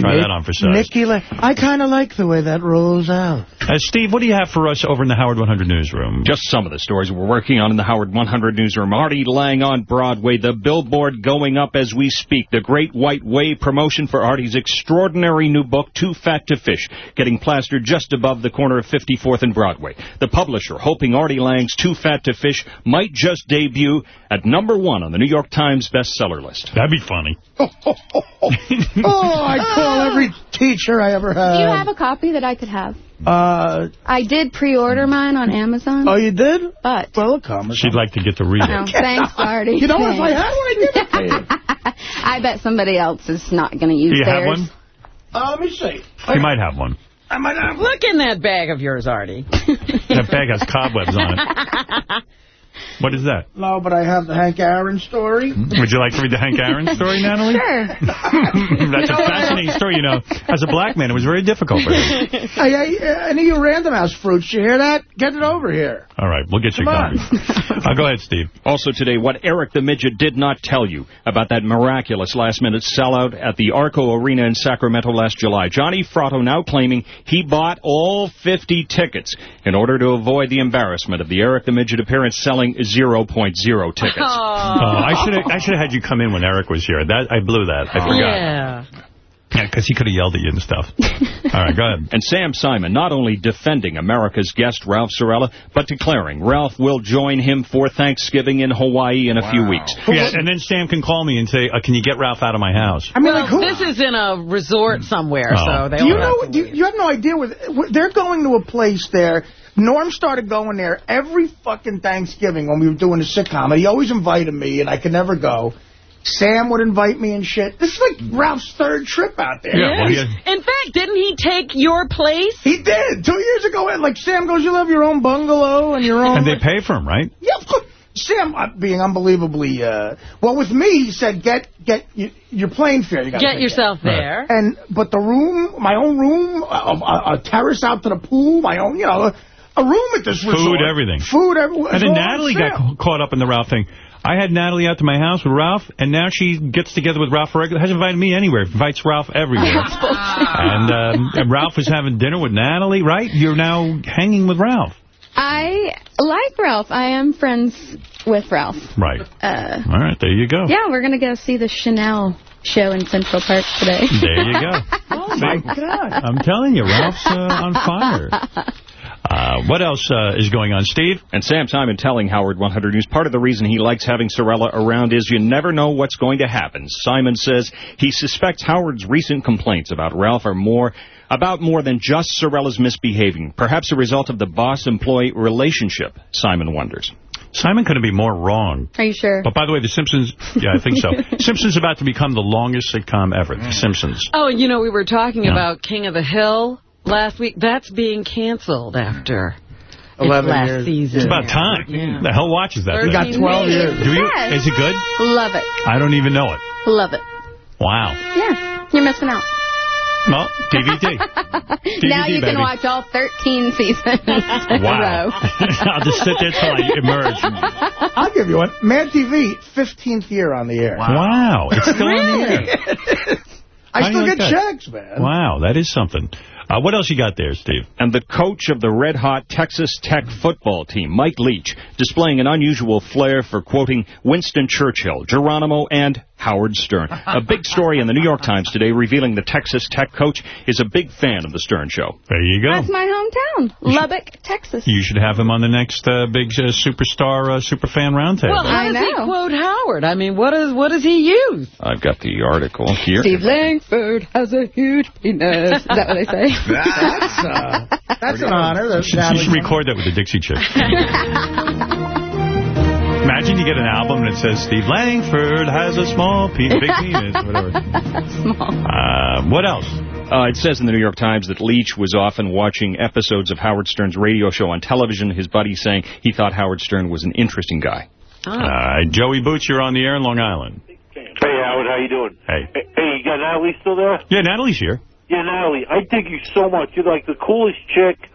Try that on for size. Nikki, Le- I kind of like the way that rolls out. Uh, Steve, what do you have for us over in the Howard 100 newsroom? Just some of the stories we're working on in the Howard 100 newsroom. Artie Lang on Broadway. The billboard going up as we speak. The Great White Way promotion for Artie's extraordinary new book, Too Fat to Fish, getting plastered just above the corner of 54th and Broadway. The publisher hoping Artie Lang's Too Fat to Fish might just debut at number one on the New York Times bestseller list. That'd be funny. Oh, I call every teacher I ever had. Do you have a copy that I could have? Uh, I did pre-order mine on Amazon. oh, you did? But Well, come. She'd like to get to read no, thanks, Artie. You know what? If I Thanks. had one, I'd give it to you. I bet somebody else is not going to use Do you have theirs. one? Uh, let me see. You might have one. I might have Look in that bag of yours, Artie. That bag has cobwebs on it. What is that? No, but I have the Hank Aaron story. Would you like to read the Hank Aaron story, Natalie? Sure. That's a fascinating story. You know, as a black man, it was very difficult for him. Hey, I, any of you Random House fruits, you hear that? Get it over here. All right, we'll get you Come a on. copy. Uh, go ahead, Steve. Also today, what Eric the Midget did not tell you about that miraculous last-minute sellout at the Arco Arena in Sacramento last July. Johnny Fratto now claiming he bought all 50 tickets in order to avoid the embarrassment of the Eric the Midget appearance selling 0.0 tickets. Oh, I should have I should have had you come in when Eric was here. That I blew that. I forgot. Yeah. Yeah, because he could have yelled at you and stuff. All right, go ahead. And Sam Simon not only defending America's guest, Ralph Cirella, but declaring Ralph will join him for Thanksgiving in Hawaii in a few weeks. Yeah, and then Sam can call me and say, uh, can you get Ralph out of my house? I mean, well, like, who? this is in a resort somewhere, Oh. so they Do you all have know? Do you, you have no idea where they're going to a place there. Norm started going there every fucking Thanksgiving when we were doing the sitcom. He always invited me, and I could never go. Sam would invite me and shit. This is like Ralph's third trip out there. Yeah, well, Yes. In fact, didn't he take your place? He did two years ago. And like Sam goes, you'll have your own bungalow and your own. And they pay for him, right? Yeah, of course. Sam uh, being unbelievably uh, well with me, he said, "Get get your plane fare. You gotta Get yourself that." there. And but the room, my own room, a, a, a terrace out to the pool, my own, you know, a room at this resort. Food, everything. Food, everywhere. And then Natalie got caught up in the Ralph thing. I had Natalie out to my house with Ralph, and now she gets together with Ralph regularly. Hasn't invited me anywhere. Invites Ralph everywhere. and, um, and Ralph was having dinner with Natalie, right? You're now hanging with Ralph. I like Ralph. I am friends with Ralph. Right. Uh, All right, there you go. yeah, we're going to go see the Chanel show in Central Park today. There you go. Oh, my God. I'm telling you, Ralph's uh, on fire. Uh, what else uh, is going on, Steve? And Sam Simon telling Howard 100 News, part of the reason he likes having Cirella around is you never know what's going to happen. Simon says he suspects Howard's recent complaints about Ralph are more about more than just Cirella's misbehaving, perhaps a result of the boss-employee relationship, Simon wonders. Simon couldn't be more wrong. Are you sure? But by the way, The Simpsons, yeah, I think so. Simpsons about to become the longest sitcom ever. The Simpsons. Oh, you know, we were talking Yeah. about King of the Hill last week. That's being canceled after hmm. its 11 last years. season. It's about time. Yeah. The hell watches that? We thing? got 12 years. Do you? Yes. Is it good? Love it. I don't even know it. Love it. Wow. Yeah, you're missing out. Well, DVD. now you baby. can watch all 13 seasons Wow. I'll just sit there till I emerge. I'll give you one. Mad TV, 15th year on the air. Wow. It's still in the air. I How still get like checks, man. Wow, that is something. Uh, what else you got there, Steve? And the coach of the red-hot Texas Tech football team, Mike Leach, displaying an unusual flair for quoting Winston Churchill, Geronimo, and Howard Stern. A big story in the New York Times today revealing the Texas Tech coach is a big fan of the Stern Show. There you go. That's my hometown, Lubbock, Texas. You should have him on the next uh, big uh, superstar uh, superfan roundtable. Well, how I does he quote Howard? I mean, what is what does he use? I've got the article here. Steve Langford has a huge penis. Is that what they say? That's, uh, that's an honor. That's you should record that with the Dixie Chicks. Imagine you get an album and it says Steve Langford has a small penis, big penis, whatever. Uh, what else? Uh, it says in the New York Times that Leach was often watching episodes of Howard Stern's radio show on television. His buddy saying he thought Howard Stern was an interesting guy. Uh, Joey Boots, you're on the air in Long Island. Hey, Howard, how you doing? Hey. Hey, you got Natalie still there? Yeah, Natalie's here. Yeah, Natalie, I dig you so much. You're like the coolest chick.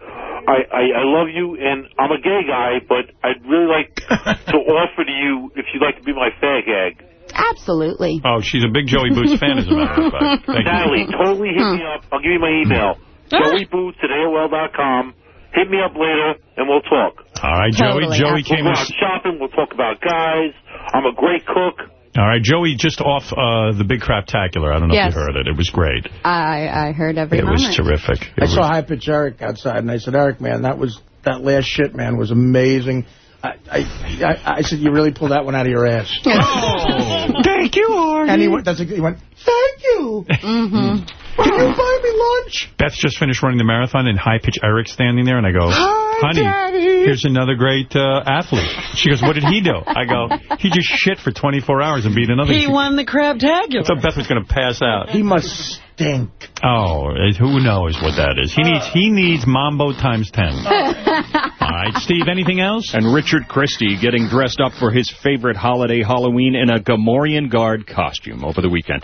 I, I, I love you, and I'm a gay guy, but I'd really like to offer to you if you'd like to be my fag gag. Absolutely. Oh, she's a big Joey Boots fan, as a matter of fact. Thank Natalie, you. totally hit me up. I'll give you my email. JoeyBoots at AOL.com. Hit me up later, and we'll talk. All right, Joey. Joey came. We'll in- out shopping. We'll talk about guys. I'm a great cook. All right, Joey, just off uh, the Big Craptacular. I don't know Yes. if you heard it. It was great. I I heard every It was terrific. It I was- saw High Pitch Eric outside, and I said, Eric, man, that was that last shit, man, was amazing. I, I, I, I said, you really pulled that one out of your ass. Thank you, Artie. And he went, that's, he went, thank you. Mm-hmm. Can you buy me lunch? Beth just finished running the marathon, and High Pitch Eric's standing there, and I go, Hi, honey, Daddy. here's another great uh, athlete. She goes, what did he do? I go, he just shit for 24 hours and beat another. He won the Craptacular. I So Beth was going to pass out. He must stink. Oh, who knows what that is? He needs he needs Mambo times 10. All right, Steve, anything else? And Richard Christie getting dressed up for his favorite holiday, Halloween, in a Gamorrean Guard costume over the weekend.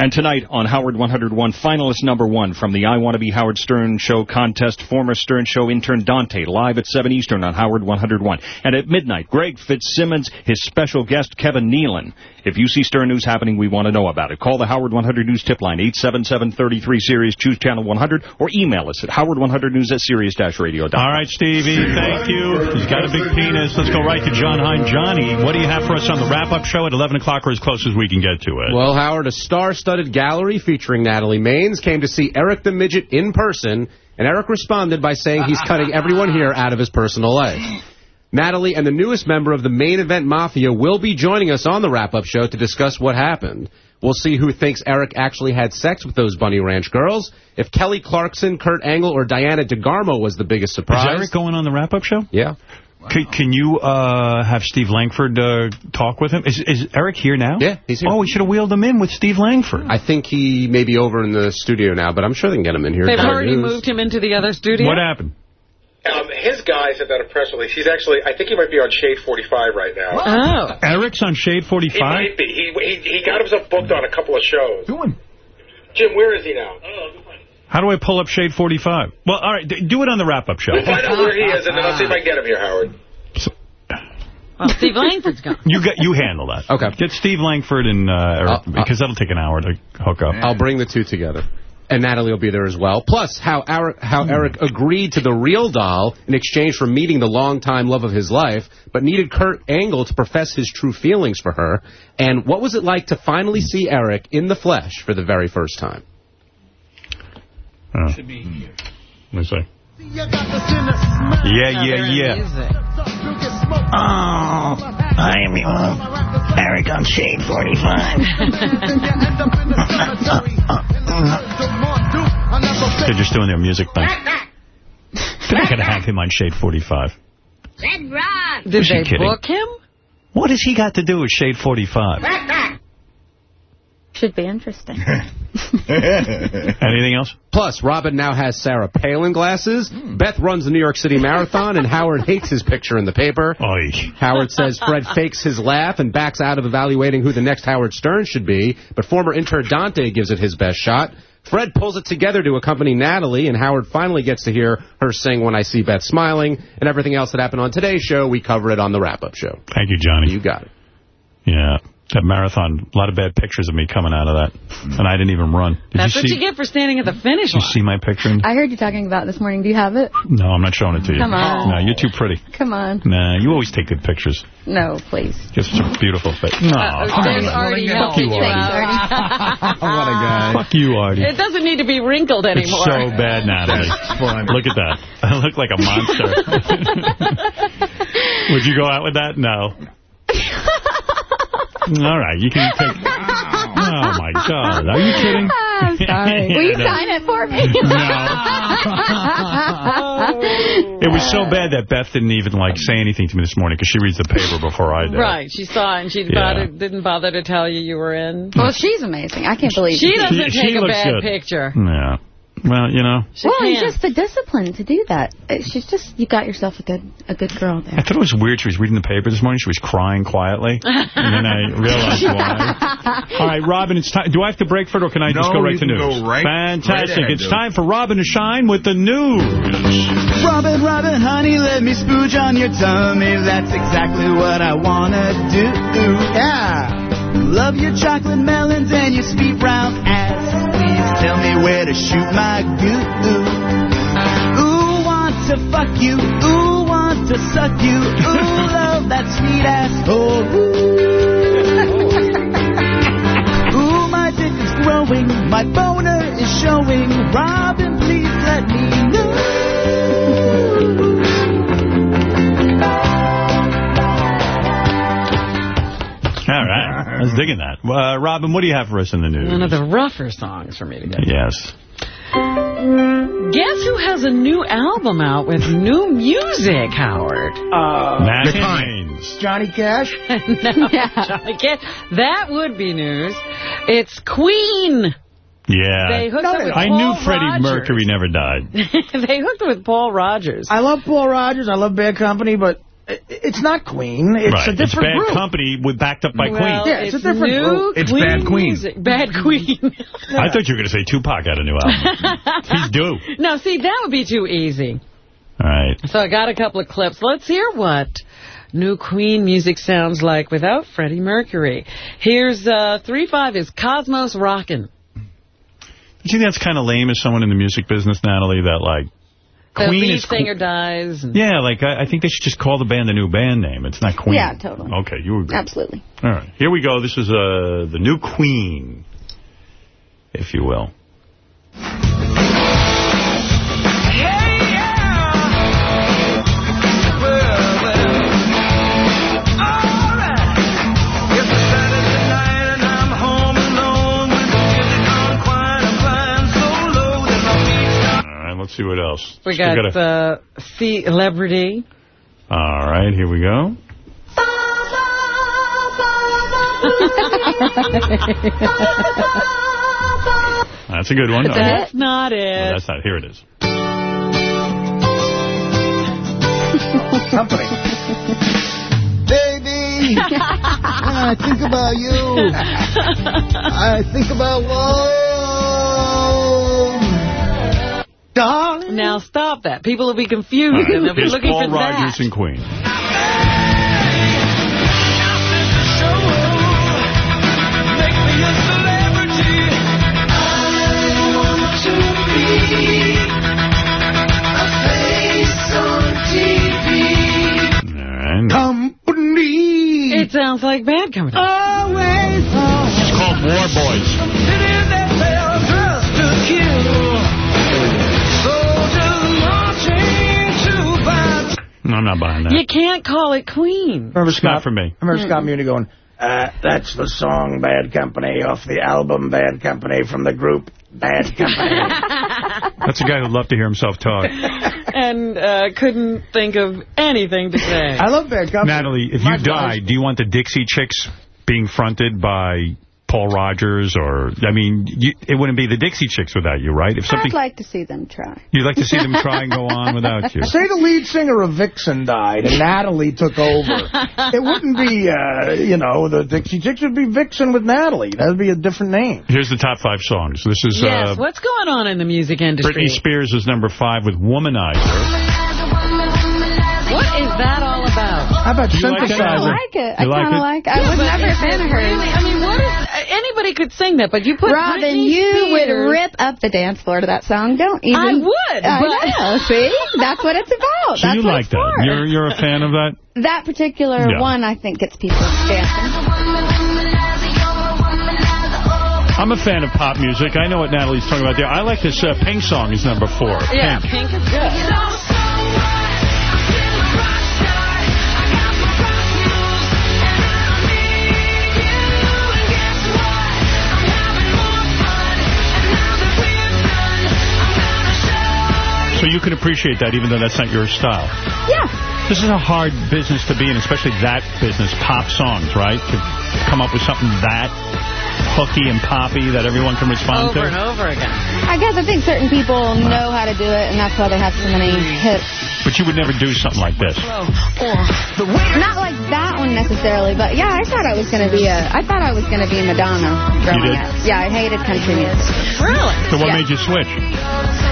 And tonight on Howard 101, finalist number one from the I Want to Be Howard Stern Show contest, former Stern Show intern Dante, live at 7 Eastern on Howard 101. And at midnight, Greg Fitzsimmons, his special guest Kevin Nealon. If you see Stern News happening, we want to know about it. Call the Howard 100 News tip line, 877-33-SIRIUS, choose channel 100, or email us at howard100news at sirius-radio.com. All right, Stevie, thank you. He's got a big penis. Let's go right to Jon Hein. Johnny, what do you have for us on the wrap-up show at 11 o'clock or as close as we can get to it? Well, Howard, a star-studded gallery featuring Natalie Maines came to see Eric the Midget in person, and Eric responded by saying he's cutting everyone here out of his personal life. Natalie and the newest member of the main event Mafia will be joining us on the wrap-up show to discuss what happened. We'll see who thinks Eric actually had sex with those Bunny Ranch girls, if Kelly Clarkson, Kurt Angle, or Diana DeGarmo was the biggest surprise. Is Eric going on the wrap-up show? Yeah. Can, can you uh, have Steve Langford uh, talk with him? Is, is Eric here now? Yeah, he's here. Oh, we should have wheeled him in with Steve Langford. I think he may be over in the studio now, but I'm sure they can get him in here. They've already News. moved him into the other studio. What happened? Um, his guy sent out a press release. He's actually, I think he might be on Shade 45 right now. Oh. Eric's on Shade 45? He might be. He, he, he got himself booked on a couple of shows. Doing? Jim, where is he now? How do I pull up Shade 45? Well, all right, d- do it on the wrap-up show. We'll find out where he is, and then I'll see if I can get him here, Howard. Well, Steve Langford's gone. You get you handle that. Okay. Get Steve Langford and uh, Eric, because that'll take an hour to hook up. I'll bring the two together. And Natalie will be there as well. Plus, how Eric, how Eric agreed to the real doll in exchange for meeting the longtime love of his life, but needed Kurt Angle to profess his true feelings for her. And what was it like to finally see Eric in the flesh for the very first time? Oh. Should be hmm. here. Let me see. Yeah, yeah, yeah. Oh, I'm your Eric on Shade 45. They're just doing their music thing. They're going to have him on Shade 45. Red Rock. Did Is she they kidding? book him? What has he got to do with Shade 45? Should be interesting. Anything else? Plus, Robin now has Sarah Palin glasses. Hmm. Beth runs the New York City Marathon, and Howard hates his picture in the paper. Howard says Fred fakes his laugh and backs out of evaluating who the next Howard Stern should be, but former intern Dante gives it his best shot. Fred pulls it together to accompany Natalie, and Howard finally gets to hear her sing When I See Beth Smiling, and everything else that happened on today's show, we cover it on the wrap-up show. Thank you, Johnny. You got it. Yeah. That marathon, a lot of bad pictures of me coming out of that. And I didn't even run. Did That's you what see, you get for standing at the finish Did you see my picture? I heard you talking about this morning. Do you have it? No, I'm not showing it to you. Come on. No, you're too pretty. Come on. Nah, you always take good pictures. No, please. Just a beautiful face. No, Uh, come there's on. Artie Fuck you, you Artie. What a guy. Fuck you, Artie. It doesn't need to be wrinkled anymore. It's anymore. so bad, Natalie. Look at that. I look like a monster. Would you go out with that? No. All right, you can take... Oh, my God. Are you kidding? I'm sorry. Will you No. sign it for me? It was so bad that Beth didn't even, like, say anything to me this morning because she reads the paper before I do. Right, she saw it and she Yeah. bother, didn't bother to tell you you were in. Well, she's amazing. I can't believe She it. doesn't She- take she a bad good. picture. Yeah. Well, you know. well, it's just the discipline to do that. Uh, She's just, you got yourself a good a good girl there. I thought it was weird. She was reading the paper this morning. She was crying quietly. and then I realized why. All right, Robin, it's time. Do I have to break for it, or can I just go right you to can news? go right- Fantastic. right ahead, it's dude. time for Robin to shine with the news. Robin, Robin, honey, let me spooge on your tummy. That's exactly what I wanna do. Yeah. Love your chocolate melons and your sweet brown ass. Please tell me where to shoot my goo. Ooh, want to fuck you. Ooh, want to suck you. Ooh, love that sweet asshole. Ooh. Ooh, my dick is growing. My boner is showing. Robin, please let me know. Right. I was digging that. Uh, Robin, what do you have for us in the news? One of the rougher songs for me to get. Yes. Guess who has a new album out with new music, Howard? Uh, Matt The Haynes. Johnny Cash? no, Johnny Cash. That would be news. It's Queen. Yeah. They hooked up with I Paul knew Freddie Rodgers. Mercury never died. they hooked with Paul Rodgers. I love Paul Rodgers. I love Bad Company, but i- it's not Queen. It's right. a different it's Bad group. Company with backed up by Well, Queen. Yeah, it's a different new group. It's Queen Bad Queen. music. Bad Queen. I thought you were going to say Tupac had a new album. He's due. no, see, that would be too easy. All right. So I got a couple of clips. Let's hear what new Queen music sounds like without Freddie Mercury. Here's uh, 3-5 is Cosmos Rockin'. You think that's kind of lame as someone in the music business, Natalie, that, like, The Queen lead is... singer dies. and- Yeah, like, I, I think they should just call the band the new band name. It's not Queen. Yeah, totally. Okay, you agree. Absolutely. All right, here we go. This is uh, the new Queen, if you will. What else. We Still got gotta- uh, Celebrity. All right, here we go. That's a good one. That's not it. that's not. Here it is. Company. Baby, when I think about you, I think about love. Darling. Now stop that. People will be confused and they'll be Here's looking Paul for Rodgers that. and Queen. Company. It sounds like bad company. Always. It's called War Boys. I'm not buying that. You can't call it Queen. Remember Scott? not for me. I remember Scott Muni going, uh, that's the song Bad Company off the album Bad Company from the group Bad Company. That's a guy who'd love to hear himself talk. and uh, couldn't think of anything to say. I love Bad Company. Natalie, if My you die, do you want the Dixie Chicks being fronted by Paul Rodgers? Or, I mean, you, it wouldn't be the Dixie Chicks without you, right? If something, I'd like to see them try. You'd like to see them try and go on without you. Say the lead singer of Vixen died and Natalie took over. it wouldn't be, uh, you know, the Dixie Chicks would be Vixen with Natalie. That would be a different name. Here's the top five songs. This is yes, uh, what's going on in the music industry? Britney Spears is number five with Womanizer. What is that all about? How about Do you like I that? kind of Synthesizer. like it. I You like kind it? of like it. I Yeah, was but never a is fan it of hers. Really could sing that, but you put Robin, Britney you Spears. would rip up the dance floor to that song. Don't even. I would, I but- know. See, that's what it's about. So that's you what like it's that. for. You're, you're a fan of that? That particular Yeah. one, I think, gets people dancing. I'm a fan of pop music. I know what Natalie's talking about there. I like this uh, Pink song is number four. Yeah, Pink. Pink is good. So you can appreciate that even though that's not your style. Yeah. This is a hard business to be in, especially that business, pop songs, right? To come up with something that hooky and poppy that everyone can respond Over to. and over again. I guess I think certain people know how to do it, and that's why they have so many hits. But you would never do something like this. Not like that one necessarily, but yeah, I thought I was gonna be a. I thought I was gonna be Madonna growing did? up. Yeah, I hated country music. Really? So what Yeah. made you switch?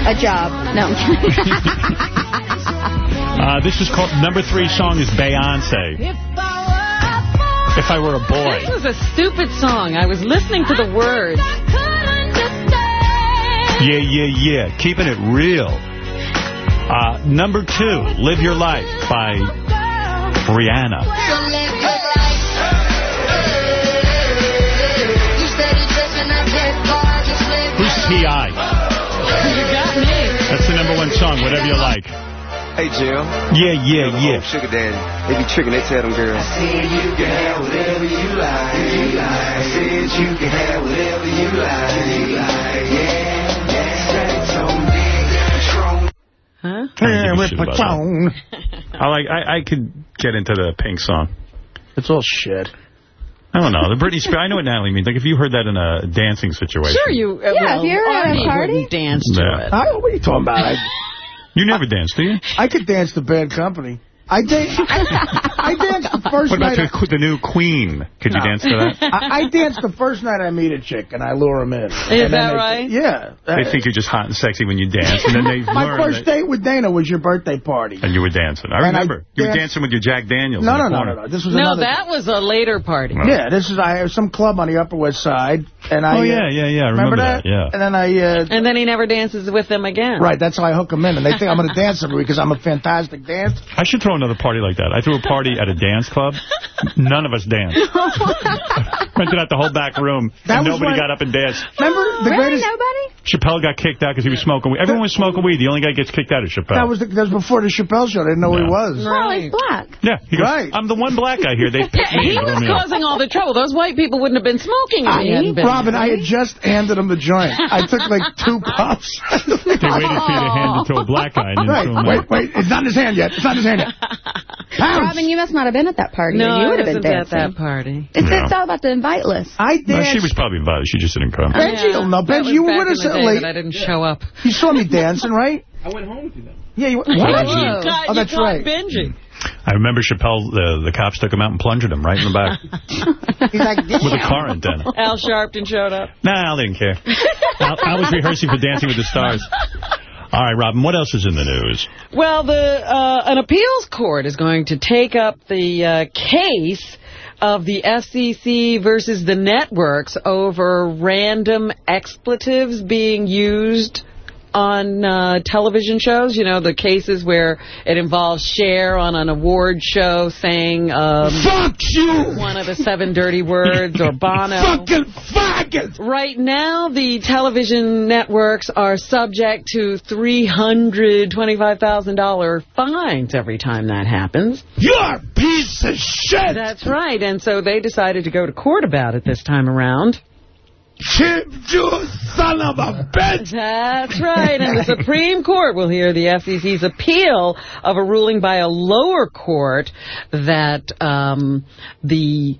A job. No. Uh, this is called, number three song is Beyonce. If I were a boy. This was a stupid song. I was listening to the words. Yeah, yeah, yeah. Keeping it real. Uh, number two, Live Your Life by Rihanna. Who's T.I.? You got me. That's the number one song, whatever you like. Hey, Jill. Yeah, yeah, yeah. Sugar Daddy. They be tricking. They tell them girls. I said you can have whatever you like. You like. I said you can have whatever you like. You like. Yeah, yeah. That's on Huh? I don't give a shit about that. I like. I, I could get into the Pink song. It's all shit. I don't know. The Britney Spears. I know what Natalie means. Like if you heard that in a dancing situation. Sure, you. Uh, Yeah, well, if you're at a Artie party- wouldn't dance to Yeah. it. I, what are you talking about? I, You never danced, do you? I could dance to bad company. I, dan- I, I danced the first night. What about night. the, the new Queen? Could you dance to that? I, I dance the first night I meet a chick and I lure him in. Is that right? Yeah. They think you're just hot and sexy when you dance, and then they My first that, date with Dana was your birthday party. and you were dancing. I And I remember. you were dancing with your Jack Daniels No, no, no, no, no. This was No, another. that was a later party. Yeah, this is I have some club on the Upper West Side, and I. Oh, uh, yeah, yeah, yeah. I Remember, remember that? that, yeah. And then I. Uh, And then he never dances with them again. right, that's how I hook them in, and they think I'm going to dance every week because I'm a fantastic dancer. I should throw another party like that. I threw a party at a dance club. None of us danced. Rented out the whole back room, That and nobody got up and danced. Remember the really, greatest? nobody? Chappelle got kicked out because he was smoking weed. Everyone was smoking weed. The only guy gets kicked out is Chappelle. That was the, that was before the Chappelle show. I didn't know who he was. Well, he's black. yeah, he goes, Right. I'm the one black guy here. They picked me. he was me causing all the trouble. Those white people wouldn't have been smoking if he been. Robin, I had just handed him the joint. I took like two puffs. They waited for you to hand it to a black guy and then Right. him Wait, wait. It's not in his hand yet. It's not in his hand yet. Pounce. Robin, you must not have been at that party. No, or you I would have been wasn't at that party. It's, No. it's all about the invite list. I No, she was probably invited. She just didn't come. Benji, will know. That Benji, you were back with us in the day late. I didn't show up. You saw me dancing, right? I went home with you then. Yeah. You, what? You oh, Whoa. caught, Oh, you that's right. Benji. I remember Chappelle, the, the cops took him out and plunged him right in the back He's like, with a car antenna. Al Sharpton showed up. Nah, Al didn't care. Al, Al was rehearsing for Dancing with the Stars. All right, Robin, what else is in the news? Well, the uh, an appeals court is going to take up the uh, case of the FCC versus the networks over random expletives being used on uh, television shows. You know, the cases where it involves Cher on an award show saying um, Fuck you! one of the seven dirty words or Bono. Fucking faggot! Right now, the television networks are subject to $325,000 fines every time that happens. You're a piece of shit! That's right, and so they decided to go to court about it this time around. Chip, you son of a bitch! That's right, and the Supreme Court will hear the FCC's appeal of a ruling by a lower court that um, the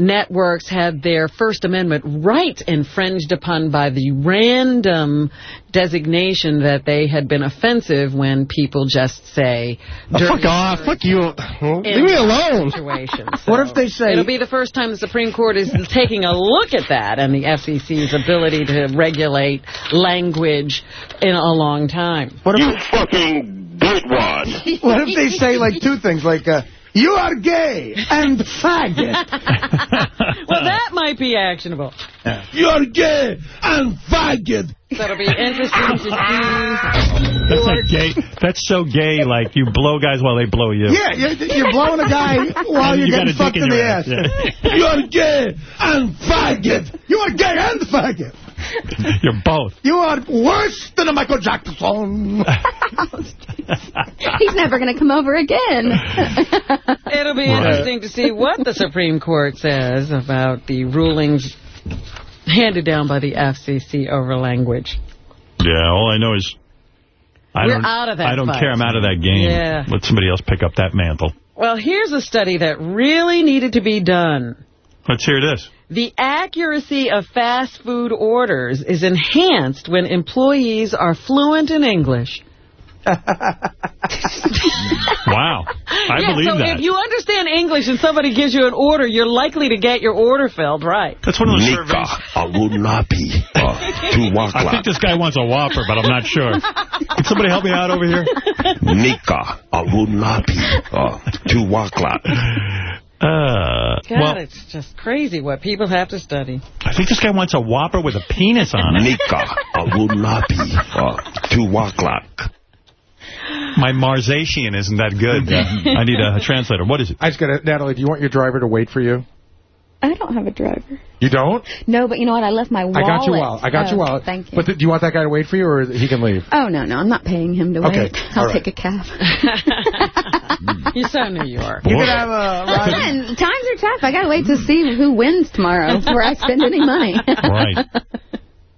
networks had their First Amendment rights infringed upon by the random designation that they had been offensive when people just say... dirty fuck off. Fuck you. Leave me alone. Situations. What if they say... It'll be the first time the Supreme Court is taking a look at that and the FCC's ability to regulate language in a long time. What if, You fucking bitwad. what if they say like two things, like uh, You are gay and faggot. well, that might be actionable. You're gay and faggot. That'll be interesting to see. That's like gay. That's so gay. Like you blow guys while they blow you. Yeah, you're, you're blowing a guy while you're you getting fucked in in, the ass. ass, yeah. You're gay and faggot. You are gay and faggot. You're both. You are worse than a Michael Jackson. He's never going to come over again. It'll be Right. interesting to see what the Supreme Court says about the rulings handed down by the FCC over language. Yeah, all I know is I We're don't, out of that I don't fight. care. I'm out of that game. Yeah. Let somebody else pick up that mantle. Well, here's a study that really needed to be done. Let's hear this. The accuracy of fast food orders is enhanced when employees are fluent in English. Wow. I yeah, believe so that. if you understand English and somebody gives you an order, you're likely to get your order filled right. That's one of those surveys. I would not be uh, to walk I think this guy wants a Whopper, but I'm not sure. Can somebody help me out over here? Nika, I would not be uh, to walk Uh, God, well, it's just crazy what people have to study. I think this guy wants a Whopper with a penis on it. Nika, I would not be uh, to walk My Marsatian isn't that good. I need a translator. What is it? I just got to, Natalie, do you want your driver to wait for you? I don't have a driver. You don't? No, but you know what? I left my wallet. I got your wallet. I got oh, your wallet. Thank you. But th- do you want that guy to wait for you, or he can leave? Oh, no, no. I'm not paying him to Okay, wait. I'll right. take a cab. You're so New York. You could have a Listen, times are tough. I got to wait to see who wins tomorrow before I spend any money. Right.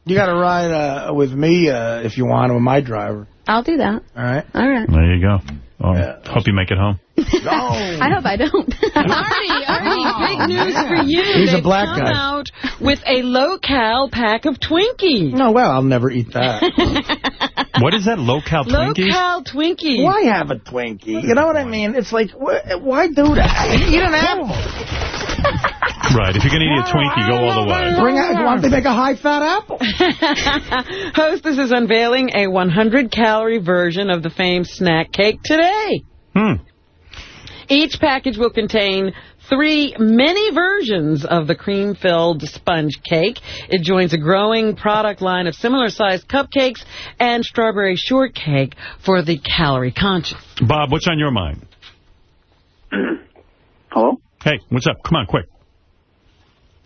You got to ride uh, with me uh, if you want, with my driver. I'll do that. All right. All right. There you go. Oh, Hope you make it home. I hope I don't. Artie, Artie, big news for you. He's They've black come guy. out with a low-cal pack of Twinkies. No, well, I'll never eat that. What is that, low-cal Twinkies? Low-cal Twinkies. Why have a Twinkie? You know what I mean? It's like, wh- why do that? Eat an apple. Right. If you're going to eat a Twinkie, go all the way. Bring out, why don't they make a high-fat apple? Hostess is unveiling a 100-calorie version of the famed snack cake today. Hmm. Each package will contain three mini versions of the cream-filled sponge cake. It joins a growing product line of similar-sized cupcakes and strawberry shortcake for the calorie conscious. Bob, what's on your mind? Hello? Hey, what's up? Come on, quick.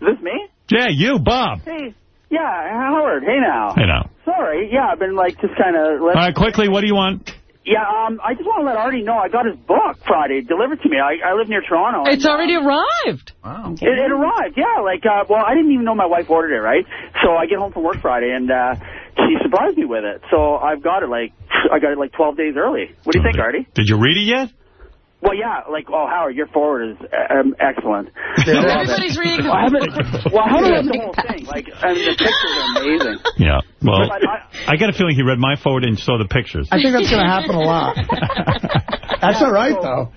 Is this me? Yeah, you, Bob. Hey. Yeah, Howard. Hey now. Hey, now. Sorry. Yeah, I've been like just kind of. All right, quickly, what do you want? Yeah, um, I just want to let Artie know I got his book Friday delivered to me. I, I live near Toronto. It's already arrived. Wow. It, it arrived, yeah. Like, uh, well, I didn't even know my wife ordered it, right? So I get home from work Friday, and uh, she surprised me with it. So I've got it like, I got it like 12 days early. What do you think, Artie? Did you read it yet? Well, yeah, like, oh, Howard, your forward is um, excellent. I love it. Everybody's reading the Well, I haven't, well, I haven't the whole thing. Like, I mean, the pictures are amazing. Yeah. Well, But I- I got a feeling he read my forward and saw the pictures. I think that's going to happen a lot. That's all right, though.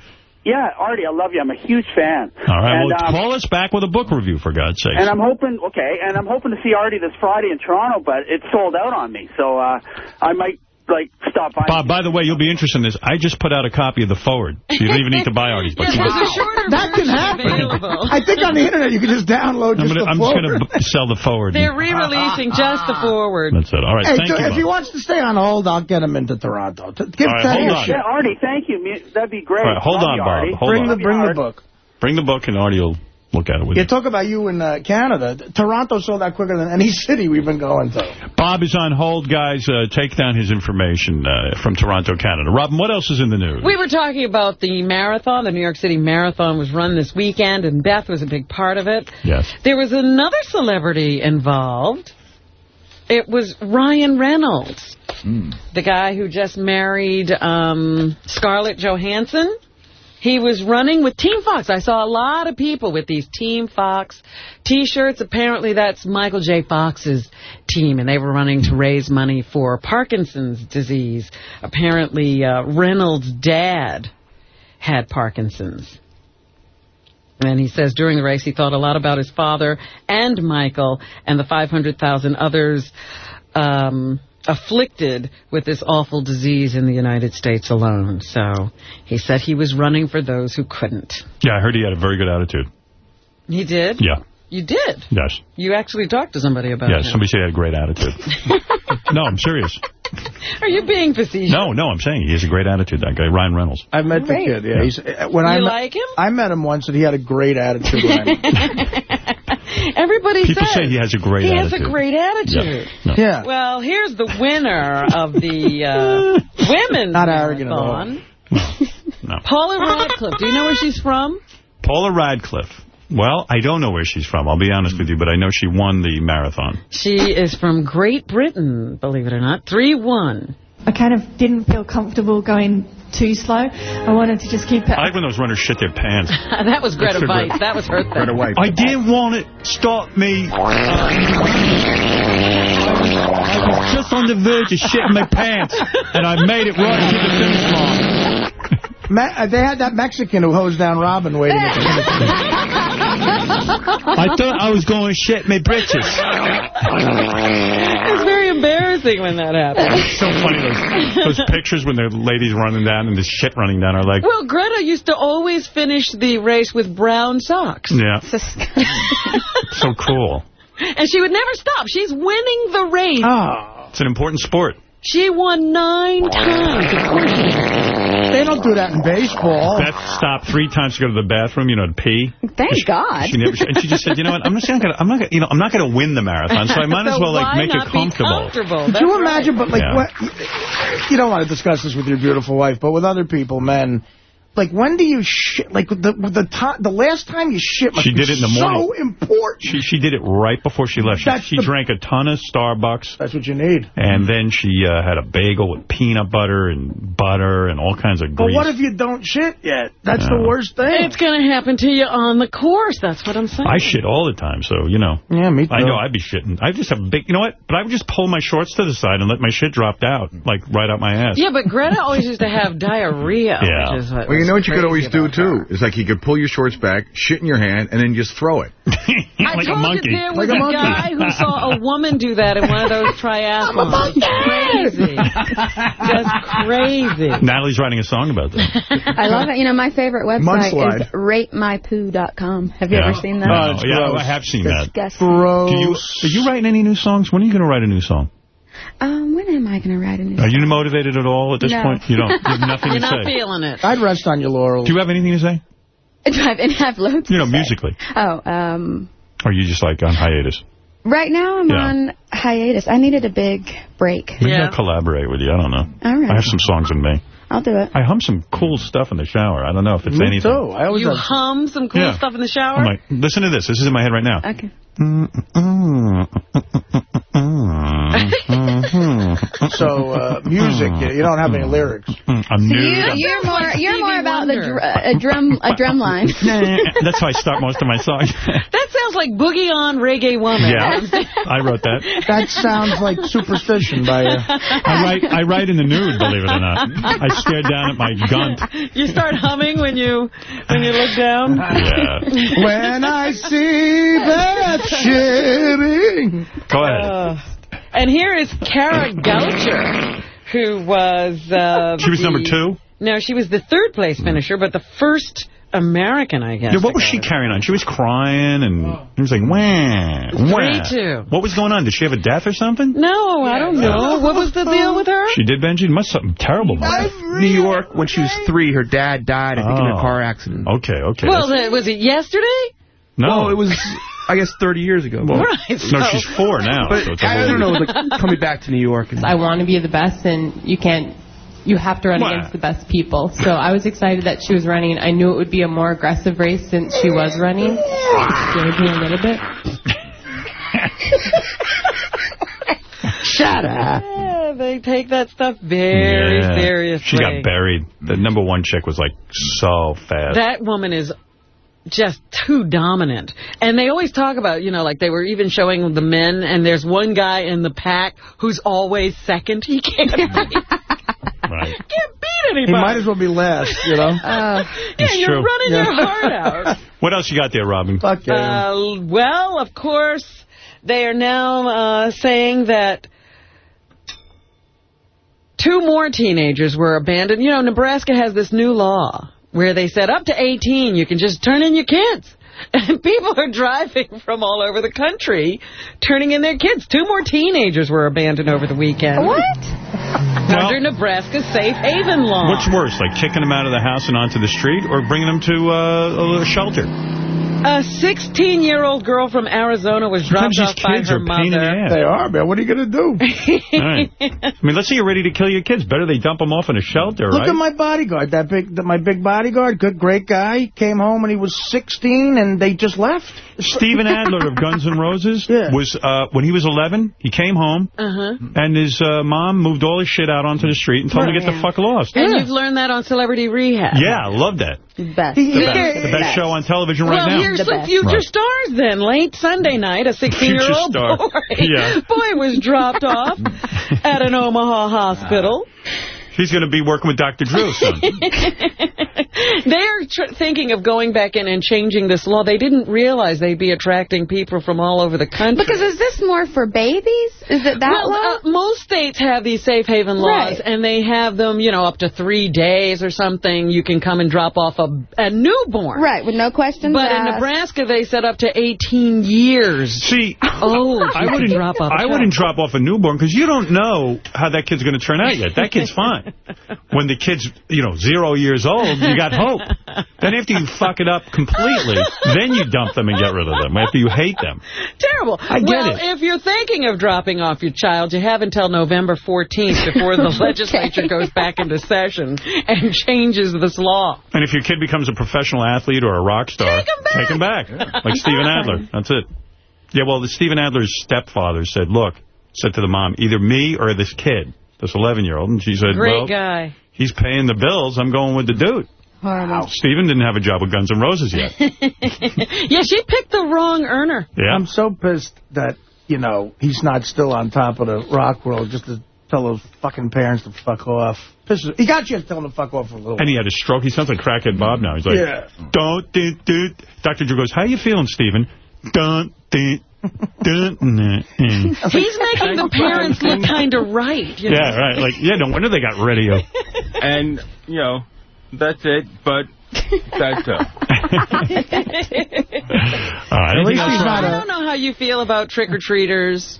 Yeah, Artie, I love you. I'm a huge fan. All right, and, well, um, call us back with a book review, for God's sake. And I'm hoping, okay, and I'm hoping to see Artie this Friday in Toronto, but it's sold out on me. So uh, I might, like, stop by. Bob, by the way, you'll be interested in this. I just put out a copy of the forward. So you don't even need to buy Artie's book. Yeah, You there's just- a shorter That can happen. available. I think on the internet you can just download I'm just gonna- the I'm just going to sell the forward. They're re-releasing just the forward. That's it. All right, Hey, thank so you. if Bob. he wants to stay on hold, I'll get him into Toronto. T- Give All right, hold on. shit. Yeah, Artie, thank you. Me- That'd be great. All right, hold Love on, you, Bob. Artie. Hold Bring on. the Love you, bring the book. Bring the book and Artie will look at it with Yeah, you. talk about you in uh, Canada. Toronto sold out quicker than any city we've been going to. Bob is on hold, guys. Uh, take down his information uh, from Toronto, Canada. Robin, what else is in the news? We were talking about the marathon. The New York City Marathon was run this weekend, and Beth was a big part of it. Yes. There was another celebrity involved. It was Ryan Reynolds, the guy who just married um, Scarlett Johansson. He was running with Team Fox. I saw a lot of people with these Team Fox T-shirts. Apparently, that's Michael J. Fox's team, and they were running to raise money for Parkinson's disease. Apparently, uh, Reynolds' dad had Parkinson's. And he says during the race he thought a lot about his father and Michael and the 500,000 others um, afflicted with this awful disease in the United States alone. So he said he was running for those who couldn't. Yeah, I heard he had a very good attitude. He did? Yeah. You did? Yes. You actually talked to somebody about Yeah, it. somebody said he had a great attitude. no, I'm serious. Are you being facetious? No, no, I'm saying he has a great attitude, that guy, Ryan Reynolds. I met Great. the kid. Yeah, he's uh, when You I met, like him? I met him once, and he had a great attitude. when I met him. Everybody People says say he has a great he attitude. has a great attitude. No. Yeah. Well, here's the winner of the uh, women's Not arrogant at all. marathon. No. Paula Radcliffe. Do you know where she's from? Paula Radcliffe. Well, I don't know where she's from, I'll be honest with you, but I know she won the marathon. She is from Great Britain, believe it or not. 3-1. I kind of didn't feel comfortable going too slow. I wanted to just keep it. I like when those runners shit their pants. that was Greta That's a Waitz. That was her thing. I didn't want it stop me. I was just on the verge of shitting my pants, and I made it right to the finish line. Me- uh, they had that Mexican who hosed down Robin waiting at the finish line. I thought I was going to shit my britches. It's very embarrassing when that happens. It's so funny, those, those pictures when the ladies running down and the shit running down are like, Well, Greta used to always finish the race with brown socks. yeah, so cool. And she would never stop. She's winning the race. It's an important sport. She won nine times. Of course she did. They don't do that in baseball. Beth stopped three times to go to the bathroom, you know, to pee. Thank God. She never, and she just said, you know what, I'm just not gonna, I'm not gonna, you know, I'm not gonna win the marathon, so I might as So well like make it not comfortable. comfortable? Could That's you right. imagine, but like, Yeah. what, you don't want to discuss this with your beautiful wife, but with other people, men, like, when do you shit, like, the the time, the last time you shit must She be did it in the so morning. important. She she did it right before she left. She, That's she the- drank a ton of Starbucks. That's what you need. And then she uh, had a bagel with peanut butter and butter and all kinds of good. But what if you don't shit yet? That's Yeah. the worst thing. It's going to happen to you on the course. That's what I'm saying. I shit all the time, so, you know. Yeah, me too. I know I'd be shitting. I just have a big, you know what? But I would just pull my shorts to the side and let my shit drop out, like right out my ass. Yeah, but Greta always used to have diarrhea. Yeah. Which is what Well, you know what you could always do, about her. too? It's like you could pull your shorts back, shit in your hand, and then just throw it. I like a told monkey. you there was Like a a, monkey. guy who saw a woman do that in one of those triathlons. Crazy. Just crazy. Natalie's writing a song about that. I love it. You know, my favorite website Mudslide. is ratemypoo.com. Have you Yeah. ever seen that? Oh, yeah, gross. I have seen that. Disgusting. Gross. Do you, are you writing any new songs? When are you going to write a new song? Um, when am I going to write a new Are you motivated at all at this No. point? You don't. You have nothing You're to not feeling it. I'd rest on your laurels. Do you have anything to say? Do I have, and have loads You know, to say. musically. Oh, um, Or are you just like on hiatus? right now I'm Yeah. on hiatus. I needed a big break. Maybe Yeah. I'll collaborate with you. I don't know. All right. I have some songs in me. I'll do it. I hum some cool stuff in the shower. I don't know if it's Me anything. too. I always You have hum some cool Yeah. stuff in the shower? I'm like, listen to this. This is in my head right now. Okay. So, uh, music, you, you don't have any lyrics. I'm So nude. You, you're more you're more about the dr- uh, a drum a drum line. That's how I start most of my songs. That sounds like Boogie on Reggae Woman. yeah, I wrote that. That sounds like superstition by you. I write I write in the nude, believe it or not. I stare down at my gunt. You start humming when you when you look down. Yeah. When I see that shitting. Go ahead. Uh, and here is Kara Goucher, who was... Uh, She was the- number two? No, she was the third place finisher, but the first American, I guess. Yeah, what was she carrying on? She was crying, and it was like, wah, wah. two. What was going on? Did she have a death or something? No, I don't know. What was the deal with her? She did, Benji? Must something terrible. must New York, when she was three, her dad died, I think, in Oh. a car accident. Okay, okay. Well, that's- was it yesterday? no. Well, it was, I guess, 30 years ago. Well, Right, No, she's four now. But so it's a I don't know, like, coming back to New York. And, I want to be the best, and you can't. You have to run Wow. against the best people. So I was excited that she was running. I knew it would be a more aggressive race since she was running. Scared me a little bit. Shut up. Yeah, they take that stuff very Yeah. seriously. She got buried. The number one chick was like so fast. That woman is just too dominant. And they always talk about, you know, like they were even showing the men, and there's one guy in the pack who's always second. He can't beat, right. can't beat anybody. He might as well be last, you know? yeah, you're true. running Yeah. your heart out. What else you got there, Robin? Fuck yeah. Uh, well, of course, they are now uh, saying that Two more teenagers were abandoned. You know, Nebraska has this new law where they said up to 18, you can just turn in your kids. And people are driving from all over the country, turning in their kids. Two more teenagers were abandoned over the weekend. What? Under Nebraska's safe haven law. What's worse, like kicking them out of the house and onto the street, or bringing them to uh, a shelter? A 16-year-old girl from Arizona was dropped Sometimes off these by kids her are a pain in the mother. ass. They are, man. What are you going to do? All right. I mean, let's say you're ready to kill your kids. Better they dump them off in a shelter, Look right? at my bodyguard, that big, that my big bodyguard, good, great guy. Came home when he was 16, and they just left. Steven Adler of Guns N' Roses was, uh, when he was 11, he came home, Uh-huh. and his uh, mom moved all his shit out onto the street and told him to get the fuck lost. And you've learned that on Celebrity Rehab. Yeah, I love that. Best. The best, the best show on television right well, now. Here's some future Right. stars then. Late Sunday mm. night, a 16-year-old boy, Yeah. boy was dropped off at an Omaha hospital. Ah. He's going to be working with Dr. Drew soon. They're tr thinking of going back in and changing this law. They didn't realize they'd be attracting people from all over the country. Because is this more for babies? Is it that well, law? uh, most states have these safe haven laws, Right. and they have them, you know, up to three days or something. You can come and drop off a, a newborn. Right, with no questions But in. Nebraska, they set up to 18 years. See, old. I wouldn't drop off. a I child. wouldn't drop off a newborn because you don't know how that kid's going to turn out yet. That kid's fine. When the kid's, you know, zero years old, you got hope. Then after you fuck it up completely, then you dump them and get rid of them after you hate them. Terrible. I get well, it. if you're thinking of dropping off your child, you have until November 14th before the legislature goes back into session and changes this law. And if your kid becomes a professional athlete or a rock star, take him back. Take him back. Like Steven Adler. That's it. Yeah, well, the Steven Adler's stepfather said, look, said to the mom, either me or this kid, this 11-year-old. And she said, Great well, guy. he's paying the bills. I'm going with the dude. Horrible. Steven didn't have a job with Guns N' Roses yet. yeah, she picked the wrong earner. Yeah. I'm so pissed that, you know, he's not still on top of the rock world just to tell those fucking parents to fuck off. Pisses, he got you to tell him to fuck off for a little And he had a stroke. He sounds like crackhead Bob now. He's like, Yeah. don't, do, do. Dr. Drew goes, how are you feeling, Steven? Don't, do, do, nah, mm. He's making the parents look kind of right. You know? Yeah, right. Like, yeah, no wonder they got radio. And, you know, that's it, but that's it. All right. Uh, anything else, I Rob? don't know how you feel about trick-or-treaters.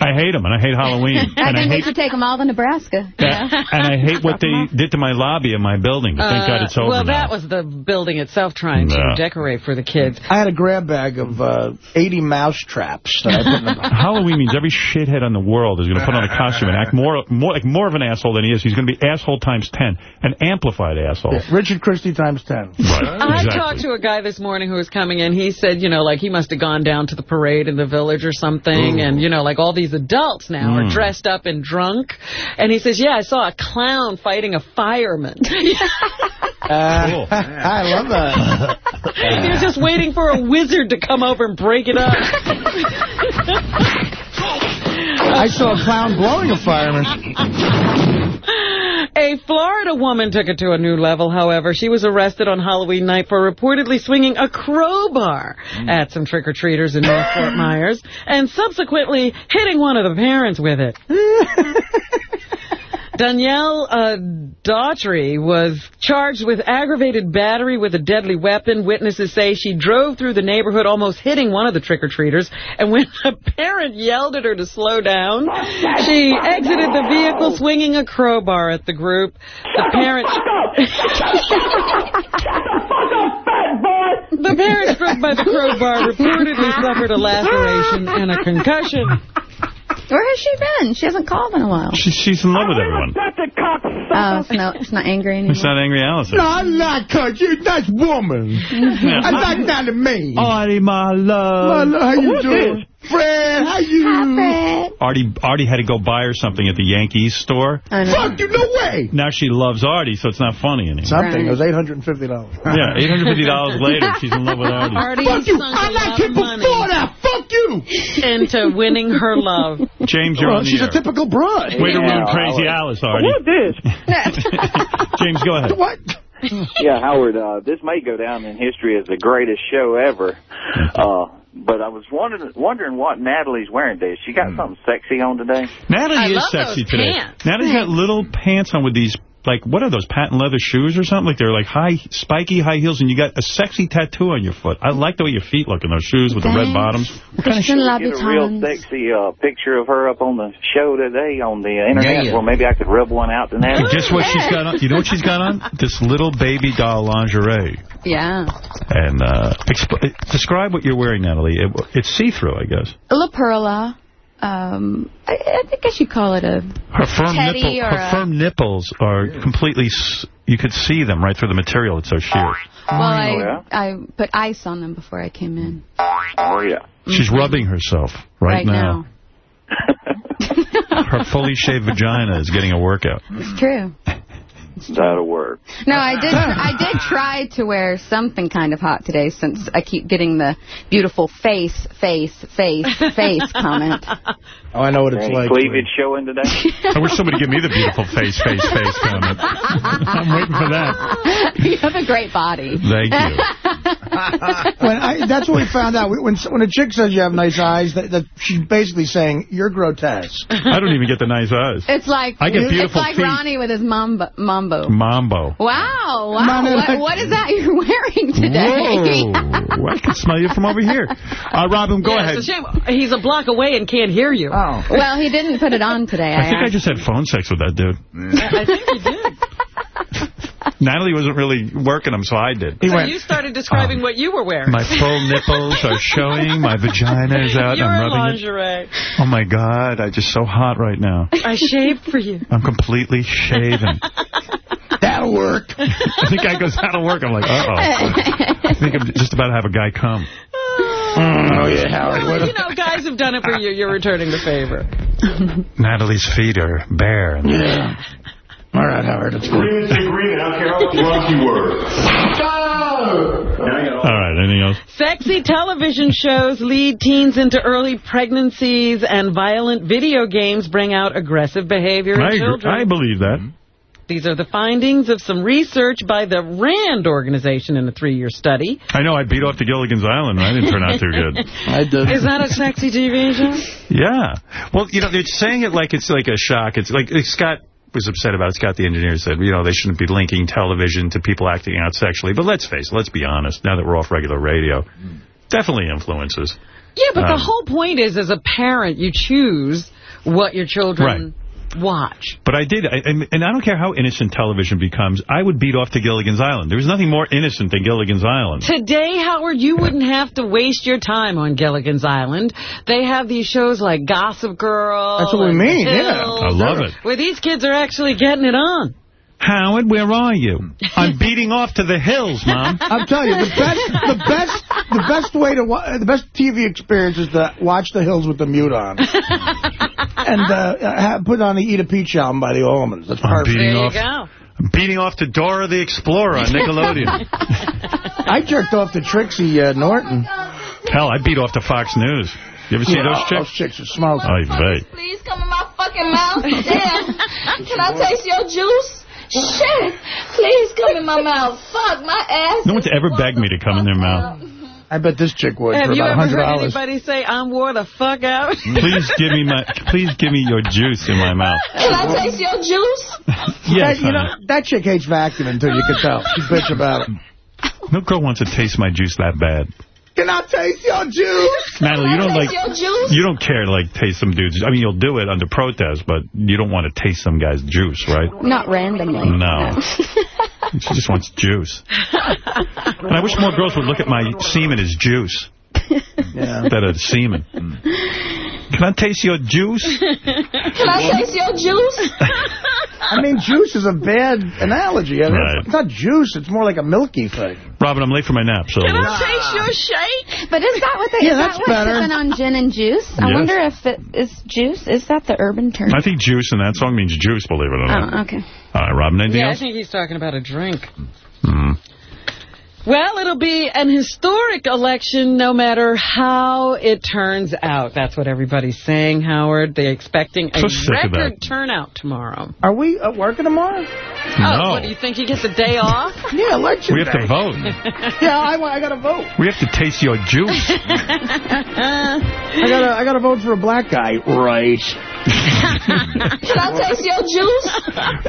I hate them, and I hate Halloween. I and I think we hate should take them all to Nebraska. that, and I hate what they did to my lobby in my building. But thank God it's Uh, over well, now. that was the building itself trying No. to decorate for the kids. I had a grab bag of uh, 80 mouse traps that I put in the Halloween means every shithead in the world is going to put on a costume and act more, more like more of an asshole than he is. He's going to be asshole times 10, an amplified asshole. Richard Christie times 10. Right, I exactly. talked to a guy this morning who was coming in. He said, you know, like he must have gone down to the parade in the village or something. Ooh. And, you know, like all these adults now Mm. are dressed up and drunk. And he says, yeah, I saw a clown fighting a fireman. Uh, I love that. he was just waiting for a wizard to come over and break it up. I saw a clown blowing a fireman. A Florida woman took it to a new level, however. She was arrested on Halloween night for reportedly swinging a crowbar mm. at some trick-or-treaters in North Fort Myers and subsequently hitting one of the parents with it. Danielle uh, Daughtry was charged with aggravated battery with a deadly weapon. Witnesses say she drove through the neighborhood almost hitting one of the trick-or-treaters, and when a parent yelled at her to slow down, she exited the vehicle swinging a crowbar at the group. The parent... The parent struck by the crowbar reportedly suffered a laceration and a concussion. Where has she been? She hasn't called in a while. She, she's in love with everyone. Oh, it's, no, it's not angry anymore. It's not Angry Allison. No, I'm not, cuz you're a nice woman. I like that to me. Artie, my My love. love, how you Who's doing? Fred, how you? Artie, Artie had to go buy her something at the Yankees store. Fuck you, no way. Now she loves Artie, so it's not funny anymore. Something. It was $850. Yeah, $850 later, she's in love with Artie. Artie Fuck you. sunk I a like lot it of money before that. Fuck you. into winning her love. James, you're Well, on the she's air. a typical broad. Way to ruin Crazy Alice, Artie. What this? James, go ahead. What? yeah, Howard, uh, this may go down in history as the greatest show ever. Uh, but I was wondering wondering what Natalie's wearing today. She got hmm. something sexy on today. Natalie I is love sexy those today. pants. Natalie's got little pants on with these, like, what are those, patent leather shoes or something? Like, they're like high, spiky high heels, and you got a sexy tattoo on your foot. I like the way your feet look in those shoes with the red bottoms. What kind of shoes? get a real sexy uh, picture of her up on the show today on the internet? Yeah. Well, maybe I could rub one out to Natalie. Guess what she's got on? You know what she's got on? This little baby doll lingerie. Yeah. And uh, exp describe what you're wearing, Natalie. It, it's see-through, I guess. La Perla. Um, I, I think I should call it a Her firm, teddy nipple, or her a... firm nipples are completely. You could see them right through the material. It's so sheer. Well, I, I put ice on them before I came in. Oh, yeah. She's rubbing herself right, Right now. Her fully shaved vagina is getting a workout. It's true. That'll work. No, I did. I did try to wear something kind of hot today, since I keep getting the beautiful face, face, face, face comment. Oh, I know what it's Any like. cleavage showing today? I wish somebody give me the beautiful face, face, face comment. I'm waiting for that. you have a great body. Thank you. when I, that's what we found out. When when a chick says you have nice eyes, that, that she's basically saying you're grotesque. I don't even get the nice eyes. It's like I get beautiful it's like feet. Ronnie with his mambo. Mambo. Mambo. Wow, wow. What, what is that you're wearing today? Whoa. I can smell you from over here. Uh, Robin, go yeah, ahead. It's a shame. He's a block away and can't hear you. Oh. well, he didn't put it on today. I think I just had phone sex with that dude. I think he did. Natalie wasn't really working them, so I did. so you started describing um, what you were wearing. My full nipples are showing. My vagina is out. Your I'm rubbing it. lingerie. Oh, my God. I'm just so hot right now. I shaved for you. I'm completely shaven. That'll work. I think guy goes, that'll work. I'm like, uh-oh. I think I'm just about to have a guy come. Oh, oh yeah, Howard. Well, you know, guys have done it for you. You're returning the favor. Natalie's feet are bare. Yeah. All right, Howard. It's good. Green is green. I don't care how drunk you were. All right, anything else? Sexy television shows lead teens into early pregnancies, and violent video games bring out aggressive behavior in I, agree. children. I believe that. These are the findings of some research by the RAND organization in a three-year study. I know I beat off to Gilligan's Island, and I didn't turn out too good. I did. Is that a sexy TV show? Yeah. Well, you know, they're saying it like it's like a shock. It's like Scott was upset about it. Scott, the engineer, said, you know, they shouldn't be linking television to people acting out sexually. But let's face it, let's be honest, now that we're off regular radio, definitely influences. Yeah, but the Um, whole point is, as a parent, you choose what your children watch. But I did, I, and and I don't care how innocent television becomes, I would beat off to Gilligan's Island. There was nothing more innocent than Gilligan's Island. Today, Howard, you wouldn't have to waste your time on Gilligan's Island. They have these shows like Gossip Girl. That's what we mean, The yeah. I love it. Where these kids are actually getting it on. Howard, where are you? I'm beating off to the hills, Mom. I'm telling you, the best, the best, the best way to wa the best TV experience is to watch The Hills with the mute on, and uh, have, put on the Eat a Peach album by the Allmans. That's I'm perfect. beating off. I'm beating off to Dora the Explorer on Nickelodeon. I jerked off to Trixie uh, Norton. Hell, I beat off to Fox News. You ever see Yeah, those chicks? Those chicks are smoking. Oy vey. Please come in my fucking mouth. Damn. Can I taste your juice? Shit. Please come in my mouth. Fuck, my ass. No one's ever begged me to come in their mouth. I bet this chick would Have for you about ever heard $100. anybody say, I'm wore the fuck out? Please give me my. Please give me your juice in my mouth. Can I taste your juice? Yes, That, you know, that chick hates vacuuming, too. You can tell. She bitch about it. No girl wants to taste my juice that bad. Can I taste your juice? Natalie, you don't like. your juice? You don't care to like taste some dudes. I mean, you'll do it under protest, but you don't want to taste some guy's juice, right? Not randomly. No. She just wants juice. And I wish more girls would look at my semen as juice. Yeah. Instead of semen. Can I taste your juice? Can I taste your juice? I mean, juice is a bad analogy. I mean, Right. It's not juice. It's more like a milky thing. Robin, I'm late for my nap, so... Can I let's- taste your shake? But is that what they, Yeah, is that's that what's better. sipping on gin and juice? I Yes. wonder if it is juice. Is that the urban term? I think juice in that song means juice, believe it or not. Oh, okay. All right, Robin, anything yeah, I think he's talking about a drink. Mm. Well, it'll be an historic election no matter how it turns out. That's what everybody's saying, Howard. They're expecting a So record turnout tomorrow. Are we uh, working tomorrow? Oh, what, do you think you get a day off? yeah, election We have to day. vote. yeah, I, I got to vote. We have to taste your juice. I got to I got to vote for a black guy. Right. Can I taste your juice?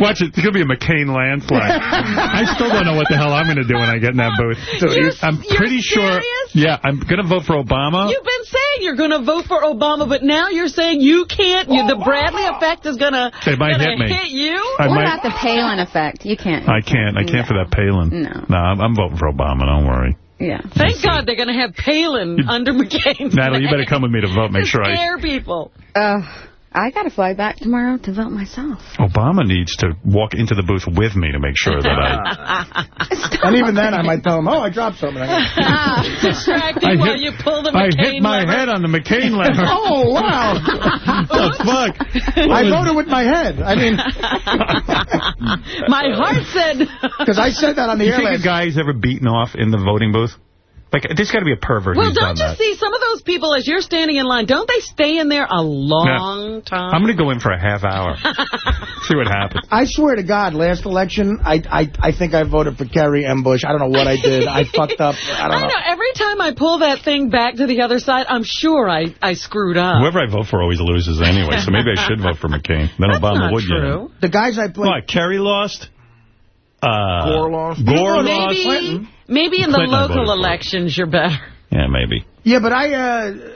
Watch it. It's going to be a McCain landslide. I still don't know what the hell I'm going to do when I get in that booth. You're- I'm you're pretty sure. Yeah, I'm going to vote for Obama. You've been saying you're going to vote for Obama, but now you're saying you can't. You, the Bradley effect is going to They might hit me. hit you. I what might- about the Palin effect? You can't. I can't. I can't for that Palin. No. No, I'm, I'm voting for Obama. Don't worry. Yeah. Thank God they're going to have Palin under McCain's Natalie, you better come with me to vote. Make sure I. Scare people. Uh, I got to fly back tomorrow to vote myself. Obama needs to walk into the booth with me to make sure that I. and even then, I might tell him, oh, I dropped something. Distract I you while hit- you pull the McCain I McCain hit my lever. head on the McCain lever. oh, wow. What the fuck? I voted with my head. I mean, My heart said... because I said that on the you air think last a guy's ever beaten off in the voting booth? Like, there's got to be a pervert Well, who's don't done you that. see some of those people as you're standing in line, don't they stay in there a long time? I'm going to go in for a half hour. see what happens. I swear to God, last election, I I I think I voted for Kerry and Bush. I don't know what I did. I fucked up. I don't I know. Every time I pull that thing back to the other side, I'm sure I, I screwed up. Whoever I vote for always loses anyway, so maybe I should vote for McCain. Then Obama not would get true. The guys I played. What, Kerry lost? Uh, Gore lost. Gore maybe, lost. maybe in the Clinton I voted local elections, you're better. Yeah, maybe. Yeah, but I, uh,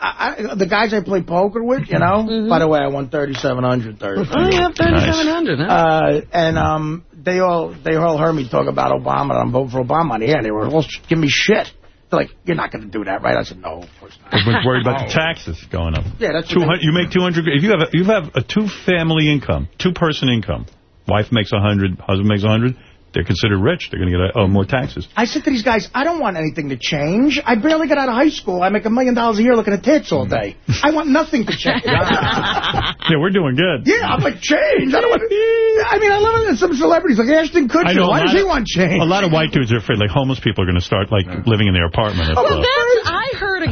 I, I, the guys I play poker with, you know. By the way, I won 3,700 Thursday. Oh, you have 3,700, huh? Uh, and um, they all they all heard me talk about Obama, and I'm voting for Obama on the air. They were all sh- giving me shit. They're like, you're not going to do that, right? I said, no, of course not. Everyone's worried about the taxes going up. Yeah, that's what 200, You make 200. If you have a, you have a two-family income, two-person income, wife makes a 100, husband makes a 100, they're considered rich. They're going to get oh, more taxes. I said to these guys, I don't want anything to change. I barely got out of high school. I make a million dollars a year looking at tits all day. I want nothing to change. Yeah, we're doing good. Yeah, I'm like, change. I don't want I mean, I live in some celebrities like Ashton Kutcher. I know Why lot does he of- want change? A lot of white dudes are afraid, like homeless people are going to start like living in their apartment. if, Well, uh, that's,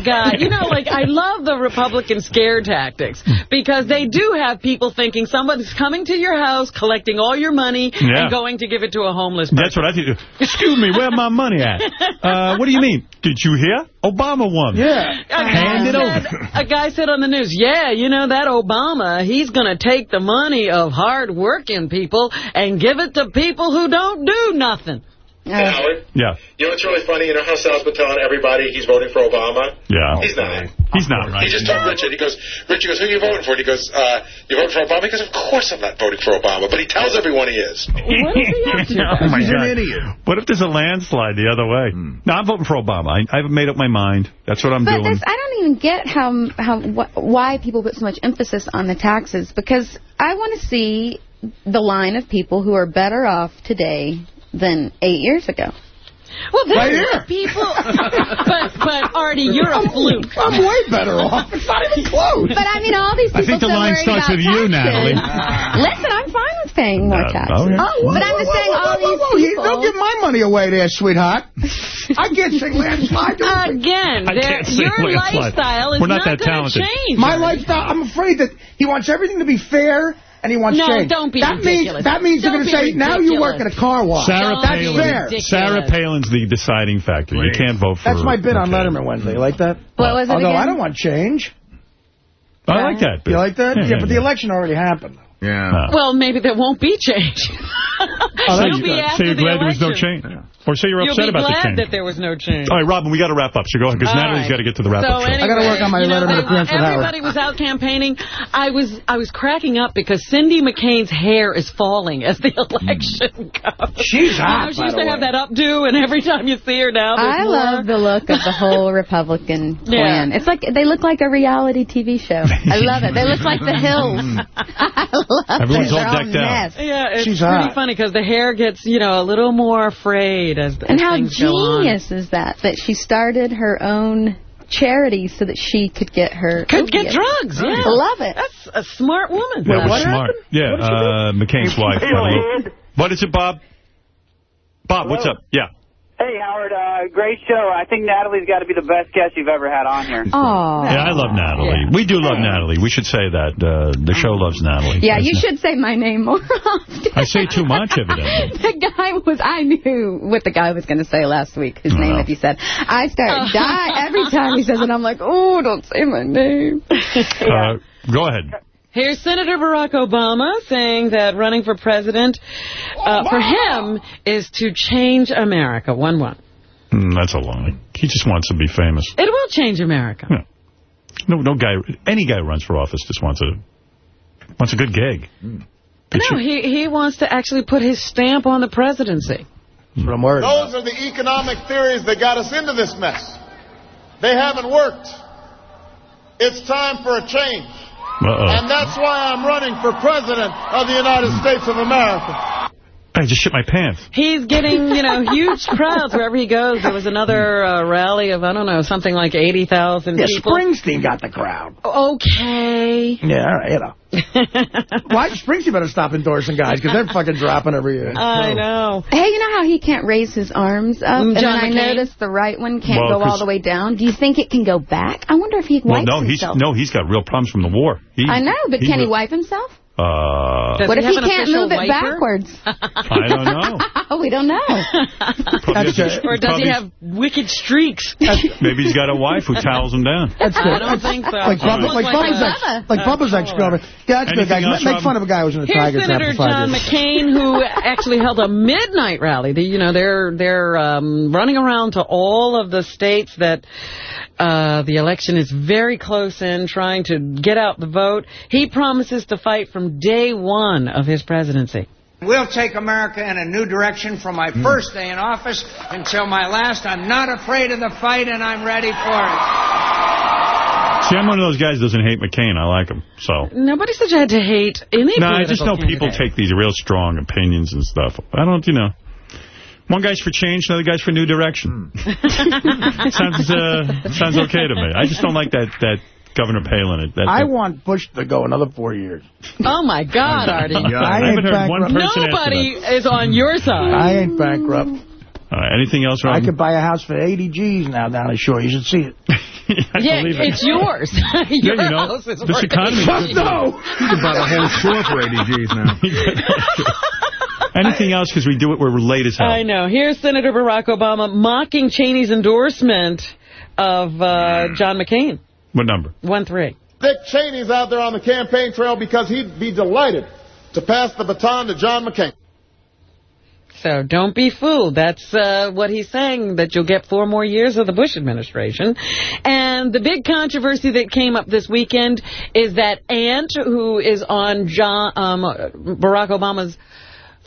I heard a guy, you know, like, I love the Republican scare tactics because they do have people thinking someone's coming to your house, collecting all your money, Yeah. and going to give it to a homeless person. That's what I think. Excuse me, where my money at? Uh, what do you mean? Did you hear? Obama won. Yeah. A Hand it said- over. A guy said on the news, yeah, you know, that Obama, he's going to take the money of hard-working people and give it to people who don't do nothing. Hey, Howard, Yeah. you know what's really funny? You know how Sal's been telling everybody he's voting for Obama? Yeah. He's not. He's not right. He just told Richard, he goes, Richard goes, who are you voting for? And he goes, uh, you voting for Obama? He goes, of course I'm not voting for Obama. But he tells everyone he is. What is he up to? oh my He's an idiot. What if there's a landslide the other way? No, I'm voting for Obama. I, I haven't made up my mind. That's what I'm But doing. this, I don't even get how how wh why people put so much emphasis on the taxes because I want to see the line of people who are better off today than eight years ago. Well, Right there's here. people. but, but, Artie, you're a fluke. I'm way better off. It's not even close. But I mean, all these I people think the so line starts about with you. Natalie. Listen, I'm fine with paying more Uh, taxes. okay. Oh, but I'm just saying all these whoa, you- people. Don't give my money away there, sweetheart. I can't sing landslide. Again, I there- can't sing your lifestyle is We're not that gonna talented. change. My Artie. lifestyle, I'm afraid that he wants everything to be fair and he wants No, change. don't be that ridiculous. Means, that means Don't they're going to be say, now you work at a car wash. Sarah That's Palin. fair. ridiculous. Sarah Palin's the deciding factor. You can't vote for. That's my bit on. Letterman Wednesday. You like that? What was it I'll again? I don't want change. I like that. bit. You like that? Yeah, Yeah, yeah, but the election already happened. Yeah. Well, maybe there won't be change. Oh, It'll be so after you're the glad there was no election. change? Or say you're You'll upset be about the glad change? that there was no change. All right, Robin, we got to wrap up. So go ahead, because All Natalie's right. got to get to the wrap-up So show. anyway, I gotta work on my letter know, Letterman when appearance with Howard. Everybody was out campaigning. I was I was cracking up because Cindy McCain's hair is falling as the election hmm. goes. She's You hot, know, she by used the to have way. that updo, and every time you see her now, I more. love the look of the whole Republican Yeah. plan. It's like they look like a reality TV show. I love it. They look like the hills. I love Everyone's all decked out. Yeah, it's She's pretty hot. funny because the hair gets, you know, a little more frayed as, And as how things go on. genius is that? That she started her own charity so that she could get her Could get drugs, yeah. I love it. That's a smart woman. Yeah, what smart. happened? Yeah, What did she uh, McCain's wife. Hey, Guadalupe. Land. What is it, Bob? Bob, what's up? Yeah. Hey, Howard, uh, great show. I think Natalie's got to be the best guest you've ever had on here. Oh. Yeah, I love Natalie. We do love Natalie. We should say that. Uh, the show loves Natalie. Yeah, you should say my name more often. I say too much, evidently. The guy was, I knew what the guy was going to say last week, his name, if he said. I start die every time he says it. I'm like, oh, don't say my name. Uh, go ahead. Here's Senator Barack Obama saying that running for president uh, for him is to change America. 1-1. Mm, that's a lie. He just wants to be famous. It will change America. No, no guy, any guy who runs for office just wants a wants a good gig. No, he, he wants to actually put his stamp on the presidency. From where? Those are the economic theories that got us into this mess. They haven't worked. It's time for a change. Uh-oh. And that's why I'm running for president of the United States of America. I just shit my pants. He's getting, you know, huge crowds wherever he goes. There was another uh, rally of, I don't know, something like 80,000 Yeah, people. Springsteen got the crowd. Okay. Yeah, all right, you know. Why Springsteen better stop endorsing guys because they're fucking dropping every year. I know. Hey, you know how he can't raise his arms up? Mm, and I noticed the right one can't Well, go all the way down. Do you think it can go back? I wonder if he Well, wipes no, he's himself. no, he's got real problems from the war. He, I know, but can he wipe himself? Uh, what if he he have an can't official move it wiper? backwards? I don't know. we don't know. Probably has- or does he have wicked streaks? Maybe he's got a wife who towels him down. That's good. I don't think so. Like, Bubba, like, Bubba's ex, like Bubba's ex-girlfriend. Yeah, that's good. Anything Guys. else, Make Robin? fun of a guy who was in a Here's Tiger Senator for John years. McCain, who actually held a midnight rally. The, you know, they're they're um, running around to all of the states that uh, the election is very close in, trying to get out the vote. He promises to fight from day one of his presidency. We'll take America in a new direction from my first day in office until my last. I'm not afraid of the fight, and I'm ready for it. See, I'm one of those guys who doesn't hate McCain. I like him. So. Nobody said you had to hate any No, I just know political people take these real strong opinions and stuff. I don't, you know. One guy's for change, another guy's for new direction. sounds uh, sounds okay to me. I just don't like that that Governor Palin. That, I want Bush to go another four years. Oh, my God, Artie. I I haven't ain't heard one bankrupt. person Nobody is on your side. I ain't bankrupt. All right, anything else, I could buy a house for 80 G's now down the shore. You should see it. yeah, believe it. it's yours. Yeah, your you know, house is this worth economy- $80. No! You can buy the whole shore for 80 G's now. Anything else? Because we do it, where we're late as hell. I know. Here's Senator Barack Obama mocking Cheney's endorsement of uh, John McCain. What number? 1-3. Dick Cheney's out there on the campaign trail because he'd be delighted to pass the baton to John McCain. So don't be fooled. That's uh, what he's saying, that you'll get four more years of the Bush administration. And the big controversy that came up this weekend is that aunt who is on John um, Barack Obama's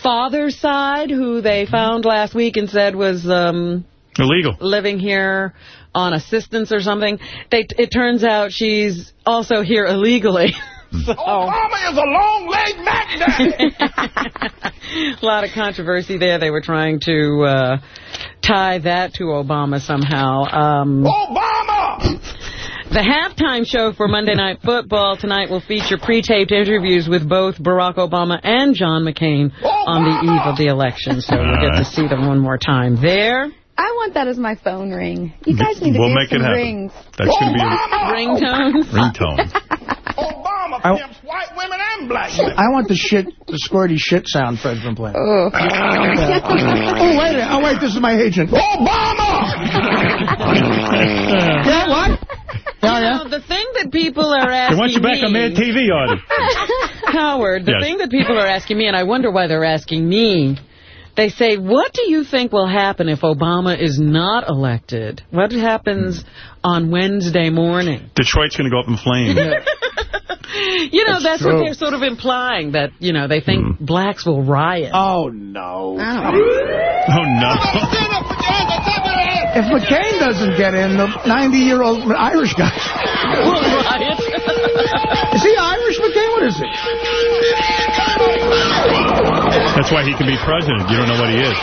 father's side, who they found last week and said was um, Illegal. living here on assistance or something. They, it turns out she's also here illegally. so, Obama is a long-legged Mac a lot of controversy there. They were trying to uh, tie that to Obama somehow. Um, Obama! the halftime show for Monday Night Football tonight will feature pre-taped interviews with both Barack Obama and John McCain on the eve of the election. So we'll get to see them one more time there. I want that as my phone ring. You guys need to We'll do make some it happen. rings. That's going to be Ringtones. ringtone. Obama I- pimps white women and black women. I want the shit, the squirty shit sound Fred's been playing. Oh. Oh, wait a minute. Oh, wait, this is my agent. Obama! Yeah, what? You know, the thing that people are asking They asking want you back me, on Mad TV, Artie. Howard, the Yes. thing that people are asking me, and I wonder why they're asking me, they say, what do you think will happen if Obama is not elected? What happens hmm. on Wednesday morning? Detroit's going to go up in flames. You know, that's, That's what they're sort of implying, that, you know, they think hmm. blacks will riot. Oh, no. Oh, oh no. If McCain doesn't get in, the 90-year-old Irish guy. will riot. Is he Irish, McCain? What is he? That's why he can be president. You don't know what he is.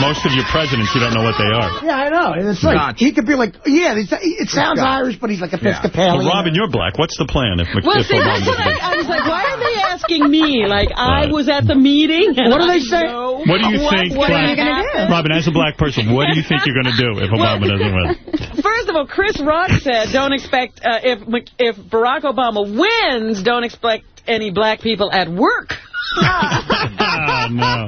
Most of your presidents, you don't know what they are. Yeah, I know. That's right. Scotch. He could be like, yeah, it's- it sounds Scotch. Irish, but he's like Well, Episcopalian. Robin, you're black. What's the plan if, Well, if see, that's what I, I was like, why are they asking me like I was at the meeting. What do they say? What do you what think, would Black- happen. Robin, as a black person, what do you think you're going to do if Obama doesn't win? First of all, Chris Rock said, "Don't expect uh, if if Barack Obama wins, don't expect any black people at work." Ah, no.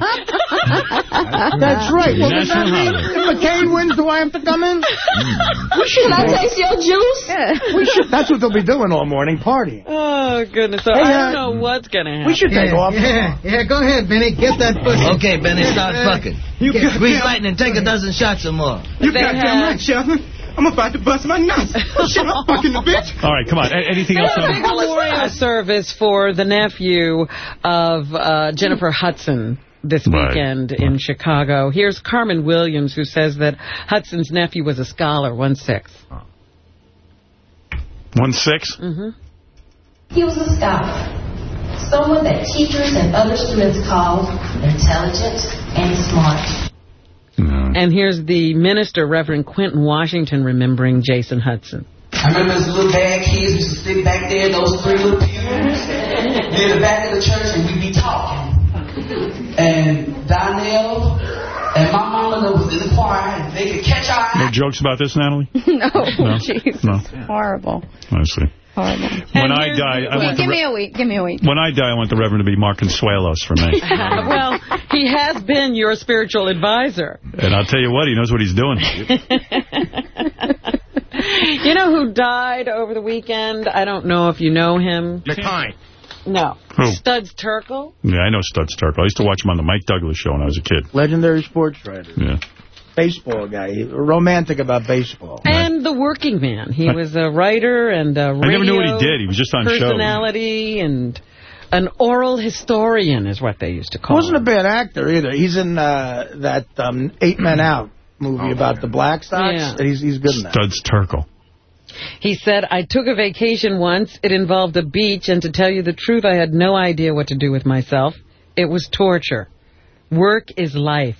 That's right. Well, does that mean if McCain wins, do I have to come in? Can I taste your juice? We should. That's what they'll be doing all morning, partying. Oh goodness! So Hey, I uh, don't know what's gonna happen. We should take off. Yeah, yeah, go ahead, Benny. Get that pussy. Okay, Benny, start fucking. You Get got Grease them. lightning, take a dozen shots or more. You They got have- right, Sheldon. I'm about to bust my nuts. Shut up, fucking the bitch. All right, come on. A- anything else? There's a big On? memorial service for the nephew of uh, Jennifer Hudson this Right. weekend in Chicago. Here's Carmen Williams, who says that Hudson's nephew was a scholar, one-sixth. One six? Mm-hmm. He was a scholar. Someone that teachers and other students called intelligent and smart. And here's the minister, Reverend Quentin Washington, remembering Jason Hudson. I remember as little bad kids used to sit back there those three little pews near the back of the church and we'd be talking. And Donnell and my mama that was in the choir and they could catch our. No jokes about this, Natalie? no, No. jeez. No. Horrible. I see. Horrible. When I die, I want the give me a week. Give me a week. when I die, I want the Reverend to be Mark Consuelos for me. well, he has been your spiritual advisor. and I'll tell you what, he knows what he's doing. You know who died over the weekend? I don't know if you know him. McKine. No. Who? Studs Terkel. Yeah, I know Studs Terkel. I used to watch him on the Mike Douglas show when I was a kid. Legendary sports writer. Yeah. Baseball guy. Romantic about baseball. And the working man. He was a writer and a radio I never knew what he did. He was just on show. personality and an oral historian is what they used to call Wasn't a bad actor either. He's in uh, that um, Eight Men Out movie about the Black Sox. Yeah. He's he's good in that. Studs Terkel. He said, I took a vacation once. It involved a beach, and to tell you the truth, I had no idea what to do with myself. It was torture. Work is life.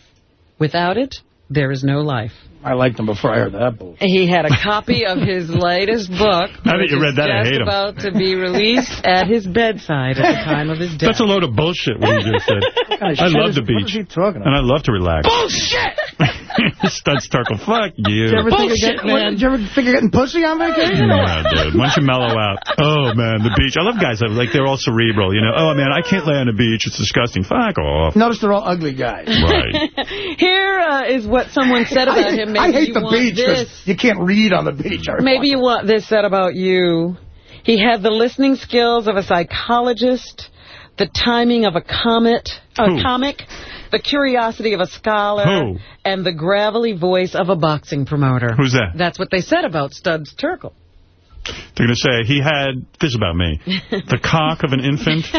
Without it, there is no life. I liked him before I heard that bull. He had a copy of his latest book, Now that you read that, I hate him. about to be released at his bedside at the time of his death. That's a load of bullshit what he just said. I love is- the beach. is he talking And I love to relax. Bullshit! Studs Terkel, fuck you. Did you ever think of Bullshit, getting, what, man. did you ever think of getting pussy on vacation? Yeah, dude. Why don't you mellow out? Oh, man, the beach. I love guys that, like, they're all cerebral, you know. Oh, man, I can't lay on the beach. It's disgusting. Fuck off. Notice they're all ugly guys. Right. Here uh, is what someone said about him. Maybe I hate you the beach because you can't read on the beach. I Maybe you want this said about you. He had the listening skills of a psychologist, the timing of a comet, a Who? comic, the curiosity of a scholar, Who? and the gravelly voice of a boxing promoter. Who's that? That's what they said about Studs Terkel. They're going to say he had, this about me, the cock of an infant,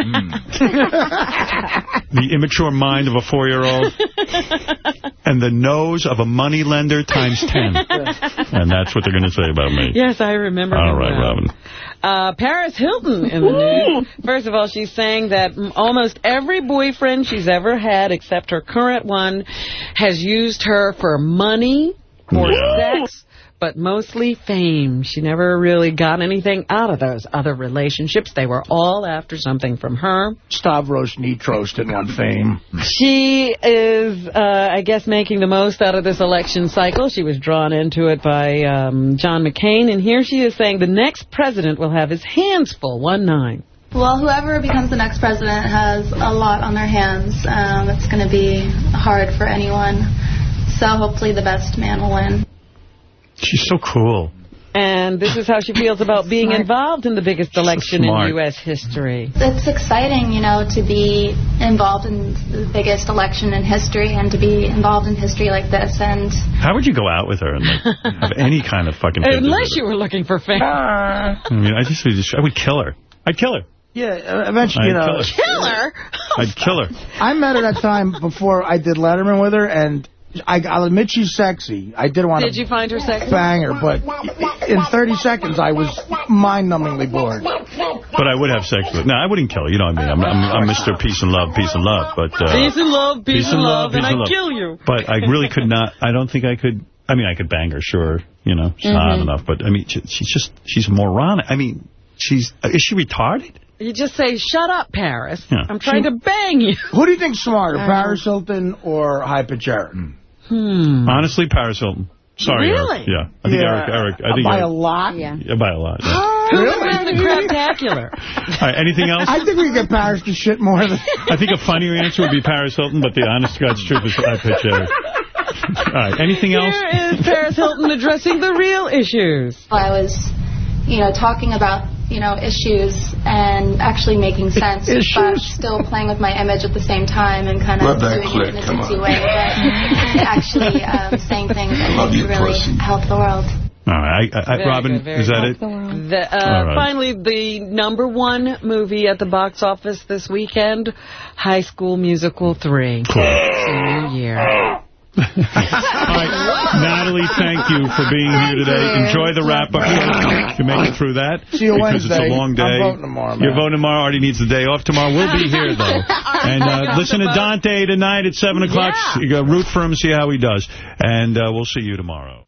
the immature mind of a four-year-old, and the nose of a money lender times ten. And that's what they're going to say about me. Yes, I remember. All right, him well. Robin. Uh, Paris Hilton in the news. First of all, she's saying that mm, almost every boyfriend she's ever had, except her current one, has used her for money or Yeah. sex, but mostly fame. She never really got anything out of those other relationships. They were all after something from her. Stavros Niarchos didn't want fame. She is, uh, I guess, making the most out of this election cycle. She was drawn into it by um, John McCain, and here she is saying the next president will have his hands full, one nine. Well, whoever becomes the next president has a lot on their hands. Um, it's going to be hard for anyone. So hopefully the best man will win. She's so cool. And this is how she feels about being involved in the biggest election in. U.S. history. It's exciting, you know, to be involved in the biggest election in history and to be involved in history like this. And How would you go out with her and like, have any kind of fucking... business Unless you were looking for fame. I mean, I just, would just- I would kill her. I'd kill her. Yeah, uh, eventually, you I'd know. kill Killer. I'd kill her. I met her that time before I did Letterman with her, and I, I'll admit she's sexy. I did want Did to you find her sexy? bang her, but in 30 seconds I was mind-numbingly bored. But I would have sex with her. No, I wouldn't kill her. You know what I mean? I'm, I'm, I'm Mr. Peace and Love, peace and love. But uh, Peace and love, peace, peace and and love, love, and peace I and love. kill you. But I really could not. I don't think I could. I mean, I could bang her, sure. You know, she's hot Mhm. enough. But I mean, she, she's just she's moronic. I mean, she's is she retarded? You just say, shut up, Paris. Yeah. I'm trying to bang you. Who do you think's smarter, Uh, Paris Hilton or High Pitch Eric? Hmm. Honestly, Paris Hilton. Sorry, Really? Eric. Yeah. I think Yeah. Eric, Eric. I think By Eric, a lot? Yeah. Yeah, by a lot. Yeah. Who would win the craptacular? All right, anything else? I think we get Paris to shit more than... I think a funnier answer would be Paris Hilton, but the honest God's truth is High Pitch Eric. All right, anything else? Here is Paris Hilton addressing the real issues. I was, you know, talking about, you know, issues and actually making sense, but still playing with my image at the same time and kind of doing clip, it in a come ditzy on. way, but actually um, saying things that Love can you, really pussy. help the world. All right, I, I, Very Robin, good, very is that it? The, uh, All right. Finally, the number one movie at the box office this weekend, High School Musical 3. Senior year. All right, Natalie, thank you for being here today. Enjoy the wrap-up. You make it through that. See you because it's a long day. I'm voting tomorrow, You're voting tomorrow. Artie needs the day off tomorrow. We'll be here, though. And uh, listen to Dante tonight at 7 o'clock. Yeah. You go root for him, see how he does. And uh, we'll see you tomorrow.